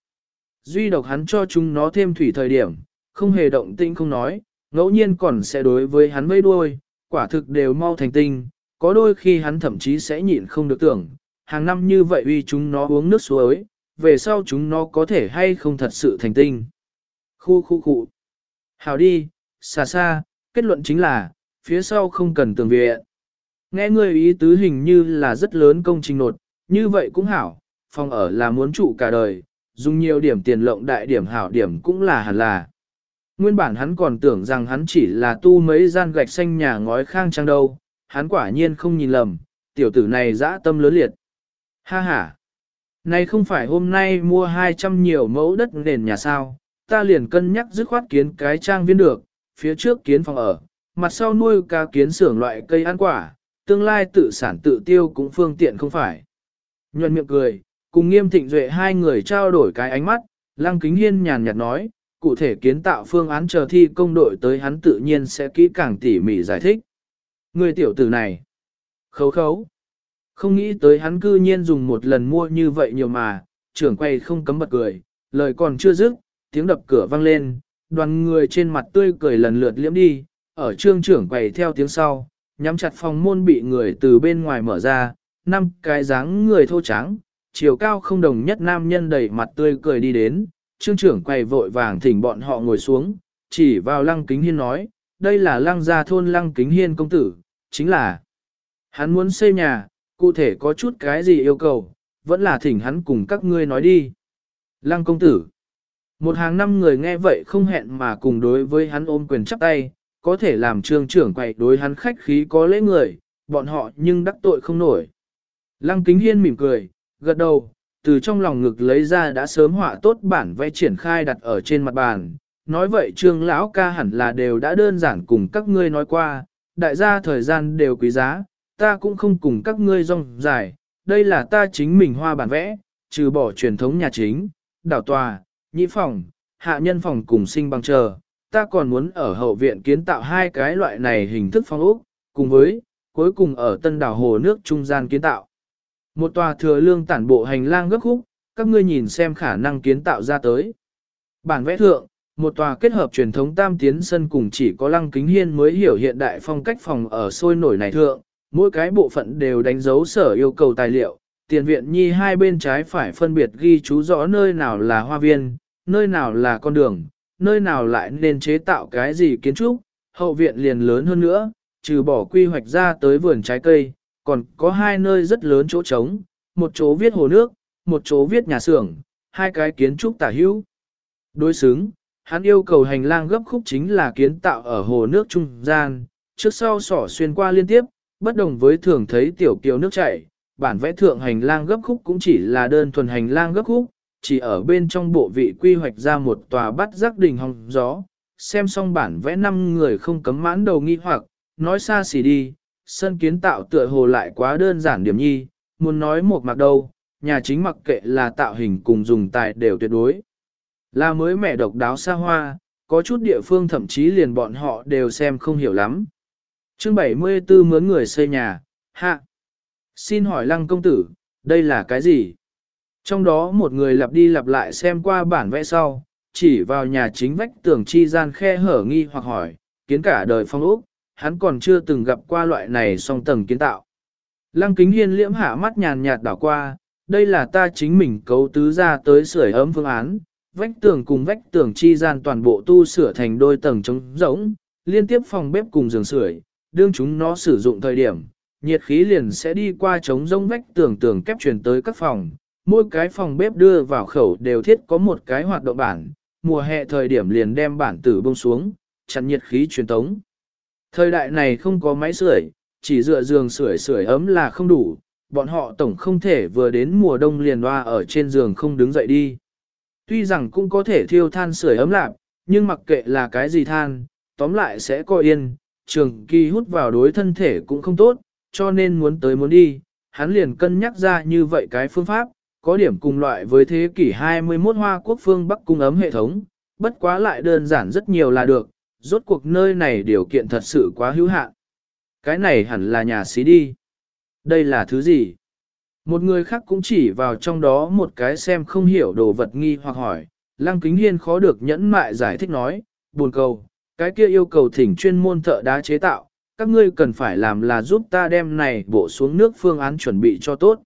Duy độc hắn cho chúng nó thêm thủy thời điểm, không hề động tĩnh không nói, ngẫu nhiên còn sẽ đối với hắn vây đuôi, quả thực đều mau thành tinh, có đôi khi hắn thậm chí sẽ nhịn không được tưởng, hàng năm như vậy uy chúng nó uống nước suối, về sau chúng nó có thể hay không thật sự thành tinh. Khu khu khu. Hào đi, xa xa, kết luận chính là, phía sau không cần tường viện. Nghe người ý tứ hình như là rất lớn công trình nột, như vậy cũng hảo, phòng ở là muốn trụ cả đời, dùng nhiều điểm tiền lộng đại điểm hảo điểm cũng là hẳn là. Nguyên bản hắn còn tưởng rằng hắn chỉ là tu mấy gian gạch xanh nhà ngói khang trang đâu, hắn quả nhiên không nhìn lầm, tiểu tử này dã tâm lớn liệt. Ha ha! Này không phải hôm nay mua 200 nhiều mẫu đất nền nhà sao, ta liền cân nhắc dứt khoát kiến cái trang viên được, phía trước kiến phòng ở, mặt sau nuôi cá kiến xưởng loại cây ăn quả, tương lai tự sản tự tiêu cũng phương tiện không phải. Nhuận miệng cười, cùng nghiêm thịnh duệ hai người trao đổi cái ánh mắt, lăng kính hiên nhàn nhạt nói, cụ thể kiến tạo phương án chờ thi công đội tới hắn tự nhiên sẽ kỹ càng tỉ mỉ giải thích. Người tiểu tử này, khấu khấu, không nghĩ tới hắn cư nhiên dùng một lần mua như vậy nhiều mà, trưởng quay không cấm bật cười, lời còn chưa dứt, tiếng đập cửa vang lên, đoàn người trên mặt tươi cười lần lượt liễm đi, ở trương trưởng quầy theo tiếng sau, nhắm chặt phòng môn bị người từ bên ngoài mở ra, năm cái dáng người thô trắng, chiều cao không đồng nhất nam nhân đầy mặt tươi cười đi đến, trương trưởng quầy vội vàng thỉnh bọn họ ngồi xuống, chỉ vào lăng kính hiên nói, đây là lăng gia thôn lăng kính hiên công tử, chính là hắn muốn xây nhà, cụ thể có chút cái gì yêu cầu, vẫn là thỉnh hắn cùng các ngươi nói đi. Lăng công tử. Một hàng năm người nghe vậy không hẹn mà cùng đối với hắn ôm quyền chắp tay, có thể làm trương trưởng quậy đối hắn khách khí có lễ người, bọn họ nhưng đắc tội không nổi. Lăng kính hiên mỉm cười, gật đầu, từ trong lòng ngực lấy ra đã sớm họa tốt bản vẽ triển khai đặt ở trên mặt bàn. Nói vậy trương lão ca hẳn là đều đã đơn giản cùng các ngươi nói qua, đại gia thời gian đều quý giá, ta cũng không cùng các ngươi rong dài, đây là ta chính mình hoa bản vẽ, trừ bỏ truyền thống nhà chính, đảo tòa, nhị phòng, hạ nhân phòng cùng sinh bằng chờ, ta còn muốn ở hậu viện kiến tạo hai cái loại này hình thức phong ốc, cùng với, cuối cùng ở tân đảo hồ nước trung gian kiến tạo. Một tòa thừa lương tản bộ hành lang gấp khúc, các ngươi nhìn xem khả năng kiến tạo ra tới. Bản vẽ thượng, một tòa kết hợp truyền thống tam tiến sân cùng chỉ có lăng kính hiên mới hiểu hiện đại phong cách phòng ở sôi nổi này thượng, mỗi cái bộ phận đều đánh dấu sở yêu cầu tài liệu, tiền viện nhi hai bên trái phải phân biệt ghi chú rõ nơi nào là hoa viên, nơi nào là con đường, nơi nào lại nên chế tạo cái gì kiến trúc, hậu viện liền lớn hơn nữa, trừ bỏ quy hoạch ra tới vườn trái cây, còn có hai nơi rất lớn chỗ trống, một chỗ viết hồ nước, một chỗ viết nhà xưởng, hai cái kiến trúc tả hữu. Đối xứng, hắn yêu cầu hành lang gấp khúc chính là kiến tạo ở hồ nước trung gian, trước sau sỏ xuyên qua liên tiếp, bất đồng với thường thấy tiểu kiều nước chảy, bản vẽ thượng hành lang gấp khúc cũng chỉ là đơn thuần hành lang gấp khúc, chỉ ở bên trong bộ vị quy hoạch ra một tòa bắt giác đình hong gió. Xem xong bản vẽ năm người không cấm mãn đầu nghi hoặc, nói xa xỉ đi, sân kiến tạo tựa hồ lại quá đơn giản điểm nhi, muốn nói một mặt đâu, nhà chính mặc kệ là tạo hình cùng dùng tài đều tuyệt đối. Là mới mẹ độc đáo xa hoa, có chút địa phương thậm chí liền bọn họ đều xem không hiểu lắm. Chương 74 mướn người xây nhà, hạ. Xin hỏi lăng công tử, đây là cái gì? Trong đó một người lặp đi lặp lại xem qua bản vẽ sau, chỉ vào nhà chính vách tường chi gian khe hở nghi hoặc hỏi, kiến cả đời phong ốc, hắn còn chưa từng gặp qua loại này song tầng kiến tạo. Lăng kính hiên liễm hạ mắt nhàn nhạt đảo qua, đây là ta chính mình cấu tứ ra tới sưởi ấm phương án, vách tường cùng vách tường chi gian toàn bộ tu sửa thành đôi tầng trống rỗng, liên tiếp phòng bếp cùng giường sưởi, đương chúng nó sử dụng thời điểm, nhiệt khí liền sẽ đi qua trống rỗng vách tường tường kép truyền tới các phòng, mỗi cái phòng bếp đưa vào khẩu đều thiết có một cái hoạt động bản, mùa hè thời điểm liền đem bản tử bông xuống, chặn nhiệt khí truyền tống. Thời đại này không có máy sưởi, chỉ dựa giường sưởi sưởi ấm là không đủ, bọn họ tổng không thể vừa đến mùa đông liền loa ở trên giường không đứng dậy đi. Tuy rằng cũng có thể thiêu than sưởi ấm lạp, nhưng mặc kệ là cái gì than, tóm lại sẽ coi yên, trường kỳ hút vào đối thân thể cũng không tốt, cho nên muốn tới muốn đi, hắn liền cân nhắc ra như vậy cái phương pháp, có điểm cùng loại với thế kỷ 21 Hoa Quốc phương Bắc cung ấm hệ thống, bất quá lại đơn giản rất nhiều là được, rốt cuộc nơi này điều kiện thật sự quá hữu hạn. Cái này hẳn là nhà xí đi. Đây là thứ gì? Một người khác cũng chỉ vào trong đó một cái xem không hiểu đồ vật nghi hoặc hỏi, Lăng Kính Hiên khó được nhẫn mại giải thích nói, buồn cầu, cái kia yêu cầu thỉnh chuyên môn thợ đá chế tạo, các ngươi cần phải làm là giúp ta đem này bộ xuống nước phương án chuẩn bị cho tốt.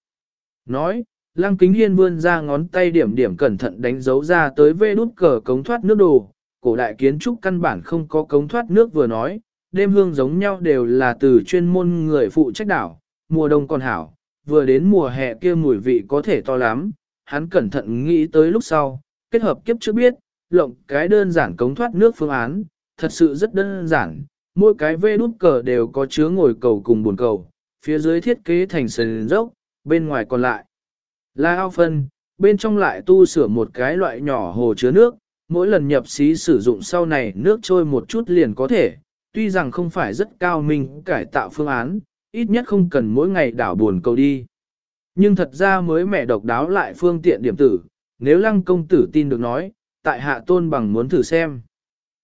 Nói, Lăng Kính Hiên vươn ra ngón tay điểm điểm cẩn thận đánh dấu ra tới vê đút cờ cống thoát nước đồ, cổ đại kiến trúc căn bản không có cống thoát nước vừa nói, đêm hương giống nhau đều là từ chuyên môn người phụ trách đảo, mùa đông còn hảo, vừa đến mùa hè kia mùi vị có thể to lắm, hắn cẩn thận nghĩ tới lúc sau, kết hợp kiếp trước biết, lộng cái đơn giản cống thoát nước phương án, thật sự rất đơn giản, mỗi cái vê đút cờ đều có chứa ngồi cầu cùng buồn cầu, phía dưới thiết kế thành sườn dốc, bên ngoài còn lại là ao phân, bên trong lại tu sửa một cái loại nhỏ hồ chứa nước, mỗi lần nhập xí sử dụng sau này nước trôi một chút liền có thể, tuy rằng không phải rất cao minh cải tạo phương án, ít nhất không cần mỗi ngày đảo buồn cầu đi. Nhưng thật ra mới mẹ độc đáo lại phương tiện điểm tử, nếu lăng công tử tin được nói, tại hạ tôn bằng muốn thử xem.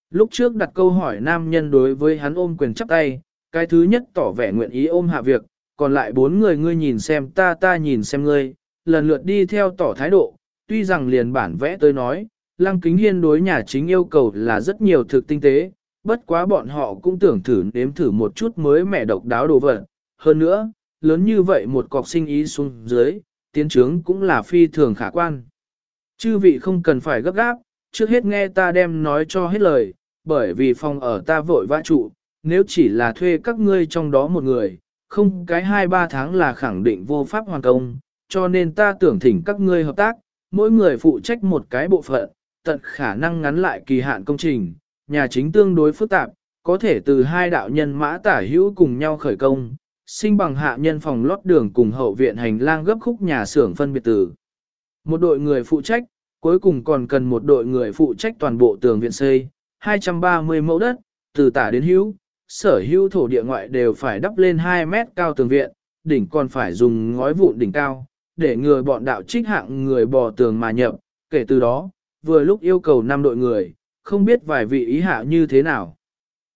Lúc trước đặt câu hỏi nam nhân đối với hắn ôm quyền chắp tay, cái thứ nhất tỏ vẻ nguyện ý ôm hạ việc, còn lại bốn người ngươi nhìn xem ta ta nhìn xem ngươi, lần lượt đi theo tỏ thái độ, tuy rằng liền bản vẽ tới nói, lăng kính hiên đối nhà chính yêu cầu là rất nhiều thực tinh tế, bất quá bọn họ cũng tưởng thử nếm thử một chút mới mẻ độc đáo đồ vật. Hơn nữa, lớn như vậy một cọc sinh ý xuống dưới, tiến trướng cũng là phi thường khả quan. Chư vị không cần phải gấp gáp, trước hết nghe ta đem nói cho hết lời, bởi vì phòng ở ta vội vã trụ, nếu chỉ là thuê các ngươi trong đó một người, không cái hai ba tháng là khẳng định vô pháp hoàn công, cho nên ta tưởng thỉnh các ngươi hợp tác, mỗi người phụ trách một cái bộ phận, tận khả năng ngắn lại kỳ hạn công trình, nhà chính tương đối phức tạp, có thể từ hai đạo nhân mã tả hữu cùng nhau khởi công, sinh bằng hạ nhân phòng lót đường cùng hậu viện hành lang gấp khúc nhà xưởng phân biệt tử. Một đội người phụ trách, cuối cùng còn cần một đội người phụ trách toàn bộ tường viện xây, 230 mẫu đất, từ tả đến hữu, sở hữu thổ địa ngoại đều phải đắp lên 2 mét cao tường viện, đỉnh còn phải dùng ngói vụn đỉnh cao, để ngừa bọn đạo trích hạng người bò tường mà nhập, kể từ đó, vừa lúc yêu cầu năm đội người, không biết vài vị ý hạ như thế nào.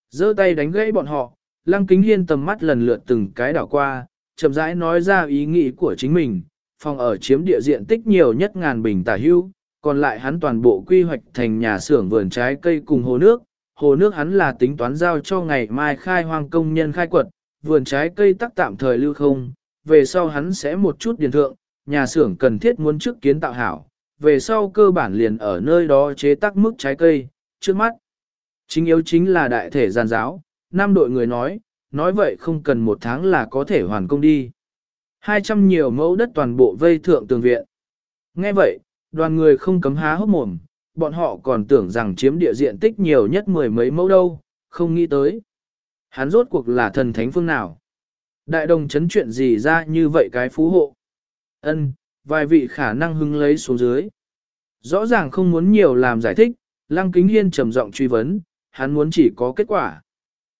giơ tay đánh gãy bọn họ, lăng kính hiên tầm mắt lần lượt từng cái đảo qua, chậm rãi nói ra ý nghĩ của chính mình, phòng ở chiếm địa diện tích nhiều nhất ngàn bình tả hưu, còn lại hắn toàn bộ quy hoạch thành nhà xưởng vườn trái cây cùng hồ nước, hồ nước hắn là tính toán giao cho ngày mai khai hoang công nhân khai quật, vườn trái cây tắc tạm thời lưu không, về sau hắn sẽ một chút điền thượng, nhà xưởng cần thiết muốn trước kiến tạo hảo, về sau cơ bản liền ở nơi đó chế tác mức trái cây, trước mắt. Chính yếu chính là đại thể giàn giáo, Nam đội người nói, nói vậy không cần một tháng là có thể hoàn công đi. 200 nhiều mẫu đất toàn bộ vây thượng tường viện. Nghe vậy, đoàn người không cấm há hốc mồm, bọn họ còn tưởng rằng chiếm địa diện tích nhiều nhất mười mấy mẫu đâu, không nghĩ tới. Hắn rốt cuộc là thần thánh phương nào? Đại đồng chấn chuyện gì ra như vậy cái phú hộ? Ân, vài vị khả năng hưng lấy xuống dưới. Rõ ràng không muốn nhiều làm giải thích, Lăng Kính Hiên trầm giọng truy vấn, hắn muốn chỉ có kết quả.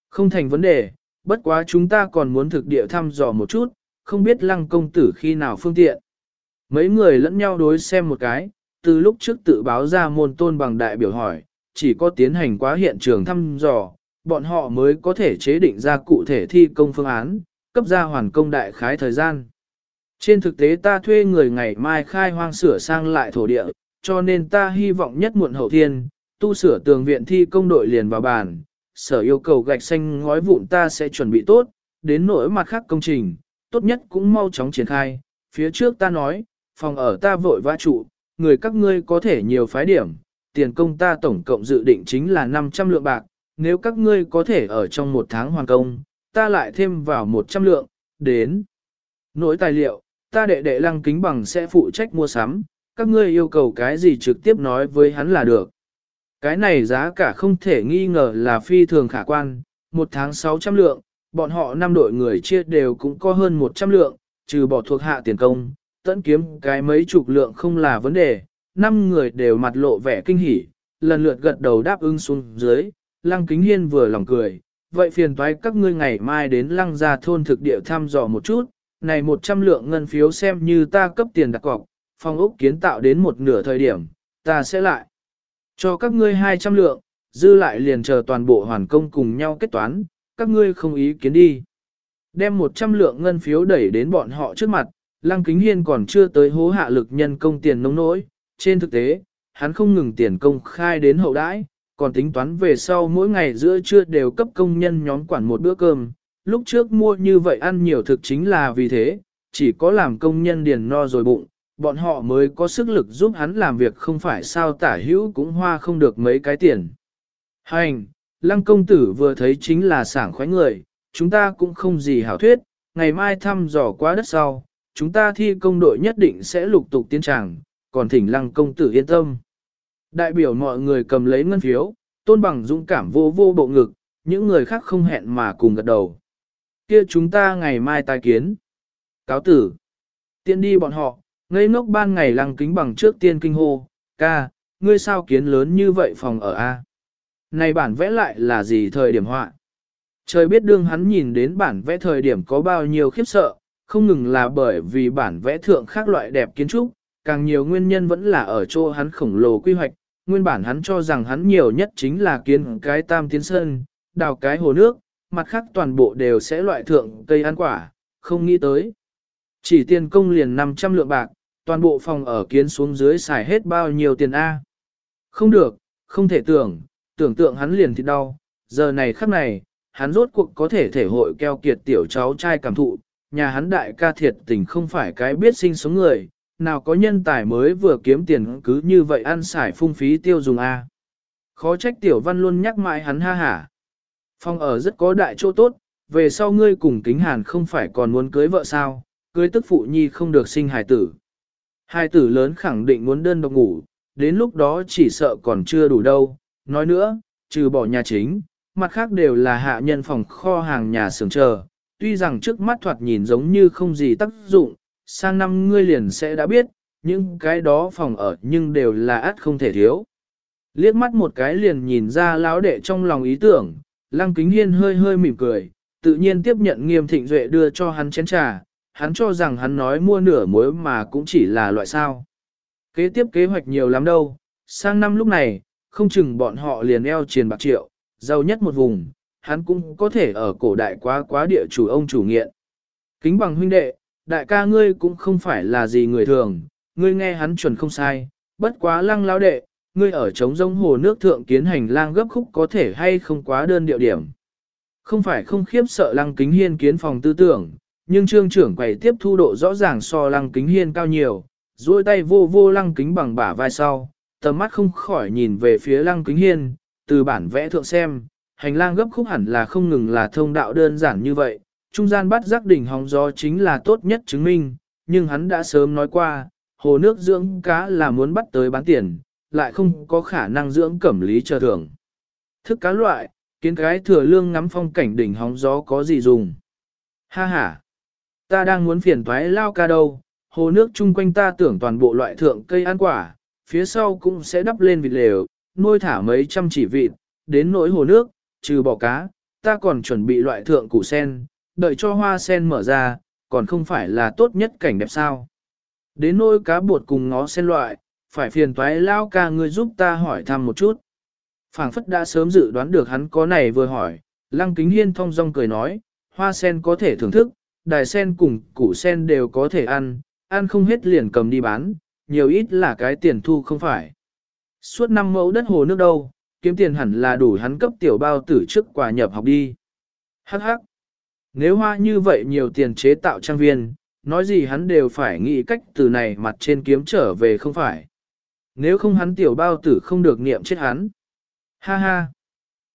Không thành vấn đề, bất quá chúng ta còn muốn thực địa thăm dò một chút, không biết Lăng công tử khi nào phương tiện. Mấy người lẫn nhau đối xem một cái, từ lúc trước tự báo ra môn tôn bằng đại biểu hỏi, chỉ có tiến hành quá hiện trường thăm dò, bọn họ mới có thể chế định ra cụ thể thi công phương án, cấp ra hoàn công đại khái thời gian. Trên thực tế ta thuê người ngày mai khai hoang sửa sang lại thổ địa, cho nên ta hy vọng nhất muộn hậu thiên, tu sửa tường viện thi công đội liền vào bàn, sở yêu cầu gạch xanh ngói vụn ta sẽ chuẩn bị tốt, đến nỗi mặt khác công trình, tốt nhất cũng mau chóng triển khai. Phía trước ta nói, phòng ở ta vội vã trụ, người các ngươi có thể nhiều phái điểm, tiền công ta tổng cộng dự định chính là 500 lượng bạc, nếu các ngươi có thể ở trong một tháng hoàn công, ta lại thêm vào 100 lượng, đến. Nỗi tài liệu, ta đệ đệ lăng kính bằng sẽ phụ trách mua sắm, các ngươi yêu cầu cái gì trực tiếp nói với hắn là được. Cái này giá cả không thể nghi ngờ là phi thường khả quan, một tháng 600 lượng, bọn họ năm đội người chia đều cũng có hơn 100 lượng, trừ bỏ thuộc hạ tiền công, tận kiếm cái mấy chục lượng không là vấn đề, năm người đều mặt lộ vẻ kinh hỉ, lần lượt gật đầu đáp ứng xuống dưới, lăng kính hiên vừa lòng cười, vậy phiền toái các ngươi ngày mai đến lăng gia thôn thực địa thăm dò một chút, này 100 lượng ngân phiếu xem như ta cấp tiền đặt cọc, phong ốc kiến tạo đến một nửa thời điểm, ta sẽ lại cho các ngươi 200 lượng, dư lại liền chờ toàn bộ hoàn công cùng nhau kết toán, các ngươi không ý kiến đi. Đem 100 lượng ngân phiếu đẩy đến bọn họ trước mặt, Lăng Kính Hiên còn chưa tới hố hạ lực nhân công tiền nông nỗi, trên thực tế, hắn không ngừng tiền công khai đến hậu đãi, còn tính toán về sau mỗi ngày giữa trưa đều cấp công nhân nhóm quản một bữa cơm, lúc trước mua như vậy ăn nhiều thực chính là vì thế, chỉ có làm công nhân điền no rồi bụng, bọn họ mới có sức lực giúp hắn làm việc không phải sao tả hữu cũng hoa không được mấy cái tiền. Hành, lăng công tử vừa thấy chính là sảng khoái người, chúng ta cũng không gì hảo thuyết, ngày mai thăm dò qua đất sau, chúng ta thi công đội nhất định sẽ lục tục tiến tràng, còn thỉnh lăng công tử yên tâm. Đại biểu mọi người cầm lấy ngân phiếu, tôn bằng dũng cảm vô vô bộ ngực, những người khác không hẹn mà cùng gật đầu. Kia chúng ta ngày mai tai kiến. Cáo tử. Tiện đi bọn họ, ngây ngốc ban ngày lăng kính bằng trước tiên kinh hô, ca, ngươi sao kiến lớn như vậy phòng ở A. Này bản vẽ lại là gì thời điểm họa? Trời biết đương hắn nhìn đến bản vẽ thời điểm có bao nhiêu khiếp sợ, không ngừng là bởi vì bản vẽ thượng khác loại đẹp kiến trúc, càng nhiều nguyên nhân vẫn là ở chỗ hắn khổng lồ quy hoạch, nguyên bản hắn cho rằng hắn nhiều nhất chính là kiến cái tam tiến sơn, đào cái hồ nước, mặt khác toàn bộ đều sẽ loại thượng cây ăn quả, không nghĩ tới. Chỉ tiền công liền 500 lượng bạc, toàn bộ phòng ở kiến xuống dưới xài hết bao nhiêu tiền A. Không được, không thể tưởng, tưởng tượng hắn liền thì đau, giờ này khắc này, hắn rốt cuộc có thể thể hội keo kiệt tiểu cháu trai cảm thụ, nhà hắn đại ca thiệt tình không phải cái biết sinh sống người, nào có nhân tài mới vừa kiếm tiền cứ như vậy ăn xài phung phí tiêu dùng A. Khó trách tiểu văn luôn nhắc mãi hắn ha hả. Phong ở rất có đại chỗ tốt, về sau ngươi cùng kính hàn không phải còn muốn cưới vợ sao, cưới tức phụ nhi không được sinh hài tử. Hài tử lớn khẳng định muốn đơn độc ngủ, đến lúc đó chỉ sợ còn chưa đủ đâu. Nói nữa, trừ bỏ nhà chính, mặt khác đều là hạ nhân phòng kho hàng nhà xưởng chờ. Tuy rằng trước mắt thoạt nhìn giống như không gì tác dụng, sang năm ngươi liền sẽ đã biết, những cái đó phòng ở nhưng đều là át không thể thiếu. Liếc mắt một cái liền nhìn ra lão đệ trong lòng ý tưởng, lăng kính hiên hơi hơi mỉm cười, tự nhiên tiếp nhận nghiêm thịnh duệ đưa cho hắn chén trà, hắn cho rằng hắn nói mua nửa muối mà cũng chỉ là loại sao. Kế tiếp kế hoạch nhiều lắm đâu, sang năm lúc này, không chừng bọn họ liền eo triền bạc triệu, giàu nhất một vùng, hắn cũng có thể ở cổ đại quá quá địa chủ ông chủ nghiện. Kính bằng huynh đệ, đại ca ngươi cũng không phải là gì người thường, ngươi nghe hắn chuẩn không sai, bất quá lăng Lão đệ, ngươi ở trống rông hồ nước thượng kiến hành lang gấp khúc có thể hay không quá đơn điệu điểm. Không phải không khiếp sợ lăng kính hiên kiến phòng tư tưởng, nhưng trương trưởng quầy tiếp thu độ rõ ràng so lăng kính hiên cao nhiều, duỗi tay vô vô lăng kính bằng bả vai sau, tầm mắt không khỏi nhìn về phía lăng kính hiên, từ bản vẽ thượng xem, hành lang gấp khúc hẳn là không ngừng là thông đạo đơn giản như vậy, trung gian bắt giác đỉnh hóng gió chính là tốt nhất chứng minh, nhưng hắn đã sớm nói qua, hồ nước dưỡng cá là muốn bắt tới bán tiền, lại không có khả năng dưỡng cẩm lý chờ thưởng. Thức cá loại, kiến cái thừa lương ngắm phong cảnh đỉnh hóng gió có gì dùng. Ha ha, ta đang muốn phiền thoái lao ca đâu, hồ nước chung quanh ta tưởng toàn bộ loại thượng cây ăn quả, phía sau cũng sẽ đắp lên vịt lều, nuôi thả mấy trăm chỉ vịt, đến nỗi hồ nước, trừ bỏ cá, ta còn chuẩn bị loại thượng củ sen, đợi cho hoa sen mở ra, còn không phải là tốt nhất cảnh đẹp sao. Đến nỗi cá bột cùng ngó sen loại, phải phiền toái lao ca ngươi giúp ta hỏi thăm một chút. Phảng phất đã sớm dự đoán được hắn có này vừa hỏi, lăng kính hiên thong dong cười nói, hoa sen có thể thưởng thức, đài sen cùng củ sen đều có thể ăn, ăn không hết liền cầm đi bán, nhiều ít là cái tiền thu không phải. Suốt năm mẫu đất hồ nước đâu, kiếm tiền hẳn là đủ hắn cấp tiểu bao tử trước quà nhập học đi. Hắc hắc. Nếu hoa như vậy nhiều tiền chế tạo trang viên, nói gì hắn đều phải nghĩ cách từ này mặt trên kiếm trở về không phải. Nếu không hắn tiểu bao tử không được niệm chết hắn. Ha ha.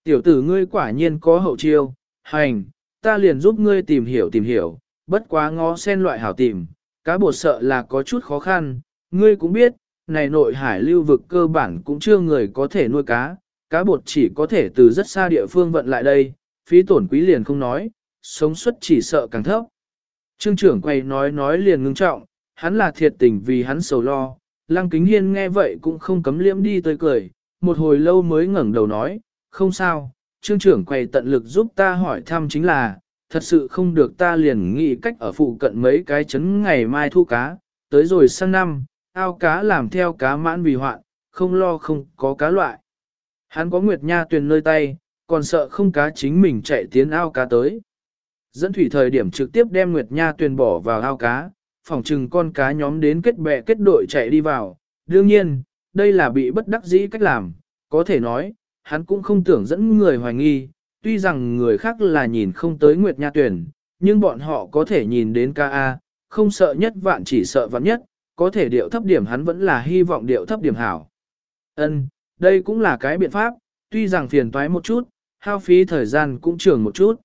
Tiểu tử ngươi quả nhiên có hậu chiêu, hành, ta liền giúp ngươi tìm hiểu tìm hiểu, bất quá ngó sen loại hảo tìm, cá bột sợ là có chút khó khăn, ngươi cũng biết, này nội hải lưu vực cơ bản cũng chưa người có thể nuôi cá, cá bột chỉ có thể từ rất xa địa phương vận lại đây, phí tổn quý liền không nói, sống suất chỉ sợ càng thấp. Trương trưởng quay nói nói liền ngưng trọng, hắn là thiệt tình vì hắn sầu lo, lăng kính hiên nghe vậy cũng không cấm liễm đi tới cười, một hồi lâu mới ngẩng đầu nói, không sao, trương trưởng quầy tận lực giúp ta hỏi thăm chính là, thật sự không được ta liền nghĩ cách ở phụ cận mấy cái chấn ngày mai thu cá, tới rồi sang năm, ao cá làm theo cá mãn vì hoạn, không lo không có cá loại. Hắn có nguyệt nha tuyền nơi tay, còn sợ không cá chính mình chạy tiến ao cá tới. Dẫn thủy thời điểm trực tiếp đem nguyệt nha tuyền bỏ vào ao cá, phòng trừng con cá nhóm đến kết bè kết đội chạy đi vào. Đương nhiên, đây là bị bất đắc dĩ cách làm, có thể nói, hắn cũng không tưởng dẫn người hoài nghi, tuy rằng người khác là nhìn không tới Nguyệt Nha Tuyển, nhưng bọn họ có thể nhìn đến ca A, không sợ nhất vạn chỉ sợ vạn nhất, có thể điệu thấp điểm hắn vẫn là hy vọng điệu thấp điểm hảo. Ân, đây cũng là cái biện pháp, tuy rằng phiền toái một chút, hao phí thời gian cũng trường một chút.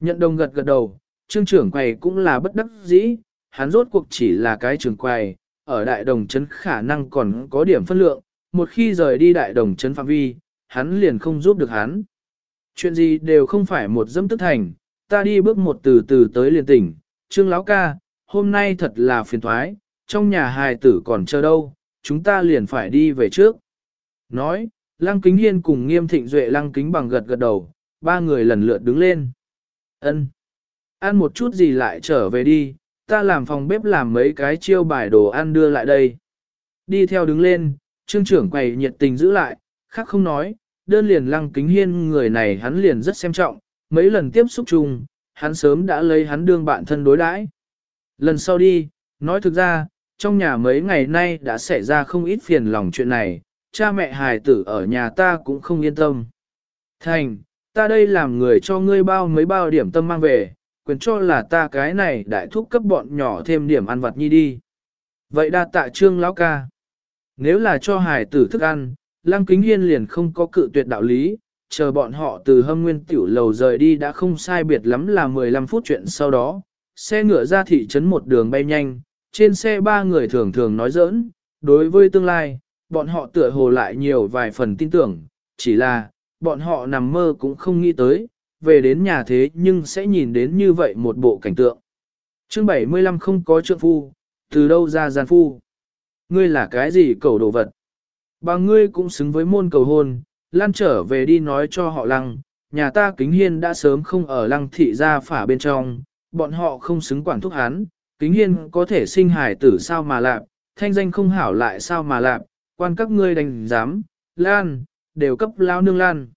Nhận đồng gật gật đầu, trương trưởng quầy cũng là bất đắc dĩ, hắn rốt cuộc chỉ là cái trường quay ở đại đồng chấn khả năng còn có điểm phân lượng, một khi rời đi đại đồng chấn phạm vi, hắn liền không giúp được hắn. Chuyện gì đều không phải một dâm tức thành, ta đi bước một từ từ tới liền tỉnh, trương lão ca, hôm nay thật là phiền thoái, trong nhà hài tử còn chờ đâu, chúng ta liền phải đi về trước. Nói, lăng kính hiên cùng nghiêm thịnh duệ lăng kính bằng gật gật đầu, ba người lần lượt đứng lên. ân Ăn một chút gì lại trở về đi, ta làm phòng bếp làm mấy cái chiêu bài đồ ăn đưa lại đây. Đi theo đứng lên, trương trưởng quầy nhiệt tình giữ lại, khác không nói, đơn liền lăng kính hiên người này hắn liền rất xem trọng, mấy lần tiếp xúc chung, hắn sớm đã lấy hắn đương bạn thân đối đãi. Lần sau đi, nói thực ra, trong nhà mấy ngày nay đã xảy ra không ít phiền lòng chuyện này, cha mẹ hài tử ở nhà ta cũng không yên tâm. Thành, ta đây làm người cho ngươi bao mấy bao điểm tâm mang về, quyền cho là ta cái này đại thúc cấp bọn nhỏ thêm điểm ăn vặt nhi đi. Vậy đa tạ trương lão ca. Nếu là cho hài tử thức ăn, Lăng Kính Hiên liền không có cự tuyệt đạo lý, chờ bọn họ từ hâm nguyên tiểu lầu rời đi đã không sai biệt lắm là 15 phút chuyện sau đó. Xe ngựa ra thị trấn một đường bay nhanh, trên xe ba người thường thường nói giỡn, đối với tương lai, bọn họ tựa hồ lại nhiều vài phần tin tưởng, chỉ là, bọn họ nằm mơ cũng không nghĩ tới, về đến nhà thế nhưng sẽ nhìn đến như vậy một bộ cảnh tượng. chương 75 không có trượng phu, từ đâu ra gian phu? Ngươi là cái gì cầu đồ vật? Bà ngươi cũng xứng với môn cầu hôn, lan trở về đi nói cho họ lăng, nhà ta kính hiên đã sớm không ở lăng thị gia phả bên trong, bọn họ không xứng quản thúc hắn, kính hiên có thể sinh hải tử sao mà lạp, thanh danh không hảo lại sao mà lạp, quan các ngươi đành dám, lan, đều cấp lao nương lan.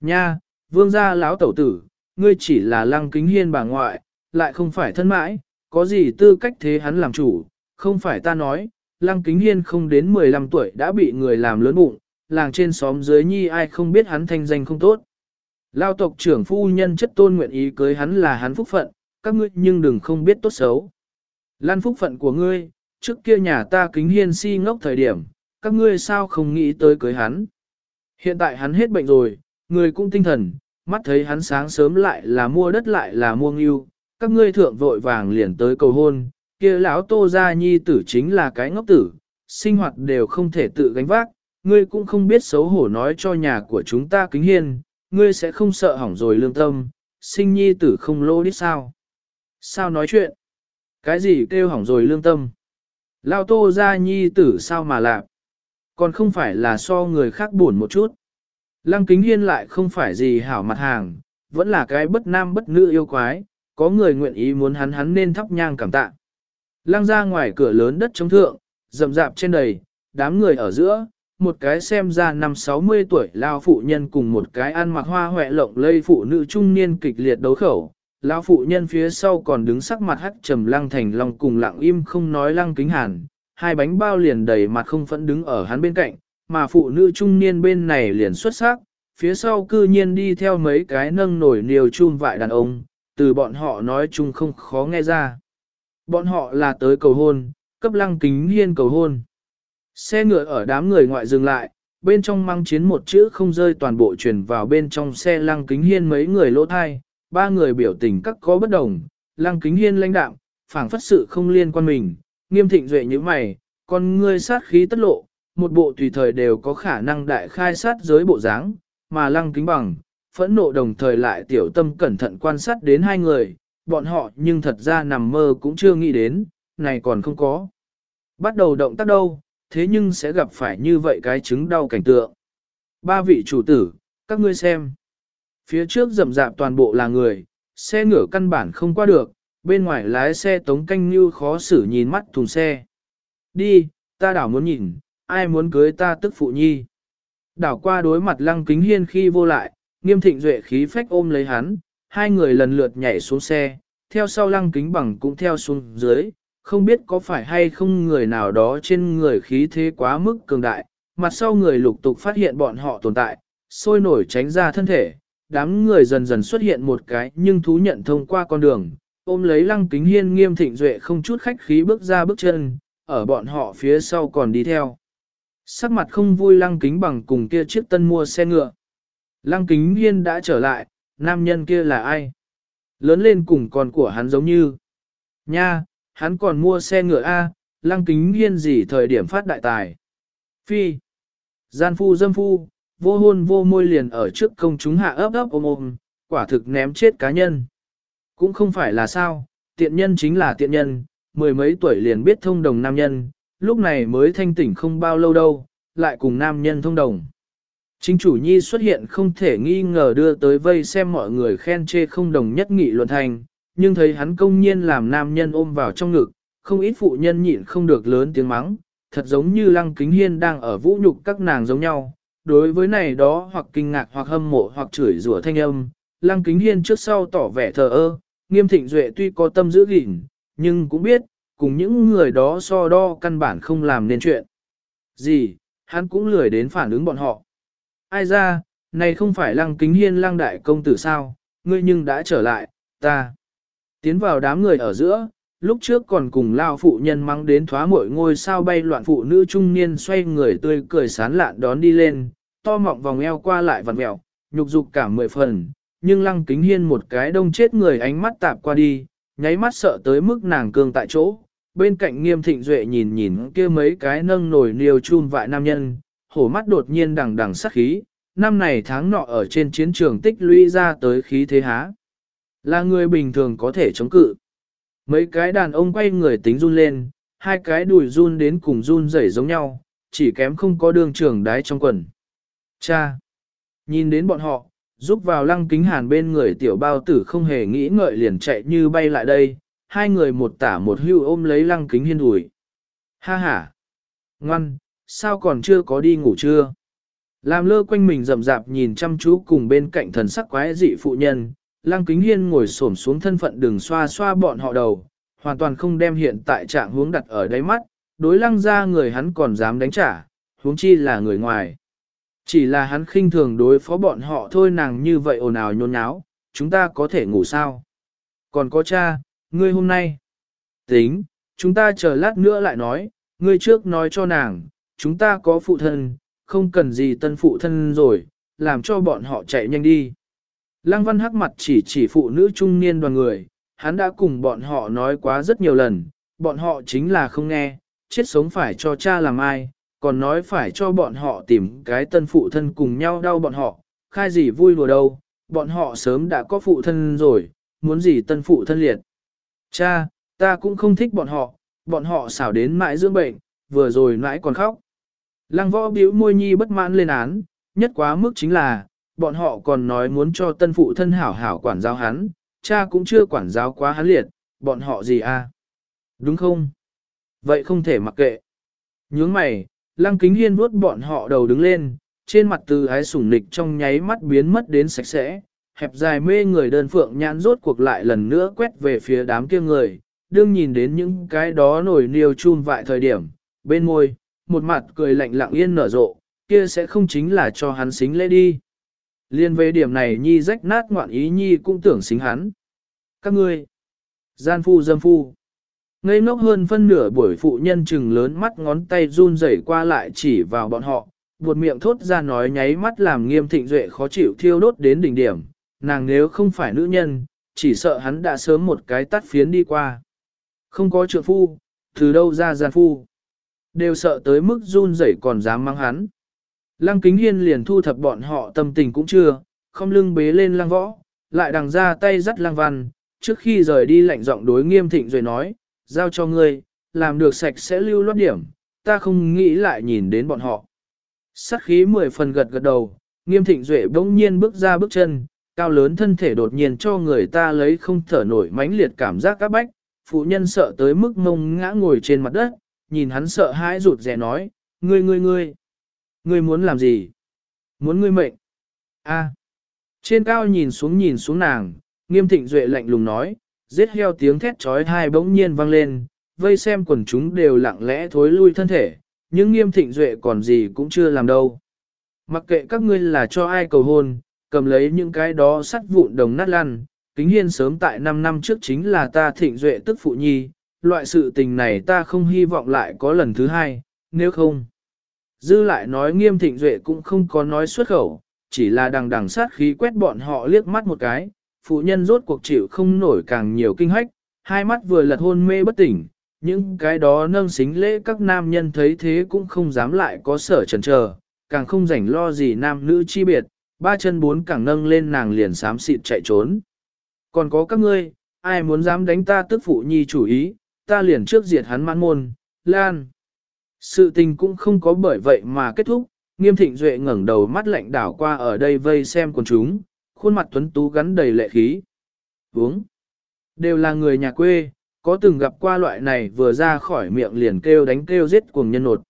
Nha, vương gia lão tẩu tử, ngươi chỉ là lăng kính hiên bà ngoại, lại không phải thân mãi, có gì tư cách thế hắn làm chủ, không phải ta nói, Lăng Kính Hiên không đến 15 tuổi đã bị người làm lớn bụng, làng trên xóm dưới nhi ai không biết hắn thanh danh không tốt. Lao tộc trưởng phu nhân chất tôn nguyện ý cưới hắn là hắn phúc phận, các ngươi nhưng đừng không biết tốt xấu. Lan phúc phận của ngươi, trước kia nhà ta kính hiên si ngốc thời điểm, các ngươi sao không nghĩ tới cưới hắn. Hiện tại hắn hết bệnh rồi, người cũng tinh thần, mắt thấy hắn sáng sớm lại là mua đất lại là mua ngưu, các ngươi thượng vội vàng liền tới cầu hôn, kia lão tô gia nhi tử chính là cái ngốc tử, sinh hoạt đều không thể tự gánh vác, ngươi cũng không biết xấu hổ nói cho nhà của chúng ta kính hiên, ngươi sẽ không sợ hỏng rồi lương tâm, sinh nhi tử không lô đi sao. Sao nói chuyện? Cái gì kêu hỏng rồi lương tâm? Lão tô gia nhi tử sao mà lạc? Còn không phải là so người khác buồn một chút. Lăng kính hiên lại không phải gì hảo mặt hàng, vẫn là cái bất nam bất nữ yêu quái, có người nguyện ý muốn hắn hắn nên thắp nhang cảm tạ. Lăng ra ngoài cửa lớn đất chống thượng, rậm rạp trên đầy, đám người ở giữa, một cái xem ra năm 60 tuổi lao phụ nhân cùng một cái ăn mặc hoa hoẹ lộng lây phụ nữ trung niên kịch liệt đấu khẩu. Lão phụ nhân phía sau còn đứng sắc mặt hắc trầm lăng thành long cùng lặng im không nói lăng kính hàn, hai bánh bao liền đầy mặt không phẫn đứng ở hắn bên cạnh, mà phụ nữ trung niên bên này liền xuất sắc, phía sau cư nhiên đi theo mấy cái nâng nổi niều chun vại đàn ông, từ bọn họ nói chung không khó nghe ra. Bọn họ là tới cầu hôn, cấp lăng kính hiên cầu hôn. Xe ngựa ở đám người ngoại dừng lại, bên trong mang chiến một chữ không rơi toàn bộ truyền vào bên trong xe lăng kính hiên mấy người lỗ thai, ba người biểu tình các có bất đồng, lăng kính hiên lãnh đạm, phảng phất sự không liên quan mình, nghiêm thịnh duệ như mày, con ngươi sát khí tất lộ, một bộ tùy thời đều có khả năng đại khai sát giới bộ dáng, mà lăng kính bằng, phẫn nộ đồng thời lại tiểu tâm cẩn thận quan sát đến hai người, bọn họ nhưng thật ra nằm mơ cũng chưa nghĩ đến, này còn không có. Bắt đầu động tác đâu, thế nhưng sẽ gặp phải như vậy cái chứng đau cảnh tượng. Ba vị chủ tử, các ngươi xem. Phía trước rậm rạp toàn bộ là người, xe ngửa căn bản không qua được, bên ngoài lái xe tống canh như khó xử nhìn mắt thùng xe. Đi, ta đảo muốn nhìn, ai muốn cưới ta tức phụ nhi. Đảo qua đối mặt lăng kính hiên khi vô lại, nghiêm thịnh duệ khí phách ôm lấy hắn, hai người lần lượt nhảy xuống xe, theo sau lăng kính bằng cũng theo xuống dưới, không biết có phải hay không người nào đó trên người khí thế quá mức cường đại, mặt sau người lục tục phát hiện bọn họ tồn tại, sôi nổi tránh ra thân thể, đám người dần dần xuất hiện một cái nhưng thú nhận thông qua con đường, ôm lấy lăng kính hiên nghiêm thịnh duệ không chút khách khí bước ra bước chân, ở bọn họ phía sau còn đi theo. Sắc mặt không vui lăng kính bằng cùng kia chiếc tân mua xe ngựa. Lăng kính hiên đã trở lại, nam nhân kia là ai? Lớn lên cùng con của hắn giống như. Nha, hắn còn mua xe ngựa A, lăng kính hiên gì thời điểm phát đại tài. Phi. Gian phu dâm phu, vô hôn vô môi liền ở trước công chúng hạ ấp ấp ôm ôm, quả thực ném chết cá nhân. Cũng không phải là sao, tiện nhân chính là tiện nhân, mười mấy tuổi liền biết thông đồng nam nhân, lúc này mới thanh tỉnh không bao lâu đâu, lại cùng nam nhân thông đồng. Chính chủ nhi xuất hiện không thể nghi ngờ đưa tới vây xem mọi người khen chê không đồng nhất nghị luận thành, nhưng thấy hắn công nhiên làm nam nhân ôm vào trong ngực, không ít phụ nhân nhịn không được lớn tiếng mắng, thật giống như lăng kính hiên đang ở vũ nhục các nàng giống nhau. Đối với này đó hoặc kinh ngạc hoặc hâm mộ hoặc chửi rủa thanh âm, lăng kính hiên trước sau tỏ vẻ thờ ơ, nghiêm thịnh duệ tuy có tâm giữ gìn, nhưng cũng biết, cùng những người đó so đo căn bản không làm nên chuyện. Gì, hắn cũng lười đến phản ứng bọn họ. Ai ra, này không phải lăng kính hiên lăng đại công tử sao, ngươi nhưng đã trở lại, ta. Tiến vào đám người ở giữa, lúc trước còn cùng lao phụ nhân mang đến thoá mội ngôi sao bay loạn phụ nữ trung niên xoay người tươi cười sán lạn đón đi lên, to mọng vòng eo qua lại vặn mẹo, nhục dục cả mười phần, nhưng lăng kính hiên một cái đông chết người ánh mắt tạp qua đi, nháy mắt sợ tới mức nàng cương tại chỗ. Bên cạnh nghiêm thịnh duệ nhìn nhìn kia mấy cái nâng nổi niều chun vại nam nhân, hổ mắt đột nhiên đằng đằng sắc khí, năm này tháng nọ ở trên chiến trường tích lũy ra tới khí thế há. Là người bình thường có thể chống cự. Mấy cái đàn ông quay người tính run lên, hai cái đùi run đến cùng run rẩy giống nhau, chỉ kém không có đường trường đái trong quần. Cha! Nhìn đến bọn họ, giúp vào lăng kính hàn bên người tiểu bao tử không hề nghĩ ngợi liền chạy như bay lại đây, hai người một tả một hưu ôm lấy lăng kính hiên đùi. Ha ha! Ngoan, sao còn chưa có đi ngủ chưa? Làm lơ quanh mình rậm rạp nhìn chăm chú cùng bên cạnh thần sắc quái dị phụ nhân, lăng kính hiên ngồi xổm xuống thân phận đường xoa xoa bọn họ đầu, hoàn toàn không đem hiện tại trạng hướng đặt ở đáy mắt, đối lăng ra người hắn còn dám đánh trả, huống chi là người ngoài. Chỉ là hắn khinh thường đối phó bọn họ thôi nàng như vậy ồn ào nhôn nháo, chúng ta có thể ngủ sao? Còn có cha, ngươi hôm nay. Tính, chúng ta chờ lát nữa lại nói, ngươi trước nói cho nàng, chúng ta có phụ thân, không cần gì tân phụ thân rồi, làm cho bọn họ chạy nhanh đi. Lăng văn hắc mặt chỉ chỉ phụ nữ trung niên đoàn người, hắn đã cùng bọn họ nói quá rất nhiều lần, bọn họ chính là không nghe, chết sống phải cho cha làm ai, còn nói phải cho bọn họ tìm cái tân phụ thân cùng nhau đau bọn họ, khai gì vui lùa đâu, bọn họ sớm đã có phụ thân rồi, muốn gì tân phụ thân liệt. Cha, ta cũng không thích bọn họ, bọn họ xảo đến mãi dưỡng bệnh, vừa rồi mãi còn khóc. Lăng võ biểu môi nhi bất mãn lên án, nhất quá mức chính là, bọn họ còn nói muốn cho tân phụ thân hảo hảo quản giáo hắn, cha cũng chưa quản giáo quá hắn liệt, bọn họ gì a? À? Đúng không? Vậy không thể mặc kệ. Nhướng mày, lăng kính hiên vuốt bọn họ đầu đứng lên, trên mặt từ ái sủng nịch trong nháy mắt biến mất đến sạch sẽ, hẹp dài mê người đơn phượng nhãn rốt cuộc lại lần nữa quét về phía đám kia người, đương nhìn đến những cái đó nổi niêu chun vại thời điểm, bên môi, một mặt cười lạnh lặng yên nở rộ, kia sẽ không chính là cho hắn xính lễ đi. Liên về điểm này nhi rách nát ngoạn ý nhi cũng tưởng xính hắn. Các ngươi, gian phu dâm phu, ngây ngốc hơn phân nửa buổi phụ nhân chừng lớn mắt ngón tay run rẩy qua lại chỉ vào bọn họ, buột miệng thốt ra nói nháy mắt làm nghiêm thịnh duệ khó chịu thiêu đốt đến đỉnh điểm, nàng nếu không phải nữ nhân, chỉ sợ hắn đã sớm một cái tắt phiến đi qua. Không có trượng phu, từ đâu ra gian phu. Đều sợ tới mức run rẩy còn dám mang hắn. Lăng kính hiên liền thu thập bọn họ tâm tình cũng chưa, không lưng bế lên lăng võ, lại đằng ra tay dắt lăng văn, trước khi rời đi lạnh giọng đối nghiêm thịnh rồi nói, giao cho ngươi, làm được sạch sẽ lưu loát điểm, ta không nghĩ lại nhìn đến bọn họ. Sát khí mười phần gật gật đầu, nghiêm thịnh duệ bỗng nhiên bước ra bước chân, cao lớn thân thể đột nhiên cho người ta lấy không thở nổi mãnh liệt cảm giác các bách, phụ nhân sợ tới mức mông ngã ngồi trên mặt đất, nhìn hắn sợ hãi rụt rè nói, ngươi ngươi ngươi, ngươi muốn làm gì? Muốn ngươi mệnh? A. Trên cao nhìn xuống nhìn xuống nàng, nghiêm thịnh duệ lạnh lùng nói, giết heo tiếng thét trói thai bỗng nhiên vang lên, vây xem quần chúng đều lặng lẽ thối lui thân thể, nhưng nghiêm thịnh duệ còn gì cũng chưa làm đâu. Mặc kệ các ngươi là cho ai cầu hôn, cầm lấy những cái đó sắt vụn đồng nát lăn, kính hiên sớm tại 5 năm trước chính là ta thịnh duệ tức phụ nhi, loại sự tình này ta không hy vọng lại có lần thứ hai, nếu không. Dư lại nói nghiêm thịnh duệ cũng không có nói xuất khẩu, chỉ là đằng đằng sát khí quét bọn họ liếc mắt một cái, phụ nhân rốt cuộc chịu không nổi càng nhiều kinh hách, hai mắt vừa lật hôn mê bất tỉnh, những cái đó nâng xính lễ các nam nhân thấy thế cũng không dám lại có sở chần chờ, càng không rảnh lo gì nam nữ chi biệt, ba chân bốn cẳng nâng lên nàng liền xám xịt chạy trốn. Còn có các ngươi, ai muốn dám đánh ta tức phụ nhi chủ ý, ta liền trước diệt hắn mãn môn, lan. Sự tình cũng không có bởi vậy mà kết thúc, nghiêm thịnh duệ ngẩng đầu mắt lạnh đảo qua ở đây vây xem con chúng, khuôn mặt tuấn tú gắn đầy lệ khí. Uống. Đều là người nhà quê, có từng gặp qua loại này vừa ra khỏi miệng liền kêu đánh kêu giết cuồng nhân nột.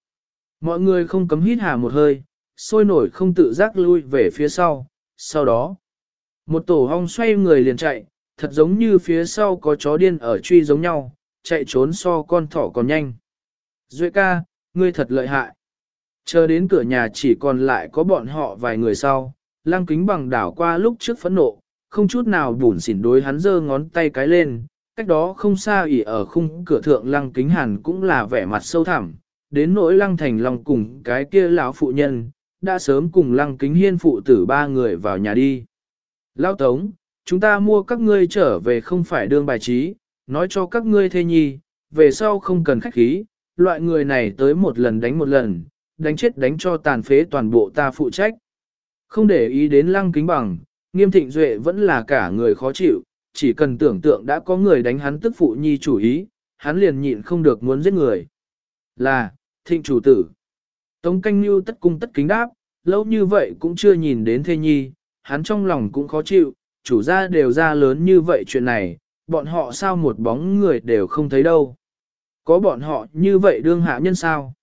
Mọi người không cấm hít hà một hơi, sôi nổi không tự giác lui về phía sau, sau đó. Một tổ hong xoay người liền chạy, thật giống như phía sau có chó điên ở truy giống nhau, chạy trốn so con thỏ còn nhanh. Duệ ca, ngươi thật lợi hại. Chờ đến cửa nhà chỉ còn lại có bọn họ vài người sau, lăng kính bằng đảo qua lúc trước phẫn nộ, không chút nào bùn xỉn đối hắn giơ ngón tay cái lên, cách đó không xa ỉ ở khung cửa thượng lăng kính hàn cũng là vẻ mặt sâu thẳm, đến nỗi lăng thành lòng cùng cái kia lão phụ nhân, đã sớm cùng lăng kính hiên phụ tử ba người vào nhà đi. Lão Tống, chúng ta mua các ngươi trở về không phải đương bài trí, nói cho các ngươi thê nhi, về sau không cần khách khí, loại người này tới một lần đánh một lần, đánh chết đánh cho tàn phế toàn bộ ta phụ trách. Không để ý đến lăng kính bằng, nghiêm thịnh duệ vẫn là cả người khó chịu, chỉ cần tưởng tượng đã có người đánh hắn tức phụ nhi chủ ý, hắn liền nhịn không được muốn giết người. Là, thịnh chủ tử. Tống canh như tất cung tất kính đáp, lâu như vậy cũng chưa nhìn đến thê nhi, hắn trong lòng cũng khó chịu, chủ gia đều ra lớn như vậy chuyện này, bọn họ sao một bóng người đều không thấy đâu. Có bọn họ như vậy đương hạ nhân sao?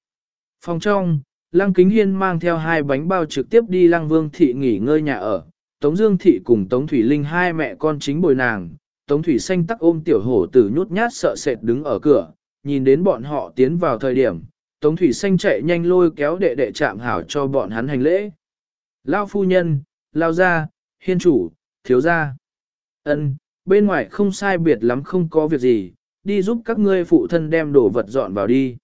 Phòng trong, Lăng Kính Hiên mang theo hai bánh bao trực tiếp đi Lăng Vương Thị nghỉ ngơi nhà ở, Tống Dương Thị cùng Tống Thủy Linh hai mẹ con chính bồi nàng, Tống Thủy Xanh tắc ôm tiểu hổ tử nhút nhát sợ sệt đứng ở cửa, nhìn đến bọn họ tiến vào thời điểm, Tống Thủy Xanh chạy nhanh lôi kéo đệ đệ chạm hảo cho bọn hắn hành lễ. Lao phu nhân, lao gia, hiên chủ, thiếu gia. Ân, bên ngoài không sai biệt lắm không có việc gì, đi giúp các ngươi phụ thân đem đồ vật dọn vào đi.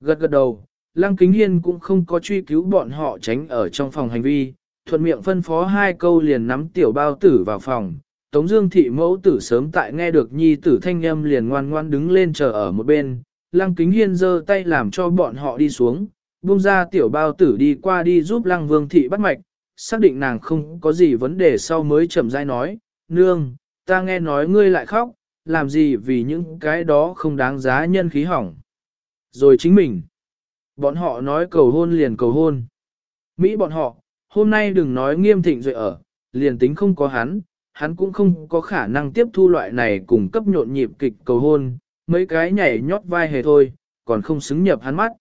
Gật gật đầu, Lăng Kính Hiên cũng không có truy cứu bọn họ tránh ở trong phòng hành vi, thuận miệng phân phó hai câu liền nắm tiểu bao tử vào phòng. Tống Dương thị mẫu tử sớm tại nghe được nhi tử thanh âm liền ngoan ngoan đứng lên chờ ở một bên. Lăng Kính Hiên giơ tay làm cho bọn họ đi xuống, buông ra tiểu bao tử đi qua đi giúp Lăng Vương thị bắt mạch, xác định nàng không có gì vấn đề sau mới chậm rãi nói, nương, ta nghe nói ngươi lại khóc, làm gì vì những cái đó không đáng giá nhân khí hỏng. Rồi chính mình, bọn họ nói cầu hôn liền cầu hôn. Mỹ bọn họ, hôm nay đừng nói nghiêm thịnh rồi ở, liền tính không có hắn, hắn cũng không có khả năng tiếp thu loại này cùng cấp nhộn nhịp kịch cầu hôn, mấy cái nhảy nhót vai hề thôi, còn không xứng nhập hắn mắt.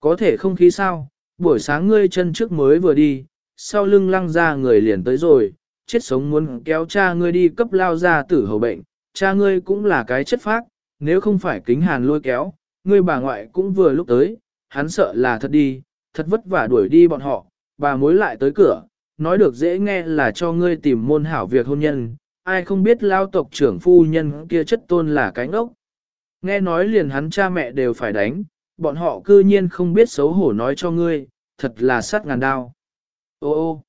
Có thể không khí sao, buổi sáng ngươi chân trước mới vừa đi, sau lưng lăng ra người liền tới rồi, chết sống muốn kéo cha ngươi đi cấp lao ra tử hầu bệnh, cha ngươi cũng là cái chất phác, nếu không phải kính hàn lôi kéo, ngươi bà ngoại cũng vừa lúc tới, hắn sợ là thật đi, thật vất vả đuổi đi bọn họ, bà mối lại tới cửa, nói được dễ nghe là cho ngươi tìm môn hảo việc hôn nhân, ai không biết lao tộc trưởng phu nhân kia chất tôn là cái ngốc. Nghe nói liền hắn cha mẹ đều phải đánh, bọn họ cư nhiên không biết xấu hổ nói cho ngươi, thật là sát ngàn đao. Ô ô,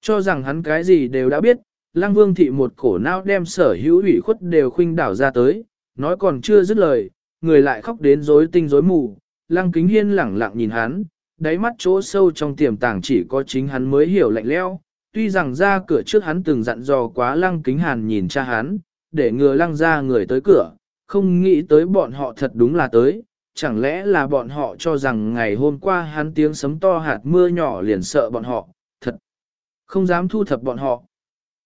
cho rằng hắn cái gì đều đã biết, Lăng Vương thị một cổ não đem sở hữu ủy khuất đều khuynh đảo ra tới, nói còn chưa dứt lời, người lại khóc đến rối tinh rối mù, lăng kính hiên lẳng lặng nhìn hắn, đáy mắt chỗ sâu trong tiềm tàng chỉ có chính hắn mới hiểu lạnh lẽo. Tuy rằng ra cửa trước hắn từng dặn dò quá lăng kính hàn nhìn cha hắn, để ngừa lăng ra người tới cửa, không nghĩ tới bọn họ thật đúng là tới, chẳng lẽ là bọn họ cho rằng ngày hôm qua hắn tiếng sấm to hạt mưa nhỏ liền sợ bọn họ, thật không dám thu thập bọn họ.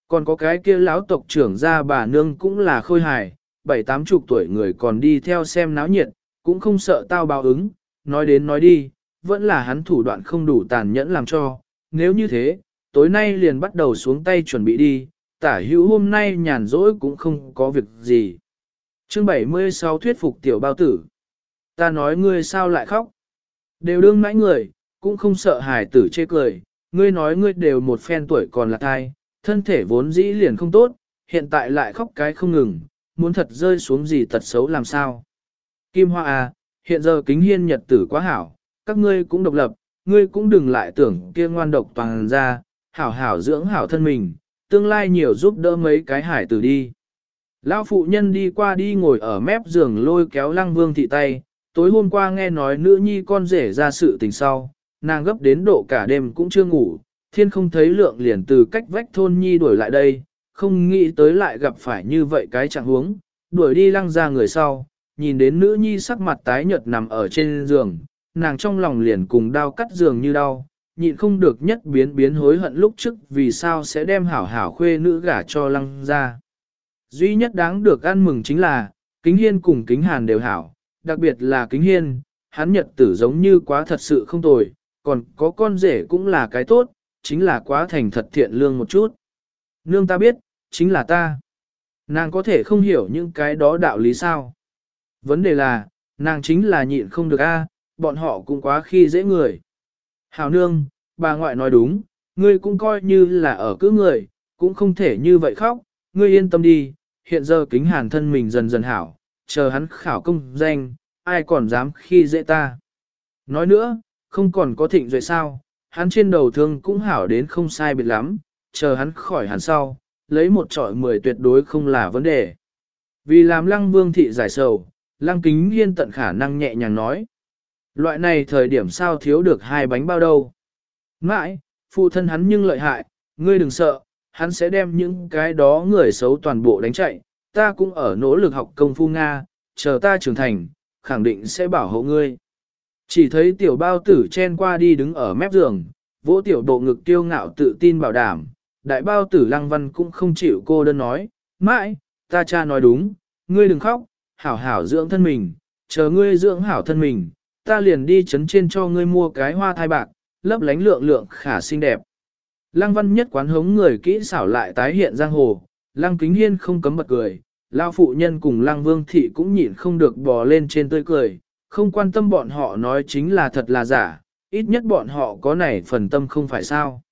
Còn có cái kia lão tộc trưởng gia bà nương cũng là khôi hài, bảy tám chục tuổi người còn đi theo xem náo nhiệt, cũng không sợ tao báo ứng, nói đến nói đi, vẫn là hắn thủ đoạn không đủ tàn nhẫn làm cho, nếu như thế, tối nay liền bắt đầu xuống tay chuẩn bị đi, tả hữu hôm nay nhàn rỗi cũng không có việc gì. Chương 76 thuyết phục tiểu bao tử. Ta nói ngươi sao lại khóc? Đều đương mãi người, cũng không sợ hài tử chê cười, ngươi nói ngươi đều một phen tuổi còn là thai, thân thể vốn dĩ liền không tốt, hiện tại lại khóc cái không ngừng, muốn thật rơi xuống gì tật xấu làm sao. Kim Hoa à, hiện giờ kính hiên nhật tử quá hảo, các ngươi cũng độc lập, ngươi cũng đừng lại tưởng kia ngoan độc toàn ra, hảo hảo dưỡng hảo thân mình, tương lai nhiều giúp đỡ mấy cái hải tử đi. Lão phụ nhân đi qua đi ngồi ở mép giường lôi kéo lăng vương thị tay, tối hôm qua nghe nói nữ nhi con rể ra sự tình sau, nàng gấp đến độ cả đêm cũng chưa ngủ, thiên không thấy lượng liền từ cách vách thôn nhi đuổi lại đây, không nghĩ tới lại gặp phải như vậy cái trạng huống, đuổi đi lăng ra người sau, nhìn đến nữ nhi sắc mặt tái nhợt nằm ở trên giường, nàng trong lòng liền cùng đau cắt giường như đau, nhịn không được nhất biến biến hối hận lúc trước vì sao sẽ đem hảo hảo khuê nữ gả cho lăng ra. Duy nhất đáng được ăn mừng chính là, kính hiên cùng kính hàn đều hảo, đặc biệt là kính hiên, hắn nhật tử giống như quá thật sự không tồi, còn có con rể cũng là cái tốt, chính là quá thành thật thiện lương một chút. Nương ta biết, chính là ta. Nàng có thể không hiểu những cái đó đạo lý sao. Vấn đề là, nàng chính là nhịn không được a, bọn họ cũng quá khi dễ người. Hảo nương, bà ngoại nói đúng, ngươi cũng coi như là ở cứ người, cũng không thể như vậy khóc, ngươi yên tâm đi, hiện giờ kính hàn thân mình dần dần hảo, chờ hắn khảo công danh, ai còn dám khi dễ ta. Nói nữa, không còn có thịnh rồi sao, hắn trên đầu thương cũng hảo đến không sai biệt lắm, chờ hắn khỏi hẳn sau, lấy một trọi mười tuyệt đối không là vấn đề. Vì làm lăng vương thị giải sầu, lăng kính hiên tận khả năng nhẹ nhàng nói. Loại này thời điểm sao thiếu được hai bánh bao đâu. Mãi, phụ thân hắn nhưng lợi hại, ngươi đừng sợ, hắn sẽ đem những cái đó người xấu toàn bộ đánh chạy, ta cũng ở nỗ lực học công phu Nga, chờ ta trưởng thành, khẳng định sẽ bảo hộ ngươi. Chỉ thấy tiểu bao tử chen qua đi đứng ở mép giường, vỗ tiểu độ ngực tiêu ngạo tự tin bảo đảm, đại bao tử lăng văn cũng không chịu cô đơn nói, mãi, ta cha nói đúng, ngươi đừng khóc, hảo hảo dưỡng thân mình, chờ ngươi dưỡng hảo thân mình, ta liền đi chấn trên cho ngươi mua cái hoa thai bạc, lấp lánh lượng lượng khả xinh đẹp. Lăng văn nhất quán hống người kỹ xảo lại tái hiện giang hồ, lăng kính hiên không cấm bật cười, lao phụ nhân cùng lăng vương thị cũng nhịn không được bò lên trên tươi cười, không quan tâm bọn họ nói chính là thật là giả, ít nhất bọn họ có này phần tâm không phải sao.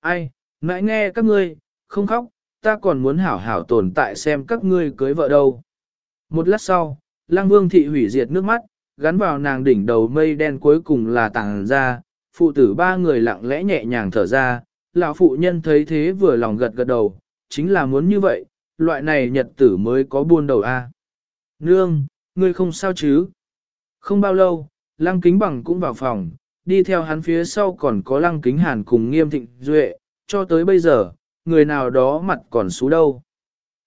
Ai, mãi nghe các ngươi, không khóc, ta còn muốn hảo hảo tồn tại xem các ngươi cưới vợ đâu. Một lát sau, lăng vương thị hủy diệt nước mắt, gắn vào nàng đỉnh đầu mây đen cuối cùng là tàng ra, phụ tử ba người lặng lẽ nhẹ nhàng thở ra, lão phụ nhân thấy thế vừa lòng gật gật đầu, chính là muốn như vậy, loại này nhật tử mới có buôn đầu a. Nương, ngươi không sao chứ? Không bao lâu, lăng kính bằng cũng vào phòng, đi theo hắn phía sau còn có lăng kính hàn cùng nghiêm thịnh duệ, cho tới bây giờ, người nào đó mặt còn xú đâu.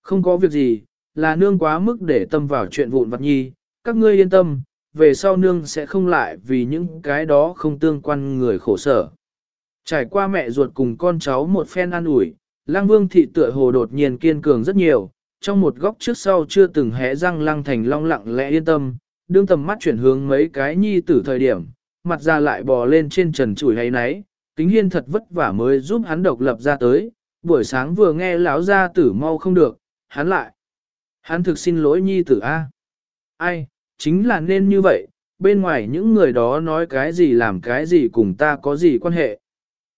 Không có việc gì, là nương quá mức để tâm vào chuyện vụn vặt nhi, các ngươi yên tâm, về sau nương sẽ không lại vì những cái đó không tương quan người khổ sở. Trải qua mẹ ruột cùng con cháu một phen an ủi, lang vương thị tựa hồ đột nhiên kiên cường rất nhiều, trong một góc trước sau chưa từng hé răng lăng thành long lặng lẽ yên tâm, đương tầm mắt chuyển hướng mấy cái nhi tử thời điểm, mặt ra lại bò lên trên trần chủi hay náy, kính hiên thật vất vả mới giúp hắn độc lập ra tới, buổi sáng vừa nghe lão gia tử mau không được, hắn lại. Hắn thực xin lỗi nhi tử A. Ai, chính là nên như vậy, bên ngoài những người đó nói cái gì làm cái gì cùng ta có gì quan hệ.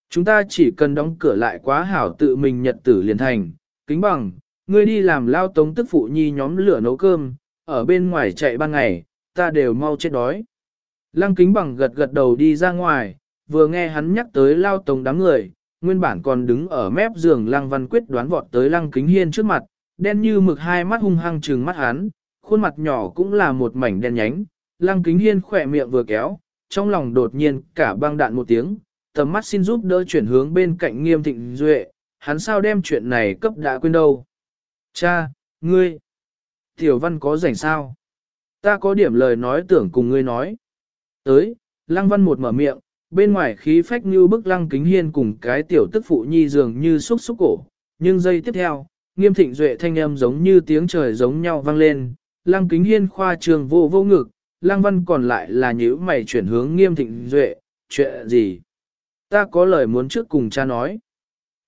Chúng ta chỉ cần đóng cửa lại quá hảo tự mình nhật tử liền thành, kính bằng, ngươi đi làm lao tống tức phụ nhi nhóm lửa nấu cơm, ở bên ngoài chạy ban ngày, ta đều mau chết đói. Lăng kính bằng gật gật đầu đi ra ngoài, vừa nghe hắn nhắc tới lao tống đám người, nguyên bản còn đứng ở mép giường lăng văn quyết đoán vọt tới lăng kính hiên trước mặt, đen như mực hai mắt hung hăng trừng mắt hắn, khuôn mặt nhỏ cũng là một mảnh đen nhánh, lăng kính hiên khỏe miệng vừa kéo, trong lòng đột nhiên cả băng đạn một tiếng, tầm mắt xin giúp đỡ chuyển hướng bên cạnh nghiêm thịnh duệ, hắn sao đem chuyện này cấp đã quên đâu. Cha, ngươi, tiểu văn có rảnh sao? Ta có điểm lời nói tưởng cùng ngươi nói. Tới, lăng văn một mở miệng, bên ngoài khí phách như bức lăng kính hiên cùng cái tiểu tức phụ nhi dường như xúc xúc cổ, nhưng giây tiếp theo, nghiêm thịnh duệ thanh âm giống như tiếng trời giống nhau vang lên, lăng kính hiên khoa trường vô vô ngực, lăng văn còn lại là nhíu mày chuyển hướng nghiêm thịnh duệ, chuyện gì? Ta có lời muốn trước cùng cha nói.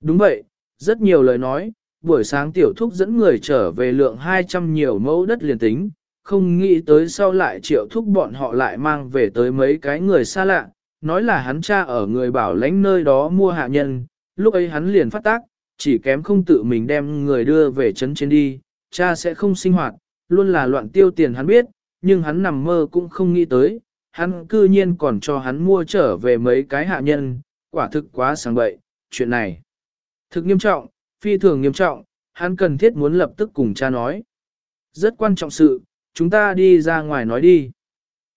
Đúng vậy, rất nhiều lời nói, buổi sáng tiểu thúc dẫn người trở về lượng 200 nhiều mẫu đất liền tính, không nghĩ tới sau lại triệu thúc bọn họ lại mang về tới mấy cái người xa lạ, nói là hắn cha ở người bảo lãnh nơi đó mua hạ nhân, lúc ấy hắn liền phát tác, chỉ kém không tự mình đem người đưa về trấn trên đi, cha sẽ không sinh hoạt, luôn là loạn tiêu tiền hắn biết, nhưng hắn nằm mơ cũng không nghĩ tới, hắn cư nhiên còn cho hắn mua trở về mấy cái hạ nhân, quả thực quá sáng bậy, chuyện này. Thực nghiêm trọng, phi thường nghiêm trọng, hắn cần thiết muốn lập tức cùng cha nói. Rất quan trọng sự, chúng ta đi ra ngoài nói đi.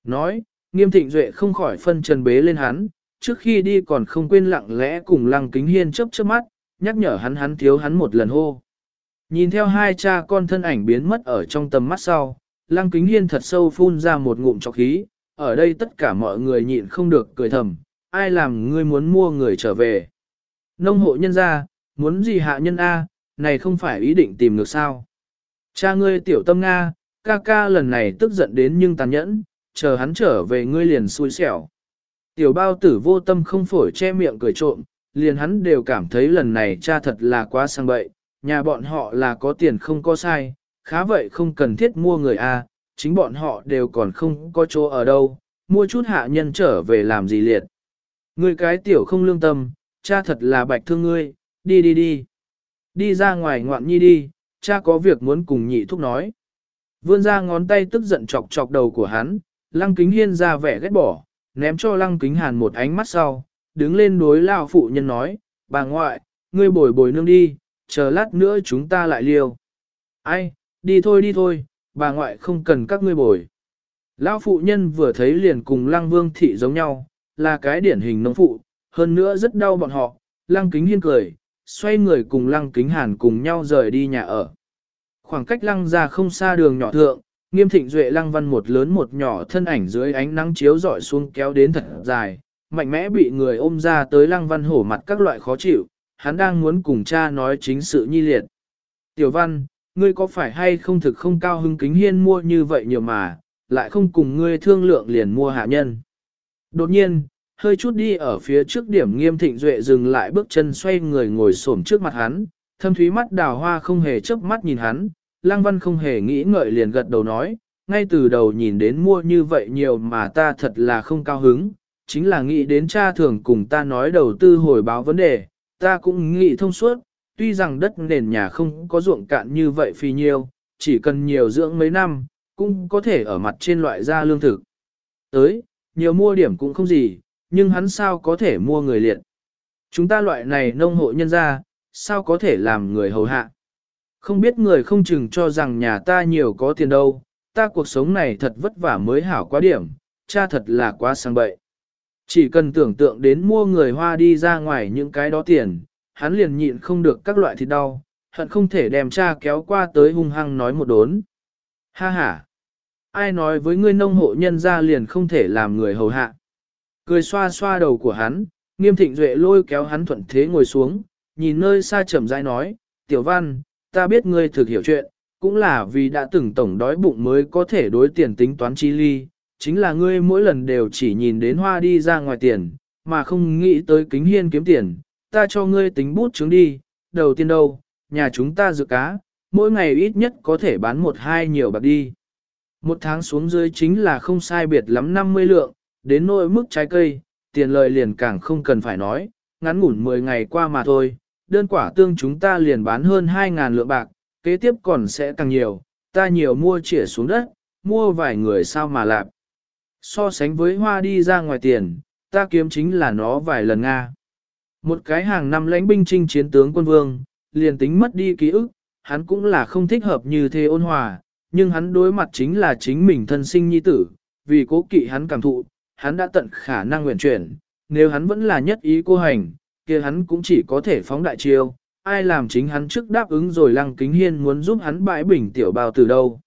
Nói, nghiêm thịnh duệ không khỏi phân trần bế lên hắn, trước khi đi còn không quên lặng lẽ cùng lăng kính hiên chớp chớp mắt, nhắc nhở hắn hắn thiếu hắn một lần hô. Nhìn theo hai cha con thân ảnh biến mất ở trong tầm mắt sau, lăng kính hiên thật sâu phun ra một ngụm trọc khí, ở đây tất cả mọi người nhịn không được cười thầm, ai làm ngươi muốn mua người trở về. Nông hộ nhân ra, muốn gì hạ nhân A, này không phải ý định tìm được sao. Cha ngươi tiểu tâm Nga, ca ca lần này tức giận đến nhưng tàn nhẫn, chờ hắn trở về ngươi liền xui xẻo. Tiểu bao tử vô tâm không phổi che miệng cười trộm, liền hắn đều cảm thấy lần này cha thật là quá sang bậy, nhà bọn họ là có tiền không có sai, khá vậy không cần thiết mua người A, chính bọn họ đều còn không có chỗ ở đâu, mua chút hạ nhân trở về làm gì liệt. Ngươi cái tiểu không lương tâm, cha thật là bạch thương ngươi, đi đi đi. Đi ra ngoài ngoạn nhi đi, cha có việc muốn cùng nhị thúc nói. Vươn ra ngón tay tức giận chọc chọc đầu của hắn, lăng kính hiên ra vẻ ghét bỏ, ném cho lăng kính hàn một ánh mắt sau, đứng lên đối lao phụ nhân nói, bà ngoại, ngươi bồi bồi nương đi, chờ lát nữa chúng ta lại liêu. Ai, đi thôi đi thôi, bà ngoại không cần các ngươi bồi. Lão phụ nhân vừa thấy liền cùng lăng vương thị giống nhau, là cái điển hình nông phụ, hơn nữa rất đau bọn họ, lăng kính hiên cười, xoay người cùng lăng kính hàn cùng nhau rời đi nhà ở. Khoảng cách lăng ra không xa đường nhỏ thượng, nghiêm thịnh duệ lăng văn một lớn một nhỏ thân ảnh dưới ánh nắng chiếu dọi xuống kéo đến thật dài, mạnh mẽ bị người ôm ra tới lăng văn hổ mặt các loại khó chịu, hắn đang muốn cùng cha nói chính sự nhi liệt. Tiểu văn, ngươi có phải hay không thực không cao hưng kính hiên mua như vậy nhiều mà, lại không cùng ngươi thương lượng liền mua hạ nhân. Đột nhiên, hơi chút đi ở phía trước điểm nghiêm thịnh duệ dừng lại bước chân xoay người ngồi xổm trước mặt hắn, thâm thúy mắt đào hoa không hề chớp mắt nhìn hắn, lang văn không hề nghĩ ngợi liền gật đầu nói, ngay từ đầu nhìn đến mua như vậy nhiều mà ta thật là không cao hứng, chính là nghĩ đến cha thường cùng ta nói đầu tư hồi báo vấn đề, ta cũng nghĩ thông suốt, tuy rằng đất nền nhà không có ruộng cạn như vậy phi nhiêu, chỉ cần nhiều dưỡng mấy năm, cũng có thể ở mặt trên loại ra lương thực. Tới, nhiều mua điểm cũng không gì, nhưng hắn sao có thể mua người liệt. Chúng ta loại này nông hộ nhân ra, sao có thể làm người hầu hạ. Không biết người không chừng cho rằng nhà ta nhiều có tiền đâu, ta cuộc sống này thật vất vả mới hảo quá điểm, cha thật là quá sang bậy. Chỉ cần tưởng tượng đến mua người hoa đi ra ngoài những cái đó tiền, hắn liền nhịn không được các loại thịt đau, hận không thể đem cha kéo qua tới hung hăng nói một đốn. Ha ha! Ai nói với ngươi nông hộ nhân ra liền không thể làm người hầu hạ. Cười xoa xoa đầu của hắn, nghiêm thịnh duệ lôi kéo hắn thuận thế ngồi xuống, nhìn nơi xa chậm rãi nói, tiểu văn, ta biết ngươi thực hiểu chuyện, cũng là vì đã từng tổng đói bụng mới có thể đối tiền tính toán chi ly, chính là ngươi mỗi lần đều chỉ nhìn đến hoa đi ra ngoài tiền, mà không nghĩ tới kính hiên kiếm tiền, ta cho ngươi tính bút chứng đi, đầu tiên đâu, nhà chúng ta dự cá, mỗi ngày ít nhất có thể bán một hai nhiều bạc đi. Một tháng xuống dưới chính là không sai biệt lắm 50 lượng, đến nỗi mức trái cây, tiền lợi liền càng không cần phải nói, ngắn ngủn 10 ngày qua mà thôi, đơn quả tương chúng ta liền bán hơn 2.000 lượng bạc, kế tiếp còn sẽ càng nhiều, ta nhiều mua chĩa xuống đất, mua vài người sao mà lạp. So sánh với hoa đi ra ngoài tiền, ta kiếm chính là nó vài lần Nga. Một cái hàng năm lãnh binh trinh chiến tướng quân vương, liền tính mất đi ký ức, hắn cũng là không thích hợp như thế ôn hòa, nhưng hắn đối mặt chính là chính mình thân sinh nhi tử, vì cố kỵ hắn cảm thụ, hắn đã tận khả năng nguyện chuyển, nếu hắn vẫn là nhất ý cô hành, kia hắn cũng chỉ có thể phóng đại chiêu, ai làm chính hắn trước đáp ứng rồi lăng kính hiên muốn giúp hắn bãi bình tiểu bao từ đâu.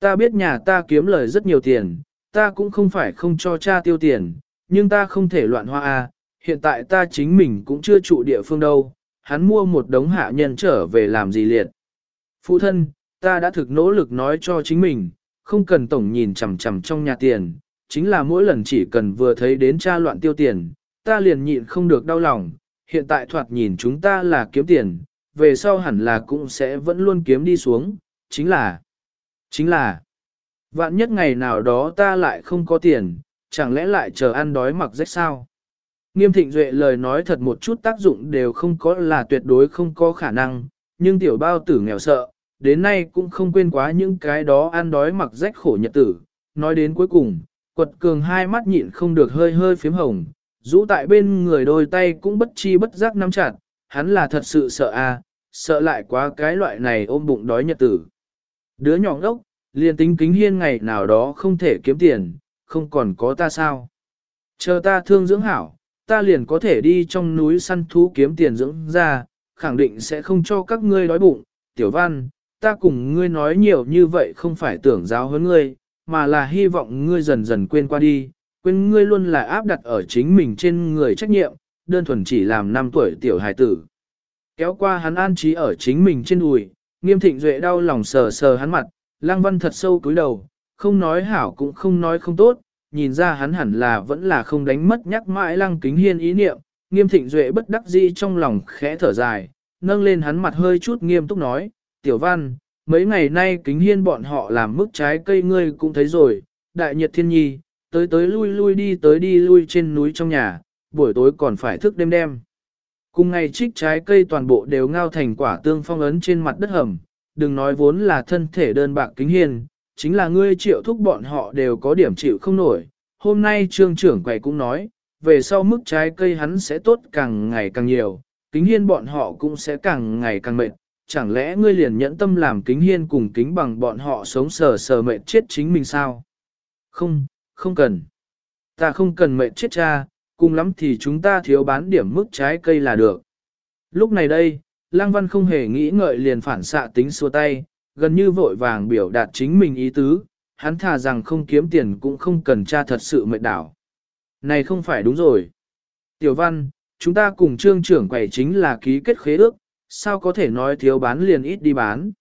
Ta biết nhà ta kiếm lời rất nhiều tiền, ta cũng không phải không cho cha tiêu tiền, nhưng ta không thể loạn hoa a. hiện tại ta chính mình cũng chưa trụ địa phương đâu, hắn mua một đống hạ nhân trở về làm gì liệt. Phụ thân, ta đã thực nỗ lực nói cho chính mình, không cần tổng nhìn chằm chằm trong nhà tiền, chính là mỗi lần chỉ cần vừa thấy đến cha loạn tiêu tiền, ta liền nhịn không được đau lòng, hiện tại thoạt nhìn chúng ta là kiếm tiền, về sau hẳn là cũng sẽ vẫn luôn kiếm đi xuống, chính là, chính là, vạn nhất ngày nào đó ta lại không có tiền, chẳng lẽ lại chờ ăn đói mặc rách sao? Nghiêm thịnh duệ lời nói thật một chút tác dụng đều không có là tuyệt đối không có khả năng, nhưng tiểu bao tử nghèo sợ, đến nay cũng không quên quá những cái đó ăn đói mặc rách khổ nhật tử. Nói đến cuối cùng, quật cường hai mắt nhịn không được hơi hơi phím hồng, rũ tại bên người đôi tay cũng bất chi bất giác nắm chặt, hắn là thật sự sợ a, à, sợ lại quá cái loại này ôm bụng đói nhật tử. Đứa nhỏ ngốc, liền tính kính hiên ngày nào đó không thể kiếm tiền, không còn có ta sao. Chờ ta thương dưỡng hảo, ta liền có thể đi trong núi săn thú kiếm tiền dưỡng ra, khẳng định sẽ không cho các ngươi đói bụng. Tiểu văn, ta cùng ngươi nói nhiều như vậy không phải tưởng giáo hơn ngươi, mà là hy vọng ngươi dần dần quên qua đi, quên ngươi luôn là áp đặt ở chính mình trên người trách nhiệm, đơn thuần chỉ làm 5 tuổi tiểu hài tử. Kéo qua hắn an trí ở chính mình trên đùi, nghiêm thịnh duệ đau lòng sờ sờ hắn mặt, lang văn thật sâu cúi đầu, không nói hảo cũng không nói không tốt, nhìn ra hắn hẳn là vẫn là không đánh mất nhắc mãi lăng kính hiên ý niệm, nghiêm thịnh duệ bất đắc dĩ trong lòng khẽ thở dài, nâng lên hắn mặt hơi chút nghiêm túc nói, tiểu văn, mấy ngày nay kính hiên bọn họ làm mức trái cây ngươi cũng thấy rồi, đại nhiệt thiên nhi, tới tới lui lui đi tới đi lui trên núi trong nhà, buổi tối còn phải thức đêm đêm. Cùng ngày trích trái cây toàn bộ đều ngao thành quả tương phong ấn trên mặt đất hầm, đừng nói vốn là thân thể đơn bạc kính hiên, chính là ngươi triệu thúc bọn họ đều có điểm chịu không nổi. Hôm nay trương trưởng quầy cũng nói, về sau mức trái cây hắn sẽ tốt càng ngày càng nhiều, kính hiên bọn họ cũng sẽ càng ngày càng mệt. Chẳng lẽ ngươi liền nhẫn tâm làm kính hiên cùng kính bằng bọn họ sống sờ sờ mệt chết chính mình sao? Không, không cần. Ta không cần mệt chết cha, cùng lắm thì chúng ta thiếu bán điểm mức trái cây là được. Lúc này đây, Lăng Văn không hề nghĩ ngợi liền phản xạ tính xua tay, gần như vội vàng biểu đạt chính mình ý tứ, hắn thà rằng không kiếm tiền cũng không cần cha thật sự mệt đảo. Này không phải đúng rồi. Tiểu Văn, chúng ta cùng trương trưởng quầy chính là ký kết khế ước, sao có thể nói thiếu bán liền ít đi bán.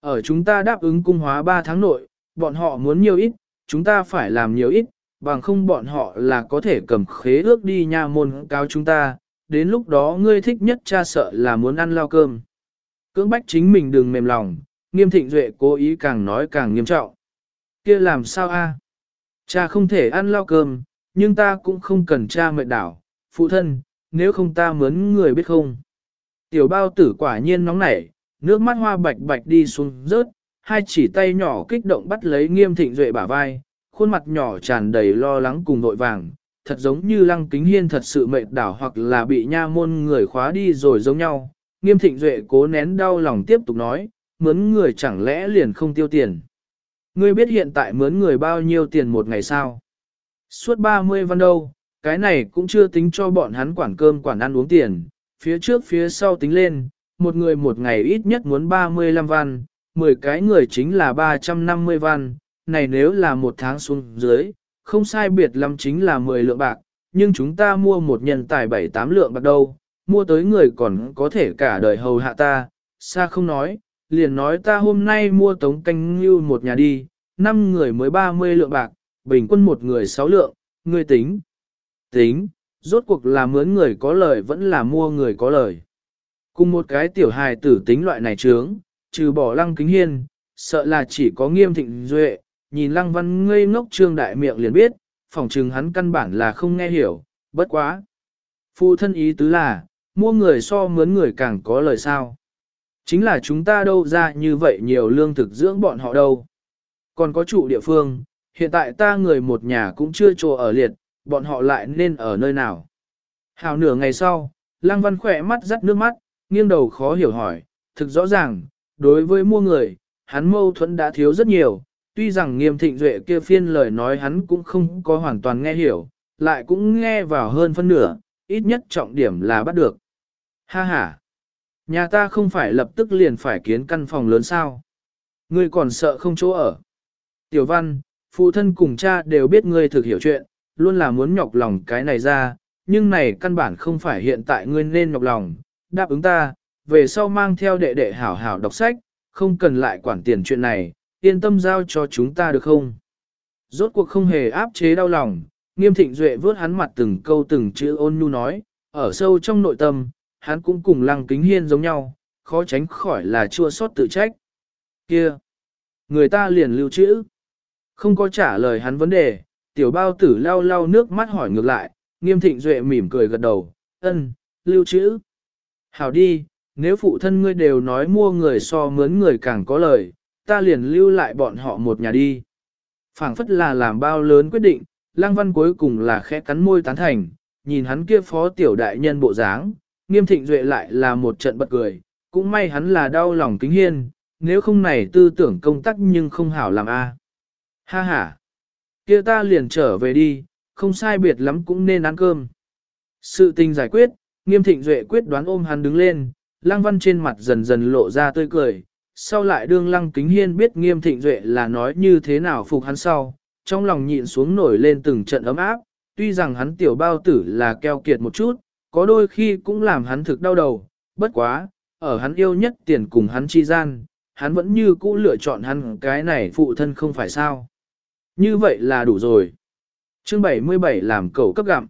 Ở chúng ta đáp ứng cung hóa 3 tháng nội, bọn họ muốn nhiều ít, chúng ta phải làm nhiều ít, bằng không bọn họ là có thể cầm khế ước đi nha môn cao chúng ta, đến lúc đó ngươi thích nhất cha sợ là muốn ăn lao cơm. Cưỡng bách chính mình đừng mềm lòng, nghiêm thịnh duệ cố ý càng nói càng nghiêm trọng. kia làm sao a? Cha không thể ăn lao cơm, nhưng ta cũng không cần cha mệt đảo, phụ thân, nếu không ta mướn người biết không. Tiểu bao tử quả nhiên nóng nảy, nước mắt hoa bạch bạch đi xuống rớt, hai chỉ tay nhỏ kích động bắt lấy nghiêm thịnh duệ bả vai, khuôn mặt nhỏ tràn đầy lo lắng cùng nội vàng, thật giống như lăng kính hiên thật sự mệt đảo hoặc là bị nha môn người khóa đi rồi giống nhau. Nghiêm thịnh duệ cố nén đau lòng tiếp tục nói, mướn người chẳng lẽ liền không tiêu tiền. Ngươi biết hiện tại mướn người bao nhiêu tiền một ngày sao? Suốt 30 văn đâu, cái này cũng chưa tính cho bọn hắn quản cơm quản ăn uống tiền, phía trước phía sau tính lên, một người một ngày ít nhất muốn 35 văn, 10 cái người chính là 350 văn, này nếu là một tháng xuống dưới, không sai biệt lắm chính là 10 lượng bạc, nhưng chúng ta mua một nhân tài 7-8 lượng bạc đâu, mua tới người còn có thể cả đời hầu hạ ta, xa không nói, liền nói ta hôm nay mua tống canh như một nhà đi, 5 người mới 30 lượng bạc, bình quân một người 6 lượng, người tính. Tính, rốt cuộc là mướn người có lời vẫn là mua người có lời. Cùng một cái tiểu hài tử tính loại này trướng, trừ bỏ lăng kính hiên, sợ là chỉ có nghiêm thịnh duệ, nhìn lăng văn ngây ngốc trương đại miệng liền biết, phỏng chừng hắn căn bản là không nghe hiểu, bất quá. Phụ thân ý tứ là, mua người so mướn người càng có lời sao. Chính là chúng ta đâu ra như vậy nhiều lương thực dưỡng bọn họ đâu. Còn có trụ địa phương, hiện tại ta người một nhà cũng chưa trồ ở liệt, bọn họ lại nên ở nơi nào. Hào nửa ngày sau, Lăng Văn khỏe mắt rắt nước mắt, nghiêng đầu khó hiểu hỏi, thực rõ ràng, đối với mua người, hắn mâu thuẫn đã thiếu rất nhiều, tuy rằng nghiêm thịnh duệ kia phiên lời nói hắn cũng không có hoàn toàn nghe hiểu, lại cũng nghe vào hơn phân nửa, ít nhất trọng điểm là bắt được. Ha ha! Nhà ta không phải lập tức liền phải kiến căn phòng lớn sao? Ngươi còn sợ không chỗ ở. Tiểu văn, phụ thân cùng cha đều biết ngươi thực hiểu chuyện, luôn là muốn nhọc lòng cái này ra, nhưng này căn bản không phải hiện tại ngươi nên nhọc lòng, đáp ứng ta, về sau mang theo đệ đệ hảo hảo đọc sách, không cần lại quản tiền chuyện này, yên tâm giao cho chúng ta được không? Rốt cuộc không hề áp chế đau lòng, nghiêm thịnh duệ vớt hắn mặt từng câu từng chữ ôn nhu nói, ở sâu trong nội tâm, hắn cũng cùng lăng kính hiên giống nhau, khó tránh khỏi là chua xót tự trách. Kia! Người ta liền lưu trữ. Không có trả lời hắn vấn đề, tiểu bao tử lau lau nước mắt hỏi ngược lại, nghiêm thịnh duệ mỉm cười gật đầu, ân, lưu trữ. Hảo đi, nếu phụ thân ngươi đều nói mua người so mướn người càng có lời, ta liền lưu lại bọn họ một nhà đi. phảng phất là làm bao lớn quyết định, lang văn cuối cùng là khẽ cắn môi tán thành, nhìn hắn kia phó tiểu đại nhân bộ dáng, nghiêm thịnh duệ lại là một trận bật cười, cũng may hắn là đau lòng kính hiên, nếu không này tư tưởng công tác nhưng không hảo làm a. Ha ha, kia ta liền trở về đi, không sai biệt lắm cũng nên ăn cơm. Sự tình giải quyết, nghiêm thịnh duệ quyết đoán ôm hắn đứng lên, lăng văn trên mặt dần dần lộ ra tươi cười, sau lại đương lăng kính hiên biết nghiêm thịnh duệ là nói như thế nào phục hắn sau, trong lòng nhịn xuống nổi lên từng trận ấm áp, tuy rằng hắn tiểu bao tử là keo kiệt một chút, có đôi khi cũng làm hắn thực đau đầu, bất quá, ở hắn yêu nhất tiền cùng hắn chi gian, hắn vẫn như cũ lựa chọn hắn cái này phụ thân không phải sao. Như vậy là đủ rồi. Chương 77 làm cầu cấp gặm.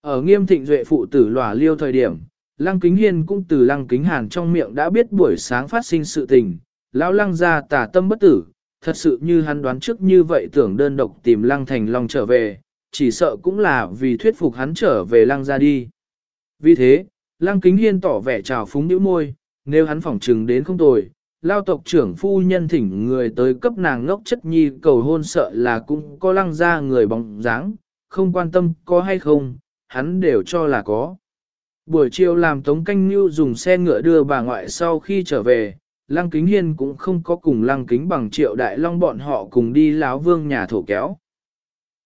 Ở nghiêm thịnh duệ phụ tử lòa liêu thời điểm, Lăng Kính Hiên cũng từ Lăng Kính Hàn trong miệng đã biết buổi sáng phát sinh sự tình, lão Lăng ra tà tâm bất tử, thật sự như hắn đoán trước như vậy tưởng đơn độc tìm Lăng Thành Long trở về, chỉ sợ cũng là vì thuyết phục hắn trở về Lăng ra đi. Vì thế, Lăng Kính Hiên tỏ vẻ trào phúng nhíu môi, nếu hắn phỏng trừng đến không tồi, lao tộc trưởng phu nhân thỉnh người tới cấp nàng ngốc chất nhi cầu hôn sợ là cũng có lăng ra người bóng dáng, không quan tâm có hay không, hắn đều cho là có. Buổi chiều làm Tống Canh Nhu dùng xe ngựa đưa bà ngoại sau khi trở về, Lăng Kính Hiên cũng không có cùng Lăng Kính bằng triệu đại long bọn họ cùng đi láo vương nhà thổ kéo.